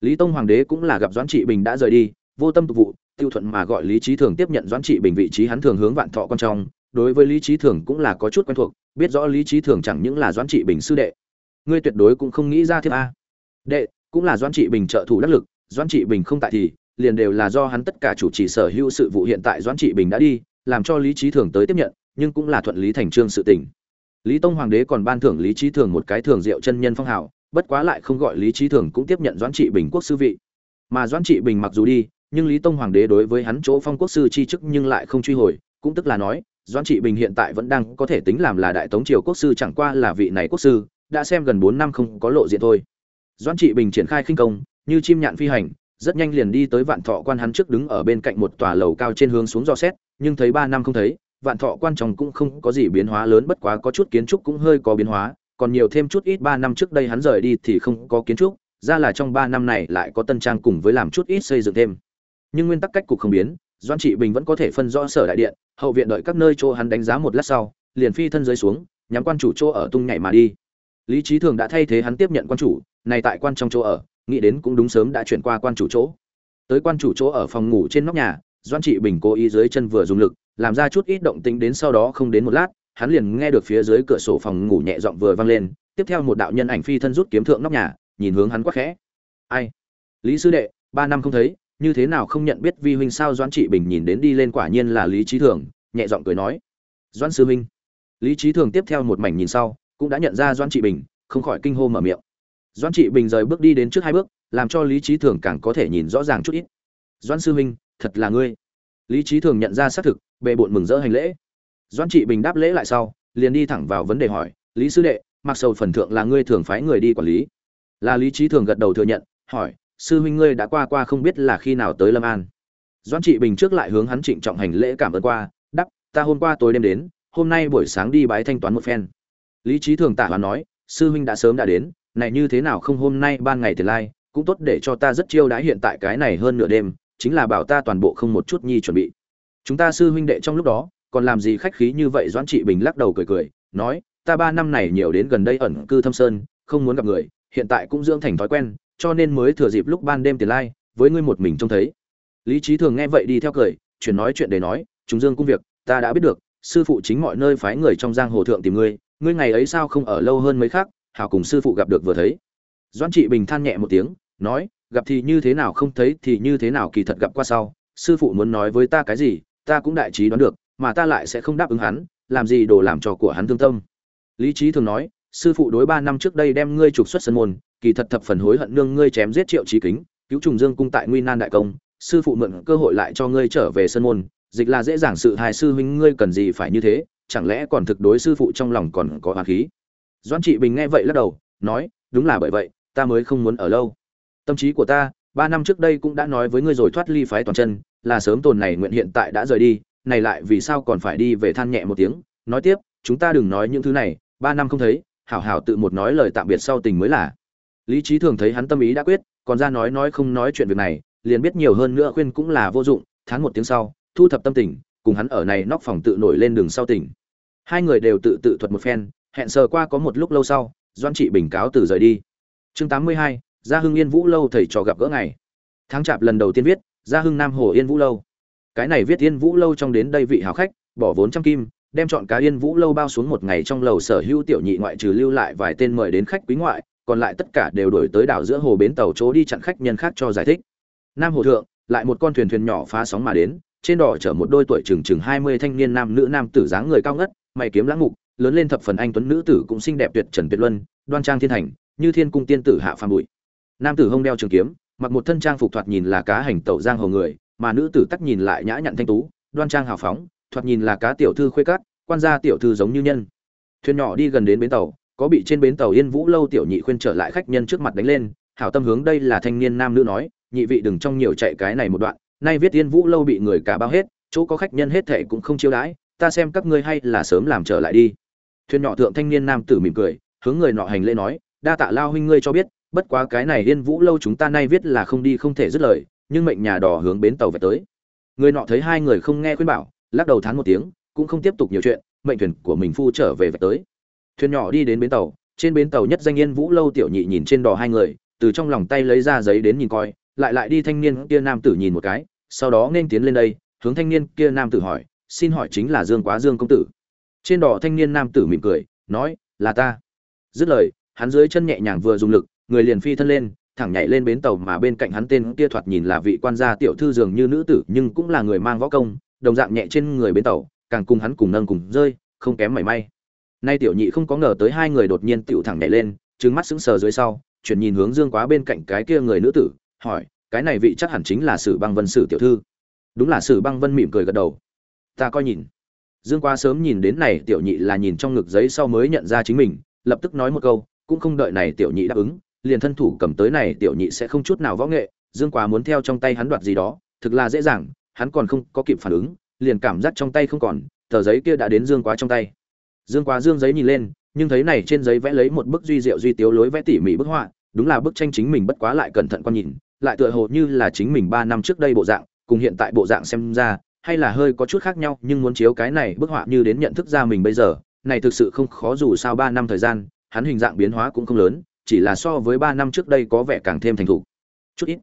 Speaker 1: Lý tông hoàng đế cũng là gặp doãn trị bình đã rời đi vô tâm tục vụ, tiêu thuận mà gọi lý trí thường tiếp nhận doãn trị bình vị trí hắn thường hướng vạn thọ quan trong, đối với lý trí thường cũng là có chút quen thuộc, biết rõ lý trí thường chẳng những là doãn trị bình sư đệ. Ngươi tuyệt đối cũng không nghĩ ra thêm a. Đệ, cũng là doãn trị bình trợ thủ đắc lực, doãn trị bình không tại thì, liền đều là do hắn tất cả chủ trì sở hữu sự vụ hiện tại doãn trị bình đã đi, làm cho lý trí thường tới tiếp nhận, nhưng cũng là thuận lý thành trương sự tình. Lý tông hoàng đế còn ban thưởng lý trí thường một cái thường diệu chân nhân phong hào, bất quá lại không gọi lý trí thường cũng tiếp nhận doãn trị bình quốc sư vị. Mà doãn trị bình mặc dù đi nhưng lý tông hoàng đế đối với hắn chỗ phong quốc sư chi chức nhưng lại không truy hồi, cũng tức là nói, doãn trị bình hiện tại vẫn đang có thể tính làm là đại tống triều quốc sư chẳng qua là vị này quốc sư, đã xem gần bốn năm không có lộ diện thôi. Doãn trị bình triển khai khinh công, như chim nhạn phi hành, rất nhanh liền đi tới vạn thọ quan hắn trước đứng ở bên cạnh một tòa lầu cao trên hướng xuống dò xét, nhưng thấy ba năm không thấy, vạn thọ quan trọng cũng không có gì biến hóa lớn bất quá có chút kiến trúc cũng hơi có biến hóa, còn nhiều thêm chút ít ba năm trước đây hắn rời đi thì không có kiến trúc, ra là trong ba năm này lại có tân trang cùng với làm chút ít xây dựng thêm nhưng nguyên tắc cách cục không biến doan trị bình vẫn có thể phân rõ sở đại điện, hậu viện đợi các nơi chỗ hắn đánh giá một lát sau, liền phi thân dưới xuống, nhắm quan chủ chỗ ở tung nhảy mà đi. Lý trí thường đã thay thế hắn tiếp nhận quan chủ, này tại quan trong chỗ ở, nghĩ đến cũng đúng sớm đã chuyển qua quan chủ chỗ. Tới quan chủ chỗ ở phòng ngủ trên nóc nhà doan trị bình cố ý dưới chân vừa dùng lực, làm ra chút ít động tĩnh đến sau đó không đến một lát, hắn liền nghe được phía dưới cửa sổ phòng ngủ nhẹ giọng vừa vang lên, tiếp theo một đạo nhân ảnh phi thân rút kiếm thượng nóc nhà, nhìn hướng hắn quắc khẽ. Ai? Lý sư đệ, ba năm không thấy như thế nào không nhận biết vi huynh sao doãn trị bình nhìn đến đi lên quả nhiên là lý trí thường, nhẹ giọng cười nói. Doãn sư huynh lý trí thường tiếp theo một mảnh nhìn sau, cũng đã nhận ra doãn trị bình, không khỏi kinh hô mở miệng. Doãn trị bình rời bước đi đến trước hai bước, làm cho lý trí thường càng có thể nhìn rõ ràng chút ít. Doãn sư huynh thật là ngươi. Lý trí thường nhận ra xác thực bệ bộn mừng rỡ hành lễ. Doãn trị bình đáp lễ lại sau, liền đi thẳng vào vấn đề hỏi, lý sư đệ, mặc sầu phần thượng là ngươi thường phái người đi quản lý? Là lý trí thường gật đầu thừa nhận, hỏi sư huynh ngươi đã qua qua không biết là khi nào tới lâm an. Doãn trị bình trước lại hướng hắn trịnh trọng hành lễ cảm ơn qua đắp ta hôm qua tối đêm đến, hôm nay buổi sáng đi bái thanh toán một phen. Lý trí thường tạ hoàn nói, sư huynh đã sớm đã đến, này như thế nào không hôm nay ban ngày tiền lai, cũng tốt để cho ta rất chiêu đãi hiện tại cái này hơn nửa đêm, chính là bảo ta toàn bộ không một chút nhi chuẩn bị. Chúng ta sư huynh đệ trong lúc đó, còn làm gì khách khí như vậy? Doãn trị bình lắc đầu cười cười, nói, ta ba năm này nhiều đến gần đây ẩn cư thâm sơn, không muốn gặp người, hiện tại cũng dưỡng thành thói quen cho nên mới thừa dịp lúc ban đêm tiền lai, với ngươi một mình trông thấy. Lý trí thường nghe vậy đi theo cười, chuyển nói chuyện để nói chúng dương công việc, ta đã biết được, sư phụ chính mọi nơi phái người trong giang hồ thượng tìm ngươi ngươi ngày ấy sao không ở lâu hơn mấy khác hảo cùng sư phụ gặp được vừa thấy. Doãn trị bình than nhẹ một tiếng, nói, gặp thì như thế nào không thấy thì như thế nào kỳ thật gặp qua sau, sư phụ muốn nói với ta cái gì, ta cũng đại trí đoán được, mà ta lại sẽ không đáp ứng hắn, làm gì đồ làm trò của hắn thương tâm. Lý trí thường nói, sư phụ đối ba năm trước đây đem ngươi trục xuất sân môn kỳ thật thập phần hối hận nương ngươi chém giết triệu trí kính, cứu trùng dương cung tại nguy nan đại công, sư phụ mượn cơ hội lại cho ngươi trở về sân môn, dịch là dễ dàng sự hài sư huynh ngươi cần gì phải như thế, chẳng lẽ còn thực đối sư phụ trong lòng còn có oán khí? Doãn trị bình nghe vậy lắc đầu, nói, đúng là bởi vậy, ta mới không muốn ở lâu. Tâm trí của ta, ba năm trước đây cũng đã nói với ngươi rồi thoát ly phái toàn chân, là sớm tồn này nguyện hiện tại đã rời đi, này lại vì sao còn phải đi về than nhẹ một tiếng? Nói tiếp, chúng ta đừng nói những thứ này, ba năm không thấy, hảo hảo tự một nói lời tạm biệt sau tình mới là lý trí thường thấy hắn tâm ý đã quyết, còn ra nói nói không nói chuyện việc này, liền biết nhiều hơn nữa khuyên cũng là vô dụng, Tháng một tiếng sau, thu thập tâm tình, cùng hắn ở này nóc phòng tự nổi lên đường sau tỉnh. Hai người đều tự tự thuật một phen, hẹn sờ qua có một lúc lâu sau doan trị bình cáo từ rời đi. Chương tám mươi hai, gia hưng yên vũ lâu thầy trò gặp gỡ ngày. Tháng chạp lần đầu tiên viết, gia hưng nam hồ yên vũ lâu. Cái này viết yên vũ lâu trong đến đây vị hào khách, bỏ vốn trăm kim, đem chọn cá yên vũ lâu bao xuống một ngày trong lầu sở hữu tiểu nhị ngoại trừ lưu lại vài tên mời đến khách quý ngoại còn lại tất cả đều đổi tới đảo giữa hồ bến tàu chỗ đi chặn khách nhân khác cho giải thích. Nam hồ thượng, lại một con thuyền thuyền nhỏ phá sóng mà đến, trên đỏ chở một đôi tuổi chừng chừng hai mươi thanh niên nam nữ nam tử dáng người cao ngất, mày kiếm lãng mục, lớn lên thập phần anh tuấn nữ tử cũng xinh đẹp tuyệt trần tuyệt luân, đoan trang thiên thành như thiên cung tiên tử hạ phàm bụi. Nam tử hông đeo trường kiếm, mặc một thân trang phục thoạt nhìn là cá hành tẩu giang hồ người, mà nữ tử tắc nhìn lại nhã nhặn thanh tú, đoan trang hào phóng, thoạt nhìn là cá tiểu thư khuê cát, quan gia tiểu thư giống như nhân. Thuyền nhỏ đi gần đến bến tàu có bị trên bến tàu yên vũ lâu tiểu nhị khuyên trở lại khách nhân trước mặt đánh lên, hảo tâm hướng đây là thanh niên nam nữ nói, nhị vị đừng trong nhiều chạy cái này một đoạn, nay viết yên vũ lâu bị người cả bao hết, chỗ có khách nhân hết thệ cũng không chiêu đãi, ta xem các ngươi hay là sớm làm trở lại đi. Thuyền nhỏ thượng thanh niên nam tử mỉm cười, hướng người nọ hành lễ nói, đa tạ lao huynh ngươi cho biết, bất quá cái này yên vũ lâu chúng ta nay viết là không đi không thể dứt lời, nhưng mệnh nhà đỏ hướng bến tàu về tới. Người nọ thấy hai người không nghe khuyên bảo, lắc đầu thán một tiếng, cũng không tiếp tục nhiều chuyện, mệnh thuyền của mình phu trở về về tới thuyền nhỏ đi đến bến tàu, trên bến tàu nhất danh yên vũ lâu tiểu nhị nhìn trên đò hai người, từ trong lòng tay lấy ra giấy đến nhìn coi, lại lại đi thanh niên kia nam tử nhìn một cái, sau đó nên tiến lên đây, hướng thanh niên kia nam tử hỏi, xin hỏi chính là dương quá dương công tử? Trên đò thanh niên nam tử mỉm cười, nói, là ta. Dứt lời, hắn dưới chân nhẹ nhàng vừa dùng lực, người liền phi thân lên, thẳng nhảy lên bến tàu mà bên cạnh hắn tên kia thoạt nhìn là vị quan gia tiểu thư dường như nữ tử, nhưng cũng là người mang võ công, đồng dạng nhẹ trên người bến tàu, càng cùng hắn cùng nâng cùng rơi, không kém mảy may nay tiểu nhị không có ngờ tới hai người đột nhiên tựu thẳng nhảy lên, trừng mắt sững sờ dưới sau, chuyển nhìn hướng dương quá bên cạnh cái kia người nữ tử, hỏi, cái này vị chắc hẳn chính là sử băng vân sử tiểu thư. Đúng là sử băng vân mỉm cười gật đầu. Ta coi nhìn. Dương quá sớm nhìn đến này tiểu nhị là nhìn trong ngực giấy sau mới nhận ra chính mình, lập tức nói một câu, cũng không đợi này tiểu nhị đáp ứng, liền thân thủ cầm tới này tiểu nhị sẽ không chút nào võ nghệ, dương quá muốn theo trong tay hắn đoạt gì đó, thực là dễ dàng, hắn còn không có kịp phản ứng, liền cảm giác trong tay không còn, tờ giấy kia đã đến dương quá trong tay dương quá dương giấy nhìn lên, nhưng thấy này trên giấy vẽ lấy một bức duy diệu duy tiếu lối vẽ tỉ mỉ bức họa, đúng là bức tranh chính mình bất quá lại cẩn thận quan nhìn, lại tựa hồ như là chính mình ba năm trước đây bộ dạng, cùng hiện tại bộ dạng xem ra, hay là hơi có chút khác nhau, nhưng muốn chiếu cái này bức họa như đến nhận thức ra mình bây giờ, này thực sự không khó dù sao ba năm thời gian, hắn hình dạng biến hóa cũng không lớn, chỉ là so với ba năm trước đây có vẻ càng thêm thành thục. Chút ít.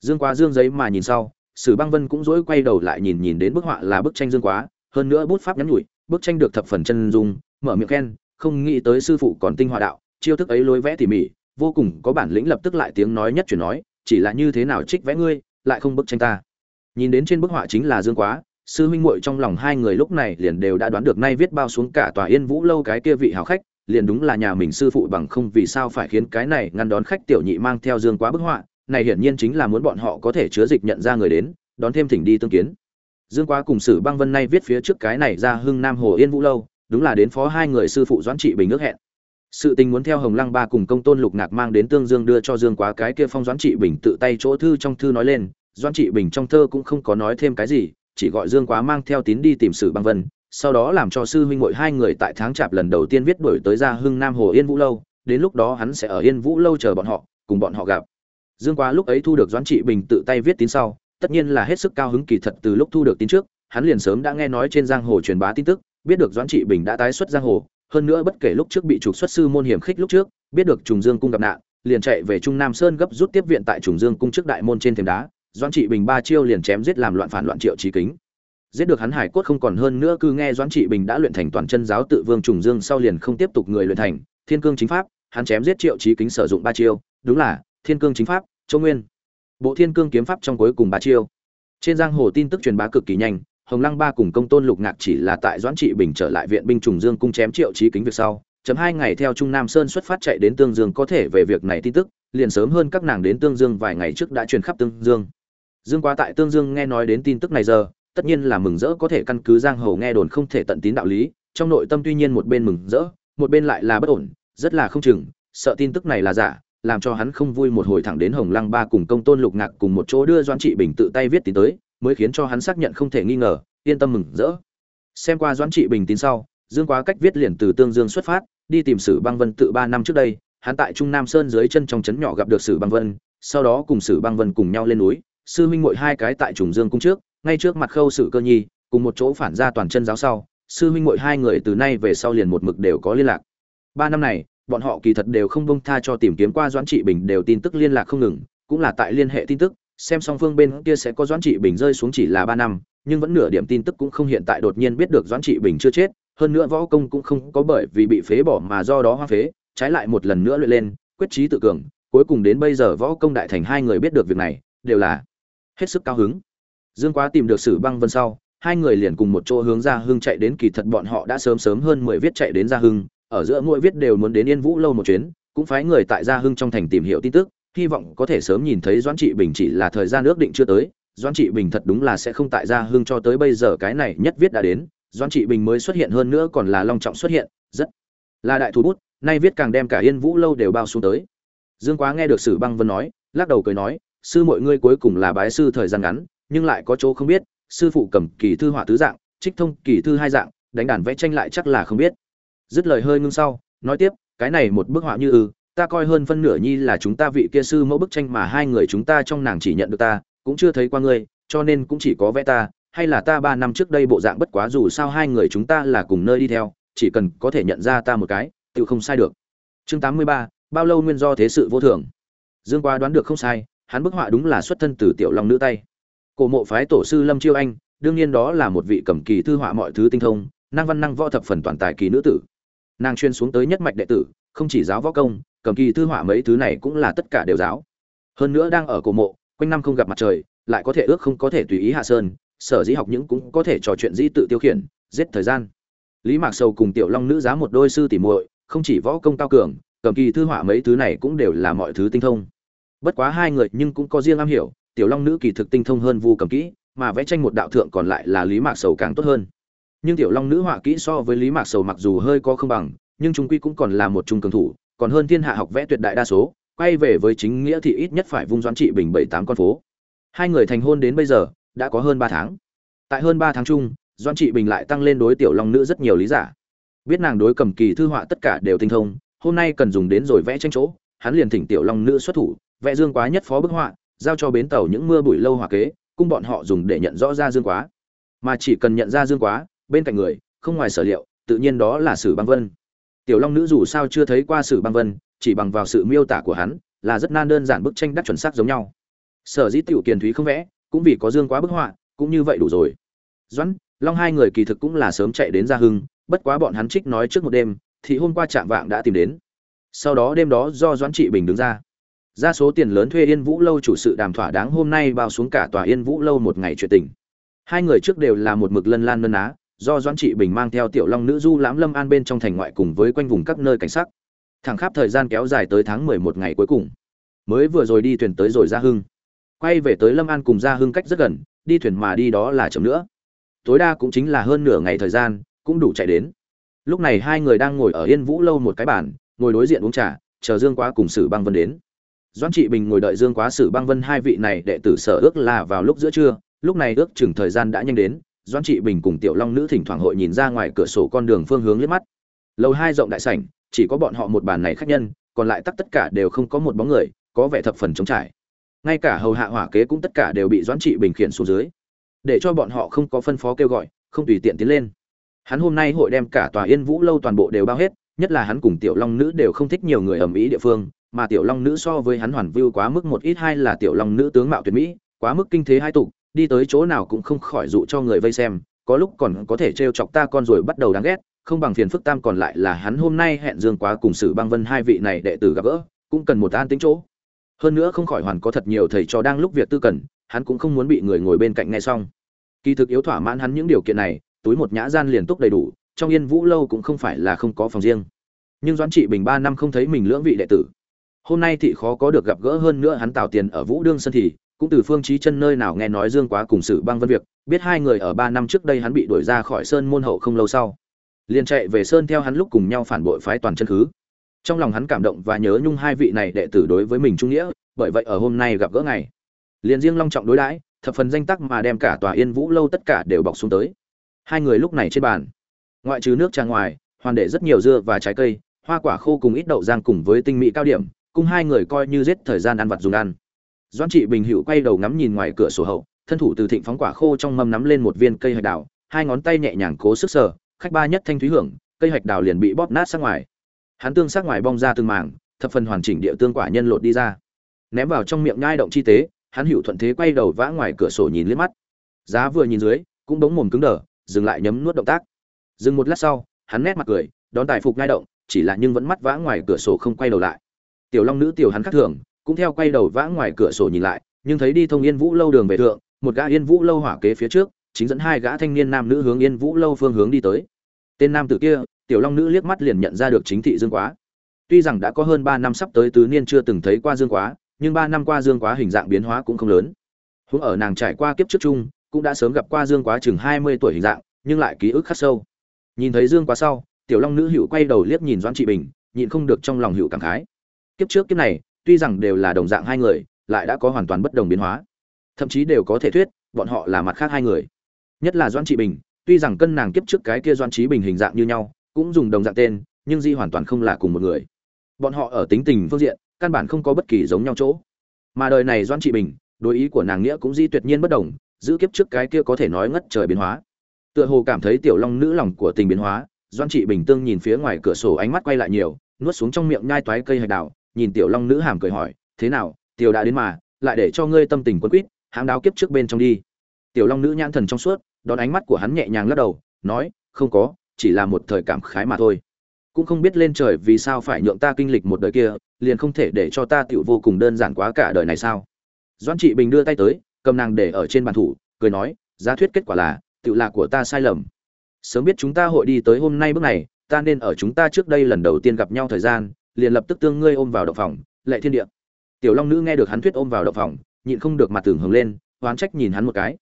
Speaker 1: Dương quá dương giấy mà nhìn sau, sử băng vân cũng dỗi quay đầu lại nhìn nhìn đến bức họa là bức tranh dương quá, hơn nữa bút pháp nhắn nhủi bức tranh được thập phần chân dung, mở miệng khen, không nghĩ tới sư phụ còn tinh hoa đạo, chiêu thức ấy lối vẽ tỉ mỉ, vô cùng có bản lĩnh lập tức lại tiếng nói nhất chuyển nói, chỉ là như thế nào trích vẽ ngươi, lại không bức tranh ta. Nhìn đến trên bức họa chính là dương quá, sư huynh muội trong lòng hai người lúc này liền đều đã đoán được nay viết bao xuống cả tòa yên vũ lâu cái kia vị hào khách, liền đúng là nhà mình sư phụ bằng không vì sao phải khiến cái này ngăn đón khách tiểu nhị mang theo dương quá bức họa, này hiển nhiên chính là muốn bọn họ có thể chứa dịch nhận ra người đến, đón thêm thỉnh đi tương kiến dương quá cùng sử băng vân nay viết phía trước cái này ra hưng nam hồ yên vũ lâu, đúng là đến phó hai người sư phụ doãn trị bình ước hẹn. Sự tình muốn theo hồng lăng ba cùng công tôn lục ngạc mang đến tương dương đưa cho dương quá cái kia phong doãn trị bình tự tay chỗ thư trong thư nói lên, doãn trị bình trong thơ cũng không có nói thêm cái gì, chỉ gọi dương quá mang theo tín đi tìm sử băng vân, sau đó làm cho sư huynh muội hai người tại tháng chạp lần đầu tiên viết đổi tới ra hưng nam hồ yên vũ lâu, đến lúc đó hắn sẽ ở yên vũ lâu chờ bọn họ, cùng bọn họ gặp. Dương quá lúc ấy thu được doãn trị bình tự tay viết tín sau tất nhiên là hết sức cao hứng kỳ thật từ lúc thu được tin trước, hắn liền sớm đã nghe nói trên giang hồ truyền bá tin tức, biết được doãn trị bình đã tái xuất giang hồ, hơn nữa bất kể lúc trước bị trục xuất sư môn hiểm khích lúc trước, biết được trùng dương cung gặp nạn, liền chạy về trung nam sơn gấp rút tiếp viện tại trùng dương cung trước đại môn trên thềm đá, doãn trị bình ba chiêu liền chém giết làm loạn phản loạn triệu trí kính. Giết được hắn hải cốt không còn hơn nữa cứ nghe doãn trị bình đã luyện thành toàn chân giáo tự vương trùng dương sau liền không tiếp tục người luyện thành, thiên cương chính pháp, hắn chém giết triệu trí kính sử dụng ba chiêu, đúng là thiên cương chính pháp, châu nguyên bộ thiên cương kiếm pháp trong cuối cùng ba chiêu. Trên giang hồ tin tức truyền bá cực kỳ nhanh, hồng lăng ba cùng công tôn lục ngạc chỉ là tại doãn trị bình trở lại viện binh trùng dương cung chém triệu trí kính việc sau, chấm hai ngày theo trung nam sơn xuất phát chạy đến tương dương có thể về việc này tin tức, liền sớm hơn các nàng đến tương dương vài ngày trước đã truyền khắp tương dương. Dương quá tại tương dương nghe nói đến tin tức này giờ, tất nhiên là mừng rỡ có thể căn cứ giang hồ nghe đồn không thể tận tín đạo lý, trong nội tâm tuy nhiên một bên mừng rỡ, một bên lại là bất ổn, rất là không chừng, sợ tin tức này là giả làm cho hắn không vui một hồi thẳng đến hồng lăng ba cùng công tôn lục ngạc cùng một chỗ đưa doãn trị bình tự tay viết tín tới, mới khiến cho hắn xác nhận không thể nghi ngờ, yên tâm mừng rỡ. Xem qua doãn trị bình tín sau, dương quá cách viết liền từ tương dương xuất phát, đi tìm sử băng vân tự ba năm trước đây, hắn tại trung nam sơn dưới chân trong trấn nhỏ gặp được sử băng vân, sau đó cùng sử băng vân cùng nhau lên núi, sư minh muội hai cái tại trùng dương cung trước, ngay trước mặt khâu sử cơ nhi, cùng một chỗ phản ra toàn chân giáo sau, sư minh muội hai người từ nay về sau liền một mực đều có liên lạc. Ba năm này bọn họ kỳ thật đều không bông tha cho tìm kiếm qua doãn trị bình đều tin tức liên lạc không ngừng, cũng là tại liên hệ tin tức, xem song phương bên kia sẽ có doãn trị bình rơi xuống chỉ là ba năm, nhưng vẫn nửa điểm tin tức cũng không hiện tại đột nhiên biết được doãn trị bình chưa chết, hơn nữa võ công cũng không có bởi vì bị phế bỏ mà do đó hoa phế, trái lại một lần nữa luyện lên, quyết trí tự cường, cuối cùng đến bây giờ võ công đại thành hai người biết được việc này, đều là hết sức cao hứng. Dương quá tìm được sử băng vân sau, hai người liền cùng một chỗ hướng ra hưng chạy đến, kỳ thật bọn họ đã sớm sớm hơn mười viết chạy đến ra hưng ở giữa mỗi viết đều muốn đến yên vũ lâu một chuyến, cũng phái người tại gia hưng trong thành tìm hiểu tin tức, hy vọng có thể sớm nhìn thấy doãn trị bình chỉ là thời gian ước định chưa tới. Doãn trị bình thật đúng là sẽ không tại gia hưng cho tới bây giờ cái này nhất viết đã đến, doãn trị bình mới xuất hiện hơn nữa còn là long trọng xuất hiện, rất là đại thủ bút, nay viết càng đem cả yên vũ lâu đều bao xuống tới. Dương quá nghe được sử băng vân nói, lắc đầu cười nói, sư mọi ngươi cuối cùng là bái sư thời gian ngắn, nhưng lại có chỗ không biết, sư phụ cầm kỳ thư họa tứ dạng, trích thông kỳ thư hai dạng, đánh đàn vẽ tranh lại chắc là không biết dứt lời hơi ngưng sau, nói tiếp, cái này một bức họa như ư, ta coi hơn phân nửa nhi là chúng ta vị kia sư mẫu bức tranh mà hai người chúng ta trong nàng chỉ nhận được ta, cũng chưa thấy qua ngươi, cho nên cũng chỉ có vẽ ta, hay là ta ba năm trước đây bộ dạng bất quá dù sao hai người chúng ta là cùng nơi đi theo, chỉ cần có thể nhận ra ta một cái, tự không sai được. Chương tám mươi ba, bao lâu nguyên do thế sự vô thường? Dương quá đoán được không sai, hắn bức họa đúng là xuất thân từ tiểu long nữ tay. Cổ mộ phái tổ sư lâm chiêu anh, đương nhiên đó là một vị cầm kỳ thư họa mọi thứ tinh thông, năng văn năng võ thập phần toàn tài kỳ nữ tử nàng chuyên xuống tới nhất mạch đệ tử, không chỉ giáo võ công, cầm kỳ thư họa mấy thứ này cũng là tất cả đều giáo. Hơn nữa đang ở cổ mộ, quanh năm không gặp mặt trời, lại có thể ước không có thể tùy ý hạ sơn, sở dĩ học những cũng có thể trò chuyện dĩ tự tiêu khiển, giết thời gian. Lý mạc sầu cùng tiểu long nữ giá một đôi sư tỉ muội, không chỉ võ công cao cường, cầm kỳ thư họa mấy thứ này cũng đều là mọi thứ tinh thông. Bất quá hai người nhưng cũng có riêng am hiểu, tiểu long nữ kỳ thực tinh thông hơn vu cầm kỹ, mà vẽ tranh một đạo thượng còn lại là lý mạc sầu càng tốt hơn nhưng tiểu long nữ họa kỹ so với lý mạc sầu mặc dù hơi có không bằng, nhưng chúng quy cũng còn là một trung cường thủ, còn hơn thiên hạ học vẽ tuyệt đại đa số, quay về với chính nghĩa thì ít nhất phải vung doãn trị bình bảy tám con phố. Hai người thành hôn đến bây giờ, đã có hơn ba tháng. Tại hơn ba tháng chung, doãn trị bình lại tăng lên đối tiểu long nữ rất nhiều lý giả. Biết nàng đối cầm kỳ thư họa tất cả đều tinh thông, hôm nay cần dùng đến rồi vẽ tranh chỗ, hắn liền thỉnh tiểu long nữ xuất thủ, vẽ dương quá nhất phó bức họa, giao cho bến tàu những mưa bụi lâu hòa kế, cung bọn họ dùng để nhận rõ ra dương quá. Mà chỉ cần nhận ra dương quá bên cạnh người, không ngoài sở liệu, tự nhiên đó là sử băng vân. Tiểu long nữ dù sao chưa thấy qua sử băng vân, chỉ bằng vào sự miêu tả của hắn, là rất nan đơn giản bức tranh đắc chuẩn xác giống nhau. Sở dĩ tiểu kiền thúy không vẽ, cũng vì có dương quá bức họa, cũng như vậy đủ rồi. Doãn, long hai người kỳ thực cũng là sớm chạy đến gia hưng, bất quá bọn hắn trích nói trước một đêm, thì hôm qua trạm vạng đã tìm đến. Sau đó đêm đó do doãn trị bình đứng ra. Ra số tiền lớn thuê yên vũ lâu chủ sự đàm thỏa đáng hôm nay bao xuống cả tòa yên vũ lâu một ngày chuyện tình. Hai người trước đều là một mực lân lan lân á do doãn trị bình mang theo tiểu long nữ du lãm lâm an bên trong thành ngoại cùng với quanh vùng các nơi cảnh sắc. Thẳng khắp thời gian kéo dài tới tháng mười một ngày cuối cùng. Mới vừa rồi đi thuyền tới rồi ra hưng. Quay về tới lâm an cùng ra hưng cách rất gần, đi thuyền mà đi đó là chậm nữa. Tối đa cũng chính là hơn nửa ngày thời gian, cũng đủ chạy đến. Lúc này hai người đang ngồi ở yên vũ lâu một cái bàn, ngồi đối diện uống trà, chờ dương quá cùng sử băng vân đến. Doãn trị bình ngồi đợi dương quá, sử băng vân hai vị này đệ tử sở ước là vào lúc giữa trưa, lúc này ước chừng thời gian đã nhanh đến doãn trị bình cùng tiểu long nữ thỉnh thoảng hội nhìn ra ngoài cửa sổ con đường phương hướng liếc mắt. Lầu hai rộng đại sảnh, chỉ có bọn họ một bàn này khách nhân, còn lại tắt tất cả đều không có một bóng người, có vẻ thập phần trống trải. Ngay cả hầu hạ hỏa kế cũng tất cả đều bị doãn trị bình khiển xuống dưới. Để cho bọn họ không có phân phó kêu gọi, không tùy tiện tiến lên. Hắn hôm nay hội đem cả tòa yên vũ lâu toàn bộ đều bao hết, nhất là hắn cùng tiểu long nữ đều không thích nhiều người ầm ĩ địa phương, mà tiểu long nữ so với hắn hoàn vưu quá mức một ít hay là tiểu long nữ tướng mạo tuyệt mỹ, quá mức kinh thế hai tục đi tới chỗ nào cũng không khỏi dụ cho người vây xem, có lúc còn có thể trêu chọc ta con rồi bắt đầu đáng ghét, không bằng phiền phức tam còn lại là hắn hôm nay hẹn dương quá cùng sử băng vân hai vị này đệ tử gặp gỡ, cũng cần một an tính chỗ. Hơn nữa không khỏi hoàn có thật nhiều thầy trò đang lúc việc tư cần, hắn cũng không muốn bị người ngồi bên cạnh nghe xong. Kỳ thực yếu thỏa mãn hắn những điều kiện này, túi một nhã gian liền túc đầy đủ, trong yên vũ lâu cũng không phải là không có phòng riêng. Nhưng doãn trị bình ba năm không thấy mình lưỡng vị đệ tử. Hôm nay thị khó có được gặp gỡ hơn nữa hắn tạo tiền ở vũ đương sân thì cũng từ phương trí chân nơi nào nghe nói dương quá cùng sử băng vân việc, biết hai người ở ba năm trước đây hắn bị đuổi ra khỏi sơn môn hậu không lâu sau. Liền chạy về sơn theo hắn lúc cùng nhau phản bội phái toàn chân khứ. Trong lòng hắn cảm động và nhớ nhung hai vị này đệ tử đối với mình trung nghĩa, bởi vậy ở hôm nay gặp gỡ ngày, liền riêng long trọng đối đãi, thập phần danh tắc mà đem cả tòa yên vũ lâu tất cả đều bọc xuống tới. Hai người lúc này trên bàn, ngoại trừ nước trà ngoài, hoàn để rất nhiều dưa và trái cây, hoa quả khô cùng ít đậu rang cùng với tinh mỹ cao điểm, cùng hai người coi như giết thời gian ăn vặt dùng ăn doãn trị bình hữu quay đầu ngắm nhìn ngoài cửa sổ hậu, thân thủ từ thịnh phóng quả khô trong mâm nắm lên một viên cây hạch đào, hai ngón tay nhẹ nhàng cố sức sờ, khách ba nhất thanh thúy hưởng, cây hạch đào liền bị bóp nát sát ngoài. Hắn tương sát ngoài bong ra từng mảng, thập phần hoàn chỉnh địa tương quả nhân lột đi ra. Ném vào trong miệng nhai động chi tế, hắn hữu thuận thế quay đầu vã ngoài cửa sổ nhìn liếc mắt. Giá vừa nhìn dưới, cũng bỗng mồm cứng đờ, dừng lại nhấm nuốt động tác. Dừng một lát sau, hắn nét mặt cười, đón tài phục nhai động, chỉ là nhưng vẫn mắt vã ngoài cửa sổ không quay đầu lại. Tiểu long nữ tiểu hắn khác thường cũng theo quay đầu vã ngoài cửa sổ nhìn lại, nhưng thấy đi thông yên vũ lâu đường về thượng, một gã yên vũ lâu hỏa kế phía trước, chính dẫn hai gã thanh niên nam nữ hướng yên vũ lâu phương hướng đi tới. Tên nam tử kia, tiểu long nữ liếc mắt liền nhận ra được chính thị dương quá. Tuy rằng đã có hơn ba năm sắp tới tứ niên chưa từng thấy qua dương quá, nhưng ba năm qua dương quá hình dạng biến hóa cũng không lớn. Huống ở nàng trải qua kiếp trước chung, cũng đã sớm gặp qua dương quá chừng hai mươi tuổi hình dạng, nhưng lại ký ức khắc sâu. Nhìn thấy dương quá sau, tiểu long nữ hữu quay đầu liếc nhìn doãn trị bình, nhịn không được trong lòng hữu cảm khái. Kiếp trước kiếp này tuy rằng đều là đồng dạng hai người, lại đã có hoàn toàn bất đồng biến hóa. Thậm chí đều có thể thuyết, bọn họ là mặt khác hai người. Nhất là doãn trị bình, tuy rằng cân nàng kiếp trước cái kia doãn trí bình hình dạng như nhau, cũng dùng đồng dạng tên, nhưng di hoàn toàn không là cùng một người. Bọn họ ở tính tình phương diện, căn bản không có bất kỳ giống nhau chỗ. Mà đời này doãn trị bình, đối ý của nàng nghĩa cũng di tuyệt nhiên bất đồng, giữ kiếp trước cái kia có thể nói ngất trời biến hóa. Tựa hồ cảm thấy tiểu long nữ lòng của tình biến hóa doan trị bình tương nhìn phía ngoài cửa sổ ánh mắt quay lại nhiều, nuốt xuống trong miệng nhai toái cây hạch đào nhìn tiểu long nữ hàm cười hỏi, thế nào, tiểu đã đến mà, lại để cho ngươi tâm tình quân quýt hãm đáo kiếp trước bên trong đi. Tiểu long nữ nhãn thần trong suốt, đón ánh mắt của hắn nhẹ nhàng lắc đầu, nói, không có, chỉ là một thời cảm khái mà thôi. Cũng không biết lên trời vì sao phải nhượng ta kinh lịch một đời kia, liền không thể để cho ta tiểu vô cùng đơn giản quá cả đời này sao? Doan trị bình đưa tay tới, cầm nàng để ở trên bàn thủ, cười nói, giá thuyết kết quả là tự là của ta sai lầm. Sớm biết chúng ta hội đi tới hôm nay bước này, ta nên ở chúng ta trước đây lần đầu tiên gặp nhau thời gian liền lập tức tương ngươi ôm vào động phòng, lệ thiên địa. Tiểu long nữ nghe được hắn thuyết ôm vào động phòng, nhịn không được mặt tưởng hưởng lên, oán trách nhìn hắn một cái.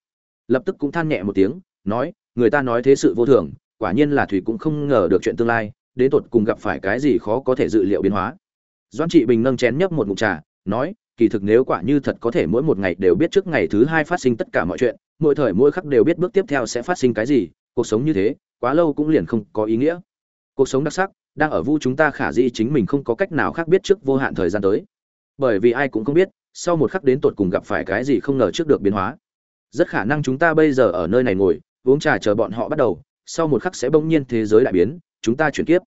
Speaker 1: Lập tức cũng than nhẹ một tiếng, nói, người ta nói thế sự vô thường, quả nhiên là thủy cũng không ngờ được chuyện tương lai, đến tột cùng gặp phải cái gì khó có thể dự liệu biến hóa. Doãn trị bình nâng chén nhấp một ngụm trà, nói, kỳ thực nếu quả như thật có thể mỗi một ngày đều biết trước ngày thứ hai phát sinh tất cả mọi chuyện, mỗi thời mỗi khắc đều biết bước tiếp theo sẽ phát sinh cái gì, cuộc sống như thế, quá lâu cũng liền không có ý nghĩa. Cuộc sống đặc sắc đang ở vu chúng ta khả dĩ chính mình không có cách nào khác biết trước vô hạn thời gian tới. Bởi vì ai cũng không biết sau một khắc đến tột cùng gặp phải cái gì không ngờ trước được biến hóa. Rất khả năng chúng ta bây giờ ở nơi này ngồi uống trà chờ bọn họ bắt đầu sau một khắc sẽ bỗng nhiên thế giới đại biến chúng ta chuyển kiếp.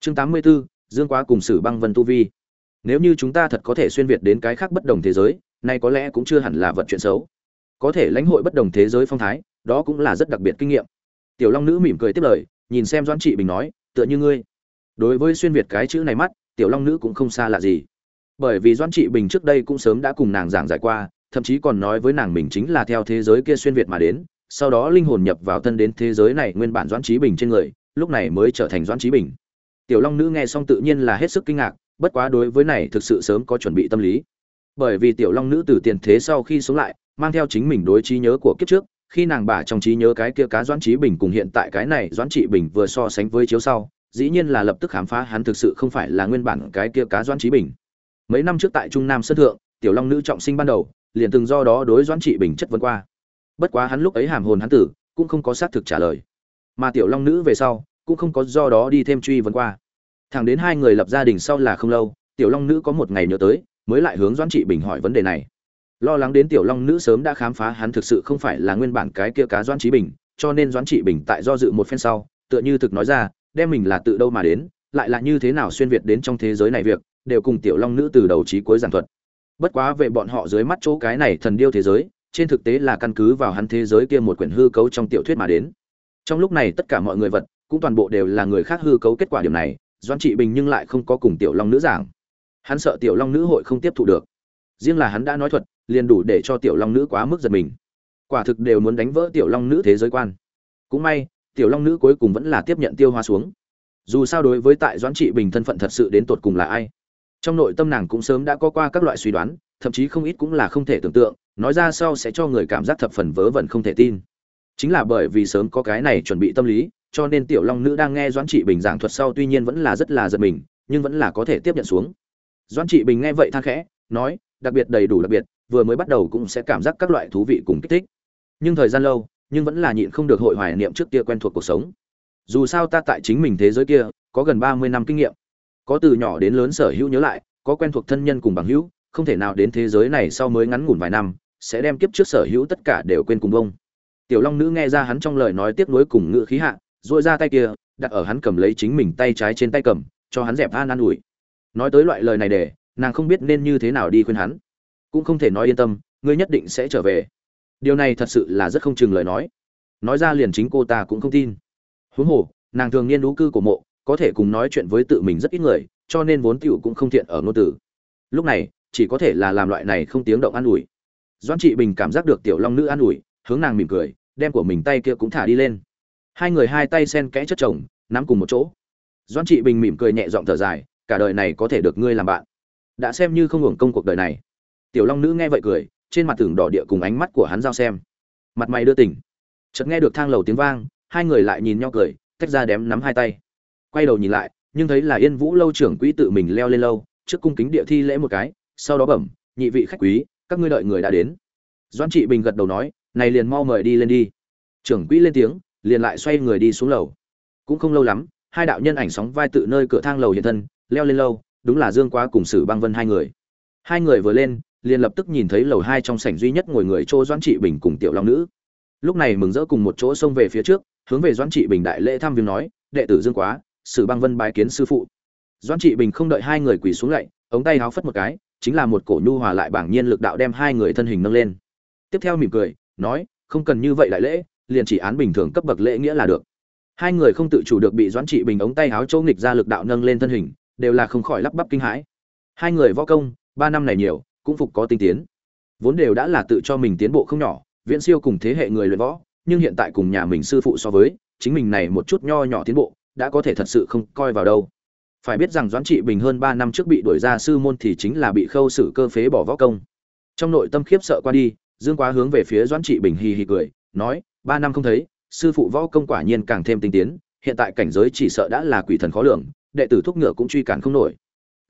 Speaker 1: Chương 84, dương quá cùng sử băng vân tu vi. Nếu như chúng ta thật có thể xuyên việt đến cái khác bất đồng thế giới nay có lẽ cũng chưa hẳn là vật chuyện xấu. Có thể lãnh hội bất đồng thế giới phong thái đó cũng là rất đặc biệt kinh nghiệm. Tiểu long nữ mỉm cười tiếp lời nhìn xem doãn trị bình nói tựa như ngươi đối với xuyên việt cái chữ này mắt, tiểu long nữ cũng không xa lạ gì. Bởi vì doãn trị bình trước đây cũng sớm đã cùng nàng giảng giải qua, thậm chí còn nói với nàng mình chính là theo thế giới kia xuyên việt mà đến, sau đó linh hồn nhập vào thân đến thế giới này nguyên bản doãn trí bình trên người, lúc này mới trở thành doãn trí bình. Tiểu long nữ nghe xong tự nhiên là hết sức kinh ngạc, bất quá đối với này thực sự sớm có chuẩn bị tâm lý. Bởi vì tiểu long nữ từ tiền thế sau khi sống lại, mang theo chính mình đối trí nhớ của kiếp trước, khi nàng bà trong trí nhớ cái kia cá doãn trí bình cùng hiện tại cái này doãn trị bình vừa so sánh với chiếu sau dĩ nhiên là lập tức khám phá hắn thực sự không phải là nguyên bản cái kia cá doãn trí bình. Mấy năm trước tại trung nam sân thượng, tiểu long nữ trọng sinh ban đầu, liền từng do đó đối doãn trị bình chất vấn qua. Bất quá hắn lúc ấy hàm hồn hắn tử, cũng không có xác thực trả lời. Mà tiểu long nữ về sau, cũng không có do đó đi thêm truy vấn qua. Thẳng đến hai người lập gia đình sau là không lâu, tiểu long nữ có một ngày nhớ tới, mới lại hướng doãn trị bình hỏi vấn đề này. Lo lắng đến tiểu long nữ sớm đã khám phá hắn thực sự không phải là nguyên bản cái kia cá doãn trí bình, cho nên doãn trị bình tại do dự một phen sau, tựa như thực nói ra đem mình là tự đâu mà đến, lại là như thế nào xuyên việt đến trong thế giới này việc, đều cùng tiểu long nữ từ đầu trí cuối giảng thuật. Bất quá về bọn họ dưới mắt chỗ cái này thần điêu thế giới, trên thực tế là căn cứ vào hắn thế giới kia một quyển hư cấu trong tiểu thuyết mà đến. Trong lúc này tất cả mọi người vật, cũng toàn bộ đều là người khác hư cấu kết quả điểm này, doãn trị bình nhưng lại không có cùng tiểu long nữ giảng. Hắn sợ tiểu long nữ hội không tiếp thu được. Riêng là hắn đã nói thuật, liền đủ để cho tiểu long nữ quá mức giật mình. Quả thực đều muốn đánh vỡ tiểu long nữ thế giới quan. Cũng may tiểu long nữ cuối cùng vẫn là tiếp nhận tiêu hoa xuống. Dù sao đối với tại doãn trị bình thân phận thật sự đến tột cùng là ai? Trong nội tâm nàng cũng sớm đã có qua các loại suy đoán, thậm chí không ít cũng là không thể tưởng tượng, nói ra sau sẽ cho người cảm giác thập phần vớ vẩn không thể tin. Chính là bởi vì sớm có cái này chuẩn bị tâm lý, cho nên tiểu long nữ đang nghe doãn trị bình giảng thuật sau tuy nhiên vẫn là rất là giật mình, nhưng vẫn là có thể tiếp nhận xuống. Doãn trị bình nghe vậy than khẽ, nói, đặc biệt đầy đủ đặc biệt, vừa mới bắt đầu cũng sẽ cảm giác các loại thú vị cùng kích thích. Nhưng thời gian lâu nhưng vẫn là nhịn không được hội hoài niệm trước kia quen thuộc cuộc sống. Dù sao ta tại chính mình thế giới kia, có gần ba mươi năm kinh nghiệm. Có từ nhỏ đến lớn sở hữu nhớ lại, có quen thuộc thân nhân cùng bằng hữu, không thể nào đến thế giới này sau mới ngắn ngủn vài năm, sẽ đem kiếp trước sở hữu tất cả đều quên cùng bông tiểu long nữ nghe ra hắn trong lời nói tiếc nuối cùng ngữ khí hạ dội ra tay kia, đặt ở hắn cầm lấy chính mình tay trái trên tay cầm, cho hắn dẹp an an ủi. Nói tới loại lời này để, nàng không biết nên như thế nào đi khuyên hắn. Cũng không thể nói yên tâm, ngươi nhất định sẽ trở về điều này thật sự là rất không chừng lời nói. Nói ra liền chính cô ta cũng không tin. Huống hồ, nàng thường niên đú cư của mộ, có thể cùng nói chuyện với tự mình rất ít người, cho nên vốn tiểu cũng không thiện ở ngôn tử lúc này, chỉ có thể là làm loại này không tiếng động an ủi. Doãn trị bình cảm giác được tiểu long nữ an ủi, hướng nàng mỉm cười, đem của mình tay kia cũng thả đi lên. Hai người hai tay sen kẽ chất chồng, nắm cùng một chỗ. Doãn trị bình mỉm cười nhẹ giọng thở dài, cả đời này có thể được ngươi làm bạn. Đã xem như không hưởng công cuộc đời này. Tiểu long nữ nghe vậy cười trên mặt tường đỏ địa cùng ánh mắt của hắn giao xem. Mặt mày đưa tỉnh. Chợt nghe được thang lầu tiếng vang, hai người lại nhìn nhau cười, tách ra đếm nắm hai tay. Quay đầu nhìn lại, nhưng thấy là yên vũ lâu trưởng quỹ tự mình leo lên lâu, trước cung kính địa thi lễ một cái, sau đó bẩm, nhị vị khách quý, các ngươi đợi người đã đến. Doãn trị bình gật đầu nói, này liền mau mời đi lên đi. Trưởng quỹ lên tiếng, liền lại xoay người đi xuống lầu. Cũng không lâu lắm, hai đạo nhân ảnh sóng vai tự nơi cửa thang lầu hiện thân, leo lên lâu, đúng là dương quá cùng sử băng vân hai người. Hai người vừa lên liền lập tức nhìn thấy lầu hai trong sảnh duy nhất ngồi người chỗ doãn trị bình cùng tiểu long nữ. Lúc này mừng rỡ cùng một chỗ xông về phía trước, hướng về doãn trị bình đại lễ thăm viếng nói, đệ tử dương quá, sử băng vân bái kiến sư phụ. Doãn trị bình không đợi hai người quỳ xuống lạy ống tay háo phất một cái, chính là một cổ nhu hòa lại bảng nhiên lực đạo đem hai người thân hình nâng lên. Tiếp theo mỉm cười, nói, không cần như vậy đại lễ, liền chỉ án bình thường cấp bậc lễ nghĩa là được. Hai người không tự chủ được bị doãn trị bình ống tay háo châu nghịch ra lực đạo nâng lên thân hình, đều là không khỏi lắp bắp kinh hãi. Hai người võ công, ba năm này nhiều cũng phục có tinh tiến. Vốn đều đã là tự cho mình tiến bộ không nhỏ, viễn siêu cùng thế hệ người luyện võ, nhưng hiện tại cùng nhà mình sư phụ so với, chính mình này một chút nho nhỏ tiến bộ, đã có thể thật sự không coi vào đâu. Phải biết rằng doãn trị bình hơn ba năm trước bị đuổi ra sư môn thì chính là bị khâu xử cơ phế bỏ võ công. Trong nội tâm khiếp sợ qua đi, dương quá hướng về phía doãn trị bình hì hì cười, nói, ba năm không thấy, sư phụ võ công quả nhiên càng thêm tinh tiến, hiện tại cảnh giới chỉ sợ đã là quỷ thần khó lường, đệ tử thúc ngựa cũng truy cản không nổi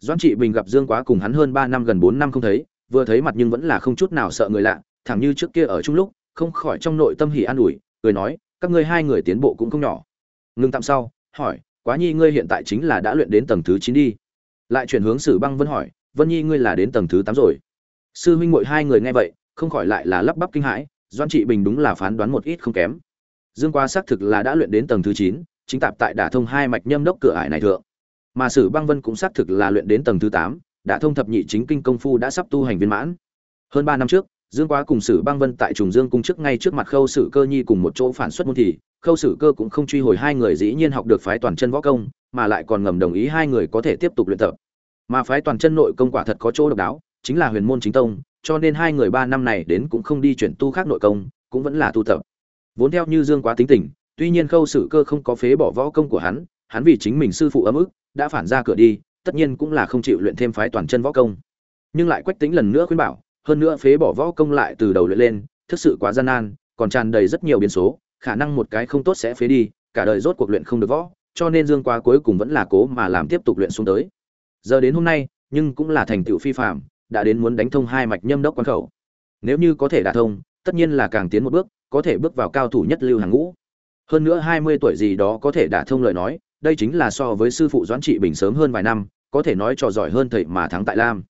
Speaker 1: doãn trị bình gặp dương quá cùng hắn hơn ba năm gần bốn năm không thấy, vừa thấy mặt nhưng vẫn là không chút nào sợ người lạ, thẳng như trước kia ở chung lúc, không khỏi trong nội tâm hỉ an ủi, cười nói, các ngươi hai người tiến bộ cũng không nhỏ. Ngưng tạm sau, hỏi, quá nhi ngươi hiện tại chính là đã luyện đến tầng thứ chín đi? Lại chuyển hướng sử băng vân hỏi, vân nhi ngươi là đến tầng thứ tám rồi? Sư huynh muội hai người nghe vậy, không khỏi lại là lắp bắp kinh hãi doan trị bình đúng là phán đoán một ít không kém. Dương quá xác thực là đã luyện đến tầng thứ chín, chính tạp tại đả thông hai mạch nhâm đốc cửa ải này thượng mà sử băng vân cũng xác thực là luyện đến tầng thứ tám, đã thông thập nhị chính kinh công phu đã sắp tu hành viên mãn. Hơn ba năm trước, dương quá cùng sử băng vân tại trùng dương cung trước ngay trước mặt khâu sử cơ nhi cùng một chỗ phản xuất môn thì, khâu sử cơ cũng không truy hồi hai người dĩ nhiên học được phái toàn chân võ công, mà lại còn ngầm đồng ý hai người có thể tiếp tục luyện tập. Mà phái toàn chân nội công quả thật có chỗ độc đáo, chính là huyền môn chính tông, cho nên hai người ba năm này đến cũng không đi chuyển tu khác nội công, cũng vẫn là tu tập. Vốn theo như dương quá tính tình, tuy nhiên khâu sử cơ không có phế bỏ võ công của hắn hắn vì chính mình sư phụ ấm ức đã phản ra cửa đi, tất nhiên cũng là không chịu luyện thêm phái toàn chân võ công. Nhưng lại quách tính lần nữa khuyên bảo, hơn nữa phế bỏ võ công lại từ đầu luyện lên, thực sự quá gian nan, còn tràn đầy rất nhiều biến số, khả năng một cái không tốt sẽ phế đi, cả đời rốt cuộc luyện không được võ, cho nên dương quá cuối cùng vẫn là cố mà làm tiếp tục luyện xuống tới. Giờ đến hôm nay, nhưng cũng là thành tựu phi phạm đã đến muốn đánh thông hai mạch nhâm đốc quan khẩu. Nếu như có thể đả thông, tất nhiên là càng tiến một bước, có thể bước vào cao thủ nhất lưu hàng ngũ. Hơn nữa hai mươi tuổi gì đó có thể đả thông lời nói đây chính là so với sư phụ doãn trị bình sớm hơn vài năm, có thể nói trò giỏi hơn thầy mà thắng tại lam.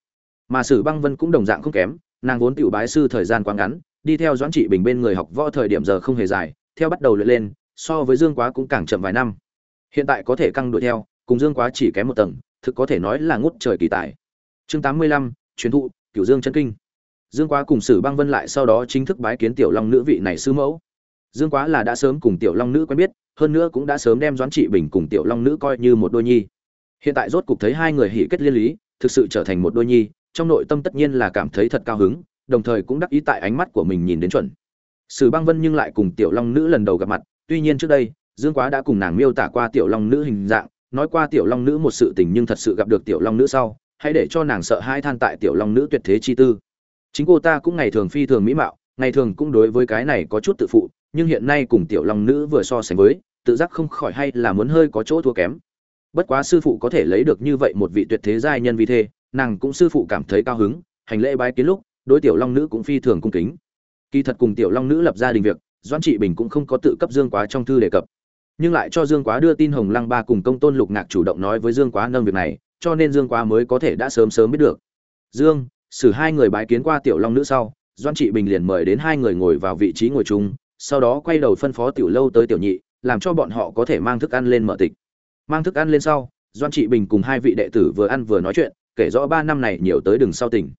Speaker 1: Mà sử băng vân cũng đồng dạng không kém, nàng vốn tiểu bái sư thời gian quá ngắn, đi theo doãn trị bình bên người học võ thời điểm giờ không hề dài, theo bắt đầu luyện lên, so với dương quá cũng càng chậm vài năm. Hiện tại có thể căng đuổi theo, cùng dương quá chỉ kém một tầng, thực có thể nói là ngút trời kỳ tài. Chương tám mươi lăm, truyền thụ, cửu dương chân kinh. Dương quá cùng sử băng vân lại sau đó chính thức bái kiến tiểu long nữ vị này sư mẫu. Dương quá là đã sớm cùng tiểu long nữ quen biết hơn nữa cũng đã sớm đem doãn trị bình cùng tiểu long nữ coi như một đôi nhi. Hiện tại rốt cục thấy hai người hỉ kết liên lý, thực sự trở thành một đôi nhi, trong nội tâm tất nhiên là cảm thấy thật cao hứng, đồng thời cũng đắc ý tại ánh mắt của mình nhìn đến chuẩn. Sử băng vân nhưng lại cùng tiểu long nữ lần đầu gặp mặt, tuy nhiên trước đây, dương quá đã cùng nàng miêu tả qua tiểu long nữ hình dạng, nói qua tiểu long nữ một sự tình nhưng thật sự gặp được tiểu long nữ sau, hãy để cho nàng sợ hai than tại tiểu long nữ tuyệt thế chi tư. Chính cô ta cũng ngày thường phi thường mỹ mạo, ngày thường cũng đối với cái này có chút tự phụ nhưng hiện nay cùng tiểu long nữ vừa so sánh với, tự giác không khỏi hay là muốn hơi có chỗ thua kém. Bất quá sư phụ có thể lấy được như vậy một vị tuyệt thế giai nhân vì thế, nàng cũng sư phụ cảm thấy cao hứng, hành lễ bái kiến lúc, đối tiểu long nữ cũng phi thường cung kính. Kỳ thật cùng tiểu long nữ lập gia đình việc, doãn trị bình cũng không có tự cấp dương quá trong thư đề cập. Nhưng lại cho dương quá đưa tin hồng lăng ba cùng công tôn lục ngạc chủ động nói với dương quá nâng việc này, cho nên dương quá mới có thể đã sớm sớm biết được. Dương, xử hai người bái kiến qua tiểu long nữ sau, doãn trị bình liền mời đến hai người ngồi vào vị trí ngồi chung sau đó quay đầu phân phó tiểu lâu tới tiểu nhị, làm cho bọn họ có thể mang thức ăn lên mở tịch. Mang thức ăn lên sau, doan trị bình cùng hai vị đệ tử vừa ăn vừa nói chuyện, kể rõ ba năm này nhiều tới đường sau tỉnh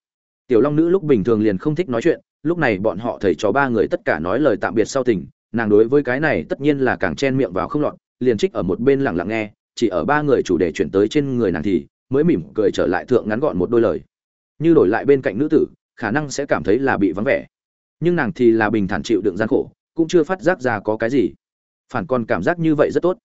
Speaker 1: tiểu long nữ lúc bình thường liền không thích nói chuyện, lúc này bọn họ thầy trò ba người tất cả nói lời tạm biệt sau tỉnh nàng đối với cái này tất nhiên là càng chen miệng vào không lọt, liền trích ở một bên lặng lặng nghe, chỉ ở ba người chủ đề chuyển tới trên người nàng thì mới mỉm cười trở lại thượng ngắn gọn một đôi lời. Như đổi lại bên cạnh nữ tử, khả năng sẽ cảm thấy là bị vắng vẻ. Nhưng nàng thì là bình thản chịu đựng gian khổ cũng chưa phát giác ra có cái gì. Phản còn cảm giác như vậy rất tốt.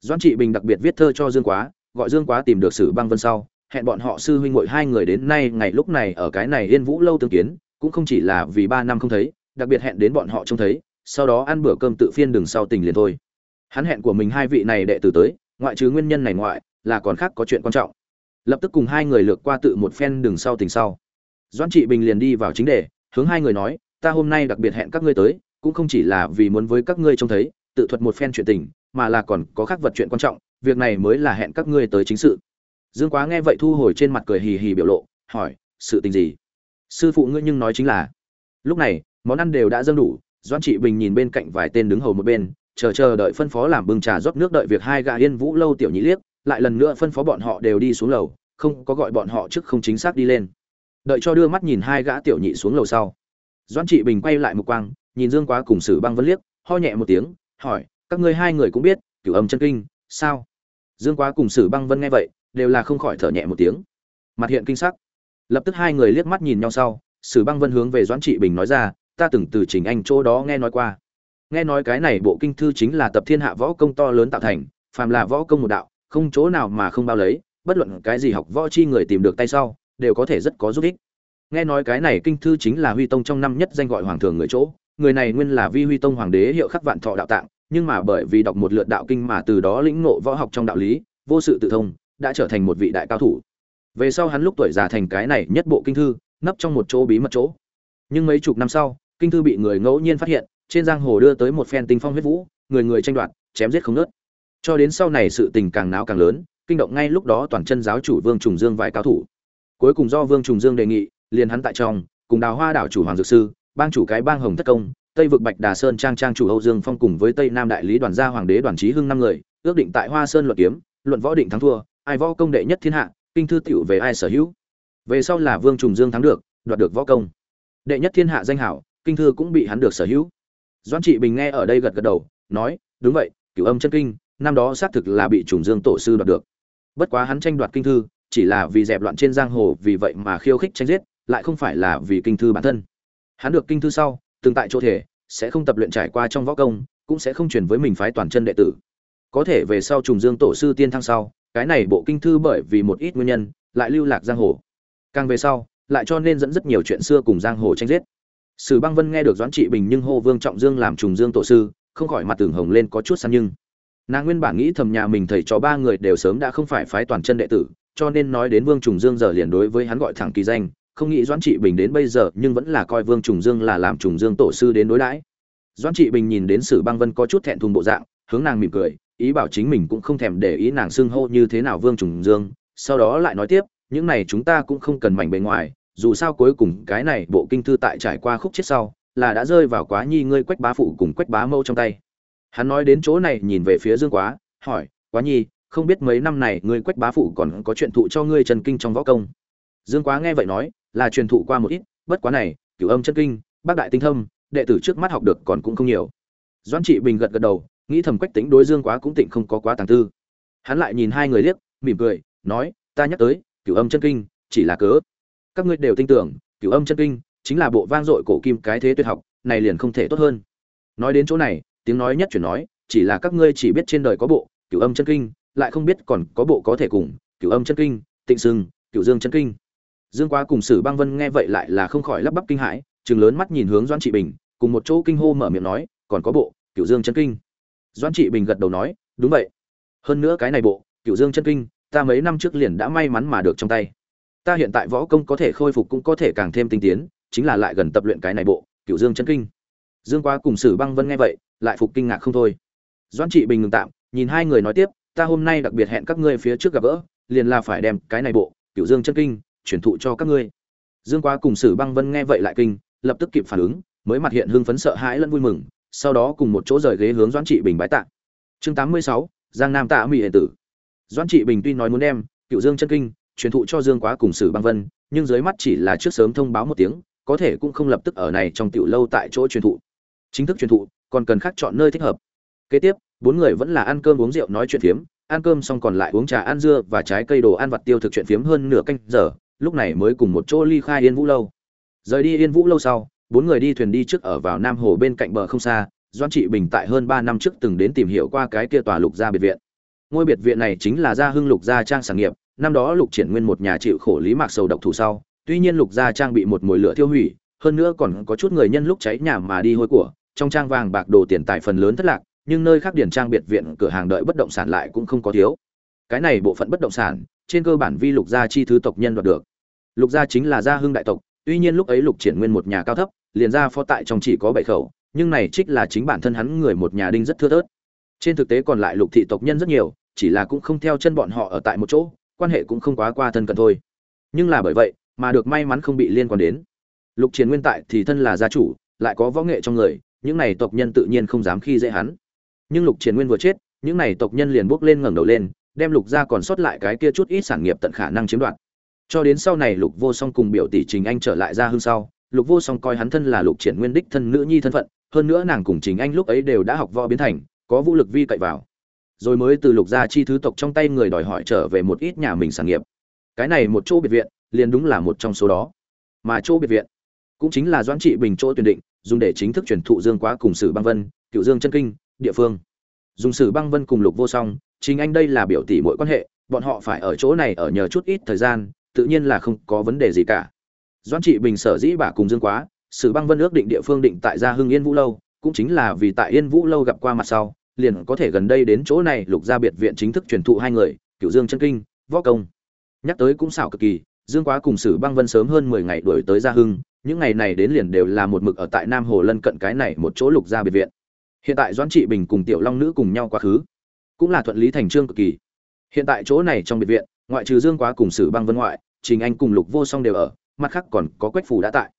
Speaker 1: Doãn trị bình đặc biệt viết thơ cho dương quá, gọi dương quá tìm được sử băng vân sau, hẹn bọn họ sư huynh muội hai người đến nay ngày lúc này ở cái này yên vũ lâu tương kiến, cũng không chỉ là vì ba năm không thấy, đặc biệt hẹn đến bọn họ trông thấy, sau đó ăn bữa cơm tự phiên đường sau tình liền thôi. Hắn hẹn của mình hai vị này đệ tử tới, ngoại trừ nguyên nhân này ngoại, là còn khác có chuyện quan trọng. Lập tức cùng hai người lược qua tự một phen đường sau tình sau. Doãn trị bình liền đi vào chính đề, hướng hai người nói, ta hôm nay đặc biệt hẹn các ngươi tới cũng không chỉ là vì muốn với các ngươi trông thấy, tự thuật một phen chuyện tình, mà là còn có khác vật chuyện quan trọng, việc này mới là hẹn các ngươi tới chính sự. Dương quá nghe vậy thu hồi trên mặt cười hì hì biểu lộ, hỏi, sự tình gì? Sư phụ ngươi nhưng nói chính là. Lúc này, món ăn đều đã dâng đủ, doãn trị bình nhìn bên cạnh vài tên đứng hầu một bên, chờ chờ đợi phân phó làm bưng trà rót nước đợi việc hai gã yên vũ lâu tiểu nhị liếc, lại lần nữa phân phó bọn họ đều đi xuống lầu, không có gọi bọn họ trước không chính xác đi lên. Đợi cho đưa mắt nhìn hai gã tiểu nhị xuống lầu sau. Doãn trị bình quay lại một quang nhìn dương quá cùng sử băng vân liếc, ho nhẹ một tiếng, hỏi, các ngươi hai người cũng biết, cửu âm chân kinh, sao? Dương quá cùng sử băng vân nghe vậy, đều là không khỏi thở nhẹ một tiếng. Mặt hiện kinh sắc. Lập tức hai người liếc mắt nhìn nhau sau, sử băng vân hướng về doãn trị bình nói ra, ta từng từ trình anh chỗ đó nghe nói qua. Nghe nói cái này bộ kinh thư chính là tập thiên hạ võ công to lớn tạo thành, phàm là võ công một đạo, không chỗ nào mà không bao lấy, bất luận cái gì học võ chi người tìm được tay sau, đều có thể rất có giúp ích. Nghe nói cái này kinh thư chính là huy tông trong năm nhất danh gọi hoàng thường người chỗ người này nguyên là vi huy tông hoàng đế hiệu khắc vạn thọ đạo tạng, nhưng mà bởi vì đọc một lượt đạo kinh mà từ đó lĩnh ngộ võ học trong đạo lý, vô sự tự thông, đã trở thành một vị đại cao thủ. Về sau hắn lúc tuổi già thành cái này nhất bộ kinh thư, nấp trong một chỗ bí mật chỗ. Nhưng mấy chục năm sau, kinh thư bị người ngẫu nhiên phát hiện, trên giang hồ đưa tới một phen tinh phong huyết vũ, người người tranh đoạt, chém giết không nớt cho đến sau này sự tình càng náo càng lớn, kinh động ngay lúc đó toàn chân giáo chủ vương trùng dương vài cao thủ. Cuối cùng do vương trùng dương đề nghị, liền hắn tại trong, cùng đào hoa đảo chủ hoàng dược sư bang chủ cái bang hồng thất công, tây vực bạch đà sơn trang trang chủ âu dương phong cùng với tây nam đại lý đoàn gia hoàng đế đoàn trí hưng năm người, ước định tại hoa sơn luận kiếm, luận võ định thắng thua, ai võ công đệ nhất thiên hạ, kinh thư tiểu về ai sở hữu. Về sau là vương trùng dương thắng được, đoạt được võ công. Đệ nhất thiên hạ danh hảo, kinh thư cũng bị hắn được sở hữu. Doãn trị bình nghe ở đây gật gật đầu, nói, đúng vậy, cửu âm chân kinh, năm đó xác thực là bị trùng dương tổ sư đoạt được. Bất quá hắn tranh đoạt kinh thư, chỉ là vì dẹp loạn trên giang hồ vì vậy mà khiêu khích tranh giết, lại không phải là vì kinh thư bản thân hắn được kinh thư sau, từng tại chỗ thể, sẽ không tập luyện trải qua trong võ công, cũng sẽ không truyền với mình phái toàn chân đệ tử. Có thể về sau trùng dương tổ sư tiên thăng sau, cái này bộ kinh thư bởi vì một ít nguyên nhân, lại lưu lạc giang hồ. Càng về sau, lại cho nên dẫn rất nhiều chuyện xưa cùng giang hồ tranh giết. Sử băng vân nghe được doãn trị bình nhưng hô vương trọng dương làm trùng dương tổ sư, không khỏi mặt tường hồng lên có chút săn nhưng. Nàng nguyên bản nghĩ thầm nhà mình thầy cho ba người đều sớm đã không phải phái toàn chân đệ tử, cho nên nói đến vương trùng dương giờ liền đối với hắn gọi thẳng kỳ danh không nghĩ doãn trị bình đến bây giờ nhưng vẫn là coi vương trùng dương là làm trùng dương tổ sư đến đối đãi. Doãn trị bình nhìn đến sử băng vân có chút thẹn thùng bộ dạng, hướng nàng mỉm cười, ý bảo chính mình cũng không thèm để ý nàng xưng hô như thế nào vương trùng dương, sau đó lại nói tiếp, những này chúng ta cũng không cần mảnh bề ngoài, dù sao cuối cùng cái này bộ kinh thư tại trải qua khúc chết sau, là đã rơi vào quá nhi ngươi quách bá phụ cùng quách bá mâu trong tay. Hắn nói đến chỗ này nhìn về phía dương quá, hỏi, quá nhi, không biết mấy năm này ngươi quách bá phụ còn có chuyện thụ cho ngươi trần kinh trong võ công? Dương quá nghe vậy nói là truyền thụ qua một ít, bất quá này cửu âm chân kinh, bác đại tinh thâm, đệ tử trước mắt học được còn cũng không nhiều. Doãn trị bình gật gật đầu, nghĩ thầm quách tính đối dương quá cũng tịnh không có quá tàng tư. Hắn lại nhìn hai người liếc, mỉm cười, nói, ta nhắc tới cửu âm chân kinh, chỉ là cớ. Các ngươi đều tin tưởng cửu âm chân kinh chính là bộ vang dội cổ kim cái thế tuyệt học, này liền không thể tốt hơn. Nói đến chỗ này, tiếng nói nhất chuyển nói, chỉ là các ngươi chỉ biết trên đời có bộ cửu âm chân kinh, lại không biết còn có bộ có thể cùng cửu âm chân kinh, tịnh sưng cửu dương chân kinh dương quá cùng sử băng vân nghe vậy lại là không khỏi lắp bắp kinh hãi chừng lớn mắt nhìn hướng doãn trị bình, cùng một chỗ kinh hô mở miệng nói, còn có bộ, cửu dương chân kinh. Doãn trị bình gật đầu nói, đúng vậy. Hơn nữa cái này bộ, cửu dương chân kinh, ta mấy năm trước liền đã may mắn mà được trong tay. Ta hiện tại võ công có thể khôi phục cũng có thể càng thêm tinh tiến, chính là lại gần tập luyện cái này bộ, cửu dương chân kinh. Dương quá cùng sử băng vân nghe vậy, lại phục kinh ngạc không thôi. Doãn trị bình ngừng tạm, nhìn hai người nói tiếp, ta hôm nay đặc biệt hẹn các ngươi phía trước gặp gỡ, liền là phải đem cái này bộ, cửu dương chân kinh truyền thụ cho các ngươi. Dương quá cùng sử băng vân nghe vậy lại kinh, lập tức kịp phản ứng, mới mặt hiện hưng phấn sợ hãi lẫn vui mừng, sau đó cùng một chỗ rời ghế hướng doãn trị bình bái tạ. Chương tám mươi sáu, giang nam tạ mỹ hệ tử. Doãn trị bình tuy nói muốn đem cựu dương chân kinh truyền thụ cho dương quá cùng sử băng vân, nhưng dưới mắt chỉ là trước sớm thông báo một tiếng, có thể cũng không lập tức ở này trong tiểu lâu tại chỗ truyền thụ. Chính thức truyền thụ, còn cần khác chọn nơi thích hợp. Kế tiếp, bốn người vẫn là ăn cơm uống rượu nói chuyện phiếm, ăn cơm xong còn lại uống trà ăn dưa và trái cây đồ ăn vặt tiêu thực chuyện phiếm hơn nửa canh giờ lúc này mới cùng một chỗ ly khai yên vũ lâu. Rời đi yên vũ lâu sau, bốn người đi thuyền đi trước ở vào nam hồ bên cạnh bờ không xa doan trị bình tại hơn ba năm trước từng đến tìm hiểu qua cái kia tòa lục gia biệt viện. Ngôi biệt viện này chính là gia hưng lục gia trang sản nghiệp, năm đó lục triển nguyên một nhà chịu khổ lý mạc sầu độc thủ sau, tuy nhiên lục gia trang bị một mồi lửa thiêu hủy, hơn nữa còn có chút người nhân lúc cháy nhà mà đi hôi của, trong trang vàng bạc đồ tiền tài phần lớn thất lạc, nhưng nơi khác điển trang biệt viện, cửa hàng đợi bất động sản lại cũng không có thiếu. Cái này bộ phận bất động sản, trên cơ bản vi lục gia chi thứ tộc nhân đoạt được lục gia chính là gia hưng đại tộc, tuy nhiên lúc ấy lục triển nguyên một nhà cao thấp, liền ra phó tại trong chỉ có bảy khẩu, nhưng này trích là chính bản thân hắn người một nhà đinh rất thưa thớt. Trên thực tế còn lại lục thị tộc nhân rất nhiều, chỉ là cũng không theo chân bọn họ ở tại một chỗ, quan hệ cũng không quá qua thân cận thôi. Nhưng là bởi vậy, mà được may mắn không bị liên quan đến. Lục triển nguyên tại thì thân là gia chủ, lại có võ nghệ trong người, những này tộc nhân tự nhiên không dám khi dễ hắn. Nhưng lục triển nguyên vừa chết, những này tộc nhân liền bước lên ngẩng đầu lên, đem lục gia còn sót lại cái kia chút ít sản nghiệp tận khả năng chiếm đoạt cho đến sau này lục vô song cùng biểu tỷ trình anh trở lại ra hương sau, lục vô song coi hắn thân là lục triển nguyên đích thân nữ nhi thân phận, hơn nữa nàng cùng trình anh lúc ấy đều đã học võ biến thành, có vũ lực vi cậy vào. Rồi mới từ lục gia chi thứ tộc trong tay người đòi hỏi trở về một ít nhà mình sản nghiệp. Cái này một chỗ biệt viện, liền đúng là một trong số đó. Mà chỗ biệt viện cũng chính là doãn trị bình chỗ tuyển định, dùng để chính thức truyền thụ dương quá cùng sử băng vân, cựu dương chân kinh, địa phương. Dùng sử băng vân cùng lục vô song chính anh đây là biểu tỷ mỗi quan hệ, bọn họ phải ở chỗ này ở nhờ chút ít thời gian tự nhiên là không có vấn đề gì cả. Doãn trị bình sở dĩ bà cùng dương quá, sử băng vân ước định địa phương định tại gia hưng yên vũ lâu, cũng chính là vì tại yên vũ lâu gặp qua mặt sau, liền có thể gần đây đến chỗ này lục gia biệt viện chính thức truyền thụ hai người cựu dương chân kinh, võ công. Nhắc tới cũng xảo cực kỳ, dương quá cùng sử băng vân sớm hơn mười ngày đuổi tới gia hưng, những ngày này đến liền đều là một mực ở tại nam hồ lân cận cái này một chỗ lục gia biệt viện. Hiện tại doãn trị bình cùng tiểu long nữ cùng nhau quá khứ, cũng là thuận lý thành trương cực kỳ. Hiện tại chỗ này trong biệt viện ngoại trừ dương quá cùng sử băng vân ngoại, trình anh cùng lục vô song đều ở, mặt khác còn có quách phủ đã tại.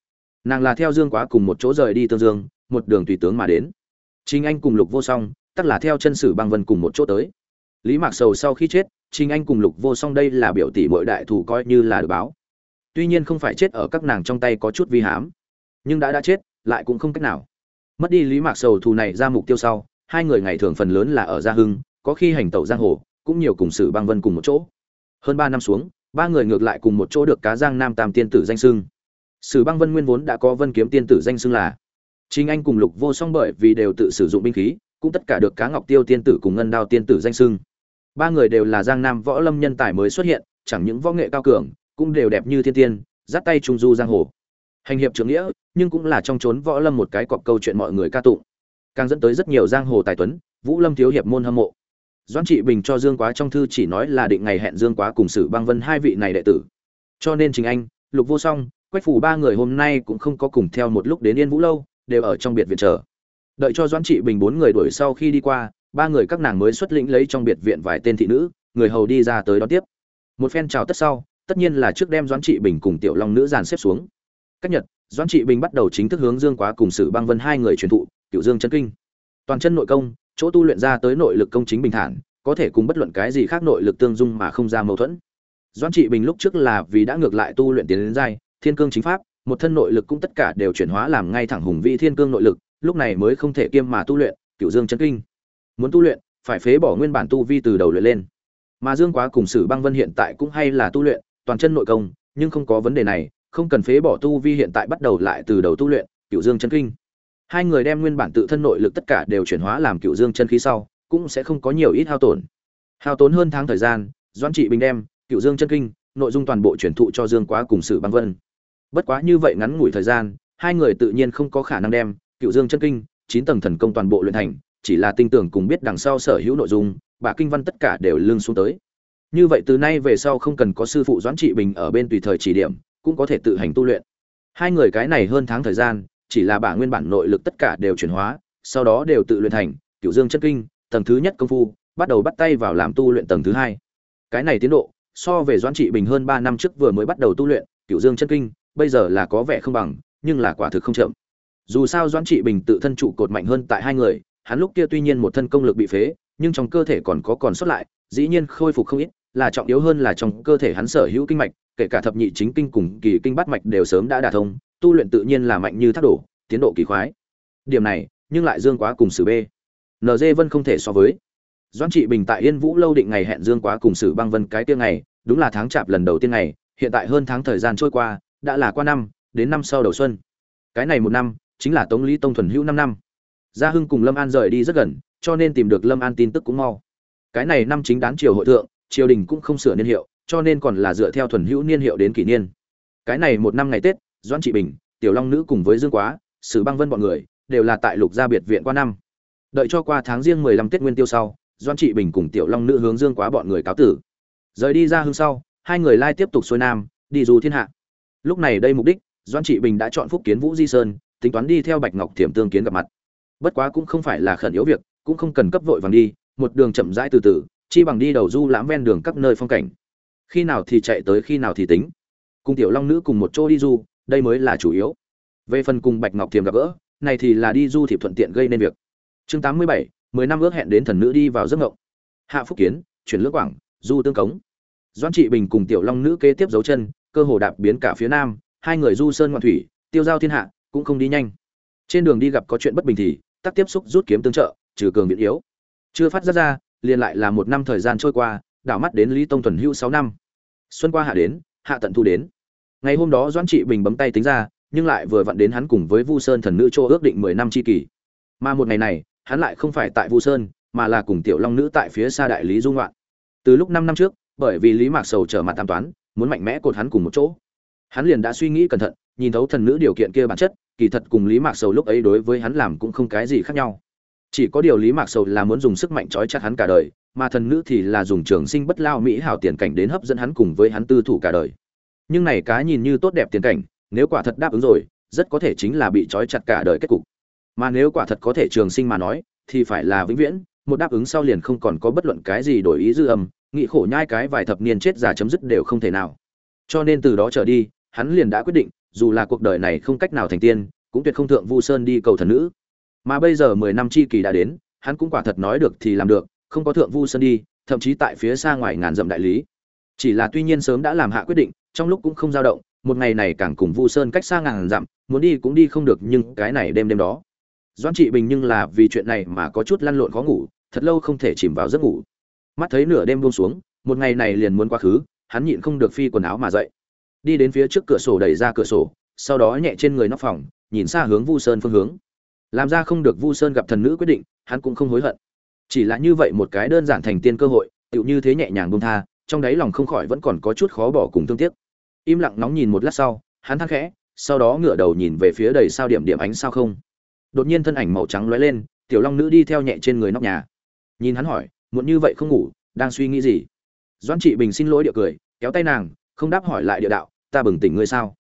Speaker 1: Nàng là theo dương quá cùng một chỗ rời đi tương dương, một đường tùy tướng mà đến. Trình anh cùng lục vô song tất là theo chân sử băng vân cùng một chỗ tới. Lý mạc sầu sau khi chết, trình anh cùng lục vô song đây là biểu tỷ mỗi đại thủ coi như là được báo. Tuy nhiên không phải chết ở các nàng trong tay có chút vi hám, nhưng đã đã chết, lại cũng không cách nào. Mất đi lý mạc sầu thù này ra mục tiêu sau, hai người ngày thường phần lớn là ở gia hưng, có khi hành tẩu giang hồ, cũng nhiều cùng sử băng vân cùng một chỗ hơn ba năm xuống, ba người ngược lại cùng một chỗ được cá giang nam tam tiên tử danh xưng. sử băng vân nguyên vốn đã có vân kiếm tiên tử danh xưng là chính anh cùng lục vô song bởi vì đều tự sử dụng binh khí, cũng tất cả được cá ngọc tiêu tiên tử cùng ngân đao tiên tử danh xưng. ba người đều là giang nam võ lâm nhân tài mới xuất hiện, chẳng những võ nghệ cao cường, cũng đều đẹp như thiên tiên, dắt tay trùng du giang hồ hành hiệp trưởng nghĩa, nhưng cũng là trong chốn võ lâm một cái cọc câu chuyện mọi người ca tụng càng dẫn tới rất nhiều giang hồ tài tuấn, vũ lâm thiếu hiệp môn hâm mộ doãn trị bình cho dương quá trong thư chỉ nói là định ngày hẹn dương quá cùng sử băng vân hai vị này đệ tử. Cho nên chính anh, lục vô song, quách phủ ba người hôm nay cũng không có cùng theo một lúc đến yên vũ lâu, đều ở trong biệt viện chờ. Đợi cho doãn trị bình bốn người đuổi sau khi đi qua, ba người các nàng mới xuất lĩnh lấy trong biệt viện vài tên thị nữ, người hầu đi ra tới đón tiếp. Một phen chào tất sau, tất nhiên là trước đem doãn trị bình cùng tiểu long nữ dàn xếp xuống. Cách nhật, doãn trị bình bắt đầu chính thức hướng dương quá cùng sử băng vân hai người truyền thụ cựu dương chân kinh. Toàn chân nội công chỗ tu luyện ra tới nội lực công chính bình thản, có thể cùng bất luận cái gì khác nội lực tương dung mà không ra mâu thuẫn. Doãn trị bình lúc trước là vì đã ngược lại tu luyện tiến đến giai, thiên cương chính pháp, một thân nội lực cũng tất cả đều chuyển hóa làm ngay thẳng hùng vị thiên cương nội lực, lúc này mới không thể kiêm mà tu luyện cựu dương chân kinh. Muốn tu luyện, phải phế bỏ nguyên bản tu vi từ đầu luyện lên. Mà dương quá cùng sử băng vân hiện tại cũng hay là tu luyện, toàn chân nội công, nhưng không có vấn đề này, không cần phế bỏ tu vi hiện tại bắt đầu lại từ đầu tu luyện cựu dương chân kinh hai người đem nguyên bản tự thân nội lực tất cả đều chuyển hóa làm cựu dương chân khí sau, cũng sẽ không có nhiều ít hao tổn. Hao tốn hơn tháng thời gian, doãn trị bình đem cựu dương chân kinh, nội dung toàn bộ chuyển thụ cho dương quá cùng sử băng vân. Bất quá như vậy ngắn ngủi thời gian, hai người tự nhiên không có khả năng đem cựu dương chân kinh, chín tầng thần công toàn bộ luyện thành, chỉ là tinh tưởng cùng biết đằng sau sở hữu nội dung, bà kinh văn tất cả đều lưng xuống tới. Như vậy từ nay về sau không cần có sư phụ doãn trị bình ở bên tùy thời chỉ điểm, cũng có thể tự hành tu luyện. Hai người cái này hơn tháng thời gian chỉ là bả nguyên bản nội lực tất cả đều chuyển hóa, sau đó đều tự luyện thành cửu dương chân kinh, tầng thứ nhất công phu, bắt đầu bắt tay vào làm tu luyện tầng thứ hai. Cái này tiến độ, so về doãn trị bình hơn ba năm trước vừa mới bắt đầu tu luyện cửu dương chân kinh, bây giờ là có vẻ không bằng, nhưng là quả thực không chậm. Dù sao doãn trị bình tự thân trụ cột mạnh hơn tại hai người, hắn lúc kia tuy nhiên một thân công lực bị phế, nhưng trong cơ thể còn có còn sót lại, dĩ nhiên khôi phục không ít, là trọng yếu hơn là trong cơ thể hắn sở hữu kinh mạch, kể cả thập nhị chính kinh cùng kỳ kinh bát mạch đều sớm đã đả thông tu luyện tự nhiên là mạnh như thác đổ, tiến độ kỳ khoái. Điểm này, nhưng lại dương quá cùng sử b. Nd vân không thể so với. Doãn trị bình tại yên vũ lâu định ngày hẹn dương quá cùng sử băng vân cái tiêu ngày, đúng là tháng chạp lần đầu tiên ngày, hiện tại hơn tháng thời gian trôi qua, đã là qua năm, đến năm sau đầu xuân. Cái này một năm, chính là tống lý tông thuần hữu năm năm. Gia hưng cùng lâm an rời đi rất gần, cho nên tìm được lâm an tin tức cũng mau. Cái này năm chính đán triều hội thượng, triều đình cũng không sửa niên hiệu, cho nên còn là dựa theo thuần hữu niên hiệu đến kỷ niên. Cái này một năm ngày tết doãn trị bình, tiểu long nữ cùng với dương quá, sử băng vân bọn người, đều là tại lục gia biệt viện qua năm. Đợi cho qua tháng riêng mười lăm tết nguyên tiêu sau, doãn trị bình cùng tiểu long nữ hướng dương quá bọn người cáo tử. Rời đi ra hương sau, hai người lai tiếp tục xuôi nam, đi du thiên hạ. Lúc này đây mục đích, doãn trị bình đã chọn phúc kiến vũ di sơn, tính toán đi theo bạch ngọc thiểm tương kiến gặp mặt. Bất quá cũng không phải là khẩn yếu việc, cũng không cần cấp vội vàng đi, một đường chậm rãi từ từ, chi bằng đi đầu du lãm ven đường các nơi phong cảnh. Khi nào thì chạy tới, khi nào thì tính. Cùng tiểu long nữ cùng một chỗ đi du đây mới là chủ yếu. Về phần cùng bạch ngọc thiềm gặp gỡ, này thì là đi du thị thuận tiện gây nên việc. Chương tám mươi bảy, mười năm ước hẹn đến thần nữ đi vào giấc ngộng. Hạ phúc kiến, chuyển lưỡng quảng, du tương cống. Doãn trị bình cùng tiểu long nữ kế tiếp dấu chân, cơ hồ đạp biến cả phía nam, hai người du sơn ngoạn thủy, tiêu giao thiên hạ, cũng không đi nhanh. Trên đường đi gặp có chuyện bất bình thì, tắc tiếp xúc rút kiếm tương trợ, trừ cường viện yếu. Chưa phát ra ra, liền lại là một năm thời gian trôi qua, đảo mắt đến lý tông thuần hữu sáu năm. Xuân qua hạ đến, hạ tận thu đến ngày hôm đó doãn trị bình bấm tay tính ra, nhưng lại vừa vặn đến hắn cùng với vu sơn thần nữ chỗ ước định mười năm c h i kỷ. Mà một ngày này, hắn lại không phải tại vu sơn, mà là cùng tiểu long nữ tại phía xa đại lý dung loạn từ lúc năm năm trước, bởi vì lý mạc sầu trở mặt tam toán, muốn mạnh mẽ cột hắn cùng một chỗ. Hắn liền đã suy nghĩ cẩn thận, nhìn thấu thần nữ điều kiện kia bản chất, kỳ thật cùng lý mạc sầu lúc ấy đối với hắn làm cũng không cái gì khác nhau. Chỉ có điều lý mạc sầu là muốn dùng sức mạnh trói chặt hắn cả đời, mà thần nữ thì là dùng trường sinh bất lao mỹ hảo tiền cảnh đến hấp dẫn hắn cùng với hắn tư thủ cả đời nhưng này cá nhìn như tốt đẹp tiền cảnh, nếu quả thật đáp ứng rồi, rất có thể chính là bị trói chặt cả đời kết cục. Mà nếu quả thật có thể trường sinh mà nói, thì phải là vĩnh viễn, một đáp ứng sau liền không còn có bất luận cái gì đổi ý dư âm, nghị khổ nhai cái vài thập niên chết già chấm dứt đều không thể nào. Cho nên từ đó trở đi, hắn liền đã quyết định, dù là cuộc đời này không cách nào thành tiên, cũng tuyệt không thượng vu sơn đi cầu thần nữ. Mà bây giờ mười năm chi kỳ đã đến, hắn cũng quả thật nói được thì làm được, không có thượng vu sơn đi, thậm chí tại phía xa ngoài ngàn dặm đại lý. Chỉ là tuy nhiên sớm đã làm hạ quyết định trong lúc cũng không dao động, một ngày này càng cùng vu sơn cách xa ngàn dặm, muốn đi cũng đi không được, nhưng cái này đêm đêm đó. Doãn trị bình nhưng là vì chuyện này mà có chút lăn lộn khó ngủ, thật lâu không thể chìm vào giấc ngủ. Mắt thấy nửa đêm buông xuống, một ngày này liền muốn quá khứ, hắn nhịn không được phi quần áo mà dậy. Đi đến phía trước cửa sổ đẩy ra cửa sổ, sau đó nhẹ trên người nóc phòng, nhìn xa hướng vu sơn phương hướng. Làm ra không được vu sơn gặp thần nữ quyết định, hắn cũng không hối hận. Chỉ là như vậy một cái đơn giản thành tiên cơ hội, tựu như thế nhẹ nhàng bông tha, trong đáy lòng không khỏi vẫn còn có chút khó bỏ cùng thương tiếc im lặng nóng nhìn một lát sau, hắn thắc khẽ, sau đó ngửa đầu nhìn về phía đầy sao điểm điểm ánh sao không. Đột nhiên thân ảnh màu trắng lóe lên, tiểu long nữ đi theo nhẹ trên người nóc nhà. Nhìn hắn hỏi, muộn như vậy không ngủ, đang suy nghĩ gì? Doãn trị bình xin lỗi địa cười, kéo tay nàng, không đáp hỏi lại địa đạo, ta bừng tỉnh ngươi sao?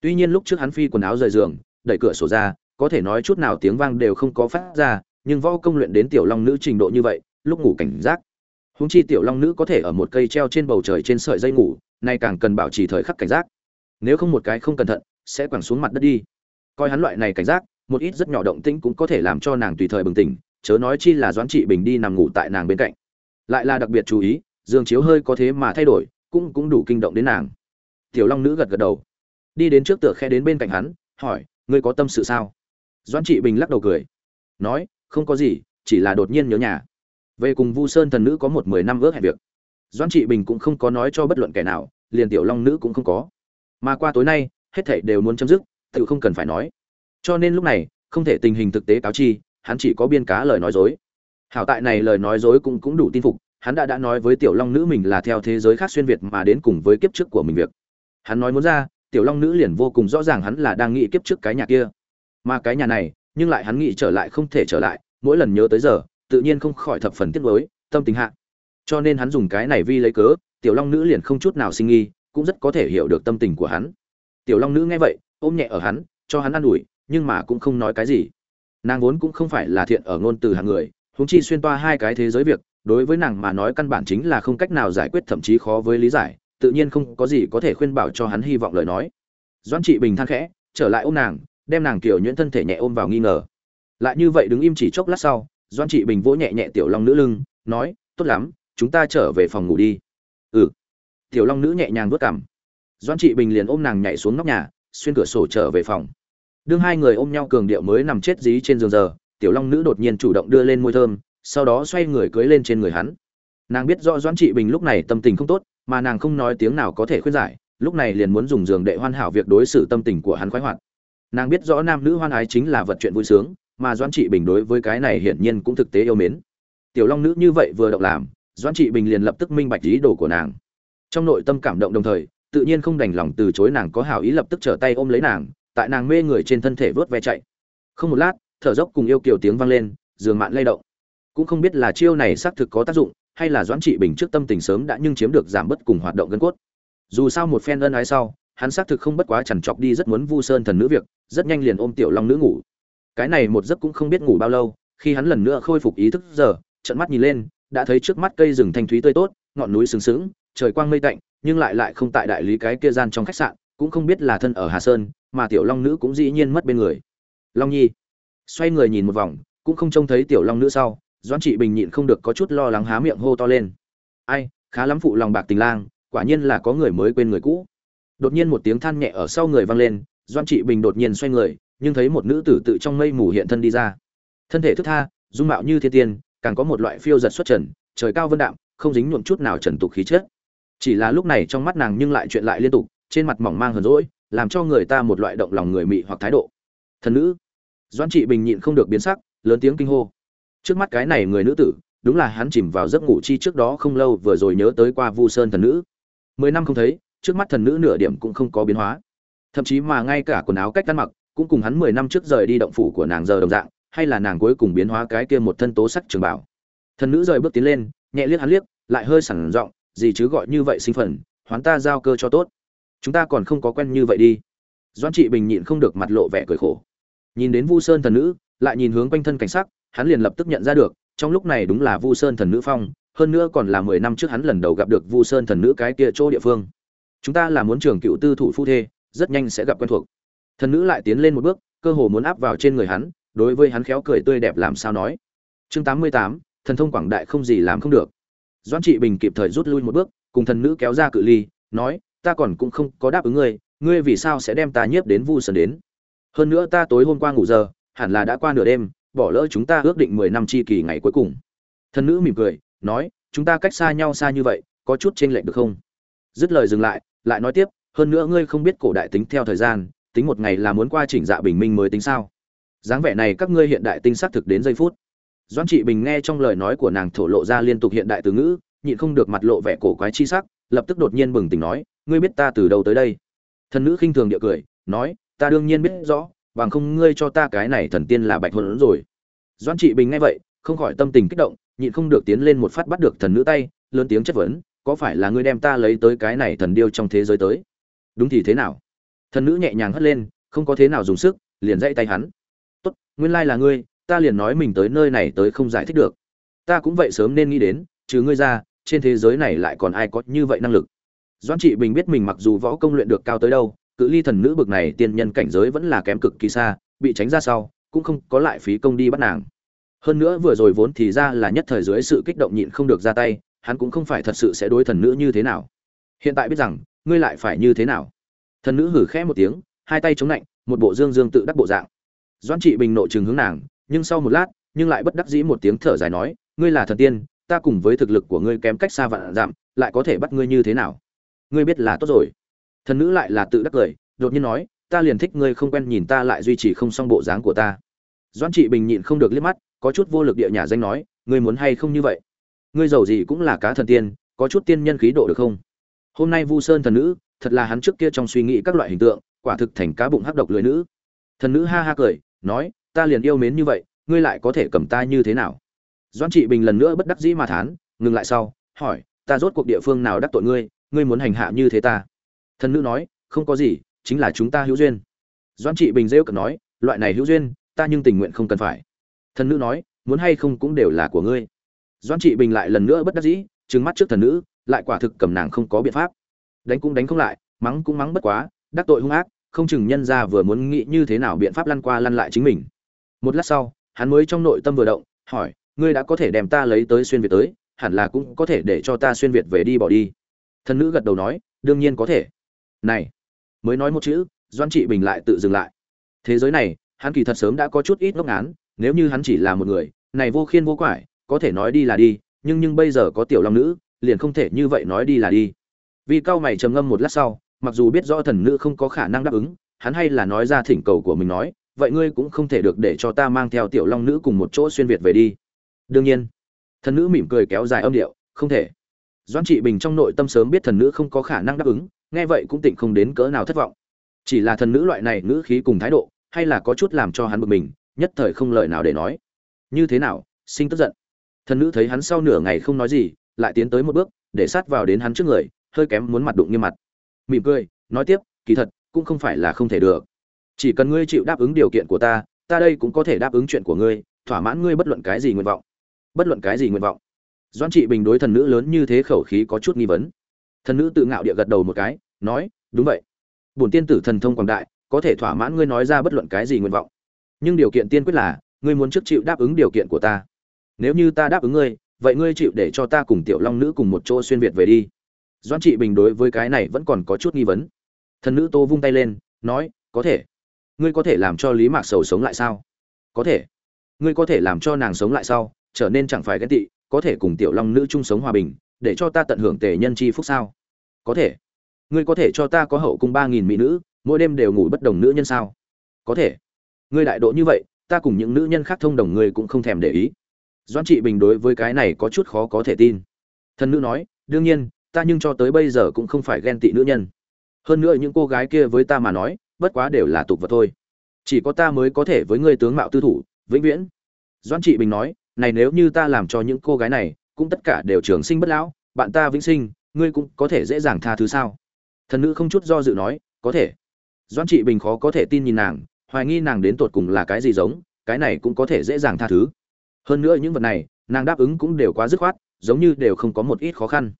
Speaker 1: Tuy nhiên lúc trước hắn phi quần áo rời giường, đẩy cửa sổ ra, có thể nói chút nào tiếng vang đều không có phát ra, nhưng võ công luyện đến tiểu long nữ trình độ như vậy, lúc ngủ cảnh giác. Húng chi tiểu long nữ có thể ở một cây treo trên bầu trời trên sợi dây ngủ nay càng cần bảo trì thời khắc cảnh giác. Nếu không một cái không cẩn thận, sẽ quẳng xuống mặt đất đi. Coi hắn loại này cảnh giác, một ít rất nhỏ động tĩnh cũng có thể làm cho nàng tùy thời bừng tỉnh, chớ nói chi là doãn trị bình đi nằm ngủ tại nàng bên cạnh. Lại là đặc biệt chú ý giường chiếu hơi có thế mà thay đổi, cũng cũng đủ kinh động đến nàng. Tiểu long nữ gật gật đầu. Đi đến trước tựa khe đến bên cạnh hắn, hỏi, ngươi có tâm sự sao? Doãn trị bình lắc đầu cười. Nói, không có gì, chỉ là đột nhiên nhớ nhà. Về cùng vu sơn thần nữ có một mười năm ước hẹn việc doãn trị bình cũng không có nói cho bất luận kẻ nào, liền tiểu long nữ cũng không có. Mà qua tối nay, hết thảy đều muốn chấm dứt tự không cần phải nói. Cho nên lúc này, không thể tình hình thực tế cáo chi, hắn chỉ có biên cá lời nói dối. Hảo tại này lời nói dối cũng cũng đủ tin phục, hắn đã đã nói với tiểu long nữ mình là theo thế giới khác xuyên việt mà đến cùng với kiếp trước của mình việc. Hắn nói muốn ra, tiểu long nữ liền vô cùng rõ ràng hắn là đang nghĩ kiếp trước cái nhà kia. Mà cái nhà này, nhưng lại hắn nghĩ trở lại không thể trở lại, mỗi lần nhớ tới giờ, tự nhiên không khỏi thập phần tiếc nuối, tâm tình hạ cho nên hắn dùng cái này vi lấy cớ, tiểu long nữ liền không chút nào sinh nghi, cũng rất có thể hiểu được tâm tình của hắn. Tiểu long nữ nghe vậy, ôm nhẹ ở hắn, cho hắn ă n ủi, nhưng mà cũng không nói cái gì. Nàng vốn cũng không phải là thiện ở ngôn từ hàng người húng chi xuyên toa hai cái thế giới việc, đối với nàng mà nói căn bản chính là không cách nào giải quyết thậm chí khó với lý giải, tự nhiên không có gì có thể khuyên bảo cho hắn hy vọng lời nói. Doãn trị bình than khẽ, trở lại ôm nàng, đem nàng kiểu nhuyễn thân thể nhẹ ôm vào nghi ngờ. Lại như vậy đứng im chỉ chốc lát sau, doãn trị bình vỗ nhẹ nhẹ tiểu long nữ lưng, nói, tốt lắm chúng ta trở về phòng ngủ đi. Ừ. Tiểu long nữ nhẹ nhàng vớt cảm doãn trị bình liền ôm nàng nhảy xuống nóc nhà, xuyên cửa sổ trở về phòng. Đương hai người ôm nhau cường điệu mới nằm chết dí trên giường giờ, tiểu long nữ đột nhiên chủ động đưa lên môi thơm, sau đó xoay người cưới lên trên người hắn. Nàng biết rõ doãn trị bình lúc này tâm tình không tốt, mà nàng không nói tiếng nào có thể khuyên giải, lúc này liền muốn dùng giường đệ hoàn hảo việc đối xử tâm tình của hắn khoái hoạt. Nàng biết rõ nam nữ hoan ái chính là vật chuyện vui sướng, mà doãn trị bình đối với cái này hiển nhiên cũng thực tế yêu mến. Tiểu long nữ như vậy vừa động làm doãn trị bình liền lập tức minh bạch ý đồ của nàng. Trong nội tâm cảm động đồng thời, tự nhiên không đành lòng từ chối nàng có hảo ý lập tức trở tay ôm lấy nàng, tại nàng mê người trên thân thể vớt ve chạy. Không một lát, thở dốc cùng yêu kiều tiếng vang lên, giường mạn lay động. Cũng không biết là chiêu này xác thực có tác dụng, hay là doãn trị bình trước tâm tình sớm đã nhưng chiếm được giảm bớt cùng hoạt động gân cốt. Dù sao một phen ân ái sau, hắn xác thực không bất quá chằn chọc đi rất muốn vu sơn thần nữ việc, rất nhanh liền ôm tiểu long nữ ngủ. Cái này một giấc cũng không biết ngủ bao lâu, khi hắn lần nữa khôi phục ý thức giờ trận mắt nhìn lên đã thấy trước mắt cây rừng thanh thúy tươi tốt, ngọn núi sừng sững, trời quang mây tạnh, nhưng lại lại không tại đại lý cái kia gian trong khách sạn, cũng không biết là thân ở hà sơn, mà tiểu long nữ cũng dĩ nhiên mất bên người. Long nhi, xoay người nhìn một vòng, cũng không trông thấy tiểu long nữ sau, doãn trị bình nhịn không được có chút lo lắng há miệng hô to lên. Ai, khá lắm phụ lòng bạc tình lang, quả nhiên là có người mới quên người cũ. Đột nhiên một tiếng than nhẹ ở sau người vang lên, doãn trị bình đột nhiên xoay người, nhưng thấy một nữ tử tự trong mây mù hiện thân đi ra. Thân thể thức tha, dung mạo như thiên tiên càng có một loại phiêu giật xuất trần, trời cao vân đạm, không dính nhuộm chút nào trần tục khí chất. Chỉ là lúc này trong mắt nàng nhưng lại chuyện lại liên tục, trên mặt mỏng mang hờn rỗi làm cho người ta một loại động lòng người mị hoặc thái độ. Thần nữ. Doãn trị bình nhịn không được biến sắc, lớn tiếng kinh hô. Trước mắt cái này người nữ tử, đúng là hắn chìm vào giấc ngủ chi trước đó không lâu vừa rồi nhớ tới qua vu sơn thần nữ. Mười năm không thấy, trước mắt thần nữ nửa điểm cũng không có biến hóa. Thậm chí mà ngay cả quần áo cách ăn mặc, cũng cùng hắn mười năm trước rời đi động phủ của nàng giờ đồng dạng hay là nàng cuối cùng biến hóa cái kia một thân tố sắc trường bảo. Thần nữ rời bước tiến lên, nhẹ liếc hắn liếc, lại hơi sẵn giọng, gì chứ gọi như vậy sinh phần, hoán ta giao cơ cho tốt. Chúng ta còn không có quen như vậy đi. Doan trị bình nhịn không được mặt lộ vẻ cười khổ. Nhìn đến vu sơn thần nữ, lại nhìn hướng quanh thân cảnh sắc, hắn liền lập tức nhận ra được, trong lúc này đúng là vu sơn thần nữ phong, hơn nữa còn là mười năm trước hắn lần đầu gặp được vu sơn thần nữ cái kia chỗ địa phương. Chúng ta là muốn trường cựu tư thủ phu thê, rất nhanh sẽ gặp quen thuộc. Thần nữ lại tiến lên một bước, cơ hồ muốn áp vào trên người hắn đối với hắn khéo cười tươi đẹp làm sao nói. Chương tám mươi tám, thần thông quảng đại không gì làm không được. Doan trị bình kịp thời rút lui một bước, cùng thần nữ kéo ra cự ly, nói, ta còn cũng không có đáp ứng ngươi ngươi vì sao sẽ đem ta nhiếp đến vu sơn đến? Hơn nữa ta tối hôm qua ngủ giờ, hẳn là đã qua nửa đêm, bỏ lỡ chúng ta ước định mười năm chi kỳ ngày cuối cùng. Thần nữ mỉm cười, nói, chúng ta cách xa nhau xa như vậy, có chút chênh lệch được không? Dứt lời dừng lại lại nói tiếp, hơn nữa ngươi không biết cổ đại tính theo thời gian, tính một ngày là muốn qua chỉnh dạ bình minh mới tính sao? Dáng vẻ này các ngươi hiện đại tinh xác thực đến giây phút. Doãn trị bình nghe trong lời nói của nàng thổ lộ ra liên tục hiện đại từ ngữ, nhịn không được mặt lộ vẻ cổ quái chi sắc, lập tức đột nhiên bừng tỉnh nói, ngươi biết ta từ đâu tới đây? Thần nữ khinh thường địa cười, nói, ta đương nhiên biết rõ, bằng không ngươi cho ta cái này thần tiên là bạch hồn rồi. Doãn trị bình nghe vậy, không khỏi tâm tình kích động, nhịn không được tiến lên một phát bắt được thần nữ tay, lớn tiếng chất vấn, có phải là ngươi đem ta lấy tới cái này thần điêu trong thế giới tới? Đúng thì thế nào? Thần nữ nhẹ nhàng hất lên, không có thế nào dùng sức, liền dãy tay hắn nguyên lai là ngươi, ta liền nói mình tới nơi này tới không giải thích được. Ta cũng vậy sớm nên nghĩ đến, trừ ngươi ra, trên thế giới này lại còn ai có như vậy năng lực. Doãn trị bình biết mình mặc dù võ công luyện được cao tới đâu, cự ly thần nữ bực này tiên nhân cảnh giới vẫn là kém cực kỳ xa, bị tránh ra sau, cũng không có lại phí công đi bắt nàng. Hơn nữa vừa rồi vốn thì ra là nhất thời dưới sự kích động nhịn không được ra tay, hắn cũng không phải thật sự sẽ đối thần nữ như thế nào. Hiện tại biết rằng, ngươi lại phải như thế nào? Thần nữ hử khẽ một tiếng, hai tay chống lạnh, một bộ dương dương tự đắc bộ dạng doãn trị bình nộ trừng hướng nàng, nhưng sau một lát, nhưng lại bất đắc dĩ một tiếng thở dài nói, ngươi là thần tiên, ta cùng với thực lực của ngươi kém cách xa vạn dặm, lại có thể bắt ngươi như thế nào? Ngươi biết là tốt rồi. Thần nữ lại là tự đắc cười, đột nhiên nói, ta liền thích ngươi không quen nhìn ta lại duy trì không xong bộ dáng của ta. Doãn trị bình nhịn không được liếc mắt, có chút vô lực địa nhà danh nói, ngươi muốn hay không như vậy? Ngươi giàu gì cũng là cá thần tiên, có chút tiên nhân khí độ được không? Hôm nay vu sơn thần nữ, thật là hắn trước kia trong suy nghĩ các loại hình tượng, quả thực thành cá bụng hắc độc lưỡi nữ. Thần nữ ha ha cười nói, ta liền yêu mến như vậy, ngươi lại có thể cầm ta như thế nào? Doãn trị bình lần nữa bất đắc dĩ mà thán, ngừng lại sau, hỏi, ta rốt cuộc địa phương nào đắc tội ngươi ngươi muốn hành hạ như thế ta? Thần nữ nói, không có gì, chính là chúng ta hữu duyên. Doãn trị bình rêu cực nói, loại này hữu duyên, ta nhưng tình nguyện không cần phải. Thần nữ nói, muốn hay không cũng đều là của ngươi. Doãn trị bình lại lần nữa bất đắc dĩ, trừng mắt trước thần nữ, lại quả thực cầm nàng không có biện pháp. Đánh cũng đánh không lại, mắng cũng mắng bất quá, đắc tội hung ác không chừng nhân ra vừa muốn nghĩ như thế nào biện pháp lăn qua lăn lại chính mình. Một lát sau, hắn mới trong nội tâm vừa động, hỏi, ngươi đã có thể đem ta lấy tới xuyên việt tới, hẳn là cũng có thể để cho ta xuyên việt về đi bỏ đi. Thần nữ gật đầu nói, đương nhiên có thể. Này, mới nói một chữ doan trị bình lại tự dừng lại. Thế giới này, hắn kỳ thật sớm đã có chút ít ngốc ngán, nếu như hắn chỉ là một người, này vô khiên vô quải, có thể nói đi là đi, nhưng nhưng bây giờ có tiểu long nữ, liền không thể như vậy nói đi là đi. Vì cao mày trầm ngâm một lát sau mặc dù biết rõ thần nữ không có khả năng đáp ứng, hắn hay là nói ra thỉnh cầu của mình nói, vậy ngươi cũng không thể được để cho ta mang theo tiểu long nữ cùng một chỗ xuyên việt về đi. Đương nhiên, thần nữ mỉm cười kéo dài âm điệu, không thể. Doãn trị bình trong nội tâm sớm biết thần nữ không có khả năng đáp ứng, nghe vậy cũng tỉnh không đến cỡ nào thất vọng. Chỉ là thần nữ loại này ngữ khí cùng thái độ, hay là có chút làm cho hắn bực mình, nhất thời không lời nào để nói. Như thế nào, sinh tức giận. Thần nữ thấy hắn sau nửa ngày không nói gì, lại tiến tới một bước, để sát vào đến hắn trước người, hơi kém muốn mặt đụng như mặt mỉm cười, nói tiếp, kỳ thật, cũng không phải là không thể được. Chỉ cần ngươi chịu đáp ứng điều kiện của ta ta đây cũng có thể đáp ứng chuyện của ngươi, thỏa mãn ngươi bất luận cái gì nguyện vọng. Bất luận cái gì nguyện vọng. Doan trị bình đối thần nữ lớn như thế khẩu khí có chút nghi vấn. Thần nữ tự ngạo địa gật đầu một cái, nói, đúng vậy. Bổn tiên tử thần thông quảng đại, có thể thỏa mãn ngươi nói ra bất luận cái gì nguyện vọng. Nhưng điều kiện tiên quyết là, ngươi muốn trước chịu đáp ứng điều kiện của ta. Nếu như ta đáp ứng ngươi, vậy ngươi chịu để cho ta cùng tiểu long nữ cùng một chỗ xuyên việt về đi doan trị bình đối với cái này vẫn còn có chút nghi vấn. Thần nữ tô vung tay lên, nói, có thể. Ngươi có thể làm cho lý mạc sầu sống lại sao? Có thể. Ngươi có thể làm cho nàng sống lại sau, trở nên chẳng phải ghen tị, có thể cùng tiểu long nữ chung sống hòa bình, để cho ta tận hưởng tề nhân chi phúc sao? Có thể. Ngươi có thể cho ta có hậu cung ba nghìn mỹ nữ, mỗi đêm đều ngủ bất đồng nữ nhân sao? Có thể. Ngươi đại độ như vậy, ta cùng những nữ nhân khác thông đồng ngươi cũng không thèm để ý. Doan trị bình đối với cái này có chút khó có thể tin. Thần nữ nói, đương nhiên ta nhưng cho tới bây giờ cũng không phải ghen tị nữ nhân. Hơn nữa những cô gái kia với ta mà nói, bất quá đều là tục vật thôi. Chỉ có ta mới có thể với ngươi tướng mạo tư thủ, vĩnh viễn. Doan trị bình nói, này nếu như ta làm cho những cô gái này, cũng tất cả đều trường sinh bất lão, bạn ta vĩnh sinh, ngươi cũng có thể dễ dàng tha thứ sao? Thần nữ không chút do dự nói, có thể. Doan trị bình khó có thể tin nhìn nàng, hoài nghi nàng đến tột cùng là cái gì giống, cái này cũng có thể dễ dàng tha thứ. Hơn nữa những vật này, nàng đáp ứng cũng đều quá dứt khoát, giống như đều không có một ít khó khăn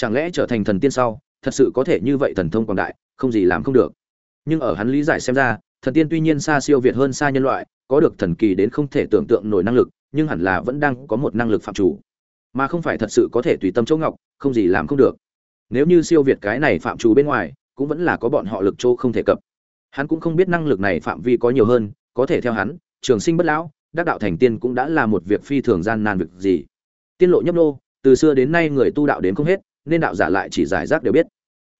Speaker 1: chẳng lẽ trở thành thần tiên sau, thật sự có thể như vậy thần thông quảng đại, không gì làm không được. Nhưng ở hắn lý giải xem ra, thần tiên tuy nhiên xa siêu việt hơn xa nhân loại, có được thần kỳ đến không thể tưởng tượng nổi năng lực, nhưng hẳn là vẫn đang có một năng lực phạm chủ. Mà không phải thật sự có thể tùy tâm chỗ ngọc, không gì làm không được. Nếu như siêu việt cái này phạm chủ bên ngoài, cũng vẫn là có bọn họ lực chỗ không thể cập. Hắn cũng không biết năng lực này phạm vi có nhiều hơn, có thể theo hắn, trường sinh bất lão, đắc đạo thành tiên cũng đã là một việc phi thường gian nan việc gì. Tiên lộ nhấp nô, từ xưa đến nay người tu đạo đến không hết nên đạo giả lại chỉ giải rác đều biết.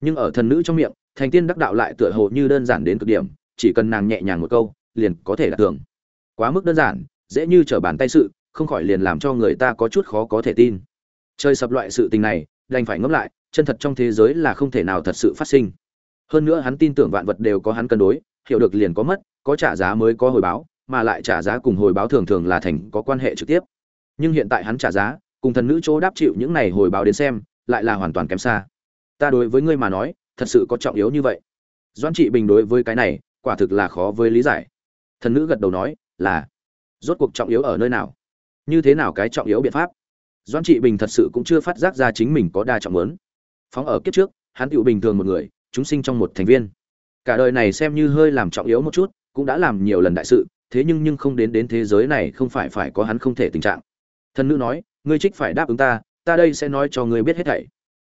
Speaker 1: Nhưng ở thần nữ trong miệng, thành tiên đắc đạo lại tựa hồ như đơn giản đến cực điểm, chỉ cần nàng nhẹ nhàng một câu, liền có thể đạt tưởng quá mức đơn giản, dễ như trở bàn tay sự, không khỏi liền làm cho người ta có chút khó có thể tin. Chơi sập loại sự tình này, đành phải ngẫm lại, chân thật trong thế giới là không thể nào thật sự phát sinh. Hơn nữa hắn tin tưởng vạn vật đều có hắn cân đối, hiểu được liền có mất, có trả giá mới có hồi báo, mà lại trả giá cùng hồi báo thường thường là thành có quan hệ trực tiếp. Nhưng hiện tại hắn trả giá, cùng thần nữ chỗ đáp chịu những này hồi báo đến xem lại là hoàn toàn kém xa. Ta đối với ngươi mà nói, thật sự có trọng yếu như vậy. Doan trị bình đối với cái này, quả thực là khó với lý giải. Thần nữ gật đầu nói, là, rốt cuộc trọng yếu ở nơi nào? Như thế nào cái trọng yếu biện pháp? Doan trị bình thật sự cũng chưa phát giác ra chính mình có đa trọng lớn phóng ở kiếp trước, hắn tựu bình thường một người, chúng sinh trong một thành viên. Cả đời này xem như hơi làm trọng yếu một chút, cũng đã làm nhiều lần đại sự, thế nhưng nhưng không đến đến thế giới này không phải phải có hắn không thể tình trạng. Thần nữ nói, ngươi trích phải đáp ứng ta ta đây sẽ nói cho ngươi biết hết thảy.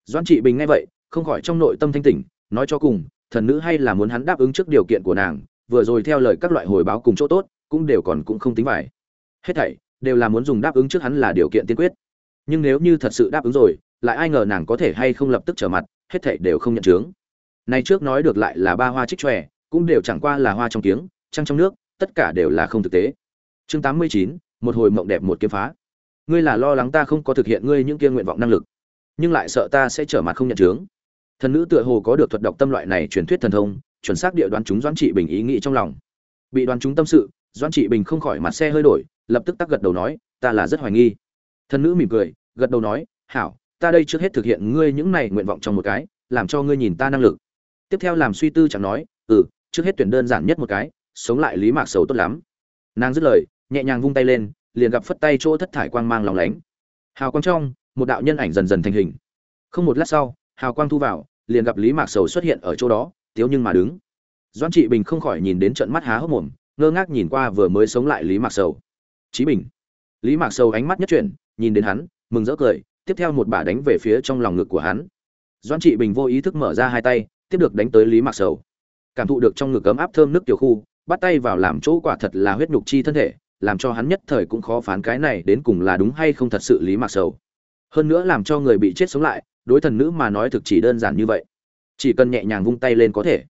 Speaker 1: Doan trị bình nghe vậy không khỏi trong nội tâm thanh tỉnh nói cho cùng thần nữ hay là muốn hắn đáp ứng trước điều kiện của nàng vừa rồi theo lời các loại hồi báo cùng chỗ tốt cũng đều còn cũng không tính vải hết thảy đều là muốn dùng đáp ứng trước hắn là điều kiện tiên quyết. Nhưng nếu như thật sự đáp ứng rồi lại ai ngờ nàng có thể hay không lập tức trở mặt hết thảy đều không nhận chứng. Nay trước nói được lại là ba hoa trích tròe cũng đều chẳng qua là hoa trong tiếng, trăng trong nước tất cả đều là không thực tế. Chương tám mươi chín một hồi mộng đẹp một kiếm phá ngươi là lo lắng ta không có thực hiện ngươi những kia nguyện vọng năng lực, nhưng lại sợ ta sẽ trở mặt không nhận chướng. Thần nữ tựa hồ có được thuật đọc tâm loại này truyền thuyết thần thông, chuẩn xác địa đoán chúng doãn trị bình ý nghĩ trong lòng. Bị đoán chúng tâm sự, doãn trị bình không khỏi mặt xe hơi đổi, lập tức tắc gật đầu nói, ta là rất hoài nghi. Thần nữ mỉm cười, gật đầu nói, hảo, ta đây trước hết thực hiện ngươi những này nguyện vọng trong một cái, làm cho ngươi nhìn ta năng lực. Tiếp theo làm suy tư chẳng nói ừ trước hết tuyển đơn giản nhất một cái, sống lại lý mạc sầu tốt lắm. Nàng dứt lời, nhẹ nhàng vung tay lên liền gặp phất tay chỗ thất thải quang mang lòng lánh. Hào quang trong, một đạo nhân ảnh dần dần thành hình. Không một lát sau, hào quang thu vào, liền gặp lý mạc sầu xuất hiện ở chỗ đó, tiếu nhưng mà đứng. Doan trị bình không khỏi nhìn đến trận mắt há hốc mồm, ngơ ngác nhìn qua vừa mới sống lại lý mạc sầu. Chí bình. Lý mạc sầu ánh mắt nhất chuyển, nhìn đến hắn, mừng rỡ cười, tiếp theo một bà đánh về phía trong lòng ngực của hắn. Doan trị bình vô ý thức mở ra hai tay, tiếp được đánh tới lý mạc sầu. Cảm thụ được trong ngực ấm áp thơm nước tiểu khu, bắt tay vào làm chỗ quả thật là huyết nhục chi thân thể làm cho hắn nhất thời cũng khó phán cái này đến cùng là đúng hay không thật sự lý mạc sầu. Hơn nữa làm cho người bị chết sống lại, đối thần nữ mà nói thực chỉ đơn giản như vậy. Chỉ cần nhẹ nhàng vung tay lên có thể.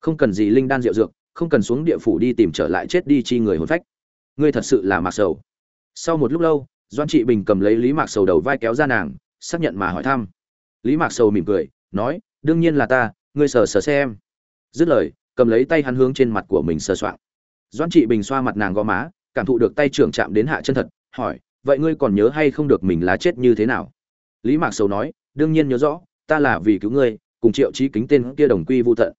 Speaker 1: Không cần gì linh đan rượu dược, không cần xuống địa phủ đi tìm trở lại chết đi chi người hồn phách. Ngươi thật sự là mạc sầu. Sau một lúc lâu doan trị bình cầm lấy lý mạc sầu đầu vai kéo ra nàng, xác nhận mà hỏi thăm. Lý mạc sầu mỉm cười, nói, đương nhiên là ta, ngươi sờ sờ xem. Dứt lời, cầm lấy tay hắn hướng trên mặt của mình sờ soạng. Doan trị bình xoa mặt nàng gò má cảm thụ được tay trưởng chạm đến hạ chân thật, hỏi, vậy ngươi còn nhớ hay không được mình lá chết như thế nào? Lý mạc sầu nói, đương nhiên nhớ rõ, ta là vì cứu ngươi, cùng triệu trí kính tên kia đồng quy vô tận.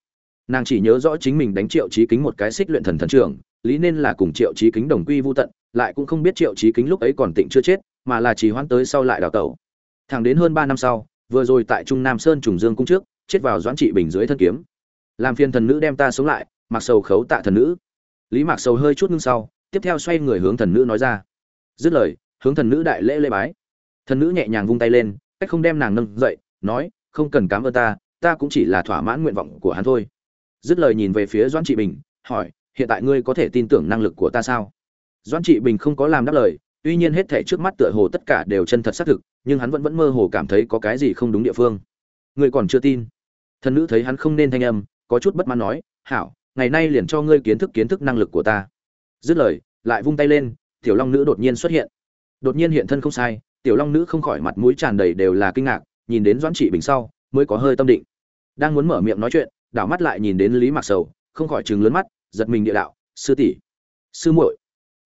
Speaker 1: Nàng chỉ nhớ rõ chính mình đánh triệu trí kính một cái xích luyện thần thần trưởng, lý nên là cùng triệu trí kính đồng quy vô tận, lại cũng không biết triệu trí kính lúc ấy còn tịnh chưa chết, mà là chỉ hoãn tới sau lại đào tẩu. Thẳng đến hơn ba năm sau, vừa rồi tại trung nam sơn trùng dương cung trước, chết vào doãn trị bình dưới thân kiếm. Làm phiền thần nữ đem ta sống lại mặc sầu khấu tạ thần nữ. Lý mạc sầu hơi chút ngưng sau tiếp theo xoay người hướng thần nữ nói ra. Dứt lời, hướng thần nữ đại lễ lễ bái. Thần nữ nhẹ nhàng vung tay lên, cách không đem nàng nâng dậy, nói, không cần cám ơn ta ta cũng chỉ là thỏa mãn nguyện vọng của hắn thôi. Dứt lời nhìn về phía doãn trị bình, hỏi, hiện tại ngươi có thể tin tưởng năng lực của ta sao? Doãn trị bình không có làm đáp lời, tuy nhiên hết thể trước mắt tựa hồ tất cả đều chân thật xác thực, nhưng hắn vẫn vẫn mơ hồ cảm thấy có cái gì không đúng địa phương. Ngươi còn chưa tin? Thần nữ thấy hắn không nên thanh âm, có chút bất mãn nói, hảo, ngày nay liền cho ngươi kiến thức kiến thức năng lực của ta dứt lời, lại vung tay lên, tiểu long nữ đột nhiên xuất hiện. Đột nhiên hiện thân không sai, tiểu long nữ không khỏi mặt mũi tràn đầy đều là kinh ngạc, nhìn đến doãn trị bình sau, mới có hơi tâm định. Đang muốn mở miệng nói chuyện, đảo mắt lại nhìn đến lý mạc sầu, không khỏi chừng lớn mắt, giật mình địa đạo, sư tỷ, sư muội.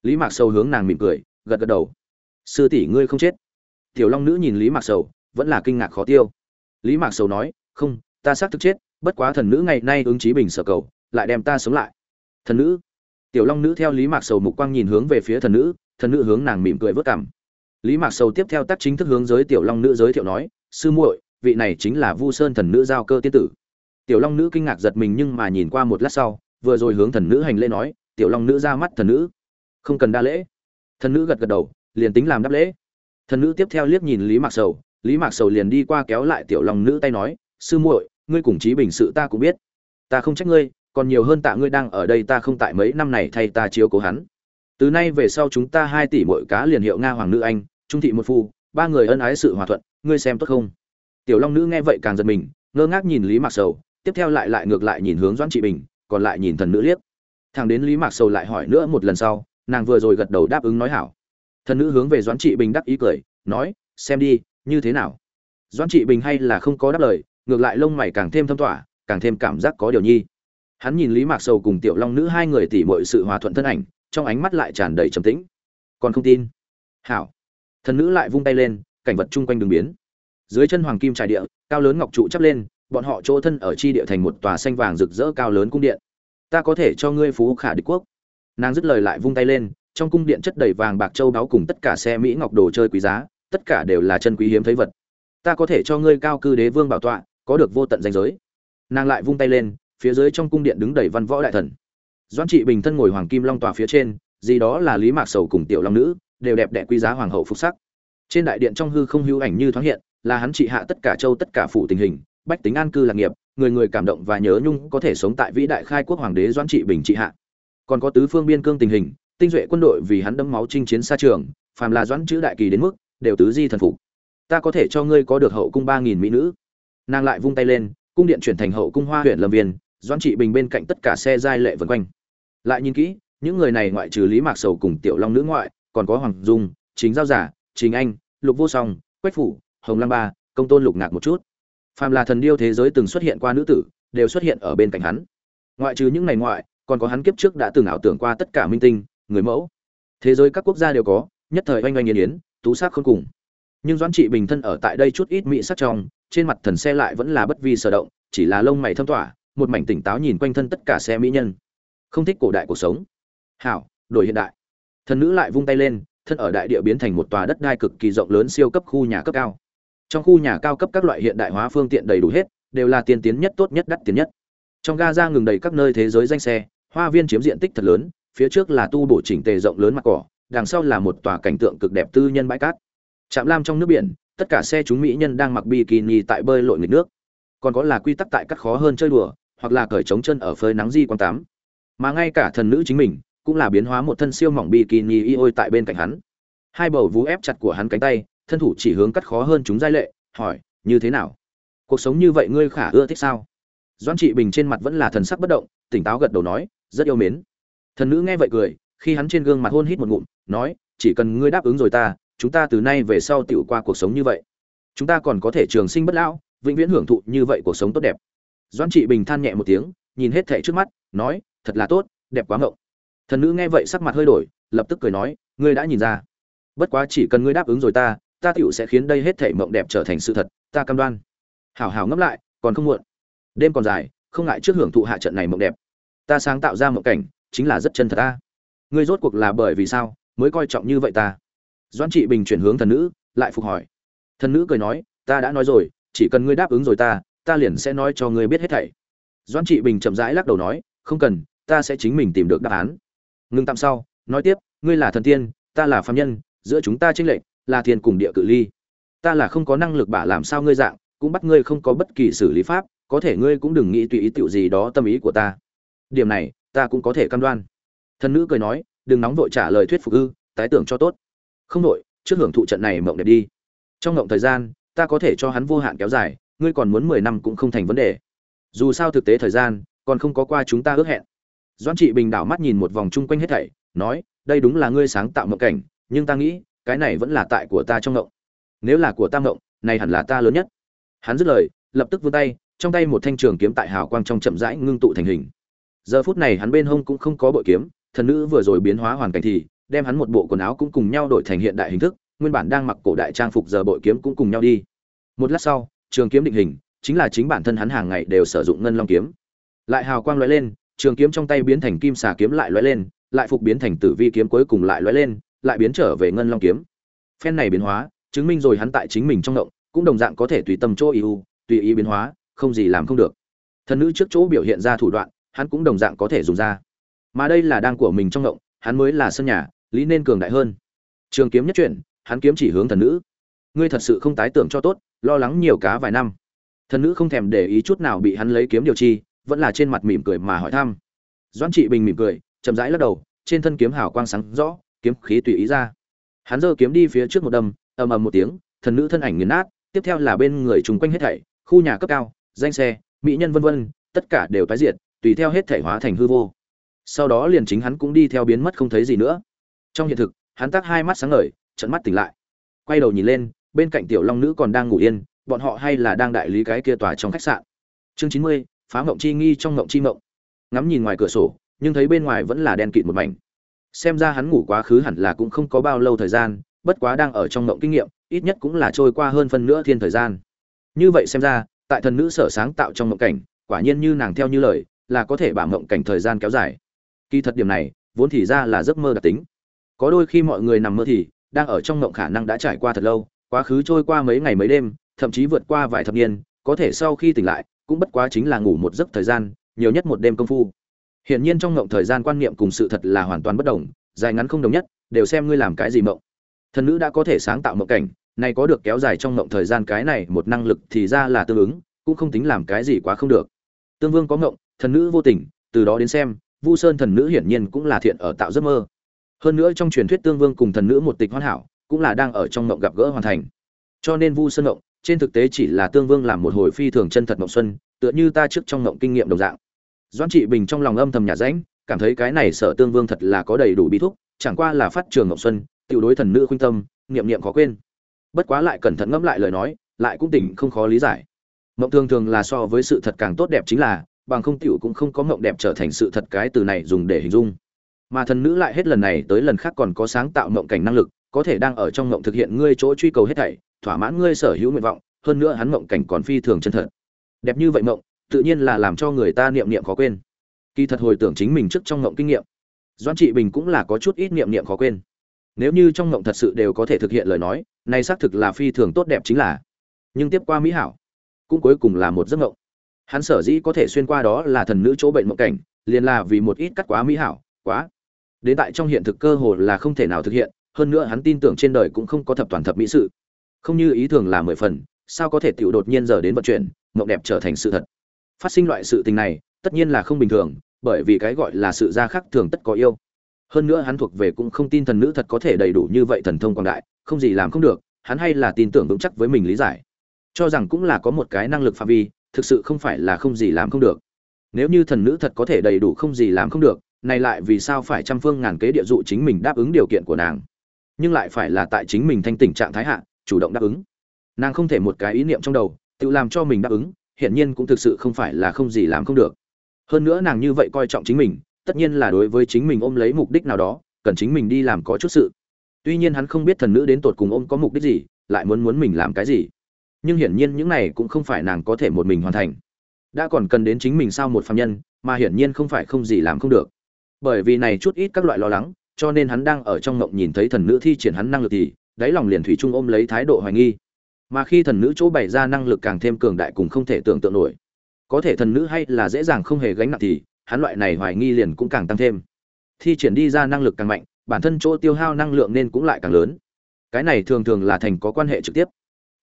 Speaker 1: Lý mạc sầu hướng nàng mỉm cười, gật gật đầu. Sư tỷ ngươi không chết. Tiểu long nữ nhìn lý mạc sầu, vẫn là kinh ngạc khó tiêu. Lý mạc sầu nói, không, ta xác thực chết, bất quá thần nữ ngày nay ứng chí bình sở cầu, lại đem ta sống lại. Thần nữ? Tiểu long nữ theo lý mạc sầu mục quang nhìn hướng về phía thần nữ thần nữ hướng nàng mỉm cười vớt cảm. Lý mạc sầu tiếp theo tác chính thức hướng giới tiểu long nữ giới thiệu nói, sư muội, vị này chính là vu sơn thần nữ giao cơ tiên tử. Tiểu long nữ kinh ngạc giật mình nhưng mà nhìn qua một lát sau, vừa rồi hướng thần nữ hành lễ nói, tiểu long nữ ra mắt thần nữ. Không cần đa lễ. Thần nữ gật gật đầu, liền tính làm đáp lễ. Thần nữ tiếp theo liếc nhìn lý mạc sầu, lý mạc sầu liền đi qua kéo lại tiểu long nữ tay nói, sư muội, ngươi cùng chí bình sự ta cũng biết. Ta không trách ngươi còn nhiều hơn tạ ngươi đang ở đây ta không tại mấy năm này thay ta chiếu cố hắn. Từ nay về sau chúng ta hai tỷ mỗi cá liền hiệu nga hoàng nữ anh, trung thị một phu, ba người ân ái sự hòa thuận, ngươi xem tốt không? Tiểu long nữ nghe vậy càng giật mình, ngơ ngác nhìn lý mạc sầu, tiếp theo lại lại ngược lại nhìn hướng doãn trị bình, còn lại nhìn thần nữ liếc. Thằng đến lý mạc sầu lại hỏi nữa một lần sau, nàng vừa rồi gật đầu đáp ứng nói hảo. Thần nữ hướng về doãn trị bình đắc ý cười, nói, xem đi, như thế nào? Doãn trị bình hay là không có đáp lời, ngược lại lông mày càng thêm thâm tỏa càng thêm cảm giác có điều nhi hắn nhìn lý mạc sầu cùng tiểu long nữ hai người tỉ mọi sự hòa thuận thân ảnh, trong ánh mắt lại tràn đầy trầm tĩnh. Còn không tin. Hảo. Thần nữ lại vung tay lên, cảnh vật chung quanh đường biến. Dưới chân hoàng kim trải địa, cao lớn ngọc trụ chắp lên, bọn họ chỗ thân ở chi địa thành một tòa xanh vàng rực rỡ cao lớn cung điện. Ta có thể cho ngươi phú khả địch quốc. Nàng dứt lời lại vung tay lên, trong cung điện chất đầy vàng bạc châu đáo cùng tất cả xe mỹ ngọc đồ chơi quý giá, tất cả đều là chân quý hiếm thấy vật. Ta có thể cho ngươi cao cư đế vương bảo tọa, có được vô tận danh giới. Nàng lại vung tay lên phía dưới trong cung điện đứng đầy văn võ đại thần. Doãn trị bình thân ngồi hoàng kim long tòa phía trên, gì đó là lý mạc sầu cùng tiểu long nữ, đều đẹp đẽ quý giá hoàng hậu phục sắc. Trên đại điện trong hư không hữu ảnh như thoáng hiện, là hắn trị hạ tất cả châu tất cả phủ tình hình, bách tính an cư lạc nghiệp, người người cảm động và nhớ nhung có thể sống tại vĩ đại khai quốc hoàng đế doãn trị bình trị hạ. Còn có tứ phương biên cương tình hình, tinh duệ quân đội vì hắn đấm máu chinh chiến xa trường, phàm là doãn chữ đại kỳ đến mức, đều tứ di thần phục. Ta có thể cho ngươi có được hậu cung ba nghìn mỹ nữ. Nàng lại vung tay lên, cung điện chuyển thành hậu cung hoa huyện lâm viên doãn trị bình bên cạnh tất cả xe giai lệ vân quanh. Lại nhìn kỹ, những người này ngoại trừ lý mạc sầu cùng tiểu long nữ ngoại, còn có hoàng dung, chính giao giả, chính anh, lục vô song, quách phủ, hồng lăng ba, công tôn lục ngạc một chút. Phàm là thần điêu thế giới từng xuất hiện qua nữ tử, đều xuất hiện ở bên cạnh hắn. Ngoại trừ những này ngoại, còn có hắn kiếp trước đã từng ảo tưởng qua tất cả minh tinh, người mẫu. Thế giới các quốc gia đều có, nhất thời oanh oanh yên yến, tú sắc không cùng. Nhưng doãn trị bình thân ở tại đây chút ít mỹ sắc trong, trên mặt thần xe lại vẫn là bất vi sở động, chỉ là lông mày thâm tỏa một mảnh tỉnh táo nhìn quanh thân tất cả xe mỹ nhân. Không thích cổ đại cuộc sống. Hảo, đổi hiện đại. Thần nữ lại vung tay lên, thân ở đại địa biến thành một tòa đất đai cực kỳ rộng lớn siêu cấp khu nhà cấp cao. Trong khu nhà cao cấp các loại hiện đại hóa phương tiện đầy đủ hết, đều là tiên tiến nhất tốt nhất đắt tiền nhất. Trong ga ra ngừng đầy các nơi thế giới danh xe, hoa viên chiếm diện tích thật lớn, phía trước là tu bổ chỉnh tề rộng lớn mặt cỏ, đằng sau là một tòa cảnh tượng cực đẹp tư nhân bãi cát. Trạm lam trong nước biển, tất cả xe chúng mỹ nhân đang mặc bikini tại bơi lội nghịch nước. Còn có là quy tắc tại cắt khó hơn chơi đùa hoặc là cởi trống chân ở phơi nắng di quang tám. Mà ngay cả thần nữ chính mình cũng là biến hóa một thân siêu mỏng bikini y ôi tại bên cạnh hắn. Hai bầu vú ép chặt của hắn cánh tay, thân thủ chỉ hướng cắt khó hơn chúng giai lệ, hỏi, như thế nào? Cuộc sống như vậy ngươi khả ưa thích sao? Doãn trị bình trên mặt vẫn là thần sắc bất động, tỉnh táo gật đầu nói, rất yêu mến. Thần nữ nghe vậy cười, khi hắn trên gương mặt hôn hít một ngụm, nói, chỉ cần ngươi đáp ứng rồi ta, chúng ta từ nay về sau tựu qua cuộc sống như vậy. Chúng ta còn có thể trường sinh bất lão, vĩnh viễn hưởng thụ như vậy cuộc sống tốt đẹp doãn trị bình than nhẹ một tiếng, nhìn hết thảy trước mắt, nói, thật là tốt, đẹp quá ngộng. Thần nữ nghe vậy sắc mặt hơi đổi, lập tức cười nói, ngươi đã nhìn ra. Bất quá chỉ cần ngươi đáp ứng rồi ta ta tựu sẽ khiến đây hết thảy mộng đẹp trở thành sự thật, ta cam đoan. Hảo hảo ngẫm lại, còn không muộn. Đêm còn dài, không ngại trước hưởng thụ hạ trận này mộng đẹp. Ta sáng tạo ra mộng cảnh, chính là rất chân thật ta. Ngươi rốt cuộc là bởi vì sao, mới coi trọng như vậy ta? Doãn trị bình chuyển hướng thần nữ, lại phục hỏi. Thần nữ cười nói, ta đã nói rồi, chỉ cần ngươi đáp ứng rồi ta ta liền sẽ nói cho ngươi biết hết thảy. Doãn trị bình chậm rãi lắc đầu nói, không cần, ta sẽ chính mình tìm được đáp án. Ngưng tạm sau, nói tiếp, ngươi là thần tiên, ta là phàm nhân, giữa chúng ta chênh lệch, là thiên cùng địa cự ly. Ta là không có năng lực bả làm sao ngươi dạng, cũng bắt ngươi không có bất kỳ xử lý pháp, có thể ngươi cũng đừng nghĩ tùy ý tiểu gì đó tâm ý của ta. Điểm này, ta cũng có thể cam đoan. Thần nữ cười nói, đừng nóng vội trả lời thuyết phục ư, tái tưởng cho tốt. Không vội, trước hưởng thụ trận này mộng đẹp đi. Trong mộng thời gian, ta có thể cho hắn vô hạn kéo dài ngươi còn muốn mười năm cũng không thành vấn đề. Dù sao thực tế thời gian, còn không có qua chúng ta ước hẹn. Doãn trị bình đảo mắt nhìn một vòng chung quanh hết thảy, nói, đây đúng là ngươi sáng tạo mộng cảnh, nhưng ta nghĩ, cái này vẫn là tại của ta trong mộng. Nếu là của ta mộng, này hẳn là ta lớn nhất. Hắn dứt lời, lập tức vươn tay, trong tay một thanh trường kiếm tại hào quang trong chậm rãi ngưng tụ thành hình. Giờ phút này hắn bên hông cũng không có bội kiếm, thần nữ vừa rồi biến hóa hoàn cảnh thì, đem hắn một bộ quần áo cũng cùng nhau đổi thành hiện đại hình thức, nguyên bản đang mặc cổ đại trang phục giờ bội kiếm cũng cùng nhau đi. Một lát sau trường kiếm định hình, chính là chính bản thân hắn hàng ngày đều sử dụng ngân long kiếm. Lại hào quang lóe lên, trường kiếm trong tay biến thành kim xà kiếm lại lóe lên, lại phục biến thành tử vi kiếm cuối cùng lại lóe lên, lại biến trở về ngân long kiếm. Phen này biến hóa, chứng minh rồi hắn tại chính mình trong động, cũng đồng dạng có thể tùy tâm chỗ ưu, tùy ý biến hóa, không gì làm không được. Thần nữ trước chỗ biểu hiện ra thủ đoạn, hắn cũng đồng dạng có thể dùng ra. Mà đây là đang của mình trong động, hắn mới là sân nhà, lý nên cường đại hơn. Trường kiếm nhất chuyển, hắn kiếm chỉ hướng thần nữ. Ngươi thật sự không tái tưởng cho tốt lo lắng nhiều cá vài năm. Thần nữ không thèm để ý chút nào bị hắn lấy kiếm điều chi, vẫn là trên mặt mỉm cười mà hỏi thăm. Doãn trị bình mỉm cười, chậm rãi lắc đầu, trên thân kiếm hào quang sáng rõ, kiếm khí tùy ý ra. Hắn giơ kiếm đi phía trước một đâm, ầm ầm một tiếng, thần nữ thân ảnh nghiền nát, tiếp theo là bên người chung quanh hết thảy, khu nhà cấp cao, danh xe, mỹ nhân vân vân, tất cả đều tái diệt, tùy theo hết thảy hóa thành hư vô. Sau đó liền chính hắn cũng đi theo biến mất không thấy gì nữa. Trong hiện thực, hắn tắc hai mắt sáng ngời trận mắt tỉnh lại. Quay đầu nhìn lên bên cạnh tiểu long nữ còn đang ngủ yên, bọn họ hay là đang đại lý cái kia tòa trong khách sạn. Chương chín mươi, phá mộng chi nghi trong mộng chi mộng. Ngắm nhìn ngoài cửa sổ, nhưng thấy bên ngoài vẫn là đen kịt một mảnh. Xem ra hắn ngủ quá khứ hẳn là cũng không có bao lâu thời gian, bất quá đang ở trong mộng kinh nghiệm, ít nhất cũng là trôi qua hơn phân nửa thiên thời gian. Như vậy xem ra, tại thần nữ sở sáng tạo trong mộng cảnh, quả nhiên như nàng theo như lời, là có thể bảo mộng cảnh thời gian kéo dài. Kỳ thật điểm này, vốn thì ra là giấc mơ đặc tính. Có đôi khi mọi người nằm mơ thì, đang ở trong mộng khả năng đã trải qua thật lâu quá khứ trôi qua mấy ngày mấy đêm, thậm chí vượt qua vài thập niên, có thể sau khi tỉnh lại, cũng bất quá chính là ngủ một giấc thời gian, nhiều nhất một đêm công phu. Hiển nhiên trong ngộng thời gian quan niệm cùng sự thật là hoàn toàn bất đồng, dài ngắn không đồng nhất, đều xem ngươi làm cái gì mộng. Thần nữ đã có thể sáng tạo mộng cảnh này có được kéo dài trong ngộng thời gian cái này một năng lực thì ra là tương ứng, cũng không tính làm cái gì quá không được. Tương vương có ngộng, thần nữ vô tình, từ đó đến xem, vu sơn thần nữ hiển nhiên cũng là thiện ở tạo giấc mơ. Hơn nữa trong truyền thuyết tương vương cùng thần nữ một tịch hoàn hảo cũng là đang ở trong mộng gặp gỡ hoàn thành. Cho nên vu sơn mộng, trên thực tế chỉ là tương vương làm một hồi phi thường chân thật mộng xuân, tựa như ta trước trong mộng kinh nghiệm đồng dạng. Doãn trị bình trong lòng âm thầm nhà rãnh, cảm thấy cái này sở tương vương thật là có đầy đủ bí thúc, chẳng qua là phát trường mộng xuân, tiểu đối thần nữ khuynh tâm, niệm niệm khó quên. Bất quá lại cẩn thận ngẫm lại lời nói, lại cũng tỉnh không khó lý giải. Mộng thường thường là so với sự thật càng tốt đẹp chính là, bằng không tiểu cũng không có mộng đẹp trở thành sự thật cái từ này dùng để hình dung. Mà thần nữ lại hết lần này tới lần khác còn có sáng tạo mộng cảnh năng lực có thể đang ở trong ngộng thực hiện ngươi chỗ truy cầu hết thảy, thỏa mãn ngươi sở hữu nguyện vọng, hơn nữa hắn mộng cảnh còn phi thường chân thật. Đẹp như vậy mộng tự nhiên là làm cho người ta niệm niệm khó quên. Kỳ thật hồi tưởng chính mình trước trong ngộng kinh nghiệm, doãn trị bình cũng là có chút ít niệm niệm khó quên. Nếu như trong ngộng thật sự đều có thể thực hiện lời nói, này xác thực là phi thường tốt đẹp chính là. Nhưng tiếp qua mỹ hảo, cũng cuối cùng là một giấc ngộng. hắn sở dĩ có thể xuyên qua đó là thần nữ chỗ bệnh mộng cảnh, liền là vì một ít cắt quá mỹ hảo, quá. Đến tại trong hiện thực cơ hồ là không thể nào thực hiện hơn nữa hắn tin tưởng trên đời cũng không có thập toàn thập mỹ sự. Không như ý thường là mười phần, sao có thể tiểu đột nhiên giờ đến vận chuyển, mộng đẹp trở thành sự thật? Phát sinh loại sự tình này, tất nhiên là không bình thường, bởi vì cái gọi là sự gia khác thường tất có yêu. Hơn nữa hắn thuộc về cũng không tin thần nữ thật có thể đầy đủ như vậy thần thông quảng đại, không gì làm không được, hắn hay là tin tưởng vững chắc với mình lý giải. Cho rằng cũng là có một cái năng lực phạm vi, thực sự không phải là không gì làm không được. Nếu như thần nữ thật có thể đầy đủ không gì làm không được, này lại vì sao phải trăm phương ngàn kế địa dụ chính mình đáp ứng điều kiện của nàng? Nhưng lại phải là tại chính mình thanh tỉnh trạng thái hạ, chủ động đáp ứng. Nàng không thể một cái ý niệm trong đầu, tự làm cho mình đáp ứng, hiển nhiên cũng thực sự không phải là không gì làm không được. Hơn nữa nàng như vậy coi trọng chính mình, tất nhiên là đối với chính mình ôm lấy mục đích nào đó, cần chính mình đi làm có chút sự. Tuy nhiên hắn không biết thần nữ đến tột cùng ôm có mục đích gì, lại muốn muốn mình làm cái gì. Nhưng hiển nhiên những này cũng không phải nàng có thể một mình hoàn thành. Đã còn cần đến chính mình sao một phạm nhân, mà hiển nhiên không phải không gì làm không được. Bởi vì này chút ít các loại lo lắng cho nên hắn đang ở trong ngộng nhìn thấy thần nữ thi triển hắn năng lực thì, đáy lòng liền thủy trung ôm lấy thái độ hoài nghi. Mà khi thần nữ chỗ bày ra năng lực càng thêm cường đại cùng không thể tưởng tượng nổi. Có thể thần nữ hay là dễ dàng không hề gánh nặng thì, hắn loại này hoài nghi liền cũng càng tăng thêm. Thi triển đi ra năng lực càng mạnh, bản thân chỗ tiêu hao năng lượng nên cũng lại càng lớn. Cái này thường thường là thành có quan hệ trực tiếp.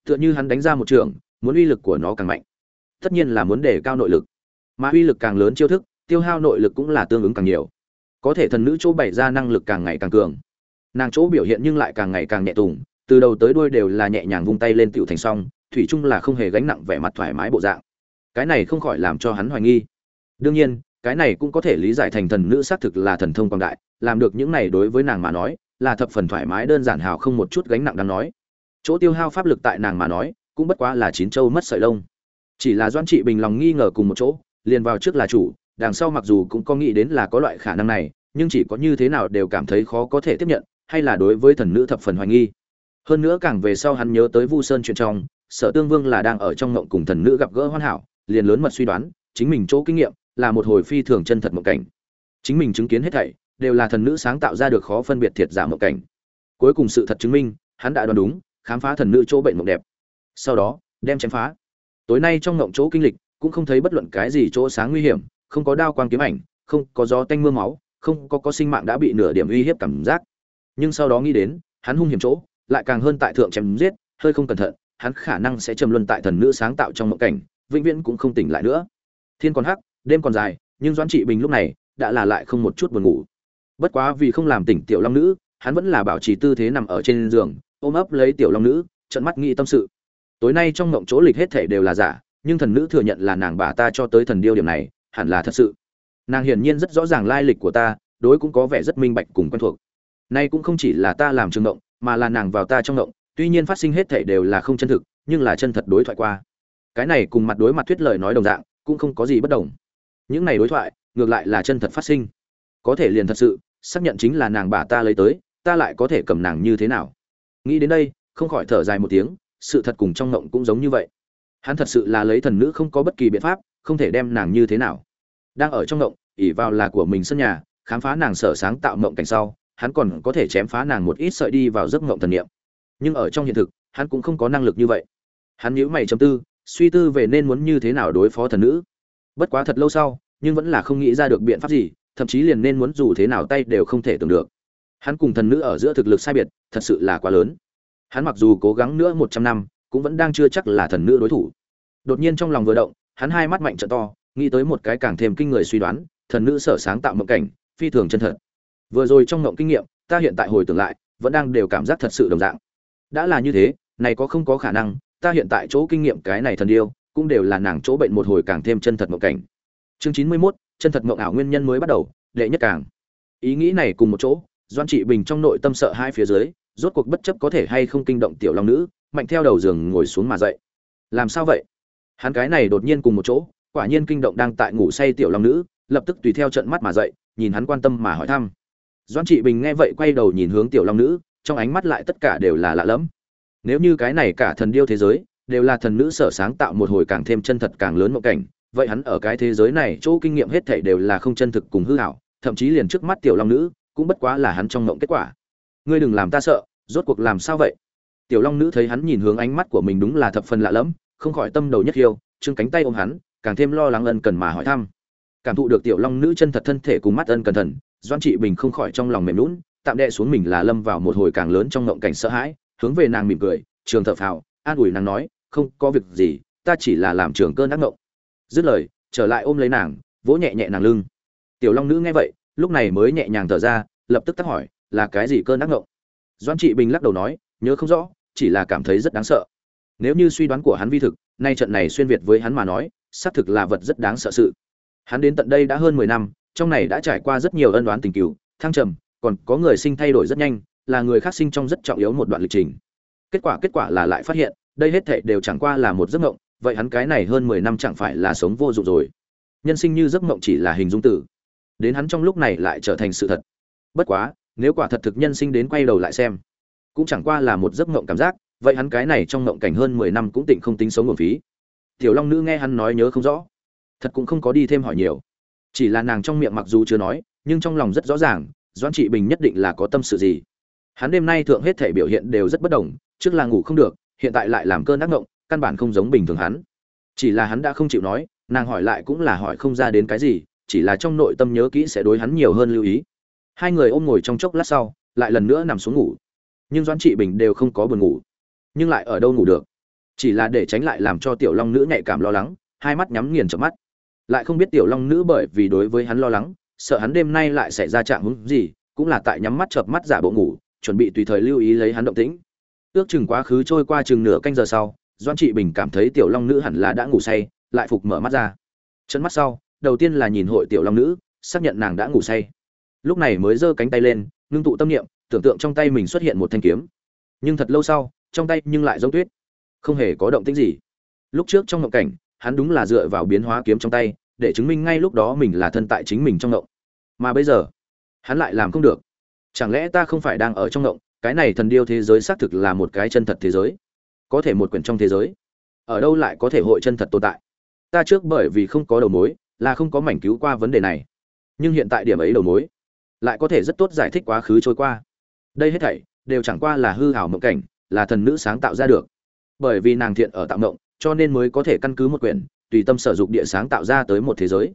Speaker 1: Tựa như hắn đánh ra một trường, muốn uy lực của nó càng mạnh. Tất nhiên là muốn đề cao nội lực. Mà uy lực càng lớn chiêu thức, tiêu hao nội lực cũng là tương ứng càng nhiều có thể thần nữ chỗ bày ra năng lực càng ngày càng cường. Nàng chỗ biểu hiện nhưng lại càng ngày càng nhẹ tùng, từ đầu tới đuôi đều là nhẹ nhàng vung tay lên tựu thành xong thủy chung là không hề gánh nặng vẻ mặt thoải mái bộ dạng. Cái này không khỏi làm cho hắn hoài nghi. Đương nhiên, cái này cũng có thể lý giải thành thần nữ xác thực là thần thông quang đại, làm được những này đối với nàng mà nói, là thập phần thoải mái đơn giản hào không một chút gánh nặng đáng nói. Chỗ tiêu hao pháp lực tại nàng mà nói, cũng bất quá là chín châu mất sợi lông. Chỉ là doan trị bình lòng nghi ngờ cùng một chỗ, liền vào trước là chủ đằng sau mặc dù cũng có nghĩ đến là có loại khả năng này, nhưng chỉ có như thế nào đều cảm thấy khó có thể tiếp nhận, hay là đối với thần nữ thập phần hoài nghi. Hơn nữa càng về sau hắn nhớ tới vu sơn chuyện trong, sở tương vương là đang ở trong ngộng cùng thần nữ gặp gỡ hoàn hảo, liền lớn mật suy đoán, chính mình chỗ kinh nghiệm là một hồi phi thường chân thật mộng cảnh. Chính mình chứng kiến hết thảy, đều là thần nữ sáng tạo ra được khó phân biệt thiệt giả mộng cảnh. Cuối cùng sự thật chứng minh, hắn đã đoán đúng, khám phá thần nữ chỗ bệnh mộng đẹp. Sau đó, đem chém phá. Tối nay trong ngộng chỗ kinh lịch, cũng không thấy bất luận cái gì chỗ sáng nguy hiểm không có đao quang kiếm ảnh, không có gió tanh mưa máu, không có có sinh mạng đã bị nửa điểm uy hiếp cảm giác. Nhưng sau đó nghĩ đến, hắn hung hiểm chỗ, lại càng hơn tại thượng chém giết, hơi không cẩn thận, hắn khả năng sẽ trầm luân tại thần nữ sáng tạo trong mộng cảnh, vĩnh viễn cũng không tỉnh lại nữa. Thiên còn hắc, đêm còn dài, nhưng doãn trị bình lúc này đã là lại không một chút buồn ngủ. Bất quá vì không làm tỉnh tiểu long nữ, hắn vẫn là bảo trì tư thế nằm ở trên giường, ôm ấp lấy tiểu long nữ trận mắt nghĩ tâm sự. Tối nay trong mộng chỗ lịch hết thể đều là giả, nhưng thần nữ thừa nhận là nàng bà ta cho tới thần điêu điểm này hẳn là thật sự. Nàng hiển nhiên rất rõ ràng lai lịch của ta, đối cũng có vẻ rất minh bạch cùng quen thuộc. Nay cũng không chỉ là ta làm trường động mà là nàng vào ta trong động tuy nhiên phát sinh hết thể đều là không chân thực, nhưng là chân thật đối thoại qua. Cái này cùng mặt đối mặt thuyết lời nói đồng dạng, cũng không có gì bất đồng. Những này đối thoại, ngược lại là chân thật phát sinh. Có thể liền thật sự, xác nhận chính là nàng bà ta lấy tới, ta lại có thể cầm nàng như thế nào? Nghĩ đến đây, không khỏi thở dài một tiếng, sự thật cùng trong ngộng cũng giống như vậy. Hắn thật sự là lấy thần nữ không có bất kỳ biện pháp không thể đem nàng như thế nào. Đang ở trong ngộng, ỉ vào là của mình sân nhà, khám phá nàng sở sáng tạo ngộng cảnh sau, hắn còn có thể chém phá nàng một ít sợi đi vào giấc ngộng thần niệm. Nhưng ở trong hiện thực, hắn cũng không có năng lực như vậy. Hắn nhíu mày chấm tư, suy tư về nên muốn như thế nào đối phó thần nữ. Bất quá thật lâu sau, nhưng vẫn là không nghĩ ra được biện pháp gì, thậm chí liền nên muốn dù thế nào tay đều không thể tưởng được. Hắn cùng thần nữ ở giữa thực lực sai biệt, thật sự là quá lớn. Hắn mặc dù cố gắng nữa một trăm năm, cũng vẫn đang chưa chắc là thần nữ đối thủ. Đột nhiên trong lòng vừa động hắn hai mắt mạnh trợ to nghĩ tới một cái càng thêm kinh người suy đoán thần nữ sở sáng tạo mộng cảnh phi thường chân thật. Vừa rồi trong mộng kinh nghiệm ta hiện tại hồi tưởng lại vẫn đang đều cảm giác thật sự đồng dạng. Đã là như thế này có không có khả năng ta hiện tại chỗ kinh nghiệm cái này thần điêu cũng đều là nàng chỗ bệnh một hồi càng thêm chân thật mộng cảnh. Chương chín mươi 91, chân thật mộng ảo nguyên nhân mới bắt đầu đệ nhất càng. Ý nghĩ này cùng một chỗ doan trị bình trong nội tâm sợ hai phía dưới rốt cuộc bất chấp có thể hay không kinh động tiểu long nữ mạnh theo đầu giường ngồi xuống mà dậy. Làm sao vậy? Hắn cái này đột nhiên cùng một chỗ, quả nhiên kinh động đang tại ngủ say tiểu long nữ, lập tức tùy theo trận mắt mà dậy, nhìn hắn quan tâm mà hỏi thăm. Doan trị bình nghe vậy quay đầu nhìn hướng tiểu long nữ, trong ánh mắt lại tất cả đều là lạ lẫm. Nếu như cái này cả thần điêu thế giới, đều là thần nữ sở sáng tạo một hồi càng thêm chân thật càng lớn mộng cảnh, vậy hắn ở cái thế giới này chỗ kinh nghiệm hết thảy đều là không chân thực cùng hư ảo thậm chí liền trước mắt tiểu long nữ, cũng bất quá là hắn trong mộng kết quả. Ngươi đừng làm ta sợ, rốt cuộc làm sao vậy? Tiểu long nữ thấy hắn nhìn hướng ánh mắt của mình đúng là thập phần lạ lẫm không khỏi tâm đầu nhất hiêu, trương cánh tay ôm hắn, càng thêm lo lắng ân cần mà hỏi thăm. Cảm thụ được tiểu long nữ chân thật thân thể cùng mắt ân cẩn thận doan trị bình không khỏi trong lòng mềm lún tạm đệ xuống mình là lâm vào một hồi càng lớn trong ngộng cảnh sợ hãi, hướng về nàng mỉm cười, trường thợ phào, an ủi nàng nói, không có việc gì, ta chỉ là làm trường cơn ác ngộng. Dứt lời, trở lại ôm lấy nàng, vỗ nhẹ nhẹ nàng lưng. Tiểu long nữ nghe vậy, lúc này mới nhẹ nhàng thở ra, lập tức tắc hỏi, là cái gì cơn ác ngộng? Doan trị bình lắc đầu nói, nhớ không rõ, chỉ là cảm thấy rất đáng sợ nếu như suy đoán của hắn vi thực, nay trận này xuyên việt với hắn mà nói, xác thực là vật rất đáng sợ sự. Hắn đến tận đây đã hơn mười năm, trong này đã trải qua rất nhiều ân đoán tình cựu thăng trầm, còn có người sinh thay đổi rất nhanh, là người khác sinh trong rất trọng yếu một đoạn lịch trình. Kết quả kết quả là lại phát hiện, đây hết thảy đều chẳng qua là một giấc mộng, vậy hắn cái này hơn mười năm chẳng phải là sống vô dụng rồi. Nhân sinh như giấc mộng chỉ là hình dung tử đến hắn trong lúc này lại trở thành sự thật. Bất quá, nếu quả thật thực nhân sinh đến quay đầu lại xem, cũng chẳng qua là một giấc mộng cảm giác vậy hắn cái này trong ngộng cảnh hơn mười năm cũng tịnh không tính sống nguồn phí. Tiểu long nữ nghe hắn nói nhớ không rõ, thật cũng không có đi thêm hỏi nhiều. Chỉ là nàng trong miệng mặc dù chưa nói, nhưng trong lòng rất rõ ràng, doãn trị bình nhất định là có tâm sự gì. Hắn đêm nay thượng hết thể biểu hiện đều rất bất đồng, trước là ngủ không được, hiện tại lại làm cơn ác ngộng, căn bản không giống bình thường hắn. Chỉ là hắn đã không chịu nói, nàng hỏi lại cũng là hỏi không ra đến cái gì, chỉ là trong nội tâm nhớ kỹ sẽ đối hắn nhiều hơn lưu ý. Hai người ôm ngồi trong chốc lát sau, lại lần nữa nằm xuống ngủ. Nhưng doãn trị bình đều không có buồn ngủ nhưng lại ở đâu ngủ được. Chỉ là để tránh lại làm cho tiểu long nữ nhạy cảm lo lắng, hai mắt nhắm nghiền chợp mắt. Lại không biết tiểu long nữ bởi vì đối với hắn lo lắng, sợ hắn đêm nay lại xảy ra trạng hứng gì, cũng là tại nhắm mắt chợp mắt giả bộ ngủ, chuẩn bị tùy thời lưu ý lấy hắn động tĩnh. Ước chừng quá khứ trôi qua chừng nửa canh giờ sau doan trị bình cảm thấy tiểu long nữ hẳn là đã ngủ say, lại phục mở mắt ra. Chân mắt sau, đầu tiên là nhìn hội tiểu long nữ, xác nhận nàng đã ngủ say. Lúc này mới giơ cánh tay lên, ngưng tụ tâm niệm, tưởng tượng trong tay mình xuất hiện một thanh kiếm. Nhưng thật lâu sau trong tay nhưng lại giống tuyết. Không hề có động tĩnh gì. Lúc trước trong ngộng cảnh, hắn đúng là dựa vào biến hóa kiếm trong tay, để chứng minh ngay lúc đó mình là thân tại chính mình trong ngộng. Mà bây giờ, hắn lại làm không được. Chẳng lẽ ta không phải đang ở trong ngộng? Cái này thần điêu thế giới xác thực là một cái chân thật thế giới. Có thể một quyển trong thế giới. Ở đâu lại có thể hội chân thật tồn tại? Ta trước bởi vì không có đầu mối, là không có mảnh cứu qua vấn đề này. Nhưng hiện tại điểm ấy đầu mối, lại có thể rất tốt giải thích quá khứ trôi qua. Đây hết thảy đều chẳng qua là hư hảo mộng cảnh là thần nữ sáng tạo ra được. Bởi vì nàng thiện ở tạo động, cho nên mới có thể căn cứ một quyển tùy tâm sở dụng địa sáng tạo ra tới một thế giới.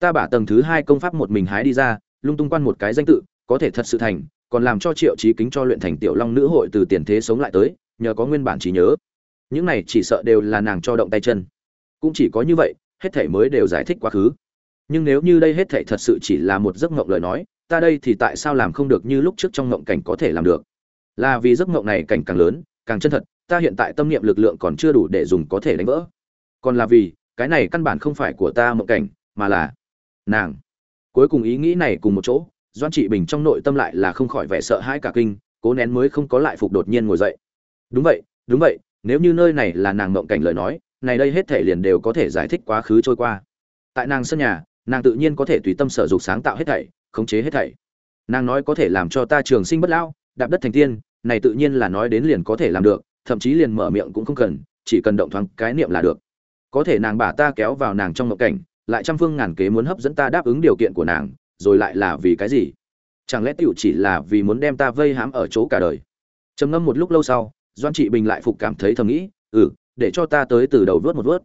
Speaker 1: Ta bả tầng thứ hai công pháp một mình hái đi ra lung tung quan một cái danh tự có thể thật sự thành còn làm cho triệu trí kính cho luyện thành tiểu long nữ hội từ tiền thế sống lại tới nhờ có nguyên bản trí nhớ. Những này chỉ sợ đều là nàng cho động tay chân. Cũng chỉ có như vậy hết thể mới đều giải thích quá khứ. Nhưng nếu như đây hết thể thật sự chỉ là một giấc mộng lời nói ta đây thì tại sao làm không được như lúc trước trong mộng cảnh có thể làm được? Là vì giấc mộng này cảnh càng lớn, càng chân thật, ta hiện tại tâm niệm lực lượng còn chưa đủ để dùng có thể đánh vỡ. Còn là vì, cái này căn bản không phải của ta mộng cảnh, mà là nàng. Cuối cùng ý nghĩ này cùng một chỗ doan trị bình trong nội tâm lại là không khỏi vẻ sợ hãi cả kinh, cố nén mới không có lại phục đột nhiên ngồi dậy. Đúng vậy đúng vậy, nếu như nơi này là nàng mộng cảnh lời nói, này đây hết thể liền đều có thể giải thích quá khứ trôi qua. Tại nàng sân nhà, nàng tự nhiên có thể tùy tâm sở dục sáng tạo hết thảy, khống chế hết thảy. Nàng nói có thể làm cho ta trường sinh bất lão, đạp đất thành tiên này tự nhiên là nói đến liền có thể làm được, thậm chí liền mở miệng cũng không cần, chỉ cần động thoáng cái niệm là được. Có thể nàng bà ta kéo vào nàng trong mộng cảnh, lại trăm phương ngàn kế muốn hấp dẫn ta đáp ứng điều kiện của nàng, rồi lại là vì cái gì? Chẳng lẽ tiểu chỉ là vì muốn đem ta vây hãm ở chỗ cả đời? Trầm ngâm một lúc lâu sau, doan trị bình lại phục cảm thấy thầm nghĩ ừ để cho ta tới từ đầu vớt một vớt.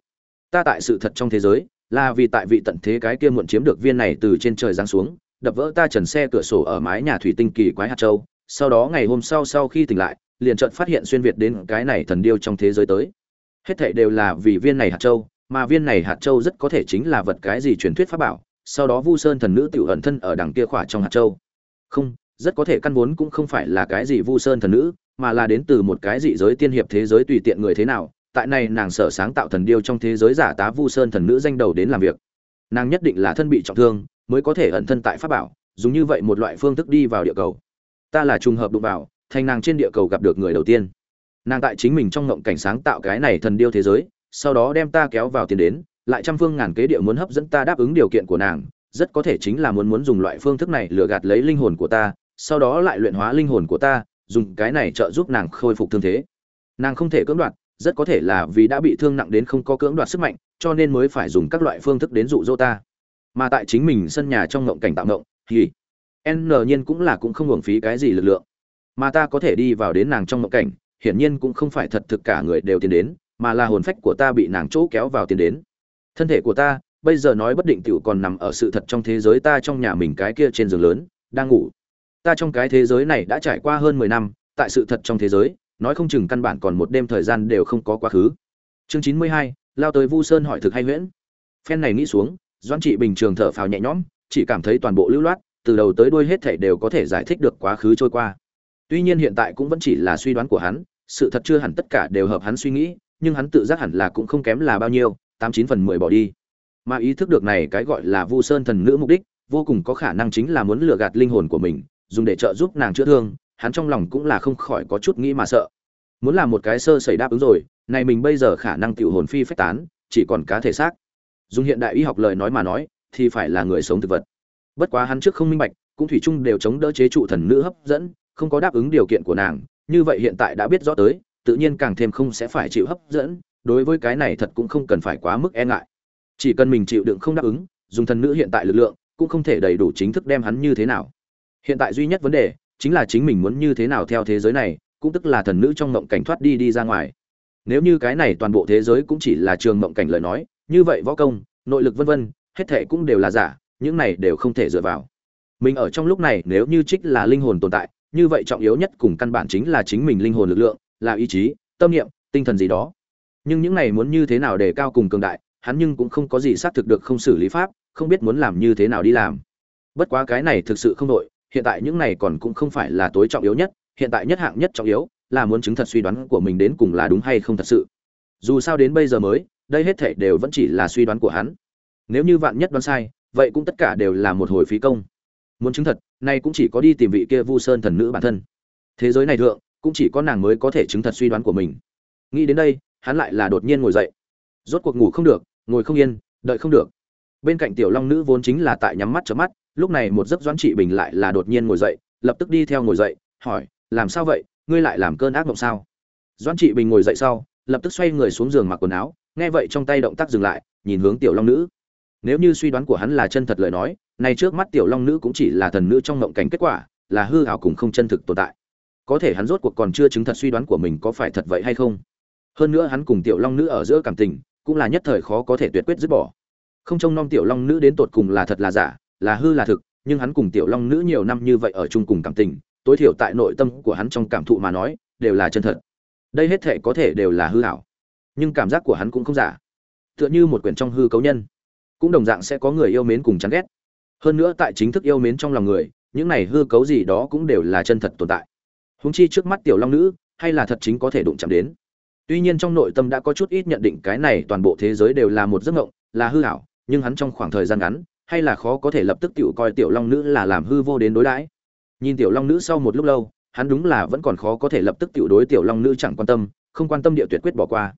Speaker 1: Ta tại sự thật trong thế giới, là vì tại vị tận thế cái kia muộn chiếm được viên này từ trên trời giáng xuống, đập vỡ ta trần xe cửa sổ ở mái nhà thủy tinh kỳ quái hạt châu sau đó ngày hôm sau sau khi tỉnh lại, liền chợt phát hiện xuyên việt đến cái này thần điêu trong thế giới tới. Hết thảy đều là vì viên này hạt châu, mà viên này hạt châu rất có thể chính là vật cái gì truyền thuyết pháp bảo, sau đó vu sơn thần nữ tiểu ẩn thân ở đằng kia khỏa trong hạt châu. Không, rất có thể căn vốn cũng không phải là cái gì vu sơn thần nữ, mà là đến từ một cái dị giới tiên hiệp thế giới tùy tiện người thế nào, tại này nàng sở sáng tạo thần điêu trong thế giới giả tá vu sơn thần nữ danh đầu đến làm việc. Nàng nhất định là thân bị trọng thương, mới có thể ẩn thân tại pháp bảo, dùng như vậy một loại phương thức đi vào địa cầu ta là trùng hợp đụng vào, thành nàng trên địa cầu gặp được người đầu tiên. Nàng tại chính mình trong ngộng cảnh sáng tạo cái này thần điêu thế giới, sau đó đem ta kéo vào tiền đến, lại trăm phương ngàn kế địa muốn hấp dẫn ta đáp ứng điều kiện của nàng, rất có thể chính là muốn muốn dùng loại phương thức này lừa gạt lấy linh hồn của ta, sau đó lại luyện hóa linh hồn của ta, dùng cái này trợ giúp nàng khôi phục thương thế. Nàng không thể cưỡng đoạt, rất có thể là vì đã bị thương nặng đến không có cưỡng đoạt sức mạnh, cho nên mới phải dùng các loại phương thức đến dụ dỗ ta. Mà tại chính mình sân nhà trong ngộng cảnh tạo ngộng, thì n nhiên cũng là cũng không hưởng phí cái gì lực lượng. Mà ta có thể đi vào đến nàng trong mộng cảnh, hiển nhiên cũng không phải thật thực cả người đều tiến đến, mà là hồn phách của ta bị nàng chỗ kéo vào tiến đến. Thân thể của ta, bây giờ nói bất định tiểu còn nằm ở sự thật trong thế giới ta trong nhà mình cái kia trên giường lớn, đang ngủ. Ta trong cái thế giới này đã trải qua hơn mười năm, tại sự thật trong thế giới, nói không chừng căn bản còn một đêm thời gian đều không có quá khứ. Chương chín mươi hai, lao tới vu sơn hỏi thực hay nguyễn. phen này nghĩ xuống doan trị bình trường thở phào nhẹ nhõm, chỉ cảm thấy toàn bộ lưu loát từ đầu tới đuôi hết thảy đều có thể giải thích được quá khứ trôi qua. Tuy nhiên hiện tại cũng vẫn chỉ là suy đoán của hắn, sự thật chưa hẳn tất cả đều hợp hắn suy nghĩ, nhưng hắn tự giác hẳn là cũng không kém là bao nhiêu, tám chín phần mười bỏ đi. Mà ý thức được này cái gọi là vu sơn thần nữ mục đích, vô cùng có khả năng chính là muốn lừa gạt linh hồn của mình, dùng để trợ giúp nàng chữa thương, hắn trong lòng cũng là không khỏi có chút nghĩ mà sợ. Muốn làm một cái sơ xảy đáp ứng rồi, này mình bây giờ khả năng tiểu hồn phi phách tán, chỉ còn cá thể xác. Dùng hiện đại y học lời nói mà nói, thì phải là người sống thực vật bất quá hắn trước không minh bạch, cũng thủy chung đều chống đỡ chế trụ thần nữ hấp dẫn, không có đáp ứng điều kiện của nàng, như vậy hiện tại đã biết rõ tới, tự nhiên càng thêm không sẽ phải chịu hấp dẫn, đối với cái này thật cũng không cần phải quá mức e ngại. Chỉ cần mình chịu đựng không đáp ứng, dùng thần nữ hiện tại lực lượng, cũng không thể đầy đủ chính thức đem hắn như thế nào. Hiện tại duy nhất vấn đề, chính là chính mình muốn như thế nào theo thế giới này, cũng tức là thần nữ trong mộng cảnh thoát đi đi ra ngoài. Nếu như cái này toàn bộ thế giới cũng chỉ là trường mộng cảnh lời nói, như vậy võ công, nội lực vân vân, hết thệ cũng đều là giả những này đều không thể dựa vào. Mình ở trong lúc này, nếu như trích là linh hồn tồn tại, như vậy trọng yếu nhất cùng căn bản chính là chính mình linh hồn lực lượng, là ý chí, tâm niệm, tinh thần gì đó. Nhưng những này muốn như thế nào để cao cùng cường đại, hắn nhưng cũng không có gì xác thực được, không xử lý pháp, không biết muốn làm như thế nào đi làm. Bất quá cái này thực sự không đội hiện tại những này còn cũng không phải là tối trọng yếu nhất, hiện tại nhất hạng nhất trọng yếu là muốn chứng thật suy đoán của mình đến cùng là đúng hay không thật sự. Dù sao đến bây giờ mới, đây hết thể đều vẫn chỉ là suy đoán của hắn. Nếu như vạn nhất đoán sai vậy cũng tất cả đều là một hồi phí công. Muốn chứng thật, nay cũng chỉ có đi tìm vị kia vu sơn thần nữ bản thân. Thế giới này thượng, cũng chỉ có nàng mới có thể chứng thật suy đoán của mình. Nghĩ đến đây, hắn lại là đột nhiên ngồi dậy. Rốt cuộc ngủ không được, ngồi không yên, đợi không được. Bên cạnh tiểu long nữ vốn chính là tại nhắm mắt chớp mắt, lúc này một giấc doãn trị bình lại là đột nhiên ngồi dậy, lập tức đi theo ngồi dậy, hỏi, làm sao vậy? Ngươi lại làm cơn ác mộng sao? Doãn trị bình ngồi dậy sau, lập tức xoay người xuống giường mặc quần áo, nghe vậy trong tay động tác dừng lại, nhìn hướng tiểu long nữ nếu như suy đoán của hắn là chân thật lời nói, này trước mắt tiểu long nữ cũng chỉ là thần nữ trong mộng cảnh kết quả, là hư hào cùng không chân thực tồn tại. Có thể hắn rốt cuộc còn chưa chứng thật suy đoán của mình có phải thật vậy hay không? Hơn nữa hắn cùng tiểu long nữ ở giữa cảm tình, cũng là nhất thời khó có thể tuyệt quyết dứt bỏ. Không trông nom tiểu long nữ đến tột cùng là thật là giả, là hư là thực, nhưng hắn cùng tiểu long nữ nhiều năm như vậy ở chung cùng cảm tình, tối thiểu tại nội tâm của hắn trong cảm thụ mà nói, đều là chân thật. Đây hết thể có thể đều là hư hảo nhưng cảm giác của hắn cũng không giả. Tựa như một quyển trong hư cấu nhân cũng đồng dạng sẽ có người yêu mến cùng chán ghét. Hơn nữa tại chính thức yêu mến trong lòng người, những này hư cấu gì đó cũng đều là chân thật tồn tại. Húng chi trước mắt tiểu long nữ, hay là thật chính có thể đụng chạm đến. Tuy nhiên trong nội tâm đã có chút ít nhận định cái này toàn bộ thế giới đều là một giấc mộng, là hư hảo nhưng hắn trong khoảng thời gian ngắn, hay là khó có thể lập tức tự coi tiểu long nữ là làm hư vô đến đối đãi. Nhìn tiểu long nữ sau một lúc lâu, hắn đúng là vẫn còn khó có thể lập tức tự đối tiểu long nữ chẳng quan tâm, không quan tâm địa tuyệt quyết bỏ qua.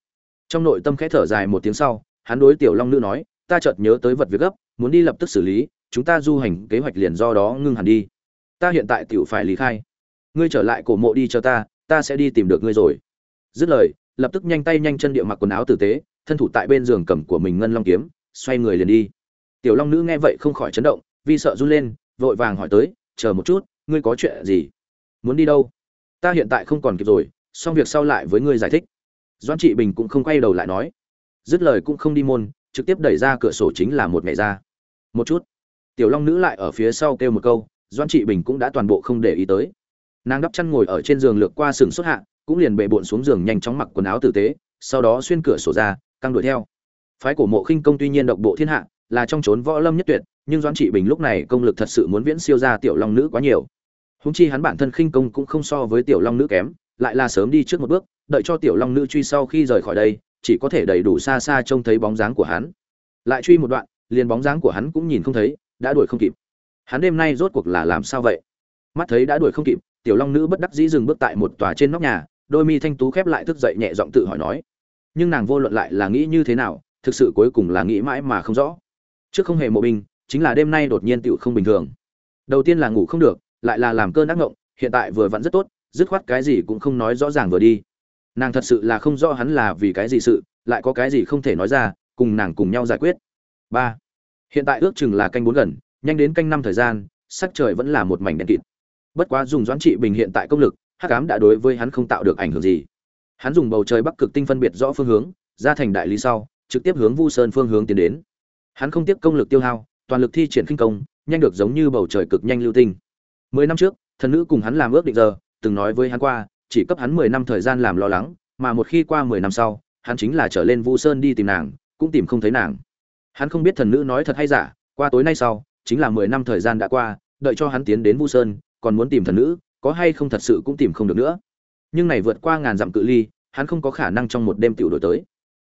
Speaker 1: Trong nội tâm khẽ thở dài một tiếng sau, hắn đối tiểu long nữ nói ta chợt nhớ tới vật việc gấp, muốn đi lập tức xử lý, chúng ta du hành, kế hoạch liền do đó ngưng hẳn đi. Ta hiện tại tiểu phải lý khai. Ngươi trở lại cổ mộ đi cho ta ta sẽ đi tìm được ngươi rồi. Dứt lời, lập tức nhanh tay nhanh chân địa mặc quần áo tử tế, thân thủ tại bên giường cầm của mình ngân long kiếm, xoay người liền đi. Tiểu long nữ nghe vậy không khỏi chấn động, vì sợ run lên, vội vàng hỏi tới, chờ một chút, ngươi có chuyện gì? Muốn đi đâu? Ta hiện tại không còn kịp rồi, xong việc sau lại với ngươi giải thích. Doan trị bình cũng không quay đầu lại nói. Dứt lời cũng không đi môn trực tiếp đẩy ra cửa sổ chính là một ngày ra một chút. Tiểu long nữ lại ở phía sau kêu một câu doan trị bình cũng đã toàn bộ không để ý tới. Nàng đắp chăn ngồi ở trên giường lược qua sừng xuất hạ, cũng liền bệ bộn xuống giường nhanh chóng mặc quần áo tử tế, sau đó xuyên cửa sổ ra, căng đuổi theo. Phái cổ mộ khinh công tuy nhiên độc bộ thiên hạ, là trong trốn võ lâm nhất tuyệt, nhưng doãn trị bình lúc này công lực thật sự muốn viễn siêu ra tiểu long nữ quá nhiều. Húng chi hắn bản thân khinh công cũng không so với tiểu long nữ kém, lại là sớm đi trước một bước, đợi cho tiểu long nữ truy sau khi rời khỏi đây chỉ có thể đầy đủ xa xa trông thấy bóng dáng của hắn. Lại truy một đoạn, liền bóng dáng của hắn cũng nhìn không thấy, đã đuổi không kịp. Hắn đêm nay rốt cuộc là làm sao vậy? Mắt thấy đã đuổi không kịp, tiểu long nữ bất đắc dĩ dừng bước tại một tòa trên nóc nhà, đôi mi thanh tú khép lại thức dậy nhẹ giọng tự hỏi nói, nhưng nàng vô luận lại là nghĩ như thế nào, thực sự cuối cùng là nghĩ mãi mà không rõ. Trước không hề mộ binh, chính là đêm nay đột nhiên tựu không bình thường. Đầu tiên là ngủ không được, lại là làm cơn ác ngộng, hiện tại vừa vặn rất tốt, dứt khoát cái gì cũng không nói rõ ràng vừa đi nàng thật sự là không rõ hắn là vì cái gì sự, lại có cái gì không thể nói ra, cùng nàng cùng nhau giải quyết. Ba, hiện tại ước chừng là canh bốn gần, nhanh đến canh năm thời gian, sắc trời vẫn là một mảnh đen kịt. Bất quá dùng doãn trị bình hiện tại công lực, hắc ám đã đối với hắn không tạo được ảnh hưởng gì. Hắn dùng bầu trời bắc cực tinh phân biệt rõ phương hướng, ra thành đại lý sau, trực tiếp hướng vu sơn phương hướng tiến đến. Hắn không tiếp công lực tiêu hao, toàn lực thi triển khinh công, nhanh được giống như bầu trời cực nhanh lưu tinh. Mười năm trước, thần nữ cùng hắn làm ước định giờ, từng nói với hắn qua chỉ cấp hắn mười năm thời gian làm lo lắng, mà một khi qua mười năm sau, hắn chính là trở lên vu sơn đi tìm nàng, cũng tìm không thấy nàng. Hắn không biết thần nữ nói thật hay giả, qua tối nay sau, chính là mười năm thời gian đã qua, đợi cho hắn tiến đến vu sơn, còn muốn tìm thần nữ, có hay không thật sự cũng tìm không được nữa. Nhưng này vượt qua ngàn dặm cự ly, hắn không có khả năng trong một đêm tiểu đổi tới.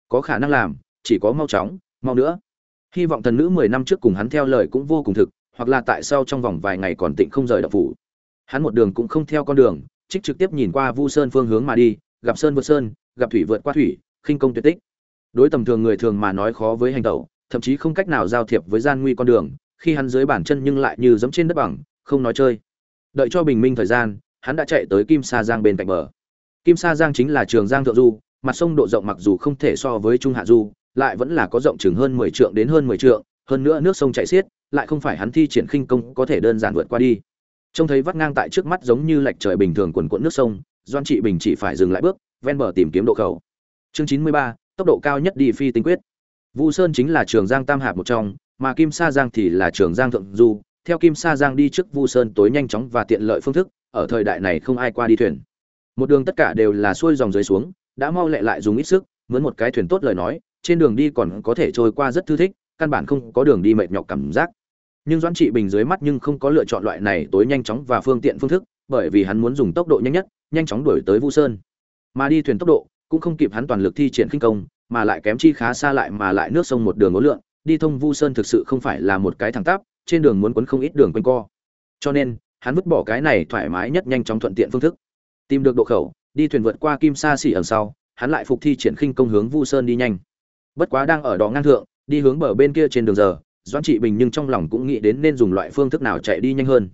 Speaker 1: Có khả năng làm, chỉ có mau chóng, mau nữa. Hy vọng thần nữ mười năm trước cùng hắn theo lời cũng vô cùng thực, hoặc là tại sao trong vòng vài ngày còn tịnh không rời đập phủ. Hắn một đường cũng không theo con đường trích trực tiếp nhìn qua vu sơn phương hướng mà đi, gặp sơn vượt sơn, gặp thủy vượt qua thủy, khinh công tuyệt tích. Đối tầm thường người thường mà nói khó với hành tẩu, thậm chí không cách nào giao thiệp với gian nguy con đường, khi hắn dưới bản chân nhưng lại như giẫm trên đất bằng, không nói chơi. Đợi cho bình minh thời gian, hắn đã chạy tới kim sa giang bên cạnh bờ. Kim sa giang chính là trường giang thượng du, mặt sông độ rộng mặc dù không thể so với trung hạ du, lại vẫn là có rộng chừng hơn mười trượng đến hơn mười trượng, hơn nữa nước sông chảy xiết, lại không phải hắn thi triển khinh công có thể đơn giản vượt qua đi trông thấy vắt ngang tại trước mắt giống như lạch trời bình thường quần quận nước sông, doan trị bình chỉ phải dừng lại bước, ven bờ tìm kiếm độ khẩu. Chương chín mươi ba, tốc độ cao nhất đi phi tinh quyết. Vu sơn chính là trường giang tam hạp một trong, mà kim sa giang thì là trường giang thượng du. Theo kim sa giang đi trước vu sơn tối nhanh chóng và tiện lợi phương thức, ở thời đại này không ai qua đi thuyền. Một đường tất cả đều là xuôi dòng dưới xuống, đã mau lẹ lại dùng ít sức, mướn một cái thuyền tốt lời nói, trên đường đi còn có thể trôi qua rất thư thích, căn bản không có đường đi mệt nhọc cảm giác nhưng doãn trị bình dưới mắt nhưng không có lựa chọn loại này tối nhanh chóng và phương tiện phương thức, bởi vì hắn muốn dùng tốc độ nhanh nhất, nhanh chóng đuổi tới vu sơn. Mà đi thuyền tốc độ, cũng không kịp hắn toàn lực thi triển khinh công, mà lại kém chi khá xa lại mà lại nước sông một đường ngố lượn đi thông vu sơn thực sự không phải là một cái thẳng tắp, trên đường muốn quấn không ít đường quanh co. Cho nên, hắn vứt bỏ cái này thoải mái nhất nhanh chóng thuận tiện phương thức. Tìm được độ khẩu, đi thuyền vượt qua kim sa xỉ ẩn sau, hắn lại phục thi triển khinh công hướng vu sơn đi nhanh. Bất quá đang ở đó ngang thượng, đi hướng bờ bên kia trên đường giờ doãn trị bình nhưng trong lòng cũng nghĩ đến nên dùng loại phương thức nào chạy đi nhanh hơn.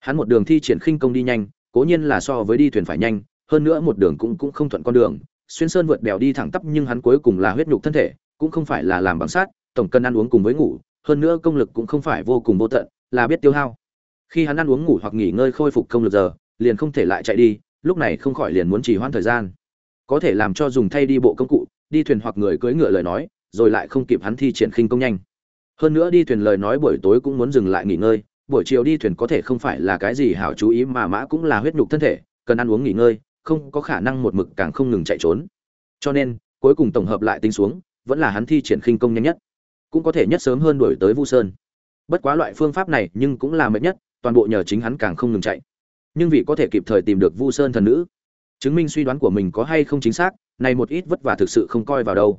Speaker 1: Hắn một đường thi triển khinh công đi nhanh, cố nhiên là so với đi thuyền phải nhanh, hơn nữa một đường cũng cũng không thuận con đường. Xuyên sơn vượt đèo đi thẳng tắp nhưng hắn cuối cùng là huyết nhục thân thể, cũng không phải là làm bằng sát tổng cần ăn uống cùng với ngủ, hơn nữa công lực cũng không phải vô cùng vô tận, là biết tiêu hao. Khi hắn ăn uống ngủ hoặc nghỉ ngơi khôi phục công lực giờ, liền không thể lại chạy đi, lúc này không khỏi liền muốn trì hoãn thời gian. Có thể làm cho dùng thay đi bộ công cụ, đi thuyền hoặc người cưỡi ngựa lời nói, rồi lại không kịp hắn thi triển khinh công nhanh hơn nữa đi thuyền lời nói buổi tối cũng muốn dừng lại nghỉ ngơi, buổi chiều đi thuyền có thể không phải là cái gì hảo chú ý mà mã cũng là huyết nhục thân thể, cần ăn uống nghỉ ngơi, không có khả năng một mực càng không ngừng chạy trốn. Cho nên, cuối cùng tổng hợp lại tính xuống, vẫn là hắn thi triển khinh công nhanh nhất. Cũng có thể nhất sớm hơn đuổi tới vu sơn. Bất quá loại phương pháp này nhưng cũng là mệt nhất, toàn bộ nhờ chính hắn càng không ngừng chạy. Nhưng vì có thể kịp thời tìm được vu sơn thần nữ, chứng minh suy đoán của mình có hay không chính xác, này một ít vất vả thực sự không coi vào đâu.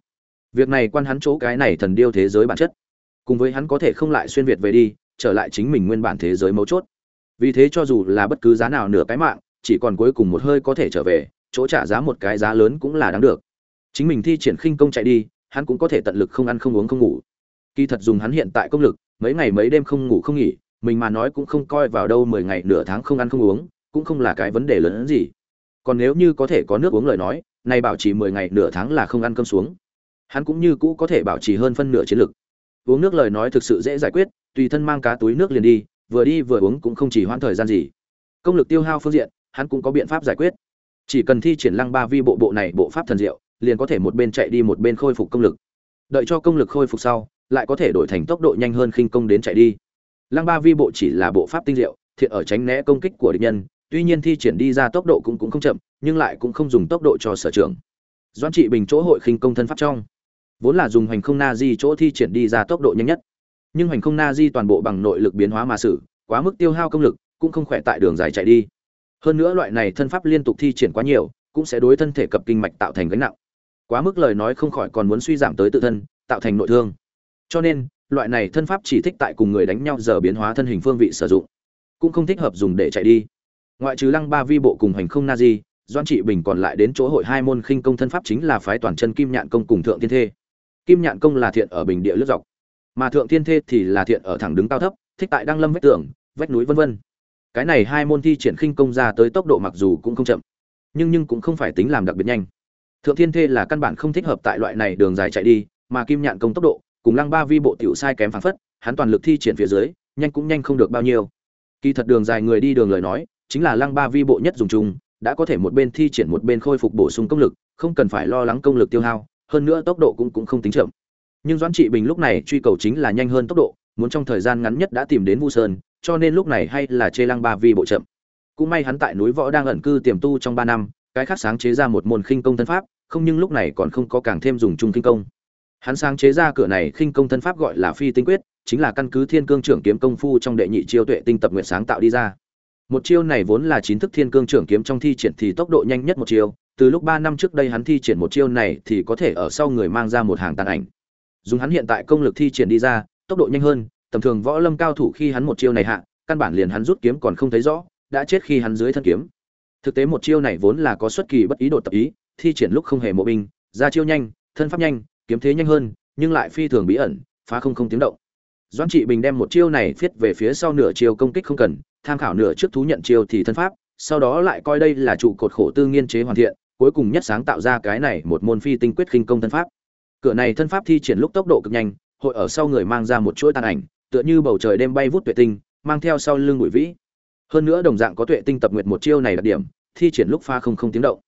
Speaker 1: Việc này quan hắn chỗ cái này thần điêu thế giới bản chất cùng với hắn có thể không lại xuyên việt về đi, trở lại chính mình nguyên bản thế giới mấu chốt. Vì thế cho dù là bất cứ giá nào nửa cái mạng, chỉ còn cuối cùng một hơi có thể trở về, chỗ trả giá một cái giá lớn cũng là đáng được. Chính mình thi triển khinh công chạy đi, hắn cũng có thể tận lực không ăn không uống không ngủ. Kỳ thật dùng hắn hiện tại công lực, mấy ngày mấy đêm không ngủ không nghỉ, mình mà nói cũng không coi vào đâu mười ngày nửa tháng không ăn không uống, cũng không là cái vấn đề lớn hơn gì. Còn nếu như có thể có nước uống lời nói, nay bảo trì mười ngày nửa tháng là không ăn cơm xuống. Hắn cũng như cũ có thể bảo trì hơn phân nửa chiến lực uống nước lời nói thực sự dễ giải quyết, tùy thân mang cá túi nước liền đi, vừa đi vừa uống cũng không chỉ hoãn thời gian gì. Công lực tiêu hao phương diện, hắn cũng có biện pháp giải quyết. Chỉ cần thi triển lăng ba vi bộ bộ này bộ pháp thần diệu, liền có thể một bên chạy đi một bên khôi phục công lực. Đợi cho công lực khôi phục sau, lại có thể đổi thành tốc độ nhanh hơn khinh công đến chạy đi. Lăng ba vi bộ chỉ là bộ pháp tinh diệu, thiện ở tránh né công kích của địch nhân, tuy nhiên thi triển đi ra tốc độ cũng cũng không chậm, nhưng lại cũng không dùng tốc độ cho sở trường. Doãn trị bình chỗ hội khinh công thân pháp trong vốn là dùng hành không na di chỗ thi triển đi ra tốc độ nhanh nhất. Nhưng hành không na di toàn bộ bằng nội lực biến hóa mà xử, quá mức tiêu hao công lực, cũng không khỏe tại đường dài chạy đi. Hơn nữa loại này thân pháp liên tục thi triển quá nhiều, cũng sẽ đối thân thể cập kinh mạch tạo thành gánh nặng. Quá mức lời nói không khỏi còn muốn suy giảm tới tự thân, tạo thành nội thương. Cho nên, loại này thân pháp chỉ thích tại cùng người đánh nhau giờ biến hóa thân hình phương vị sử dụng. Cũng không thích hợp dùng để chạy đi. Ngoại trừ lăng ba vi bộ cùng hành không na di doan trị bình còn lại đến chỗ hội hai môn khinh công thân pháp chính là phái toàn chân kim nhạn công cùng thượng thiên thê kim nhạn công là thiện ở bình địa lướt dọc, mà thượng thiên thê thì là thiện ở thẳng đứng cao thấp, thích tại đăng lâm vách tường, vách núi vân vân. Cái này hai môn thi triển khinh công ra tới tốc độ mặc dù cũng không chậm, nhưng nhưng cũng không phải tính làm đặc biệt nhanh. Thượng thiên thê là căn bản không thích hợp tại loại này đường dài chạy đi, mà kim nhạn công tốc độ, cùng lăng ba vi bộ tiểu sai kém phảng phất, hắn toàn lực thi triển phía dưới, nhanh cũng nhanh không được bao nhiêu. Kỳ thật đường dài người đi đường lời nói, chính là lăng ba vi bộ nhất dùng chung, đã có thể một bên thi triển một bên khôi phục bổ sung công lực, không cần phải lo lắng công lực tiêu hao hơn nữa tốc độ cũng cũng không tính chậm. Nhưng doãn trị bình lúc này truy cầu chính là nhanh hơn tốc độ, muốn trong thời gian ngắn nhất đã tìm đến vu sơn, cho nên lúc này hay là chê lăng ba vi bộ chậm. Cũng may hắn tại núi võ đang ẩn cư tiềm tu trong ba năm, cái khác sáng chế ra một môn khinh công thân pháp, không nhưng lúc này còn không có càng thêm dùng chung khinh công. Hắn sáng chế ra cửa này khinh công thân pháp gọi là phi tinh quyết, chính là căn cứ thiên cương trưởng kiếm công phu trong đệ nhị chiêu tuệ tinh tập nguyện sáng tạo đi ra. Một chiêu này vốn là chín thức thiên cương trưởng kiếm trong thi triển thì tốc độ nhanh nhất một chiêu từ lúc ba năm trước đây hắn thi triển một chiêu này thì có thể ở sau người mang ra một hàng tàn ảnh. Dùng hắn hiện tại công lực thi triển đi ra, tốc độ nhanh hơn, tầm thường võ lâm cao thủ khi hắn một chiêu này hạ, căn bản liền hắn rút kiếm còn không thấy rõ, đã chết khi hắn dưới thân kiếm. Thực tế một chiêu này vốn là có xuất kỳ bất ý đột tập ý, thi triển lúc không hề mộ binh, ra chiêu nhanh, thân pháp nhanh, kiếm thế nhanh hơn, nhưng lại phi thường bí ẩn, phá không không tiếng động. Doãn trị bình đem một chiêu này viết về phía sau nửa chiêu công kích không cần, tham khảo nửa trước thú nhận chiêu thì thân pháp, sau đó lại coi đây là trụ cột khổ tư nghiên chế hoàn thiện cuối cùng nhất sáng tạo ra cái này một môn phi tinh quyết khinh công thân pháp. Cửa này thân pháp thi triển lúc tốc độ cực nhanh, hội ở sau người mang ra một chuỗi tàn ảnh, tựa như bầu trời đêm bay vút tuệ tinh, mang theo sau lưng bụi vĩ. Hơn nữa đồng dạng có tuệ tinh tập nguyệt một chiêu này đặc điểm, thi triển lúc pha không không tiếng động.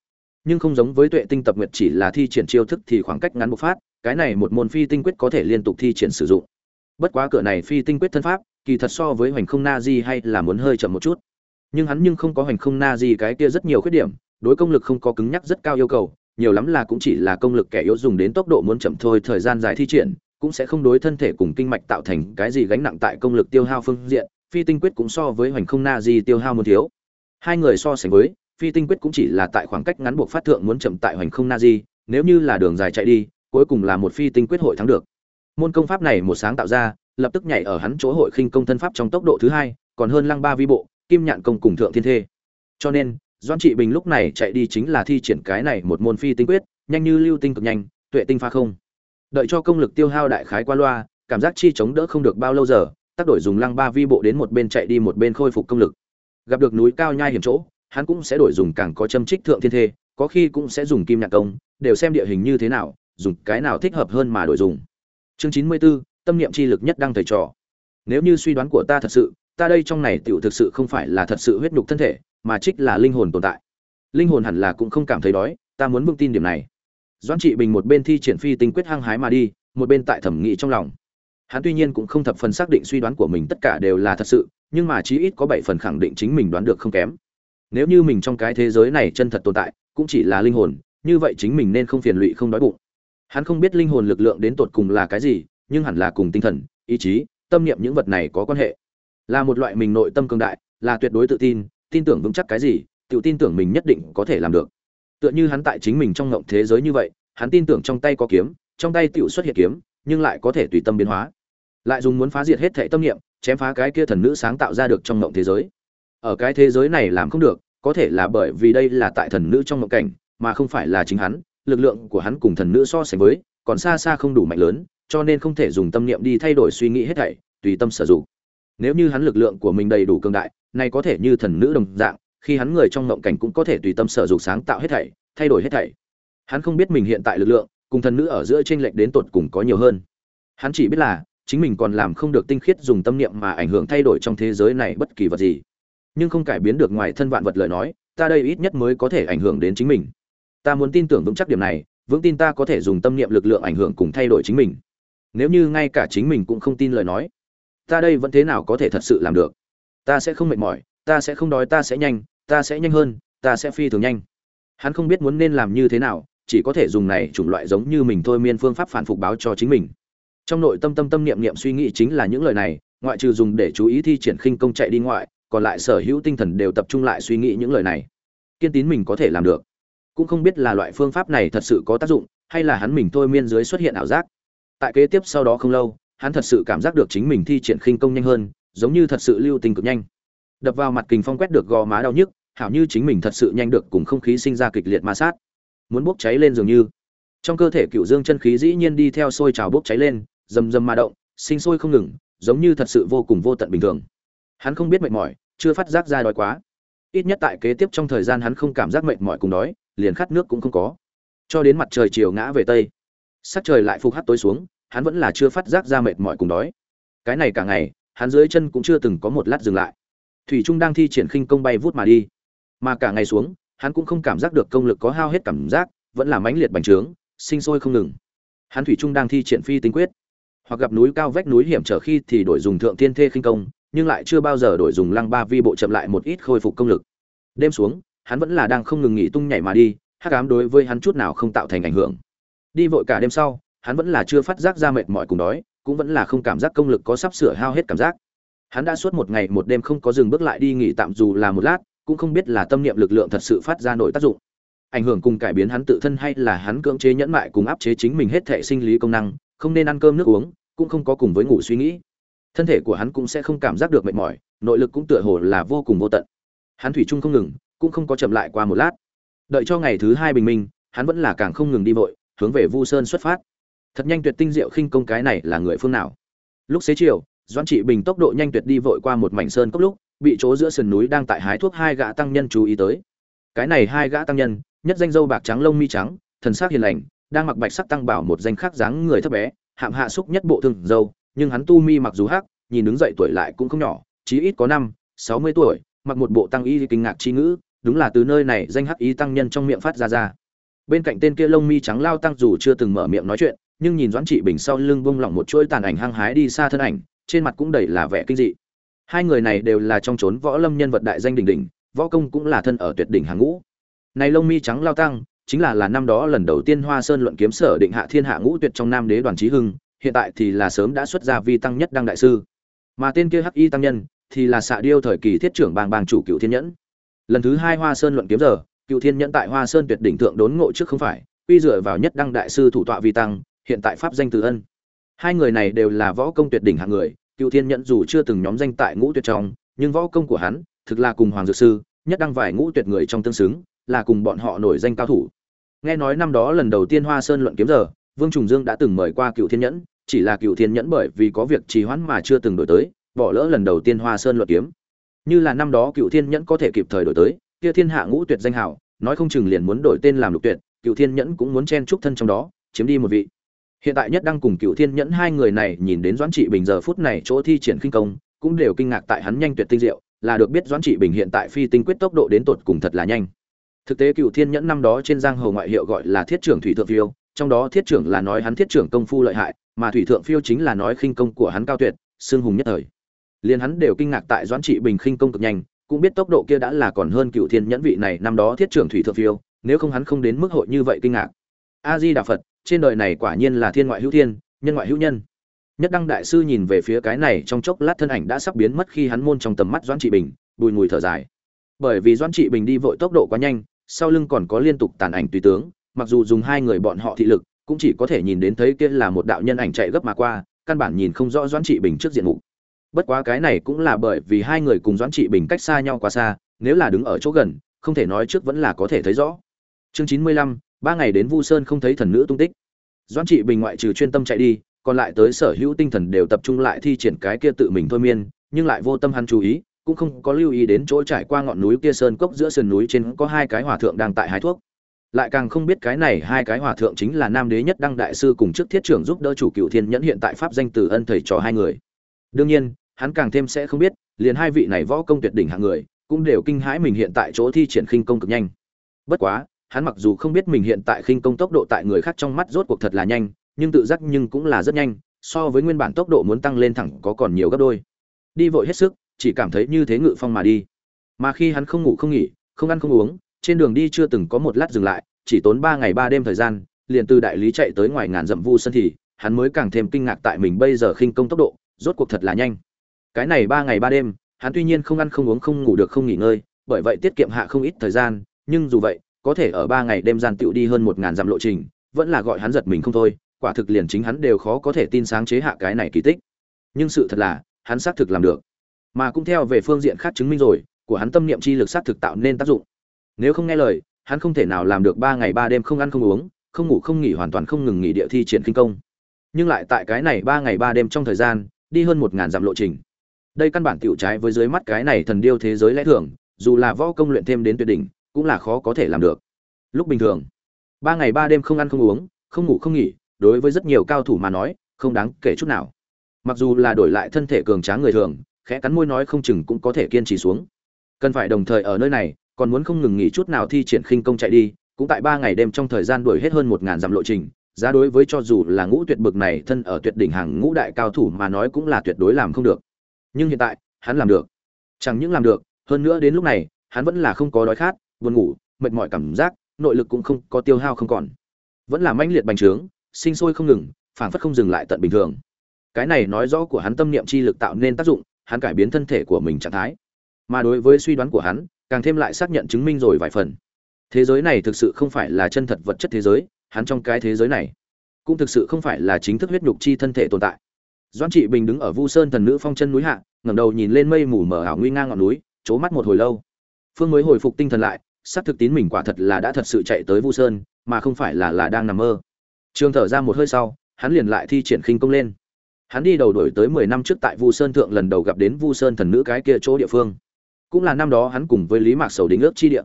Speaker 1: Nhưng không giống với tuệ tinh tập nguyệt chỉ là thi triển chiêu thức thì khoảng cách ngắn bộc phát, cái này một môn phi tinh quyết có thể liên tục thi triển sử dụng. Bất quá cửa này phi tinh quyết thân pháp, kỳ thật so với hoành không na di hay là muốn hơi chậm một chút. Nhưng hắn nhưng không có hoành không na di cái kia rất nhiều khuyết điểm đối công lực không có cứng nhắc rất cao yêu cầu, nhiều lắm là cũng chỉ là công lực kẻ yếu dùng đến tốc độ muốn chậm thôi, thời gian dài thi triển, cũng sẽ không đối thân thể cùng kinh mạch tạo thành cái gì gánh nặng tại công lực tiêu hao phương diện, phi tinh quyết cũng so với hoành không na di tiêu hao muốn thiếu. Hai người so sánh với, phi tinh quyết cũng chỉ là tại khoảng cách ngắn buộc phát thượng muốn chậm tại hoành không na di, nếu như là đường dài chạy đi, cuối cùng là một phi tinh quyết hội thắng được. Môn công pháp này một sáng tạo ra, lập tức nhảy ở hắn chỗ hội khinh công thân pháp trong tốc độ thứ hai, còn hơn lăng ba vi bộ, kim nhạn công cùng thượng thiên thê. Cho nên doan trị bình lúc này chạy đi chính là thi triển cái này một môn phi tinh quyết nhanh như lưu tinh cực nhanh tuệ tinh pha không. Đợi cho công lực tiêu hao đại khái qua loa cảm giác chi chống đỡ không được bao lâu giờ tác đổi dùng lăng ba vi bộ đến một bên chạy đi một bên khôi phục công lực. Gặp được núi cao nhai hiểm chỗ hắn cũng sẽ đổi dùng càng có châm trích thượng thiên thê có khi cũng sẽ dùng kim nhạc công đều xem địa hình như thế nào dùng cái nào thích hợp hơn mà đổi dùng. Chương chín mươi 94, tâm niệm chi lực nhất đang thầy trò. Nếu như suy đoán của ta thật sự ta đây trong này tiểu thực sự không phải là thật sự huyết nhục thân thể mà trích là linh hồn tồn tại. Linh hồn hẳn là cũng không cảm thấy đói, ta muốn vững tin điểm này. Doãn trị bình một bên thi triển phi tinh quyết hăng hái mà đi, một bên tại thẩm nghĩ trong lòng. Hắn tuy nhiên cũng không thập phần xác định suy đoán của mình tất cả đều là thật sự, nhưng mà chí ít có bảy phần khẳng định chính mình đoán được không kém. Nếu như mình trong cái thế giới này chân thật tồn tại, cũng chỉ là linh hồn, như vậy chính mình nên không phiền lụy không đói bụng. Hắn không biết linh hồn lực lượng đến tột cùng là cái gì, nhưng hẳn là cùng tinh thần, ý chí, tâm niệm những vật này có quan hệ. Là một loại mình nội tâm cường đại, là tuyệt đối tự tin tin tưởng vững chắc cái gì tự tin tưởng mình nhất định có thể làm được. Tựa như hắn tại chính mình trong ngộng thế giới như vậy, hắn tin tưởng trong tay có kiếm, trong tay tự xuất hiện kiếm, nhưng lại có thể tùy tâm biến hóa. Lại dùng muốn phá diệt hết thệ tâm niệm, chém phá cái kia thần nữ sáng tạo ra được trong ngộng thế giới. Ở cái thế giới này làm không được, có thể là bởi vì đây là tại thần nữ trong ngộng cảnh, mà không phải là chính hắn, lực lượng của hắn cùng thần nữ so sánh với, còn xa xa không đủ mạnh lớn, cho nên không thể dùng tâm niệm đi thay đổi suy nghĩ hết thảy, tùy tâm sử dụng nếu như hắn lực lượng của mình đầy đủ cường đại này có thể như thần nữ đồng dạng, khi hắn người trong ngộng cảnh cũng có thể tùy tâm sở dụng sáng tạo hết thảy, thay đổi hết thảy. Hắn không biết mình hiện tại lực lượng, cùng thần nữ ở giữa tranh lệch đến tột cùng có nhiều hơn. Hắn chỉ biết là, chính mình còn làm không được tinh khiết dùng tâm niệm mà ảnh hưởng thay đổi trong thế giới này bất kỳ vật gì. Nhưng không cải biến được ngoài thân vạn vật lời nói, ta đây ít nhất mới có thể ảnh hưởng đến chính mình. Ta muốn tin tưởng vững chắc điểm này, vững tin ta có thể dùng tâm niệm lực lượng ảnh hưởng cùng thay đổi chính mình. Nếu như ngay cả chính mình cũng không tin lời nói ta đây vẫn thế nào có thể thật sự làm được? Ta sẽ không mệt mỏi, ta sẽ không đói, ta sẽ nhanh, ta sẽ nhanh hơn, ta sẽ phi thường nhanh. Hắn không biết muốn nên làm như thế nào, chỉ có thể dùng này chủng loại giống như mình thôi miên phương pháp phản phục báo cho chính mình. Trong nội tâm tâm tâm niệm niệm suy nghĩ chính là những lời này, ngoại trừ dùng để chú ý thi triển khinh công chạy đi ngoại, còn lại sở hữu tinh thần đều tập trung lại suy nghĩ những lời này. Kiên tín mình có thể làm được. Cũng không biết là loại phương pháp này thật sự có tác dụng, hay là hắn mình thôi miên dưới xuất hiện ảo giác. Tại kế tiếp sau đó không lâu hắn thật sự cảm giác được chính mình thi triển khinh công nhanh hơn, giống như thật sự lưu tình cực nhanh. Đập vào mặt kình phong quét được gò má đau nhức, hảo như chính mình thật sự nhanh được cùng không khí sinh ra kịch liệt ma sát. Muốn bốc cháy lên dường như. Trong cơ thể cửu dương chân khí dĩ nhiên đi theo sôi trào bốc cháy lên, rầm rầm ma động, sinh sôi không ngừng, giống như thật sự vô cùng vô tận bình thường. Hắn không biết mệt mỏi, chưa phát giác ra đói quá. Ít nhất tại kế tiếp trong thời gian hắn không cảm giác mệt mỏi cùng đói, liền khát nước cũng không có. Cho đến mặt trời chiều ngã về tây, sắc trời lại phục hắt tối xuống hắn vẫn là chưa phát giác ra mệt mỏi cùng đói. Cái này cả ngày, hắn dưới chân cũng chưa từng có một lát dừng lại. Thủy trung đang thi triển khinh công bay vút mà đi. Mà cả ngày xuống, hắn cũng không cảm giác được công lực có hao hết cảm giác, vẫn là mãnh liệt bành trướng, sinh sôi không ngừng. Hắn thủy trung đang thi triển phi tinh quyết. Hoặc gặp núi cao vách núi hiểm trở khi thì đổi dùng thượng tiên thê khinh công, nhưng lại chưa bao giờ đổi dùng lăng ba vi bộ chậm lại một ít khôi phục công lực. Đêm xuống, hắn vẫn là đang không ngừng nghỉ tung nhảy mà đi, hắc ám đối với hắn chút nào không tạo thành ảnh hưởng. Đi vội cả đêm sau hắn vẫn là chưa phát giác ra mệt mỏi cùng đói, cũng vẫn là không cảm giác công lực có sắp sửa hao hết cảm giác. Hắn đã suốt một ngày một đêm không có dừng bước lại đi nghỉ tạm dù là một lát, cũng không biết là tâm niệm lực lượng thật sự phát ra nội tác dụng. Ảnh hưởng cùng cải biến hắn tự thân hay là hắn cưỡng chế nhẫn mại cùng áp chế chính mình hết thể sinh lý công năng, không nên ăn cơm nước uống, cũng không có cùng với ngủ suy nghĩ. Thân thể của hắn cũng sẽ không cảm giác được mệt mỏi, nội lực cũng tựa hồ là vô cùng vô tận. Hắn thủy chung không ngừng, cũng không có chậm lại qua một lát. Đợi cho ngày thứ hai bình minh, hắn vẫn là càng không ngừng đi vội, hướng về vu sơn xuất phát thật nhanh tuyệt tinh diệu khinh công cái này là người phương nào. Lúc xế chiều, doãn trị bình tốc độ nhanh tuyệt đi vội qua một mảnh sơn cốc lúc, bị chỗ giữa sườn núi đang tại hái thuốc hai gã tăng nhân chú ý tới. Cái này hai gã tăng nhân, nhất danh dâu bạc trắng lông mi trắng, thần sắc hiền lành, đang mặc bạch sắc tăng bảo một danh khác dáng người thấp bé, hạng hạ xúc nhất bộ thương dâu, nhưng hắn tu mi mặc dù hắc, nhìn đứng dậy tuổi lại cũng không nhỏ, chí ít có năm, sáu mươi tuổi, mặc một bộ tăng y kinh ngạc chi ngữ, đúng là từ nơi này danh hắc y tăng nhân trong miệng phát ra ra. Bên cạnh tên kia lông mi trắng lao tăng dù chưa từng mở miệng nói chuyện nhưng nhìn doãn trị bình sau lưng bông lỏng một chuỗi tàn ảnh hăng hái đi xa thân ảnh, trên mặt cũng đầy là vẻ kinh dị. Hai người này đều là trong chốn võ lâm nhân vật đại danh đỉnh đỉnh, võ công cũng là thân ở tuyệt đỉnh hàng ngũ. Này lông mi trắng lao tăng, chính là là năm đó lần đầu tiên hoa sơn luận kiếm sở định hạ thiên hạ ngũ tuyệt trong nam đế đoàn trí hưng, hiện tại thì là sớm đã xuất ra vi tăng nhất đăng đại sư. Mà tên kia hắc y tăng nhân, thì là xạ điêu thời kỳ thiết trưởng bang bang chủ cựu thiên nhẫn. Lần thứ hai hoa sơn luận kiếm giờ, cựu thiên nhẫn tại hoa sơn tuyệt đỉnh thượng đốn ngộ trước không phải, quy dựa vào nhất đăng đại sư thủ tọa vi tăng hiện tại pháp danh từ ân. Hai người này đều là võ công tuyệt đỉnh hạng người, cựu thiên nhẫn dù chưa từng nhóm danh tại ngũ tuyệt trong, nhưng võ công của hắn thực là cùng hoàng dược sư, nhất đăng vài ngũ tuyệt người trong tương xứng, là cùng bọn họ nổi danh cao thủ. Nghe nói năm đó lần đầu tiên hoa sơn luận kiếm giờ, vương trùng dương đã từng mời qua cựu thiên nhẫn, chỉ là cựu thiên nhẫn bởi vì có việc trì hoãn mà chưa từng đổi tới, bỏ lỡ lần đầu tiên hoa sơn luận kiếm. Như là năm đó cựu thiên nhẫn có thể kịp thời đổi tới, kia thiên hạ ngũ tuyệt danh hảo, nói không chừng liền muốn đổi tên làm lục tuyệt, cựu thiên nhẫn cũng muốn chen chúc thân trong đó, chiếm đi một vị hiện tại nhất đang cùng cựu thiên nhẫn hai người này nhìn đến doãn trị bình giờ phút này chỗ thi triển khinh công, cũng đều kinh ngạc tại hắn nhanh tuyệt tinh diệu, là được biết doãn trị bình hiện tại phi tinh quyết tốc độ đến tột cùng thật là nhanh. Thực tế cựu thiên nhẫn năm đó trên giang hồ ngoại hiệu gọi là thiết trưởng thủy thượng phiêu, trong đó thiết trưởng là nói hắn thiết trưởng công phu lợi hại, mà thủy thượng phiêu chính là nói khinh công của hắn cao tuyệt xương hùng nhất thời. Liền hắn đều kinh ngạc tại doãn trị bình khinh công cực nhanh, cũng biết tốc độ kia đã là còn hơn cựu thiên nhẫn vị này năm đó thiết trưởng thủy thượng phiêu, nếu không hắn không đến mức hội như vậy kinh ngạc a di đà phật, trên đời này quả nhiên là thiên ngoại hữu thiên, nhân ngoại hữu nhân. Nhất đăng đại sư nhìn về phía cái này trong chốc lát thân ảnh đã sắp biến mất khi hắn môn trong tầm mắt doãn trị bình, bùi ngùi thở dài. Bởi vì doãn trị bình đi vội tốc độ quá nhanh, sau lưng còn có liên tục tàn ảnh tùy tướng, mặc dù dùng hai người bọn họ thị lực, cũng chỉ có thể nhìn đến thấy kia là một đạo nhân ảnh chạy gấp mà qua, căn bản nhìn không rõ doãn trị bình trước diện mục. Bất quá cái này cũng là bởi vì hai người cùng doãn trị bình cách xa nhau quá xa, nếu là đứng ở chỗ gần, không thể nói trước vẫn là có thể thấy rõ. Chương chín mươi lăm ba ngày đến vu sơn không thấy thần nữ tung tích. Doãn trị bình ngoại trừ chuyên tâm chạy đi, còn lại tới sở hữu tinh thần đều tập trung lại thi triển cái kia tự mình thôi miên, nhưng lại vô tâm hắn chú ý, cũng không có lưu ý đến chỗ trải qua ngọn núi kia sơn cốc giữa sườn núi trên có hai cái hòa thượng đang tại hái thuốc. Lại càng không biết cái này hai cái hòa thượng chính là nam đế nhất đăng đại sư cùng trước thiết trưởng giúp đỡ chủ cựu thiên nhẫn hiện tại pháp danh từ ân thầy trò hai người. Đương nhiên, hắn càng thêm sẽ không biết, liền hai vị này võ công tuyệt đỉnh hạng người, cũng đều kinh hãi mình hiện tại chỗ thi triển khinh công cực nhanh. Bất quá hắn mặc dù không biết mình hiện tại khinh công tốc độ tại người khác trong mắt rốt cuộc thật là nhanh, nhưng tự giác nhưng cũng là rất nhanh, so với nguyên bản tốc độ muốn tăng lên thẳng có còn nhiều gấp đôi. Đi vội hết sức, chỉ cảm thấy như thế ngự phong mà đi. Mà khi hắn không ngủ không nghỉ, không ăn không uống, trên đường đi chưa từng có một lát dừng lại, chỉ tốn ba ngày ba đêm thời gian, liền từ đại lý chạy tới ngoài ngàn dặm vu sân thì, hắn mới càng thêm kinh ngạc tại mình bây giờ khinh công tốc độ, rốt cuộc thật là nhanh. Cái này ba ngày ba đêm, hắn tuy nhiên không ăn không uống không ngủ được không nghỉ ngơi, bởi vậy tiết kiệm hạ không ít thời gian, nhưng dù vậy có thể ở ba ngày đêm gian tựu đi hơn một ngàn dặm lộ trình, vẫn là gọi hắn giật mình không thôi, quả thực liền chính hắn đều khó có thể tin sáng chế hạ cái này kỳ tích. Nhưng sự thật là, hắn xác thực làm được. Mà cũng theo về phương diện khác chứng minh rồi, của hắn tâm niệm chi lực xác thực tạo nên tác dụng. Nếu không nghe lời, hắn không thể nào làm được ba ngày ba đêm không ăn không uống, không ngủ không nghỉ hoàn toàn không ngừng nghỉ địa thi triển kinh công. Nhưng lại tại cái này ba ngày ba đêm trong thời gian, đi hơn một ngàn dặm lộ trình. Đây căn bản tiểu trái với dưới mắt cái này thần điêu thế giới lẽ thường, dù là võ công luyện thêm đến tuyệt đỉnh cũng là khó có thể làm được. Lúc bình thường, ba ngày ba đêm không ăn không uống, không ngủ không nghỉ, đối với rất nhiều cao thủ mà nói, không đáng kể chút nào. Mặc dù là đổi lại thân thể cường tráng người thường, khẽ cắn môi nói không chừng cũng có thể kiên trì xuống. Cần phải đồng thời ở nơi này, còn muốn không ngừng nghỉ chút nào thi triển khinh công chạy đi, cũng tại ba ngày đêm trong thời gian đuổi hết hơn một ngàn dặm lộ trình, giá đối với cho dù là ngũ tuyệt bực này thân ở tuyệt đỉnh hàng ngũ đại cao thủ mà nói cũng là tuyệt đối làm không được. Nhưng hiện tại, hắn làm được. Chẳng những làm được, hơn nữa đến lúc này, hắn vẫn là không có đói khát buồn ngủ, mệt mỏi cảm giác, nội lực cũng không có tiêu hao không còn. Vẫn là mãnh liệt bành trướng, sinh sôi không ngừng, phảng phất không dừng lại tận bình thường. Cái này nói rõ của hắn tâm niệm chi lực tạo nên tác dụng, hắn cải biến thân thể của mình trạng thái. Mà đối với suy đoán của hắn, càng thêm lại xác nhận chứng minh rồi vài phần. Thế giới này thực sự không phải là chân thật vật chất thế giới, hắn trong cái thế giới này cũng thực sự không phải là chính thức huyết nhục chi thân thể tồn tại. Doãn trị bình đứng ở vu sơn thần nữ phong chân núi hạ, ngẩng đầu nhìn lên mây mù mờ ảo nguy ngang ngọn núi c mắt một hồi lâu. Phương mới hồi phục tinh thần lại xác thực tín mình quả thật là đã thật sự chạy tới vu sơn, mà không phải là là đang nằm mơ. Trương thở ra một hơi sau, hắn liền lại thi triển khinh công lên. Hắn đi đầu đuổi tới mười năm trước tại vu sơn thượng lần đầu gặp đến vu sơn thần nữ cái kia chỗ địa phương. Cũng là năm đó hắn cùng với lý mạc sầu đính ước chi địa.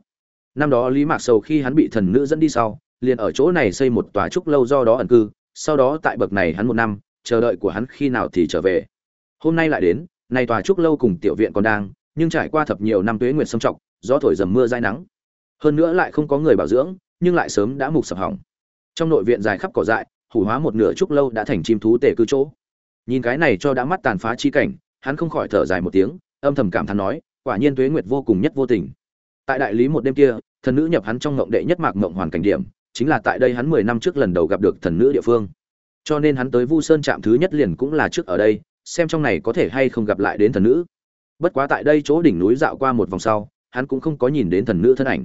Speaker 1: Năm đó lý mạc sầu khi hắn bị thần nữ dẫn đi sau, liền ở chỗ này xây một tòa trúc lâu do đó ẩn cư, sau đó tại bậc này hắn một năm, chờ đợi của hắn khi nào thì trở về. Hôm nay lại đến này tòa trúc lâu cùng tiểu viện còn đang, nhưng trải qua thập nhiều năm tuế nguyệt sông trọng gió thổi dầm mưa dai nắng hơn nữa lại không có người bảo dưỡng, nhưng lại sớm đã mục sập hỏng. Trong nội viện dài khắp cỏ dại, hủ hóa một nửa trúc lâu đã thành chim thú tể cư chỗ. Nhìn cái này cho đã mắt tàn phá chi cảnh, hắn không khỏi thở dài một tiếng, âm thầm cảm thán nói, quả nhiên tuế nguyệt vô cùng nhất vô tình. Tại đại lý một đêm kia, thần nữ nhập hắn trong ngộng đệ nhất mạc ngộng hoàn cảnh điểm, chính là tại đây hắn mười năm trước lần đầu gặp được thần nữ địa phương. Cho nên hắn tới vu sơn trạm thứ nhất liền cũng là trước ở đây, xem trong này có thể hay không gặp lại đến thần nữ. Bất quá tại đây chỗ đỉnh núi dạo qua một vòng sau, hắn cũng không có nhìn đến thần nữ thân ảnh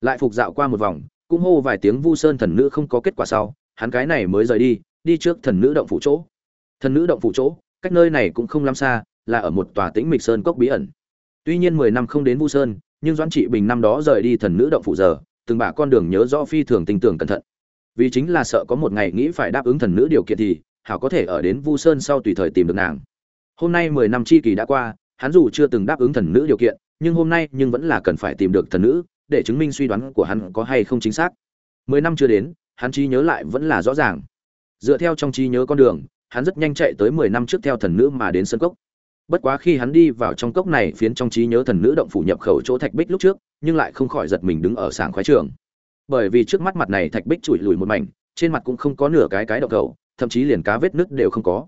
Speaker 1: lại phục dạo qua một vòng, cũng hô vài tiếng vu sơn thần nữ không có kết quả sau, hắn cái này mới rời đi đi trước thần nữ động phủ chỗ. Thần nữ động phủ chỗ, cách nơi này cũng không lắm xa, là ở một tòa tĩnh mịch sơn cốc bí ẩn. Tuy nhiên mười năm không đến vu sơn, nhưng doãn trị bình năm đó rời đi thần nữ động phủ giờ, từng bả con đường nhớ rõ phi thường tình tưởng cẩn thận. Vì chính là sợ có một ngày nghĩ phải đáp ứng thần nữ điều kiện thì, hảo có thể ở đến vu sơn sau tùy thời tìm được nàng. Hôm nay mười năm chi kỳ đã qua, hắn dù chưa từng đáp ứng thần nữ điều kiện, nhưng hôm nay nhưng vẫn là cần phải tìm được thần nữ để chứng minh suy đoán của hắn có hay không chính xác. Mười năm chưa đến, hắn trí nhớ lại vẫn là rõ ràng. Dựa theo trong trí nhớ con đường, hắn rất nhanh chạy tới mười năm trước theo thần nữ mà đến sân cốc. Bất quá khi hắn đi vào trong cốc này phiến trong trí nhớ thần nữ động phủ nhập khẩu chỗ thạch bích lúc trước, nhưng lại không khỏi giật mình đứng ở sảng khoái trường. Bởi vì trước mắt mặt này thạch bích chùi lùi một mảnh, trên mặt cũng không có nửa cái cái động khẩu thậm chí liền cá vết nứt đều không có.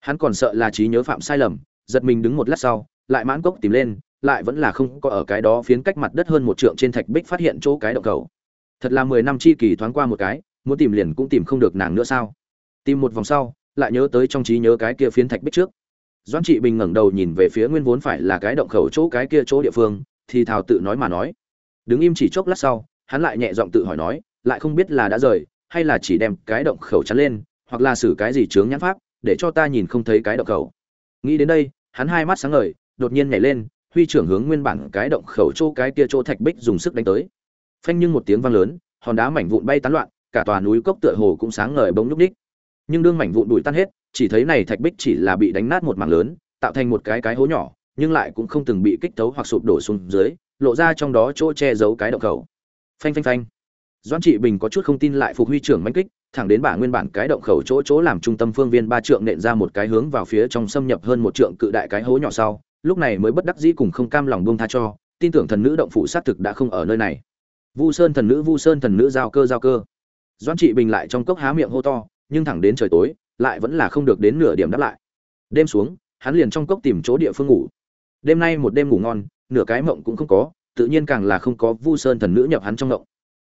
Speaker 1: Hắn còn sợ là trí nhớ phạm sai lầm, giật mình đứng một lát sau, lại mãn cốc tìm lên lại vẫn là không có ở cái đó phiến cách mặt đất hơn một trượng trên thạch bích phát hiện chỗ cái động khẩu thật là mười năm chi kỳ thoáng qua một cái, muốn tìm liền cũng tìm không được nàng nữa sao? Tìm một vòng sau, lại nhớ tới trong trí nhớ cái kia phiến thạch bích trước. Doãn trị bình ngẩng đầu nhìn về phía nguyên vốn phải là cái động khẩu chỗ cái kia chỗ địa phương, thì thào tự nói mà nói. Đứng im chỉ chốc lát sau, hắn lại nhẹ giọng tự hỏi nói, lại không biết là đã rời, hay là chỉ đem cái động khẩu chắn lên, hoặc là xử cái gì chướng nhãn pháp, để cho ta nhìn không thấy cái động khẩu. Nghĩ đến đây, hắn hai mắt sáng ngời, đột nhiên nhảy lên huy trưởng hướng nguyên bản cái động khẩu chỗ cái kia chỗ thạch bích dùng sức đánh tới. Phanh nhưng một tiếng vang lớn, hòn đá mảnh vụn bay tán loạn, cả tòa núi cốc tựa hồ cũng sáng ngời bỗng nhúc ních nhưng đương mảnh vụn đuổi tan hết, chỉ thấy này thạch bích chỉ là bị đánh nát một mảng lớn, tạo thành một cái cái hố nhỏ, nhưng lại cũng không từng bị kích thấu hoặc sụp đổ xuống dưới, lộ ra trong đó chỗ che giấu cái động khẩu. Phanh phanh phanh. Doãn trị bình có chút không tin lại phục huy trưởng mãnh kích, thẳng đến bả nguyên bản cái động khẩu chỗ chỗ làm trung tâm phương viên ba trượng nện ra một cái hướng vào phía trong xâm nhập hơn một trượng cự đại cái hố nhỏ sau lúc này mới bất đắc dĩ cùng không cam lòng buông tha cho, tin tưởng thần nữ động phủ sát thực đã không ở nơi này. Vu sơn thần nữ, vu sơn thần nữ giao cơ giao cơ. Doãn trị bình lại trong cốc há miệng hô to, nhưng thẳng đến trời tối, lại vẫn là không được đến nửa điểm đáp lại. Đêm xuống, hắn liền trong cốc tìm chỗ địa phương ngủ. Đêm nay một đêm ngủ ngon, nửa cái mộng cũng không có, tự nhiên càng là không có vu sơn thần nữ nhập hắn trong mộng.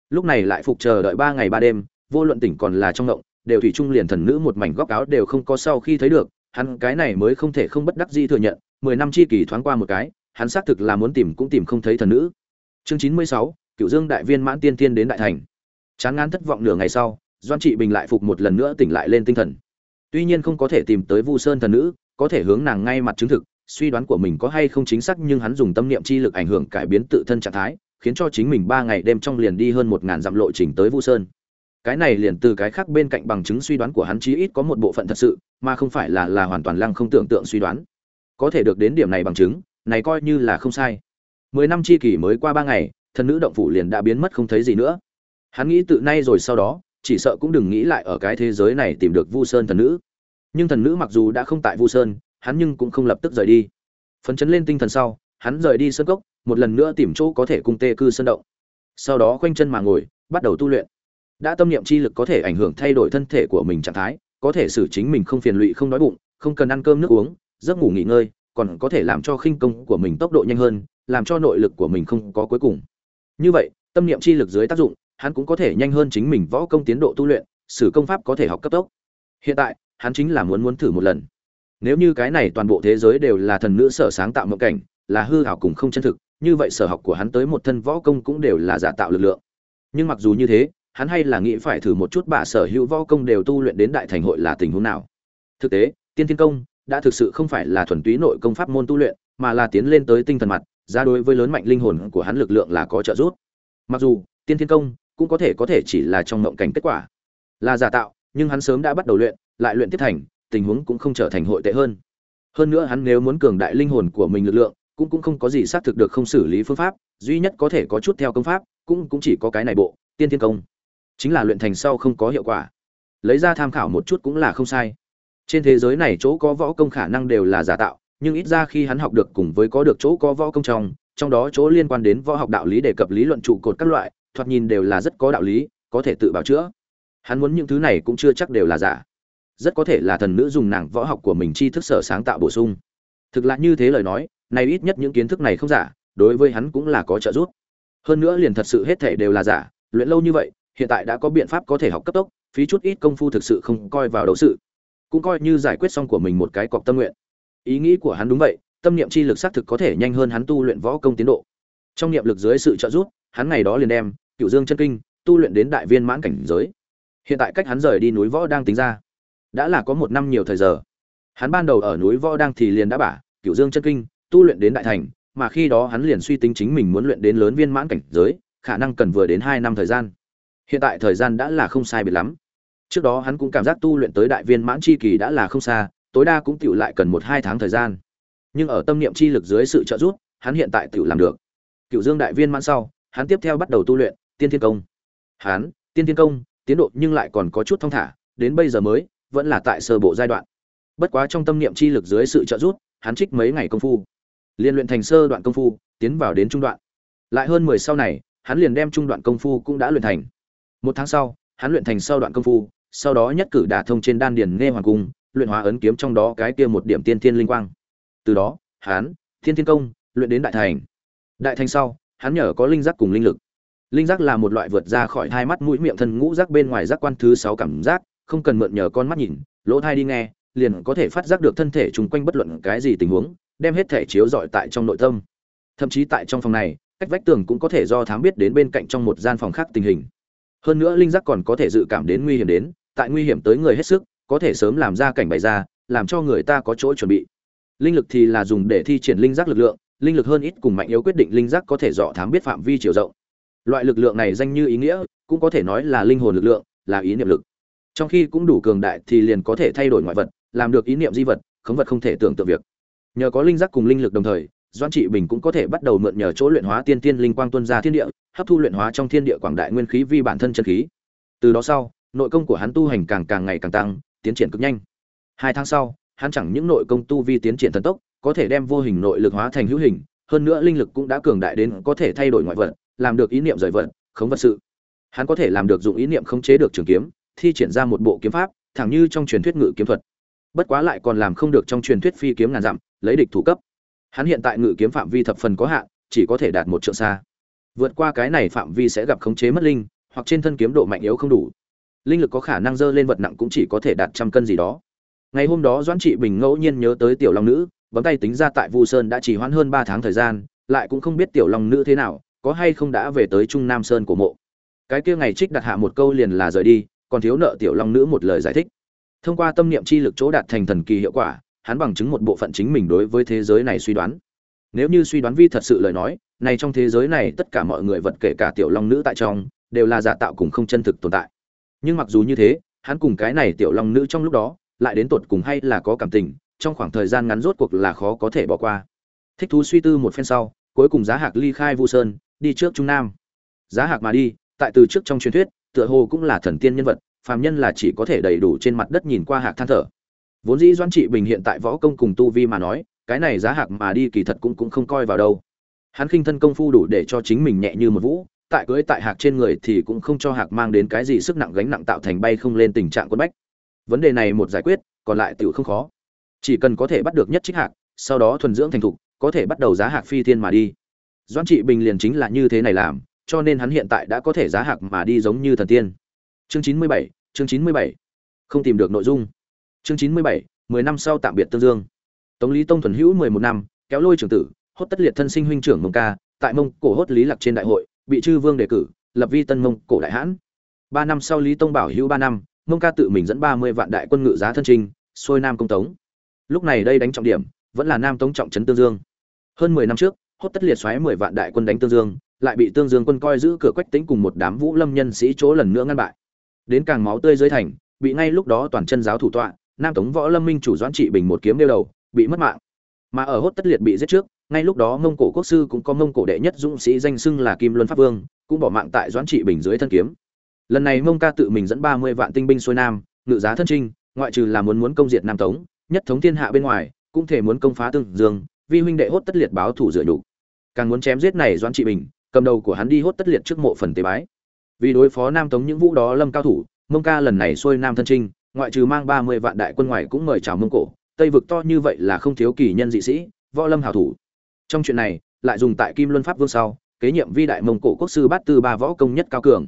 Speaker 1: Lúc này lại phục chờ đợi ba ngày ba đêm, vô luận tỉnh còn là trong mộng, đều thủy chung liền thần nữ một mảnh góc áo đều không có sau khi thấy được, hắn cái này mới không thể không bất đắc dĩ thừa nhận mười năm chi kỳ thoáng qua một cái, hắn xác thực là muốn tìm cũng tìm không thấy thần nữ. Chương chín mươi sáu cựu dương đại viên mãn tiên tiên đến đại thành. Chán ngán thất vọng nửa ngày sau doan trị bình lại phục một lần nữa tỉnh lại lên tinh thần. Tuy nhiên không có thể tìm tới vu sơn thần nữ, có thể hướng nàng ngay mặt chứng thực, suy đoán của mình có hay không chính xác nhưng hắn dùng tâm niệm chi lực ảnh hưởng cải biến tự thân trạng thái, khiến cho chính mình ba ngày đêm trong liền đi hơn một ngàn dặm lộ trình tới vu sơn. Cái này liền từ cái khác bên cạnh bằng chứng suy đoán của hắn chí ít có một bộ phận thật sự, mà không phải là là hoàn toàn lăng không tưởng tượng suy đoán có thể được đến điểm này bằng chứng, này coi như là không sai. Mười năm chi kỷ mới qua ba ngày, thần nữ động phủ liền đã biến mất không thấy gì nữa. Hắn nghĩ tự nay rồi sau đó, chỉ sợ cũng đừng nghĩ lại ở cái thế giới này tìm được vu sơn thần nữ. Nhưng thần nữ mặc dù đã không tại vu sơn, hắn nhưng cũng không lập tức rời đi. Phấn chấn lên tinh thần sau, hắn rời đi sơn cốc, một lần nữa tìm chỗ có thể cung tê cư sơn động. Sau đó khoanh chân mà ngồi, bắt đầu tu luyện. Đã tâm niệm chi lực có thể ảnh hưởng thay đổi thân thể của mình trạng thái, có thể xử chính mình không phiền lụy, không đói bụng, không cần ăn cơm nước uống giấc ngủ nghỉ ngơi, còn có thể làm cho khinh công của mình tốc độ nhanh hơn, làm cho nội lực của mình không có cuối cùng. Như vậy, tâm niệm chi lực dưới tác dụng, hắn cũng có thể nhanh hơn chính mình võ công tiến độ tu luyện, sử công pháp có thể học cấp tốc. Hiện tại, hắn chính là muốn muốn thử một lần. Nếu như cái này toàn bộ thế giới đều là thần nữ sở sáng tạo mộng cảnh, là hư hảo cùng không chân thực, như vậy sở học của hắn tới một thân võ công cũng đều là giả tạo lực lượng. Nhưng mặc dù như thế, hắn hay là nghĩ phải thử một chút bà sở hữu võ công đều tu luyện đến đại thành hội là tình huống nào. Thực tế, tiên thiên công đã thực sự không phải là thuần túy nội công pháp môn tu luyện, mà là tiến lên tới tinh thần mặt, ra đối với lớn mạnh linh hồn của hắn lực lượng là có trợ giúp. Mặc dù, tiên thiên công cũng có thể có thể chỉ là trong mộng cảnh kết quả, là giả tạo, nhưng hắn sớm đã bắt đầu luyện, lại luyện tiếp thành, tình huống cũng không trở thành hội tệ hơn. Hơn nữa hắn nếu muốn cường đại linh hồn của mình lực lượng, cũng cũng không có gì xác thực được không xử lý phương pháp, duy nhất có thể có chút theo công pháp, cũng cũng chỉ có cái này bộ, tiên thiên công. Chính là luyện thành sau không có hiệu quả. Lấy ra tham khảo một chút cũng là không sai trên thế giới này chỗ có võ công khả năng đều là giả tạo, nhưng ít ra khi hắn học được cùng với có được chỗ có võ công trong trong đó chỗ liên quan đến võ học đạo lý đề cập lý luận trụ cột các loại, thoạt nhìn đều là rất có đạo lý, có thể tự bảo chữa. Hắn muốn những thứ này cũng chưa chắc đều là giả. Rất có thể là thần nữ dùng nàng võ học của mình chi thức sở sáng tạo bổ sung. Thực là như thế lời nói, nay ít nhất những kiến thức này không giả, đối với hắn cũng là có trợ giúp. Hơn nữa liền thật sự hết thể đều là giả, luyện lâu như vậy, hiện tại đã có biện pháp có thể học cấp tốc, phí chút ít công phu thực sự không coi vào đấu sự cũng coi như giải quyết xong của mình một cái cọc tâm nguyện. Ý nghĩ của hắn đúng vậy, tâm niệm chi lực xác thực có thể nhanh hơn hắn tu luyện võ công tiến độ. Trong niệm lực dưới sự trợ giúp, hắn ngày đó liền đem cựu dương chân kinh tu luyện đến đại viên mãn cảnh giới. Hiện tại cách hắn rời đi núi võ đang tính ra, đã là có một năm nhiều thời giờ. Hắn ban đầu ở núi võ đang thì liền đã bả cựu dương chân kinh tu luyện đến đại thành, mà khi đó hắn liền suy tính chính mình muốn luyện đến lớn viên mãn cảnh giới, khả năng cần vừa đến hai năm thời gian. Hiện tại thời gian đã là không sai biệt lắm trước đó hắn cũng cảm giác tu luyện tới đại viên mãn chi kỳ đã là không xa, tối đa cũng tựu lại cần một hai tháng thời gian. Nhưng ở tâm niệm chi lực dưới sự trợ giúp, hắn hiện tại tựu làm được. Cựu dương đại viên mãn sau, hắn tiếp theo bắt đầu tu luyện, tiên thiên công. Hắn, tiên thiên công, tiến độ nhưng lại còn có chút thong thả, đến bây giờ mới, vẫn là tại sơ bộ giai đoạn. Bất quá trong tâm niệm chi lực dưới sự trợ giúp, hắn trích mấy ngày công phu. Liên luyện thành sơ đoạn công phu, tiến vào đến trung đoạn. Lại hơn mười sau này, hắn liền đem trung đoạn công phu cũng đã luyện thành. Một tháng sau, hắn luyện thành sau đoạn công phu sau đó nhất cử đả thông trên đan điền nghe hoàng cung, luyện hóa ấn kiếm trong đó cái kia một điểm tiên thiên linh quang. Từ đó, hắn, thiên thiên công, luyện đến đại thành. Đại thành sau, hắn nhờ có linh giác cùng linh lực. Linh giác là một loại vượt ra khỏi hai mắt mũi miệng thân ngũ giác bên ngoài giác quan thứ sáu cảm giác, không cần mượn nhờ con mắt nhìn, lỗ thai đi nghe, liền có thể phát giác được thân thể chung quanh bất luận cái gì tình huống, đem hết thể chiếu rọi tại trong nội tâm. Thậm chí tại trong phòng này, cách vách tường cũng có thể do thám biết đến bên cạnh trong một gian phòng khác tình hình. Hơn nữa linh giác còn có thể dự cảm đến nguy hiểm đến tại nguy hiểm tới người hết sức, có thể sớm làm ra cảnh bày ra, làm cho người ta có chỗ chuẩn bị. Linh lực thì là dùng để thi triển linh giác lực lượng, linh lực hơn ít cùng mạnh yếu quyết định linh giác có thể dọ thám biết phạm vi chiều rộng. Loại lực lượng này danh như ý nghĩa, cũng có thể nói là linh hồn lực lượng, là ý niệm lực. Trong khi cũng đủ cường đại thì liền có thể thay đổi ngoại vật, làm được ý niệm di vật, khống vật không thể tưởng tượng việc. Nhờ có linh giác cùng linh lực đồng thời doan trị bình cũng có thể bắt đầu mượn nhờ chỗ luyện hóa tiên tiên linh quang tuân ra thiên địa, hấp thu luyện hóa trong thiên địa quảng đại nguyên khí vi bản thân chân khí. Từ đó sau nội công của hắn tu hành càng càng ngày càng tăng, tiến triển cực nhanh. Hai tháng sau, hắn chẳng những nội công tu vi tiến triển thần tốc, có thể đem vô hình nội lực hóa thành hữu hình, hơn nữa linh lực cũng đã cường đại đến có thể thay đổi ngoại vật, làm được ý niệm rời vật, khống vật sự. Hắn có thể làm được dụng ý niệm khống chế được trường kiếm, thi triển ra một bộ kiếm pháp, thẳng như trong truyền thuyết ngự kiếm thuật. Bất quá lại còn làm không được trong truyền thuyết phi kiếm ngàn dặm, lấy địch thủ cấp. Hắn hiện tại ngự kiếm phạm vi thập phần có hạn, chỉ có thể đạt một trượng xa. Vượt qua cái này phạm vi sẽ gặp khống chế mất linh, hoặc trên thân kiếm độ mạnh yếu không đủ linh lực có khả năng dơ lên vật nặng cũng chỉ có thể đạt trăm cân gì đó. Ngày hôm đó doãn trị bình ngẫu nhiên nhớ tới tiểu long nữ, bấm tay tính ra tại vu sơn đã chỉ hoãn hơn ba tháng thời gian, lại cũng không biết tiểu long nữ thế nào, có hay không đã về tới trung nam sơn của mộ. Cái kia ngày trích đặt hạ một câu liền là rời đi, còn thiếu nợ tiểu long nữ một lời giải thích. Thông qua tâm niệm chi lực chỗ đạt thành thần kỳ hiệu quả, hắn bằng chứng một bộ phận chính mình đối với thế giới này suy đoán. Nếu như suy đoán vi thật sự lời nói, này trong thế giới này tất cả mọi người vật kể cả tiểu long nữ tại trong, đều là giả tạo cùng không chân thực tồn tại nhưng mặc dù như thế, hắn cùng cái này tiểu long nữ trong lúc đó, lại đến tột cùng hay là có cảm tình, trong khoảng thời gian ngắn rốt cuộc là khó có thể bỏ qua. Thích thú suy tư một phen sau, cuối cùng giá hạc ly khai vu sơn, đi trước trung nam. Giá hạc mà đi, tại từ trước trong truyền thuyết, tựa hồ cũng là thần tiên nhân vật, phàm nhân là chỉ có thể đầy đủ trên mặt đất nhìn qua hạc than thở. Vốn dĩ doan trị bình hiện tại võ công cùng tu vi mà nói, cái này giá hạc mà đi kỳ thật cũng cũng không coi vào đâu. Hắn khinh thân công phu đủ để cho chính mình nhẹ như một vũ tại cưới tại hạc trên người thì cũng không cho hạc mang đến cái gì sức nặng gánh nặng tạo thành bay không lên tình trạng quân bách. Vấn đề này một giải quyết, còn lại tựu không khó. Chỉ cần có thể bắt được nhất trích hạc, sau đó thuần dưỡng thành thục, có thể bắt đầu giá hạc phi thiên mà đi. Doan trị bình liền chính là như thế này làm, cho nên hắn hiện tại đã có thể giá hạc mà đi giống như thần tiên. Chương chín mươi bảy, chương chín mươi bảy. Không tìm được nội dung. Chương chín mươi bảy, mười năm sau tạm biệt tương dương. Tống lý tông thuần hữu mười một năm, kéo lôi trưởng tử, hốt tất liệt thân sinh huynh trưởng mông ca, tại mông cổ hốt lý lạc trên đại hội bị chư vương đề cử, lập vi tân mông cổ đại hãn. Ba năm sau lý tông bảo hữu ba năm, mông ca tự mình dẫn ba mươi vạn đại quân ngự giá thân trinh xuôi nam công tống. Lúc này đây đánh trọng điểm, vẫn là nam tống trọng trấn tương dương. Hơn mười năm trước, hốt tất liệt xoáy mười vạn đại quân đánh tương dương, lại bị tương dương quân coi giữ cửa quách tính cùng một đám vũ lâm nhân sĩ chỗ lần nữa ngăn bại. Đến càng máu tươi dưới thành, bị ngay lúc đó toàn chân giáo thủ tọa, nam tống võ lâm minh chủ doãn trị bình một kiếm đeo đầu, bị mất mạng. Mà ở hốt tất liệt bị giết trước ngay lúc đó mông cổ quốc sư cũng có mông cổ đệ nhất dũng sĩ danh xưng là kim luân pháp vương, cũng bỏ mạng tại doãn trị bình dưới thân kiếm. Lần này mông ca tự mình dẫn ba mươi vạn tinh binh xuôi nam, ngự giá thân trinh, ngoại trừ là muốn muốn công diệt nam tống, nhất thống thiên hạ bên ngoài, cũng thể muốn công phá tương dương, vi huynh đệ hốt tất liệt báo thủ dựa nhục. Càng muốn chém giết này doãn trị bình, cầm đầu của hắn đi hốt tất liệt trước mộ phần tế bái. Vì đối phó nam tống những vũ đó lâm cao thủ, mông ca lần này xuôi nam thân trinh, ngoại trừ mang ba mươi vạn đại quân ngoài cũng mời chào mông cổ, tây vực to như vậy là không thiếu kỳ nhân dị sĩ, võ lâm hảo thủ trong chuyện này, lại dùng tại kim luân pháp vương sau, kế nhiệm vi đại mông cổ quốc sư bát tư ba võ công nhất cao cường.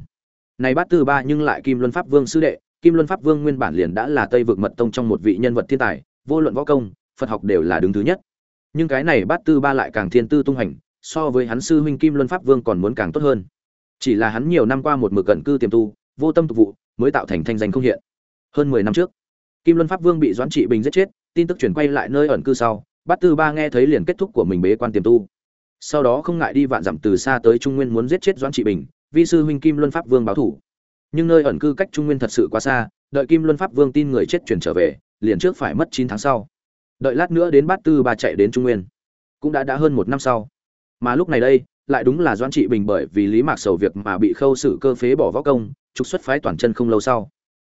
Speaker 1: Này bát tư ba nhưng lại kim luân pháp vương sư đệ, kim luân pháp vương nguyên bản liền đã là tây vực mật tông trong một vị nhân vật thiên tài, vô luận võ công, phật học đều là đứng thứ nhất. Nhưng cái này bát tư ba lại càng thiên tư tung hành, so với hắn sư huynh kim luân pháp vương còn muốn càng tốt hơn. Chỉ là hắn nhiều năm qua một mực cận cư tiềm tu, vô tâm tục vụ, mới tạo thành thanh danh không hiện. Hơn mười năm trước, kim luân pháp vương bị doãn trị bình giết chết, tin tức chuyển quay lại nơi ẩn cư sau bát tư ba nghe thấy liền kết thúc của mình bế quan tiềm tu. Sau đó không ngại đi vạn dặm từ xa tới trung nguyên muốn giết chết doãn trị bình, vi sư huynh kim luân pháp vương báo thủ. Nhưng nơi ẩn cư cách trung nguyên thật sự quá xa, đợi kim luân pháp vương tin người chết chuyển trở về, liền trước phải mất chín tháng sau. Đợi lát nữa đến bát tư ba chạy đến trung nguyên. Cũng đã đã hơn một năm sau. Mà lúc này đây, lại đúng là doãn trị bình bởi vì lý mạc sầu việc mà bị khâu xử cơ phế bỏ võ công, trục xuất phái toàn chân không lâu sau.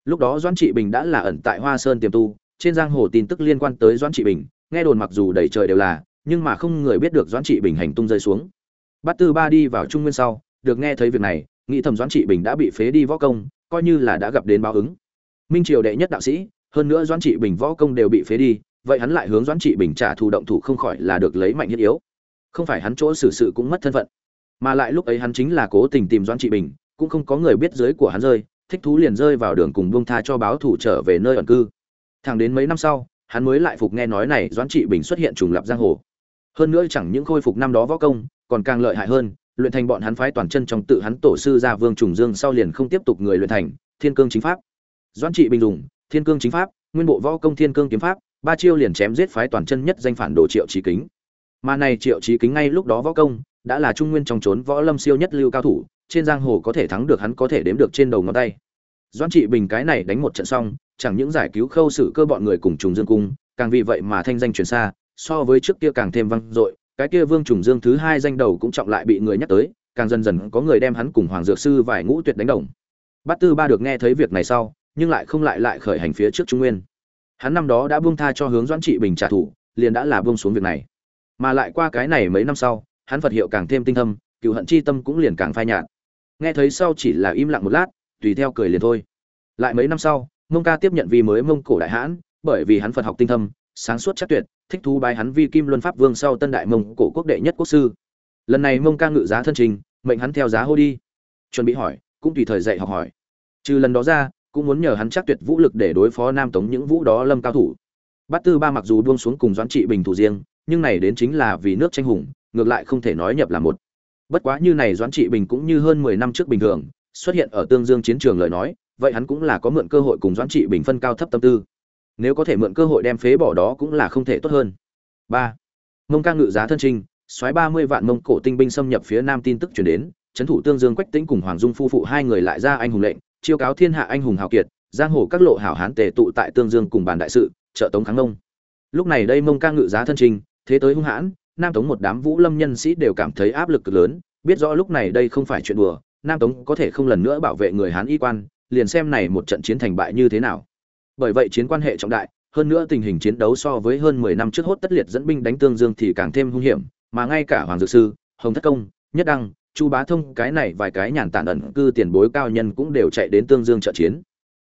Speaker 1: Lúc đó doãn trị bình đã là ẩn tại hoa sơn tiềm tu, trên giang hồ tin tức liên quan tới doãn trị bình nghe đồn mặc dù đầy trời đều là, nhưng mà không người biết được doãn trị bình hành tung rơi xuống. Bát tư ba đi vào trung nguyên sau, được nghe thấy việc này, nghĩ thầm doãn trị bình đã bị phế đi võ công, coi như là đã gặp đến báo ứng. Minh triều đệ nhất đạo sĩ, hơn nữa doãn trị bình võ công đều bị phế đi, vậy hắn lại hướng doãn trị bình trả thù động thủ không khỏi là được lấy mạnh thiết yếu. Không phải hắn chỗ xử sự cũng mất thân phận, mà lại lúc ấy hắn chính là cố tình tìm doãn trị bình, cũng không có người biết dưới của hắn rơi, thích thú liền rơi vào đường cùng buông tha cho báo thủ trở về nơi ẩn cư. Thẳng đến mấy năm sau hắn mới lại phục nghe nói này doãn trị bình xuất hiện trùng lập giang hồ. Hơn nữa chẳng những khôi phục năm đó võ công, còn càng lợi hại hơn, luyện thành bọn hắn phái toàn chân trong tự hắn tổ sư gia vương trùng dương sau liền không tiếp tục người luyện thành, thiên cương chính pháp. Doãn trị bình dùng, thiên cương chính pháp, nguyên bộ võ công thiên cương kiếm pháp, ba chiêu liền chém giết phái toàn chân nhất danh phản đồ triệu trí kính. Mà này triệu trí kính ngay lúc đó võ công, đã là trung nguyên trong trốn võ lâm siêu nhất lưu cao thủ, trên giang hồ có thể thắng được hắn có thể đếm được trên đầu ngón tay doãn trị bình cái này đánh một trận xong, chẳng những giải cứu khâu xử cơ bọn người cùng trùng dương cung, càng vì vậy mà thanh danh truyền xa, so với trước kia càng thêm vang dội, cái kia vương trùng dương thứ hai danh đầu cũng trọng lại bị người nhắc tới, càng dần dần có người đem hắn cùng hoàng dược sư vài ngũ tuyệt đánh đồng. Bát tư ba được nghe thấy việc này sau, nhưng lại không lại lại khởi hành phía trước trung nguyên. Hắn năm đó đã buông tha cho hướng doãn trị bình trả thù, liền đã là buông xuống việc này. Mà lại qua cái này mấy năm sau, hắn phật hiệu càng thêm tinh thâm, cựu hận chi tâm cũng liền càng phai nhạt. Nghe thấy sau chỉ là im lặng một lát tùy theo cười liền thôi. Lại mấy năm sau, mông ca tiếp nhận vì mới mông cổ đại hãn, bởi vì hắn phật học tinh thâm, sáng suốt chắc tuyệt, thích thú bái hắn vi kim luân pháp vương sau tân đại mông cổ quốc đệ nhất quốc sư. Lần này mông ca ngự giá thân trình, mệnh hắn theo giá hô đi. Chuẩn bị hỏi, cũng tùy thời dạy học hỏi. Trừ lần đó ra, cũng muốn nhờ hắn chắc tuyệt vũ lực để đối phó nam tống những vũ đó lâm cao thủ. Bát tư ba mặc dù buông xuống cùng doãn trị bình thủ riêng, nhưng này đến chính là vì nước tranh hùng, ngược lại không thể nói nhập là một. Bất quá như này doãn trị bình cũng như hơn mười năm trước bình thường xuất hiện ở tương dương chiến trường lời nói, vậy hắn cũng là có mượn cơ hội cùng doãn trị bình phân cao thấp tâm tư. Nếu có thể mượn cơ hội đem phế bỏ đó cũng là không thể tốt hơn. Ba, mông ca ngự giá thân trinh xoáy ba mươi vạn mông cổ tinh binh xâm nhập phía nam tin tức chuyển đến trấn thủ tương dương quách tĩnh cùng hoàng dung phu phụ hai người lại ra anh hùng lệnh, chiêu cáo thiên hạ anh hùng hào kiệt, giang hồ các lộ hảo hán tề tụ tại tương dương cùng bàn đại sự, trợ tống kháng mông lúc này đây mông ca ngự giá thân trinh thế tới hung hãn, nam tống một đám vũ lâm nhân sĩ đều cảm thấy áp lực cực lớn, biết rõ lúc này đây không phải chuyện đùa nam tống có thể không lần nữa bảo vệ người hán y quan, liền xem này một trận chiến thành bại như thế nào. Bởi vậy chiến quan hệ trọng đại, hơn nữa tình hình chiến đấu so với hơn mười năm trước hốt tất liệt dẫn binh đánh tương dương thì càng thêm hung hiểm, mà ngay cả hoàng dược sư, hồng thất công, nhất đăng, chu bá thông, cái này vài cái nhàn tản ẩn cư tiền bối cao nhân cũng đều chạy đến tương dương trợ chiến.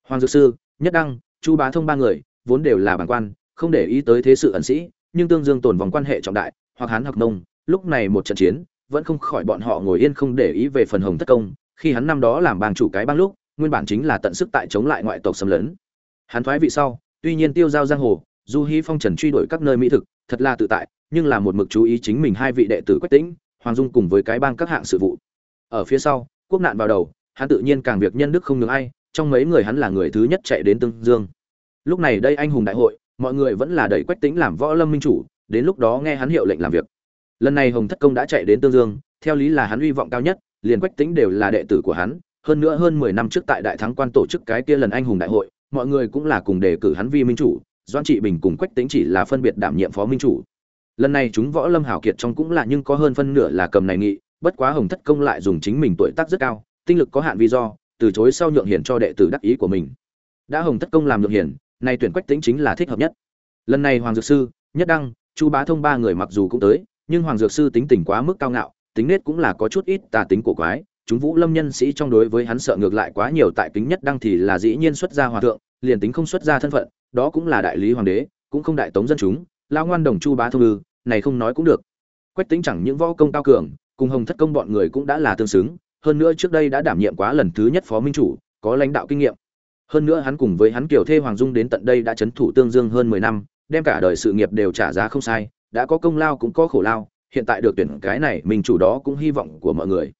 Speaker 1: Hoàng dược sư, nhất đăng, chu bá thông ba người, vốn đều là bản quan, không để ý tới thế sự ẩn sĩ, nhưng tương dương tồn vòng quan hệ trọng đại, hoặc hán hoặc nông, lúc này một trận chiến vẫn không khỏi bọn họ ngồi yên không để ý về phần hồng thất công, khi hắn năm đó làm bang chủ cái bang lúc, nguyên bản chính là tận sức tại chống lại ngoại tộc xâm lấn. Hắn thoái vị sau, tuy nhiên tiêu giao giang hồ, du hy phong trần truy đuổi các nơi mỹ thực, thật là tự tại, nhưng là một mực chú ý chính mình hai vị đệ tử quách tĩnh, hoàng dung cùng với cái bang các hạng sự vụ. Ở phía sau, quốc nạn vào đầu, hắn tự nhiên càng việc nhân đức không ngừng ai, trong mấy người hắn là người thứ nhất chạy đến tương dương. Lúc này đây anh hùng đại hội, mọi người vẫn là đẩy quách tĩnh làm võ lâm minh chủ, đến lúc đó nghe hắn hiệu lệnh làm việc lần này hồng thất công đã chạy đến tương dương, theo lý là hắn hy vọng cao nhất, liền quách tính đều là đệ tử của hắn, hơn nữa hơn mười năm trước tại đại thắng quan tổ chức cái kia lần anh hùng đại hội, mọi người cũng là cùng đề cử hắn vi minh chủ doan trị bình cùng quách tính chỉ là phân biệt đảm nhiệm phó minh chủ. Lần này chúng võ lâm hảo kiệt trong cũng là nhưng có hơn phân nửa là cầm này nghị, bất quá hồng thất công lại dùng chính mình tuổi tác rất cao, tinh lực có hạn vì do, từ chối sau nhượng hiển cho đệ tử đắc ý của mình. Đã hồng thất công làm nhượng hiển, nay tuyển quách tính chính là thích hợp nhất. Lần này hoàng dược sư, nhất đăng, chu bá thông ba người mặc dù cũng tới nhưng hoàng dược sư tính tình quá mức cao ngạo, tính nết cũng là có chút ít tà tính của quái, chúng vũ lâm nhân sĩ trong đối với hắn sợ ngược lại quá nhiều tại kính nhất đăng thì là dĩ nhiên xuất gia hòa thượng, liền tính không xuất gia thân phận, đó cũng là đại lý hoàng đế, cũng không đại tống dân chúng lao ngoan đồng chu bá thông ư, này không nói cũng được. Quách tính chẳng những võ công cao cường, cùng hồng thất công bọn người cũng đã là tương xứng, hơn nữa trước đây đã đảm nhiệm quá lần thứ nhất phó minh chủ, có lãnh đạo kinh nghiệm. Hơn nữa hắn cùng với hắn kiều thê hoàng dung đến tận đây đã chấn thủ tương dương hơn mười năm, đem cả đời sự nghiệp đều trả giá không sai đã có công lao cũng có khổ lao, hiện tại được tuyển cái này minh chủ đó cũng hy vọng của mọi người.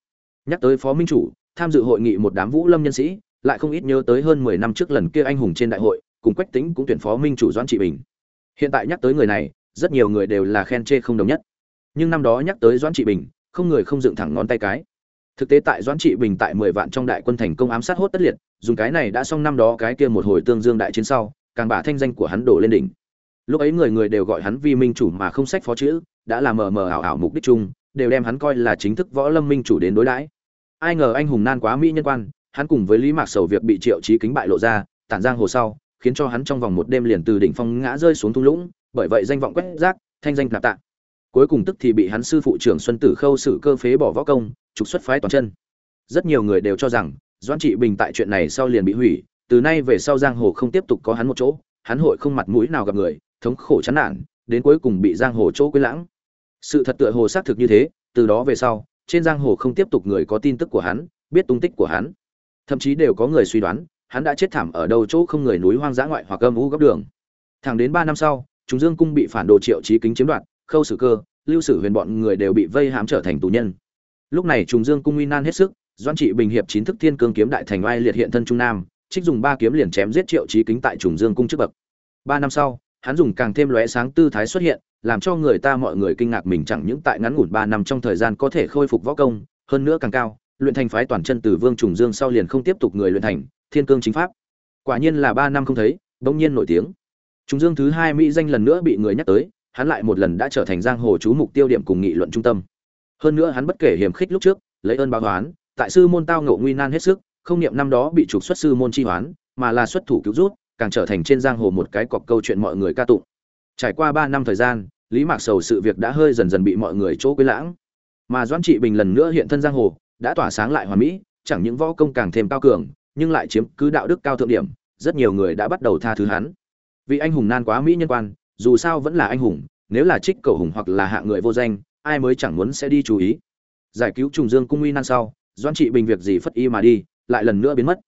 Speaker 1: Nhắc tới phó minh chủ, tham dự hội nghị một đám vũ lâm nhân sĩ, lại không ít nhớ tới hơn mười năm trước lần kia anh hùng trên đại hội, cùng quách tính cũng tuyển phó minh chủ doãn trị bình. Hiện tại nhắc tới người này, rất nhiều người đều là khen chê không đồng nhất. Nhưng năm đó nhắc tới doãn trị bình, không người không dựng thẳng ngón tay cái. Thực tế tại doãn trị bình tại mười vạn trong đại quân thành công ám sát hốt tất liệt, dùng cái này đã xong năm đó cái kia một hồi tương dương đại chiến sau, càng bả thanh danh của hắn đổ lên đỉnh lúc ấy người người đều gọi hắn vi minh chủ mà không sách phó chữ, đã là mờ mờ ảo ảo mục đích chung, đều đem hắn coi là chính thức võ lâm minh chủ đến đối đãi. Ai ngờ anh hùng nan quá mỹ nhân quan, hắn cùng với lý mạc sầu việc bị triệu trí kính bại lộ ra, tản giang hồ sau, khiến cho hắn trong vòng một đêm liền từ đỉnh phong ngã rơi xuống thung lũng, bởi vậy danh vọng quét rác, thanh danh nạp tạ. Cuối cùng tức thì bị hắn sư phụ trưởng xuân tử khâu xử cơ phế bỏ võ công, trục xuất phái toàn chân. Rất nhiều người đều cho rằng, doãn trị bình tại chuyện này sau liền bị hủy, từ nay về sau giang hồ không tiếp tục có hắn một chỗ, hắn hội không mặt mũi nào gặp người thống khổ chán nản, đến cuối cùng bị giang hồ chỗ quên lãng. Sự thật tựa hồ xác thực như thế, từ đó về sau, trên giang hồ không tiếp tục người có tin tức của hắn, biết tung tích của hắn. Thậm chí đều có người suy đoán, hắn đã chết thảm ở đâu chỗ không người núi hoang dã ngoại hoặc âm u góc đường. Thẳng đến ba năm sau, chúng dương cung bị phản đồ triệu trí kính chiếm đoạt, khâu sử cơ, lưu sử huyền bọn người đều bị vây hãm trở thành tù nhân. Lúc này trùng dương cung uy nan hết sức doan trị bình hiệp chín thức thiên cương kiếm đại thành oai liệt hiện thân trung nam, trích dùng ba kiếm liền chém giết triệu trí kính tại trùng dương cung trước bậc. Ba năm sau hắn dùng càng thêm lóe sáng tư thái xuất hiện, làm cho người ta mọi người kinh ngạc mình chẳng những tại ngắn ngủn ba năm trong thời gian có thể khôi phục võ công, hơn nữa càng cao, luyện thành phái toàn chân từ vương trùng dương sau liền không tiếp tục người luyện thành, thiên cương chính pháp. Quả nhiên là ba năm không thấy, bỗng nhiên nổi tiếng. Trùng dương thứ hai mỹ danh lần nữa bị người nhắc tới, hắn lại một lần đã trở thành giang hồ chú mục tiêu điểm cùng nghị luận trung tâm. Hơn nữa hắn bất kể hiểm khích lúc trước, lấy ơn báo oán, tại sư môn tao ngộ nguy nan hết sức, không niệm năm đó bị trục xuất sư môn chi hoán mà là xuất thủ cứu rút càng trở thành trên giang hồ một cái cọc câu chuyện mọi người ca tụng. Trải qua ba năm thời gian, lý mạc sầu sự việc đã hơi dần dần bị mọi người chỗ quên lãng. Mà doãn trị bình lần nữa hiện thân giang hồ, đã tỏa sáng lại hoàn mỹ, chẳng những võ công càng thêm cao cường, nhưng lại chiếm cứ đạo đức cao thượng điểm, rất nhiều người đã bắt đầu tha thứ hắn. Vì anh hùng nan quá mỹ nhân quan, dù sao vẫn là anh hùng, nếu là trích cầu hùng hoặc là hạ người vô danh, ai mới chẳng muốn sẽ đi chú ý. Giải cứu trùng dương cung uy nan sau doan trị bình việc gì phất y mà đi, lại lần nữa biến mất.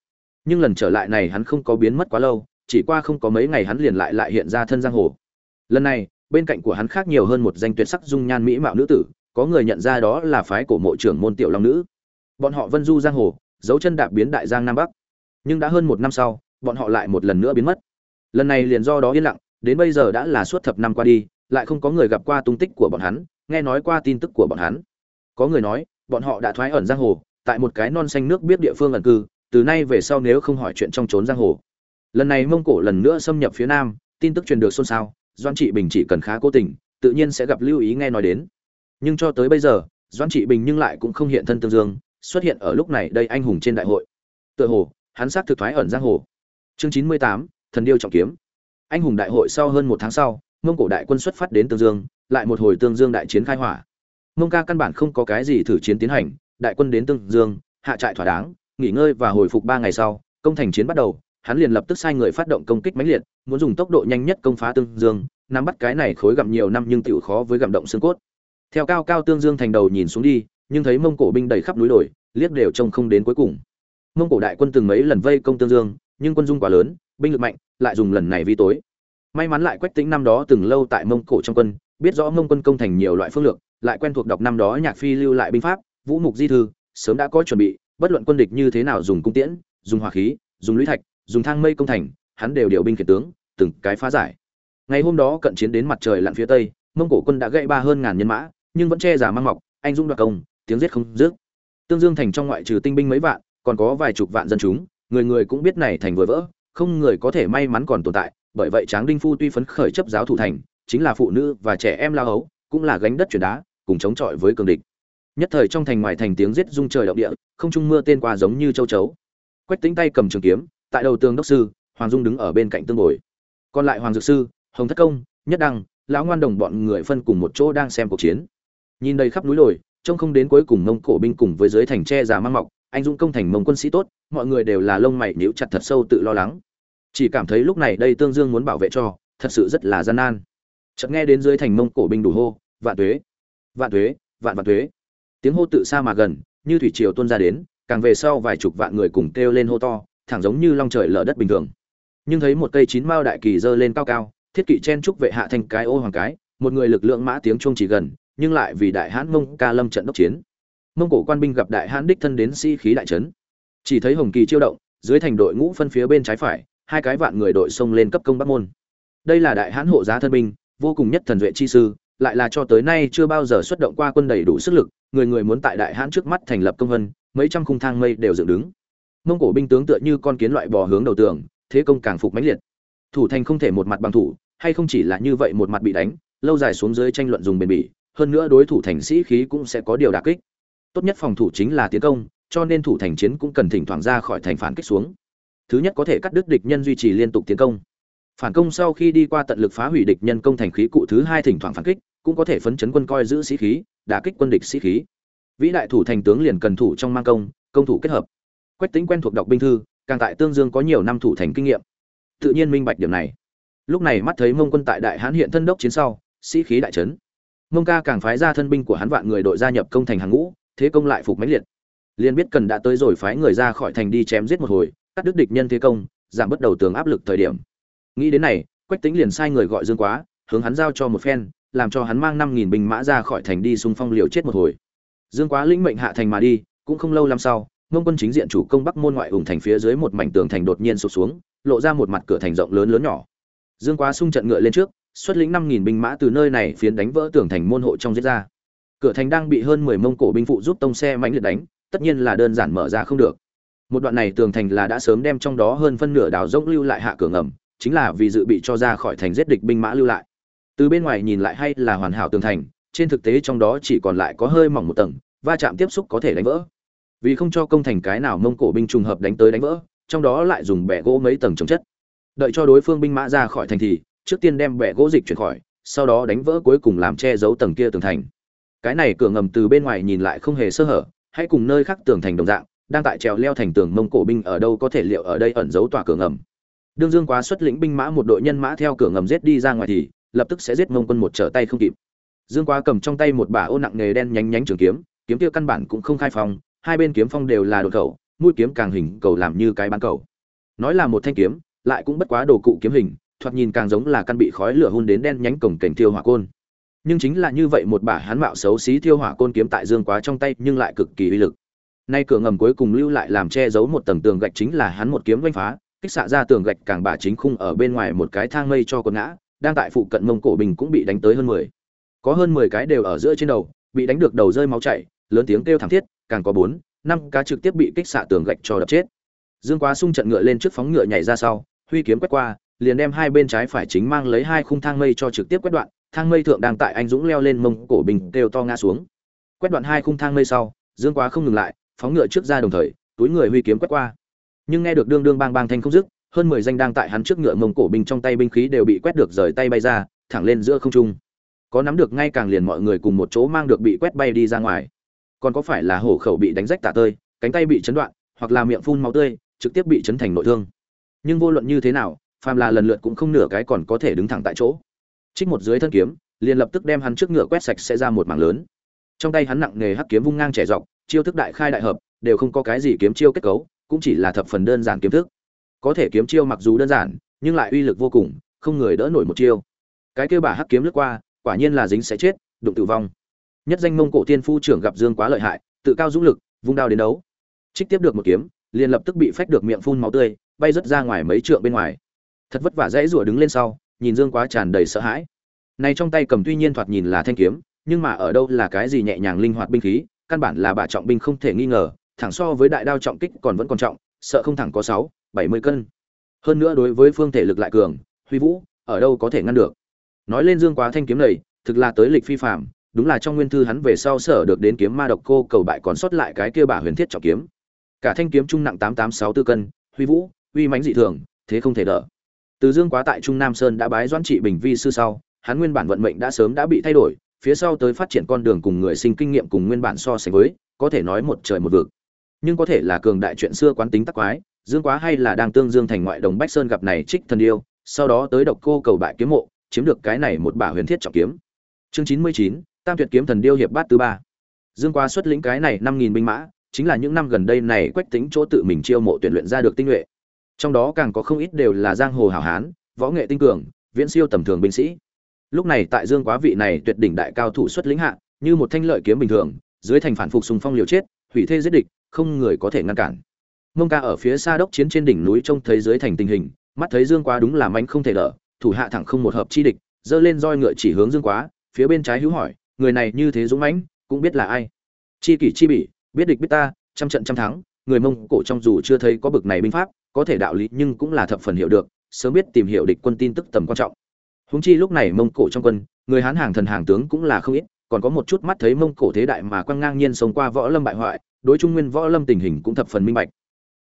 Speaker 1: Nhưng lần trở lại này hắn không có biến mất quá lâu chỉ qua không có mấy ngày hắn liền lại lại hiện ra thân giang hồ. Lần này, bên cạnh của hắn khác nhiều hơn một danh tuyệt sắc dung nhan mỹ mạo nữ tử, có người nhận ra đó là phái cổ mộ trưởng môn tiểu long nữ. Bọn họ vân du giang hồ, dấu chân đạp biến đại giang nam bắc. Nhưng đã hơn một năm sau, bọn họ lại một lần nữa biến mất. Lần này liền do đó yên lặng, đến bây giờ đã là suốt thập năm qua đi, lại không có người gặp qua tung tích của bọn hắn, nghe nói qua tin tức của bọn hắn. Có người nói, bọn họ đã thoái ẩn giang hồ, tại một cái non xanh nước biết địa phương ẩn cư, từ nay về sau nếu không hỏi chuyện trong trốn giang hồ lần này mông cổ lần nữa xâm nhập phía nam, tin tức truyền được xôn xao doan trị bình chỉ cần khá cố tình, tự nhiên sẽ gặp lưu ý nghe nói đến. Nhưng cho tới bây giờ doan trị bình nhưng lại cũng không hiện thân tương dương, xuất hiện ở lúc này đây anh hùng trên đại hội. Tựa hồ, hắn xác thực thoái ẩn giang hồ. Chương chín mươi tám, thần điêu trọng kiếm. Anh hùng đại hội sau hơn một tháng sau, mông cổ đại quân xuất phát đến tương dương, lại một hồi tương dương đại chiến khai hỏa. Mông ca căn bản không có cái gì thử chiến tiến hành, đại quân đến tương dương, hạ trại thỏa đáng, nghỉ ngơi và hồi phục ba ngày sau, công thành chiến bắt đầu hắn liền lập tức sai người phát động công kích mãnh liệt, muốn dùng tốc độ nhanh nhất công phá tương dương, nắm bắt cái này khối gặm nhiều năm nhưng tiểu khó với gặm động xương cốt. Theo cao cao tương dương thành đầu nhìn xuống đi, nhưng thấy mông cổ binh đầy khắp núi đồi, liếc đều trông không đến cuối cùng. Mông cổ đại quân từng mấy lần vây công tương dương, nhưng quân dung quá lớn, binh lực mạnh, lại dùng lần này vi tối. May mắn lại quách tính năm đó từng lâu tại mông cổ trong quân, biết rõ mông quân công thành nhiều loại phương lược, lại quen thuộc đọc năm đó nhạc phi lưu lại binh pháp, vũ mục di thư, sớm đã có chuẩn bị, bất luận quân địch như thế nào dùng cung tiễn, dùng hỏa khí, dùng lũy thạch dùng thang mây công thành, hắn đều điều binh khiển tướng, từng cái phá giải. Ngày hôm đó cận chiến đến mặt trời lặn phía tây, mông cổ quân đã gãy ba hơn ngàn nhân mã, nhưng vẫn che giả mang mọc, anh dũng đoạt công, tiếng giết không dứt. Tương dương thành trong ngoại trừ tinh binh mấy vạn, còn có vài chục vạn dân chúng, người người cũng biết này thành vừa vỡ, không người có thể may mắn còn tồn tại, bởi vậy tráng đinh phu tuy phấn khởi chấp giáo thủ thành, chính là phụ nữ và trẻ em lao hấu, cũng là gánh đất chuyển đá, cùng chống chọi với cường địch. Nhất thời trong thành ngoài thành tiếng giết rung trời động địa, không trung mưa tên qua giống như châu chấu. Quách tính tay cầm trường kiếm tại đầu tường đốc sư, hoàng dung đứng ở bên cạnh tương bồi còn lại hoàng dược sư, hồng thất công, nhất đăng, lão ngoan đồng bọn người phân cùng một chỗ đang xem cuộc chiến. Nhìn đầy khắp núi đồi, trông không đến cuối cùng mông cổ binh cùng với dưới thành tre già mang mọc, anh dũng công thành mông quân sĩ tốt, mọi người đều là lông mày níu chặt thật sâu tự lo lắng. Chỉ cảm thấy lúc này đây tương dương muốn bảo vệ cho, thật sự rất là gian nan. Chợt nghe đến dưới thành mông cổ binh đủ hô, vạn tuế vạn tuế, vạn vạn tuế. Tiếng hô tự xa mà gần, như thủy triều tuôn ra đến, càng về sau vài chục vạn người cùng kêu lên hô to thẳng giống như long trời lở đất bình thường. Nhưng thấy một cây chín mao đại kỳ dơ lên cao cao, thiết kỵ chen trúc vệ hạ thành cái ô hoàng cái, một người lực lượng mã tiếng chuông chỉ gần, nhưng lại vì đại hãn mông ca lâm trận đốc chiến. Mông cổ quan binh gặp đại hãn đích thân đến sĩ khí đại trấn. Chỉ thấy hồng kỳ chiêu động, dưới thành đội ngũ phân phía bên trái phải, hai cái vạn người đội xông lên cấp công bắc môn. Đây là đại hãn hộ giá thân binh, vô cùng nhất thần duệ chi sư, lại là cho tới nay chưa bao giờ xuất động qua quân đầy đủ sức lực, người người muốn tại đại hãn trước mắt thành lập công vân, mấy trăm khung thang mây đều dựng đứng mông cổ binh tướng tựa như con kiến loại bò hướng đầu tường, thế công càng phục mãnh liệt. Thủ thành không thể một mặt bằng thủ, hay không chỉ là như vậy một mặt bị đánh, lâu dài xuống dưới tranh luận dùng bền bỉ, hơn nữa đối thủ thành sĩ khí cũng sẽ có điều đả kích. Tốt nhất phòng thủ chính là tiến công, cho nên thủ thành chiến cũng cần thỉnh thoảng ra khỏi thành phản kích xuống. Thứ nhất có thể cắt đứt địch nhân duy trì liên tục tiến công. Phản công sau khi đi qua tận lực phá hủy địch nhân công thành khí cụ thứ hai thỉnh thoảng phản kích, cũng có thể phấn chấn quân coi giữ sĩ khí, đả kích quân địch sĩ khí. Vĩ đại thủ thành tướng liền cần thủ trong mang công công thủ kết hợp quách tính quen thuộc đọc binh thư, càng tại tương dương có nhiều năm thủ thành kinh nghiệm. Tự nhiên minh bạch điểm này. Lúc này mắt thấy mông quân tại đại Hán hiện thân đốc chiến sau, sĩ khí đại trấn mông ca càng phái ra thân binh của hắn vạn người đội gia nhập công thành hàng ngũ, thế công lại phục mấy liệt. Liền biết cần đã tới rồi phái người ra khỏi thành đi chém giết một hồi, cắt đứt địch nhân thế công, giảm bớt đầu tường áp lực thời điểm. Nghĩ đến này, quách tính liền sai người gọi dương quá, hướng hắn giao cho một phen, làm cho hắn mang năm nghìn binh mã ra khỏi thành đi xung phong liều chết một hồi. Dương quá lĩnh mệnh hạ thành mà đi, cũng không lâu lắm sau mông quân chính diện chủ công bắc môn ngoại ủng thành phía dưới một mảnh tường thành đột nhiên sụp xuống, lộ ra một mặt cửa thành rộng lớn lớn nhỏ. Dương quá sung trận ngựa lên trước, xuất lĩnh năm nghìn binh mã từ nơi này phiến đánh vỡ tường thành môn hộ trong giết ra. Cửa thành đang bị hơn mười mông cổ binh phụ giúp tông xe mãnh liệt đánh, tất nhiên là đơn giản mở ra không được. Một đoạn này tường thành là đã sớm đem trong đó hơn phân nửa đào rỗng lưu lại hạ cửa ngầm, chính là vì dự bị cho ra khỏi thành giết địch binh mã lưu lại. Từ bên ngoài nhìn lại hay là hoàn hảo tường thành, trên thực tế trong đó chỉ còn lại có hơi mỏng một tầng, va chạm tiếp xúc có thể đánh vỡ vì không cho công thành cái nào mông cổ binh trùng hợp đánh tới đánh vỡ, trong đó lại dùng bẻ gỗ mấy tầng chống chất. Đợi cho đối phương binh mã ra khỏi thành thì, trước tiên đem bẻ gỗ dịch chuyển khỏi, sau đó đánh vỡ cuối cùng làm che giấu tầng kia tường thành. Cái này cửa ngầm từ bên ngoài nhìn lại không hề sơ hở hãy cùng nơi khác tường thành đồng dạng, đang tại trèo leo thành tường mông cổ binh ở đâu có thể liệu ở đây ẩn giấu tòa cửa ngầm. Đương dương quá xuất lĩnh binh mã một đội nhân mã theo cửa ngầm giết đi ra ngoài thì, lập tức sẽ giết mông quân một trở tay không kịp. Dương quá cầm trong tay một bả ô nặng nghề đen nhánh nhánh trường kiếm kiếm kia căn bản cũng không khai phòng hai bên kiếm phong đều là đột khẩu, mũi kiếm càng hình cầu làm như cái bán cầu. Nói là một thanh kiếm, lại cũng bất quá đồ cụ kiếm hình, thoạt nhìn càng giống là căn bị khói lửa hun đến đen nhánh cổng cảnh thiêu hỏa côn. Nhưng chính là như vậy một bả hắn mạo xấu xí thiêu hỏa côn kiếm tại dương quá trong tay, nhưng lại cực kỳ uy lực. Nay cửa ngầm cuối cùng lưu lại làm che giấu một tầng tường gạch chính là hắn một kiếm vênh phá, kích xạ ra tường gạch càng bả chính khung ở bên ngoài một cái thang mây cho con ngã, đang tại phụ cận mông cổ bình cũng bị đánh tới hơn mười. Có hơn mười cái đều ở giữa trên đầu, bị đánh được đầu rơi máu chảy, lớn tiếng kêu thảm thiết càng có bốn, năm cá trực tiếp bị kích xạ tường gạch cho đập chết. Dương quá sung trận ngựa lên trước phóng ngựa nhảy ra sau, huy kiếm quét qua, liền đem hai bên trái phải chính mang lấy hai khung thang mây cho trực tiếp quét đoạn, thang mây thượng đang tại anh dũng leo lên mông, cổ bình đều to ngã xuống. Quét đoạn hai khung thang mây sau, dương quá không ngừng lại, phóng ngựa trước ra đồng thời, túi người huy kiếm quét qua. Nhưng nghe được đương đương bang bang thanh không dứt, hơn mười danh đang tại hắn trước ngựa mông, cổ binh trong tay binh khí đều bị quét được rời tay bay ra, thẳng lên giữa không trung. Có nắm được ngay càng liền mọi người cùng một chỗ mang được bị quét bay đi ra ngoài còn có phải là hổ khẩu bị đánh rách tả tơi, cánh tay bị chấn đoạn, hoặc là miệng phun máu tươi, trực tiếp bị chấn thành nội thương. Nhưng vô luận như thế nào, phàm là lần lượt cũng không nửa cái còn có thể đứng thẳng tại chỗ. Trích một dưới thân kiếm, liền lập tức đem hắn trước ngựa quét sạch sẽ ra một mảng lớn. Trong tay hắn nặng nghề hắc kiếm vung ngang trẻ dọc, chiêu thức đại khai đại hợp, đều không có cái gì kiếm chiêu kết cấu, cũng chỉ là thập phần đơn giản kiếm thức. Có thể kiếm chiêu mặc dù đơn giản, nhưng lại uy lực vô cùng, không người đỡ nổi một chiêu. Cái kêu bà hắc kiếm lướt qua, quả nhiên là dính sẽ chết, đụng tử vong nhất danh mông cổ tiên phu trưởng gặp dương quá lợi hại, tự cao dũng lực, vung đao đến đấu. Trích tiếp được một kiếm, liền lập tức bị phách được miệng phun máu tươi, bay rớt ra ngoài mấy trượng bên ngoài. Thật vất vả dãy rủa đứng lên sau, nhìn dương quá tràn đầy sợ hãi. Này trong tay cầm tuy nhiên thoạt nhìn là thanh kiếm, nhưng mà ở đâu là cái gì nhẹ nhàng linh hoạt binh khí, căn bản là bà trọng binh không thể nghi ngờ, thẳng so với đại đao trọng kích còn vẫn còn trọng, sợ không thẳng có sáu, bảy mươi cân. Hơn nữa đối với phương thể lực lại cường, huy vũ, ở đâu có thể ngăn được. Nói lên dương quá thanh kiếm này, thực là tới lịch phi phạm đúng là trong nguyên thư hắn về sau sở được đến kiếm ma độc cô cầu bại còn sót lại cái kia bả huyền thiết trọng kiếm. Cả thanh kiếm trung nặng tám tám sáu tư cân, huy vũ, uy mãnh dị thường, thế không thể đỡ. Từ dương quá tại trung nam sơn đã bái doãn trị bình vi sư sau, hắn nguyên bản vận mệnh đã sớm đã bị thay đổi, phía sau tới phát triển con đường cùng người sinh kinh nghiệm cùng nguyên bản so sánh với, có thể nói một trời một vực. Nhưng có thể là cường đại chuyện xưa quán tính tắc quái, dương quá hay là đang tương dương thành ngoại đồng bách sơn gặp này trích thần yêu, sau đó tới độc cô cầu bại kiếm mộ, chiếm được cái này một bả huyền thiết trọng kiếm. Chương chín mươi chín tam tuyệt kiếm thần điêu hiệp bát thứ ba. Dương quá xuất lĩnh cái này năm nghìn binh mã, chính là những năm gần đây này quách tính chỗ tự mình chiêu mộ tuyển luyện ra được tinh nhuệ. Trong đó càng có không ít đều là giang hồ hảo hán, võ nghệ tinh cường, viễn siêu tầm thường binh sĩ. Lúc này tại dương quá vị này tuyệt đỉnh đại cao thủ xuất lĩnh hạ, như một thanh lợi kiếm bình thường, dưới thành phản phục sùng phong liều chết, hủy thê giết địch, không người có thể ngăn cản. Mông ca ở phía xa đốc chiến trên đỉnh núi trông thấy dưới thành tình hình, mắt thấy dương quá đúng là manh không thể lỡ thủ hạ thẳng không một hợp chi địch, giơ lên roi ngựa chỉ hướng dương quá, phía bên trái hữu hỏi người này như thế dũng mãnh, cũng biết là ai. Chi kỷ chi bỉ, biết địch biết ta, trăm trận trăm thắng, người mông cổ trong dù chưa thấy có bực này binh pháp, có thể đạo lý nhưng cũng là thập phần hiểu được, sớm biết tìm hiểu địch quân tin tức tầm quan trọng. Húng chi lúc này mông cổ trong quân, người hán hàng thần hàng tướng cũng là không ít, còn có một chút mắt thấy mông cổ thế đại mà quăng ngang nhiên sống qua võ lâm bại hoại, đối trung nguyên võ lâm tình hình cũng thập phần minh bạch.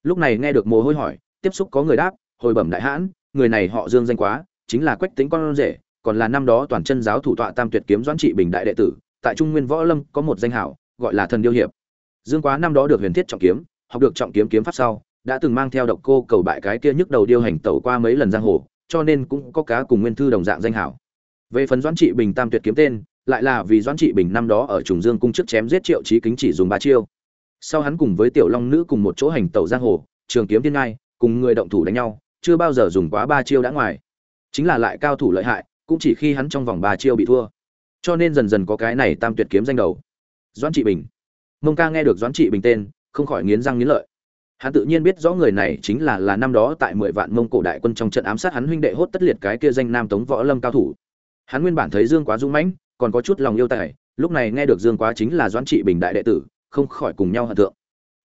Speaker 1: Lúc này nghe được mồ hôi hỏi, tiếp xúc có người đáp, hồi bẩm đại hãn, người này họ dương danh quá, chính là quách tính con rể còn là năm đó toàn chân giáo thủ tọa tam tuyệt kiếm doãn trị bình đại đệ tử, tại trung nguyên võ lâm có một danh hảo, gọi là thần điêu hiệp. Dương quá năm đó được huyền thiết trọng kiếm, học được trọng kiếm kiếm pháp sau, đã từng mang theo độc cô cầu bại cái kia nhức đầu điêu hành tẩu qua mấy lần giang hồ, cho nên cũng có cá cùng nguyên thư đồng dạng danh hảo. Về phần doãn trị bình tam tuyệt kiếm tên, lại là vì doãn trị bình năm đó ở trùng dương cung trước chém giết triệu trí kính chỉ dùng ba chiêu. Sau hắn cùng với tiểu long nữ cùng một chỗ hành tẩu giang hồ, trường kiếm thiên ngai, cùng người động thủ đánh nhau, chưa bao giờ dùng quá ba chiêu đã ngoài. Chính là lại cao thủ lợi hại cũng chỉ khi hắn trong vòng ba chiêu bị thua. Cho nên dần dần có cái này tam tuyệt kiếm danh đầu. Doãn trị bình. Mông ca nghe được doãn trị bình tên, không khỏi nghiến răng nghiến lợi. Hắn tự nhiên biết rõ người này chính là là năm đó tại mười vạn mông cổ đại quân trong trận ám sát hắn huynh đệ hốt tất liệt cái kia danh nam tống võ lâm cao thủ. Hắn nguyên bản thấy dương quá dũng mãnh, còn có chút lòng yêu tài, lúc này nghe được dương quá chính là doãn trị bình đại đệ tử, không khỏi cùng nhau hận thượng.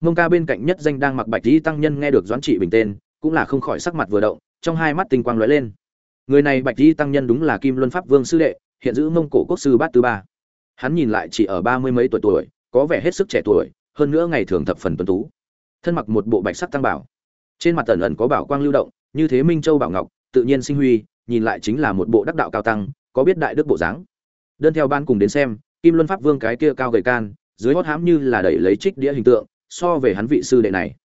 Speaker 1: Mông ca bên cạnh nhất danh đang mặc bạch di tăng nhân nghe được doãn trị bình tên, cũng là không khỏi sắc mặt vừa động, trong hai mắt tinh quang lóe lên người này bạch di tăng nhân đúng là kim luân pháp vương sư đệ, hiện giữ mông cổ quốc sư bát tứ ba. Hắn nhìn lại chỉ ở ba mươi mấy tuổi tuổi, có vẻ hết sức trẻ tuổi, hơn nữa ngày thường thập phần tuấn tú. Thân mặc một bộ bạch sắc tăng bảo. Trên mặt tần ẩn có bảo quang lưu động, như thế minh châu bảo ngọc, tự nhiên sinh huy, nhìn lại chính là một bộ đắc đạo cao tăng, có biết đại đức bộ dáng. Đơn theo ban cùng đến xem, kim luân pháp vương cái kia cao gầy can, dưới hót hãm như là đẩy lấy trích đĩa hình tượng, so về hắn vị sư đệ này,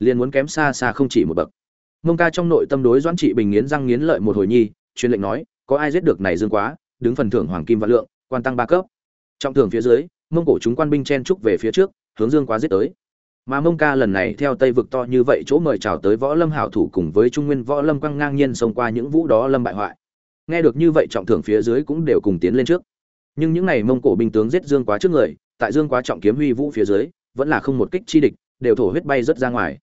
Speaker 1: liền muốn kém xa xa không chỉ một bậc mông ca trong nội tâm đối doãn trị bình nghiến răng nghiến lợi một hồi nhi, truyền lệnh nói, có ai giết được này dương quá, đứng phần thưởng hoàng kim và lượng, quan tăng ba cấp. Trọng thưởng phía dưới, mông cổ chúng quan binh chen trúc về phía trước, hướng dương quá giết tới. Mà mông ca lần này theo tây vực to như vậy chỗ mời chào tới võ lâm hảo thủ cùng với trung nguyên võ lâm quăng ngang nhiên xông qua những vũ đó lâm bại hoại. Nghe được như vậy trọng thưởng phía dưới cũng đều cùng tiến lên trước. Nhưng những ngày mông cổ binh tướng giết dương quá trước người, tại dương quá trọng kiếm huy vũ phía dưới, vẫn là không một kích chi địch, đều thổ huyết bay rất ra ngoài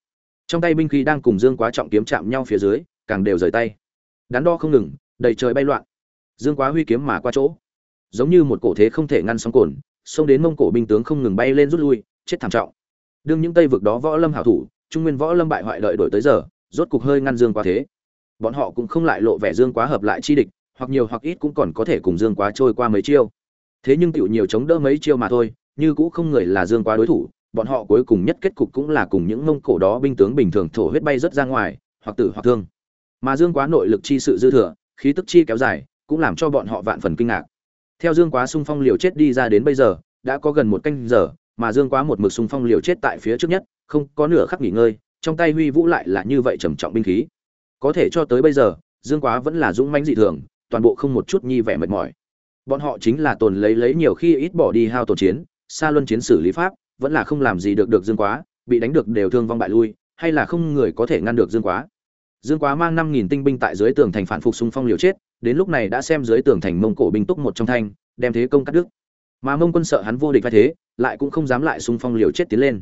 Speaker 1: trong tay binh khí đang cùng dương quá trọng kiếm chạm nhau phía dưới, càng đều rời tay. Đắn đo không ngừng, đầy trời bay loạn. Dương quá huy kiếm mà qua chỗ. Giống như một cổ thế không thể ngăn sóng cồn, xông đến mông cổ binh tướng không ngừng bay lên rút lui, chết thảm trọng. Đương những tây vực đó võ lâm hảo thủ, trung nguyên võ lâm bại hoại đợi đổi tới giờ, rốt cục hơi ngăn dương quá thế. Bọn họ cũng không lại lộ vẻ dương quá hợp lại chi địch, hoặc nhiều hoặc ít cũng còn có thể cùng dương quá trôi qua mấy chiêu. Thế nhưng tiểu nhiều chống đỡ mấy chiêu mà thôi, như cũng không người là dương quá đối thủ bọn họ cuối cùng nhất kết cục cũng là cùng những mông cổ đó binh tướng bình thường thổ huyết bay rất ra ngoài, hoặc tử hoặc thương. Mà dương quá nội lực chi sự dư thừa, khí tức chi kéo dài, cũng làm cho bọn họ vạn phần kinh ngạc. Theo dương quá xung phong liều chết đi ra đến bây giờ, đã có gần một canh giờ, mà dương quá một mực xung phong liều chết tại phía trước nhất, không có nửa khắc nghỉ ngơi, trong tay huy vũ lại là như vậy trầm trọng binh khí. Có thể cho tới bây giờ, dương quá vẫn là dũng mãnh dị thường, toàn bộ không một chút nhi vẻ mệt mỏi. Bọn họ chính là tồn lấy lấy nhiều khi ít bỏ đi hao tổn chiến xa luân chiến xử lý pháp vẫn là không làm gì được được dương quá, bị đánh được đều thương vong bại lui, hay là không người có thể ngăn được dương quá. Dương quá mang năm nghìn tinh binh tại dưới tường thành phản phục xung phong liều chết, đến lúc này đã xem dưới tường thành mông cổ binh túc một trong thanh đem thế công cắt đứt. Mà mông quân sợ hắn vô địch vai thế, lại cũng không dám lại xung phong liều chết tiến lên.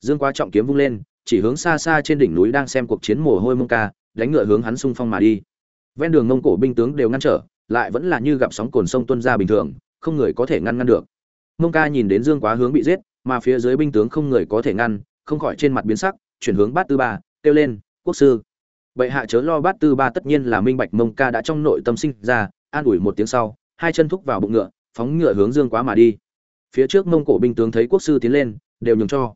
Speaker 1: Dương quá trọng kiếm vung lên, chỉ hướng xa xa trên đỉnh núi đang xem cuộc chiến mồ hôi mông ca, đánh ngựa hướng hắn xung phong mà đi. Ven đường mông cổ binh tướng đều ngăn trở, lại vẫn là như gặp sóng cồn sông tuôn ra bình thường, không người có thể ngăn ngăn được. Mông ca nhìn đến dương quá hướng bị giết mà phía dưới binh tướng không người có thể ngăn, không khỏi trên mặt biến sắc, chuyển hướng bát tư ba, kêu lên, quốc sư. Bệ hạ chớ lo, bát tư ba tất nhiên là minh bạch mông ca đã trong nội tâm sinh ra, an ủi một tiếng sau, hai chân thúc vào bụng ngựa, phóng ngựa hướng dương quá mà đi. Phía trước mông cổ binh tướng thấy quốc sư tiến lên, đều nhường cho.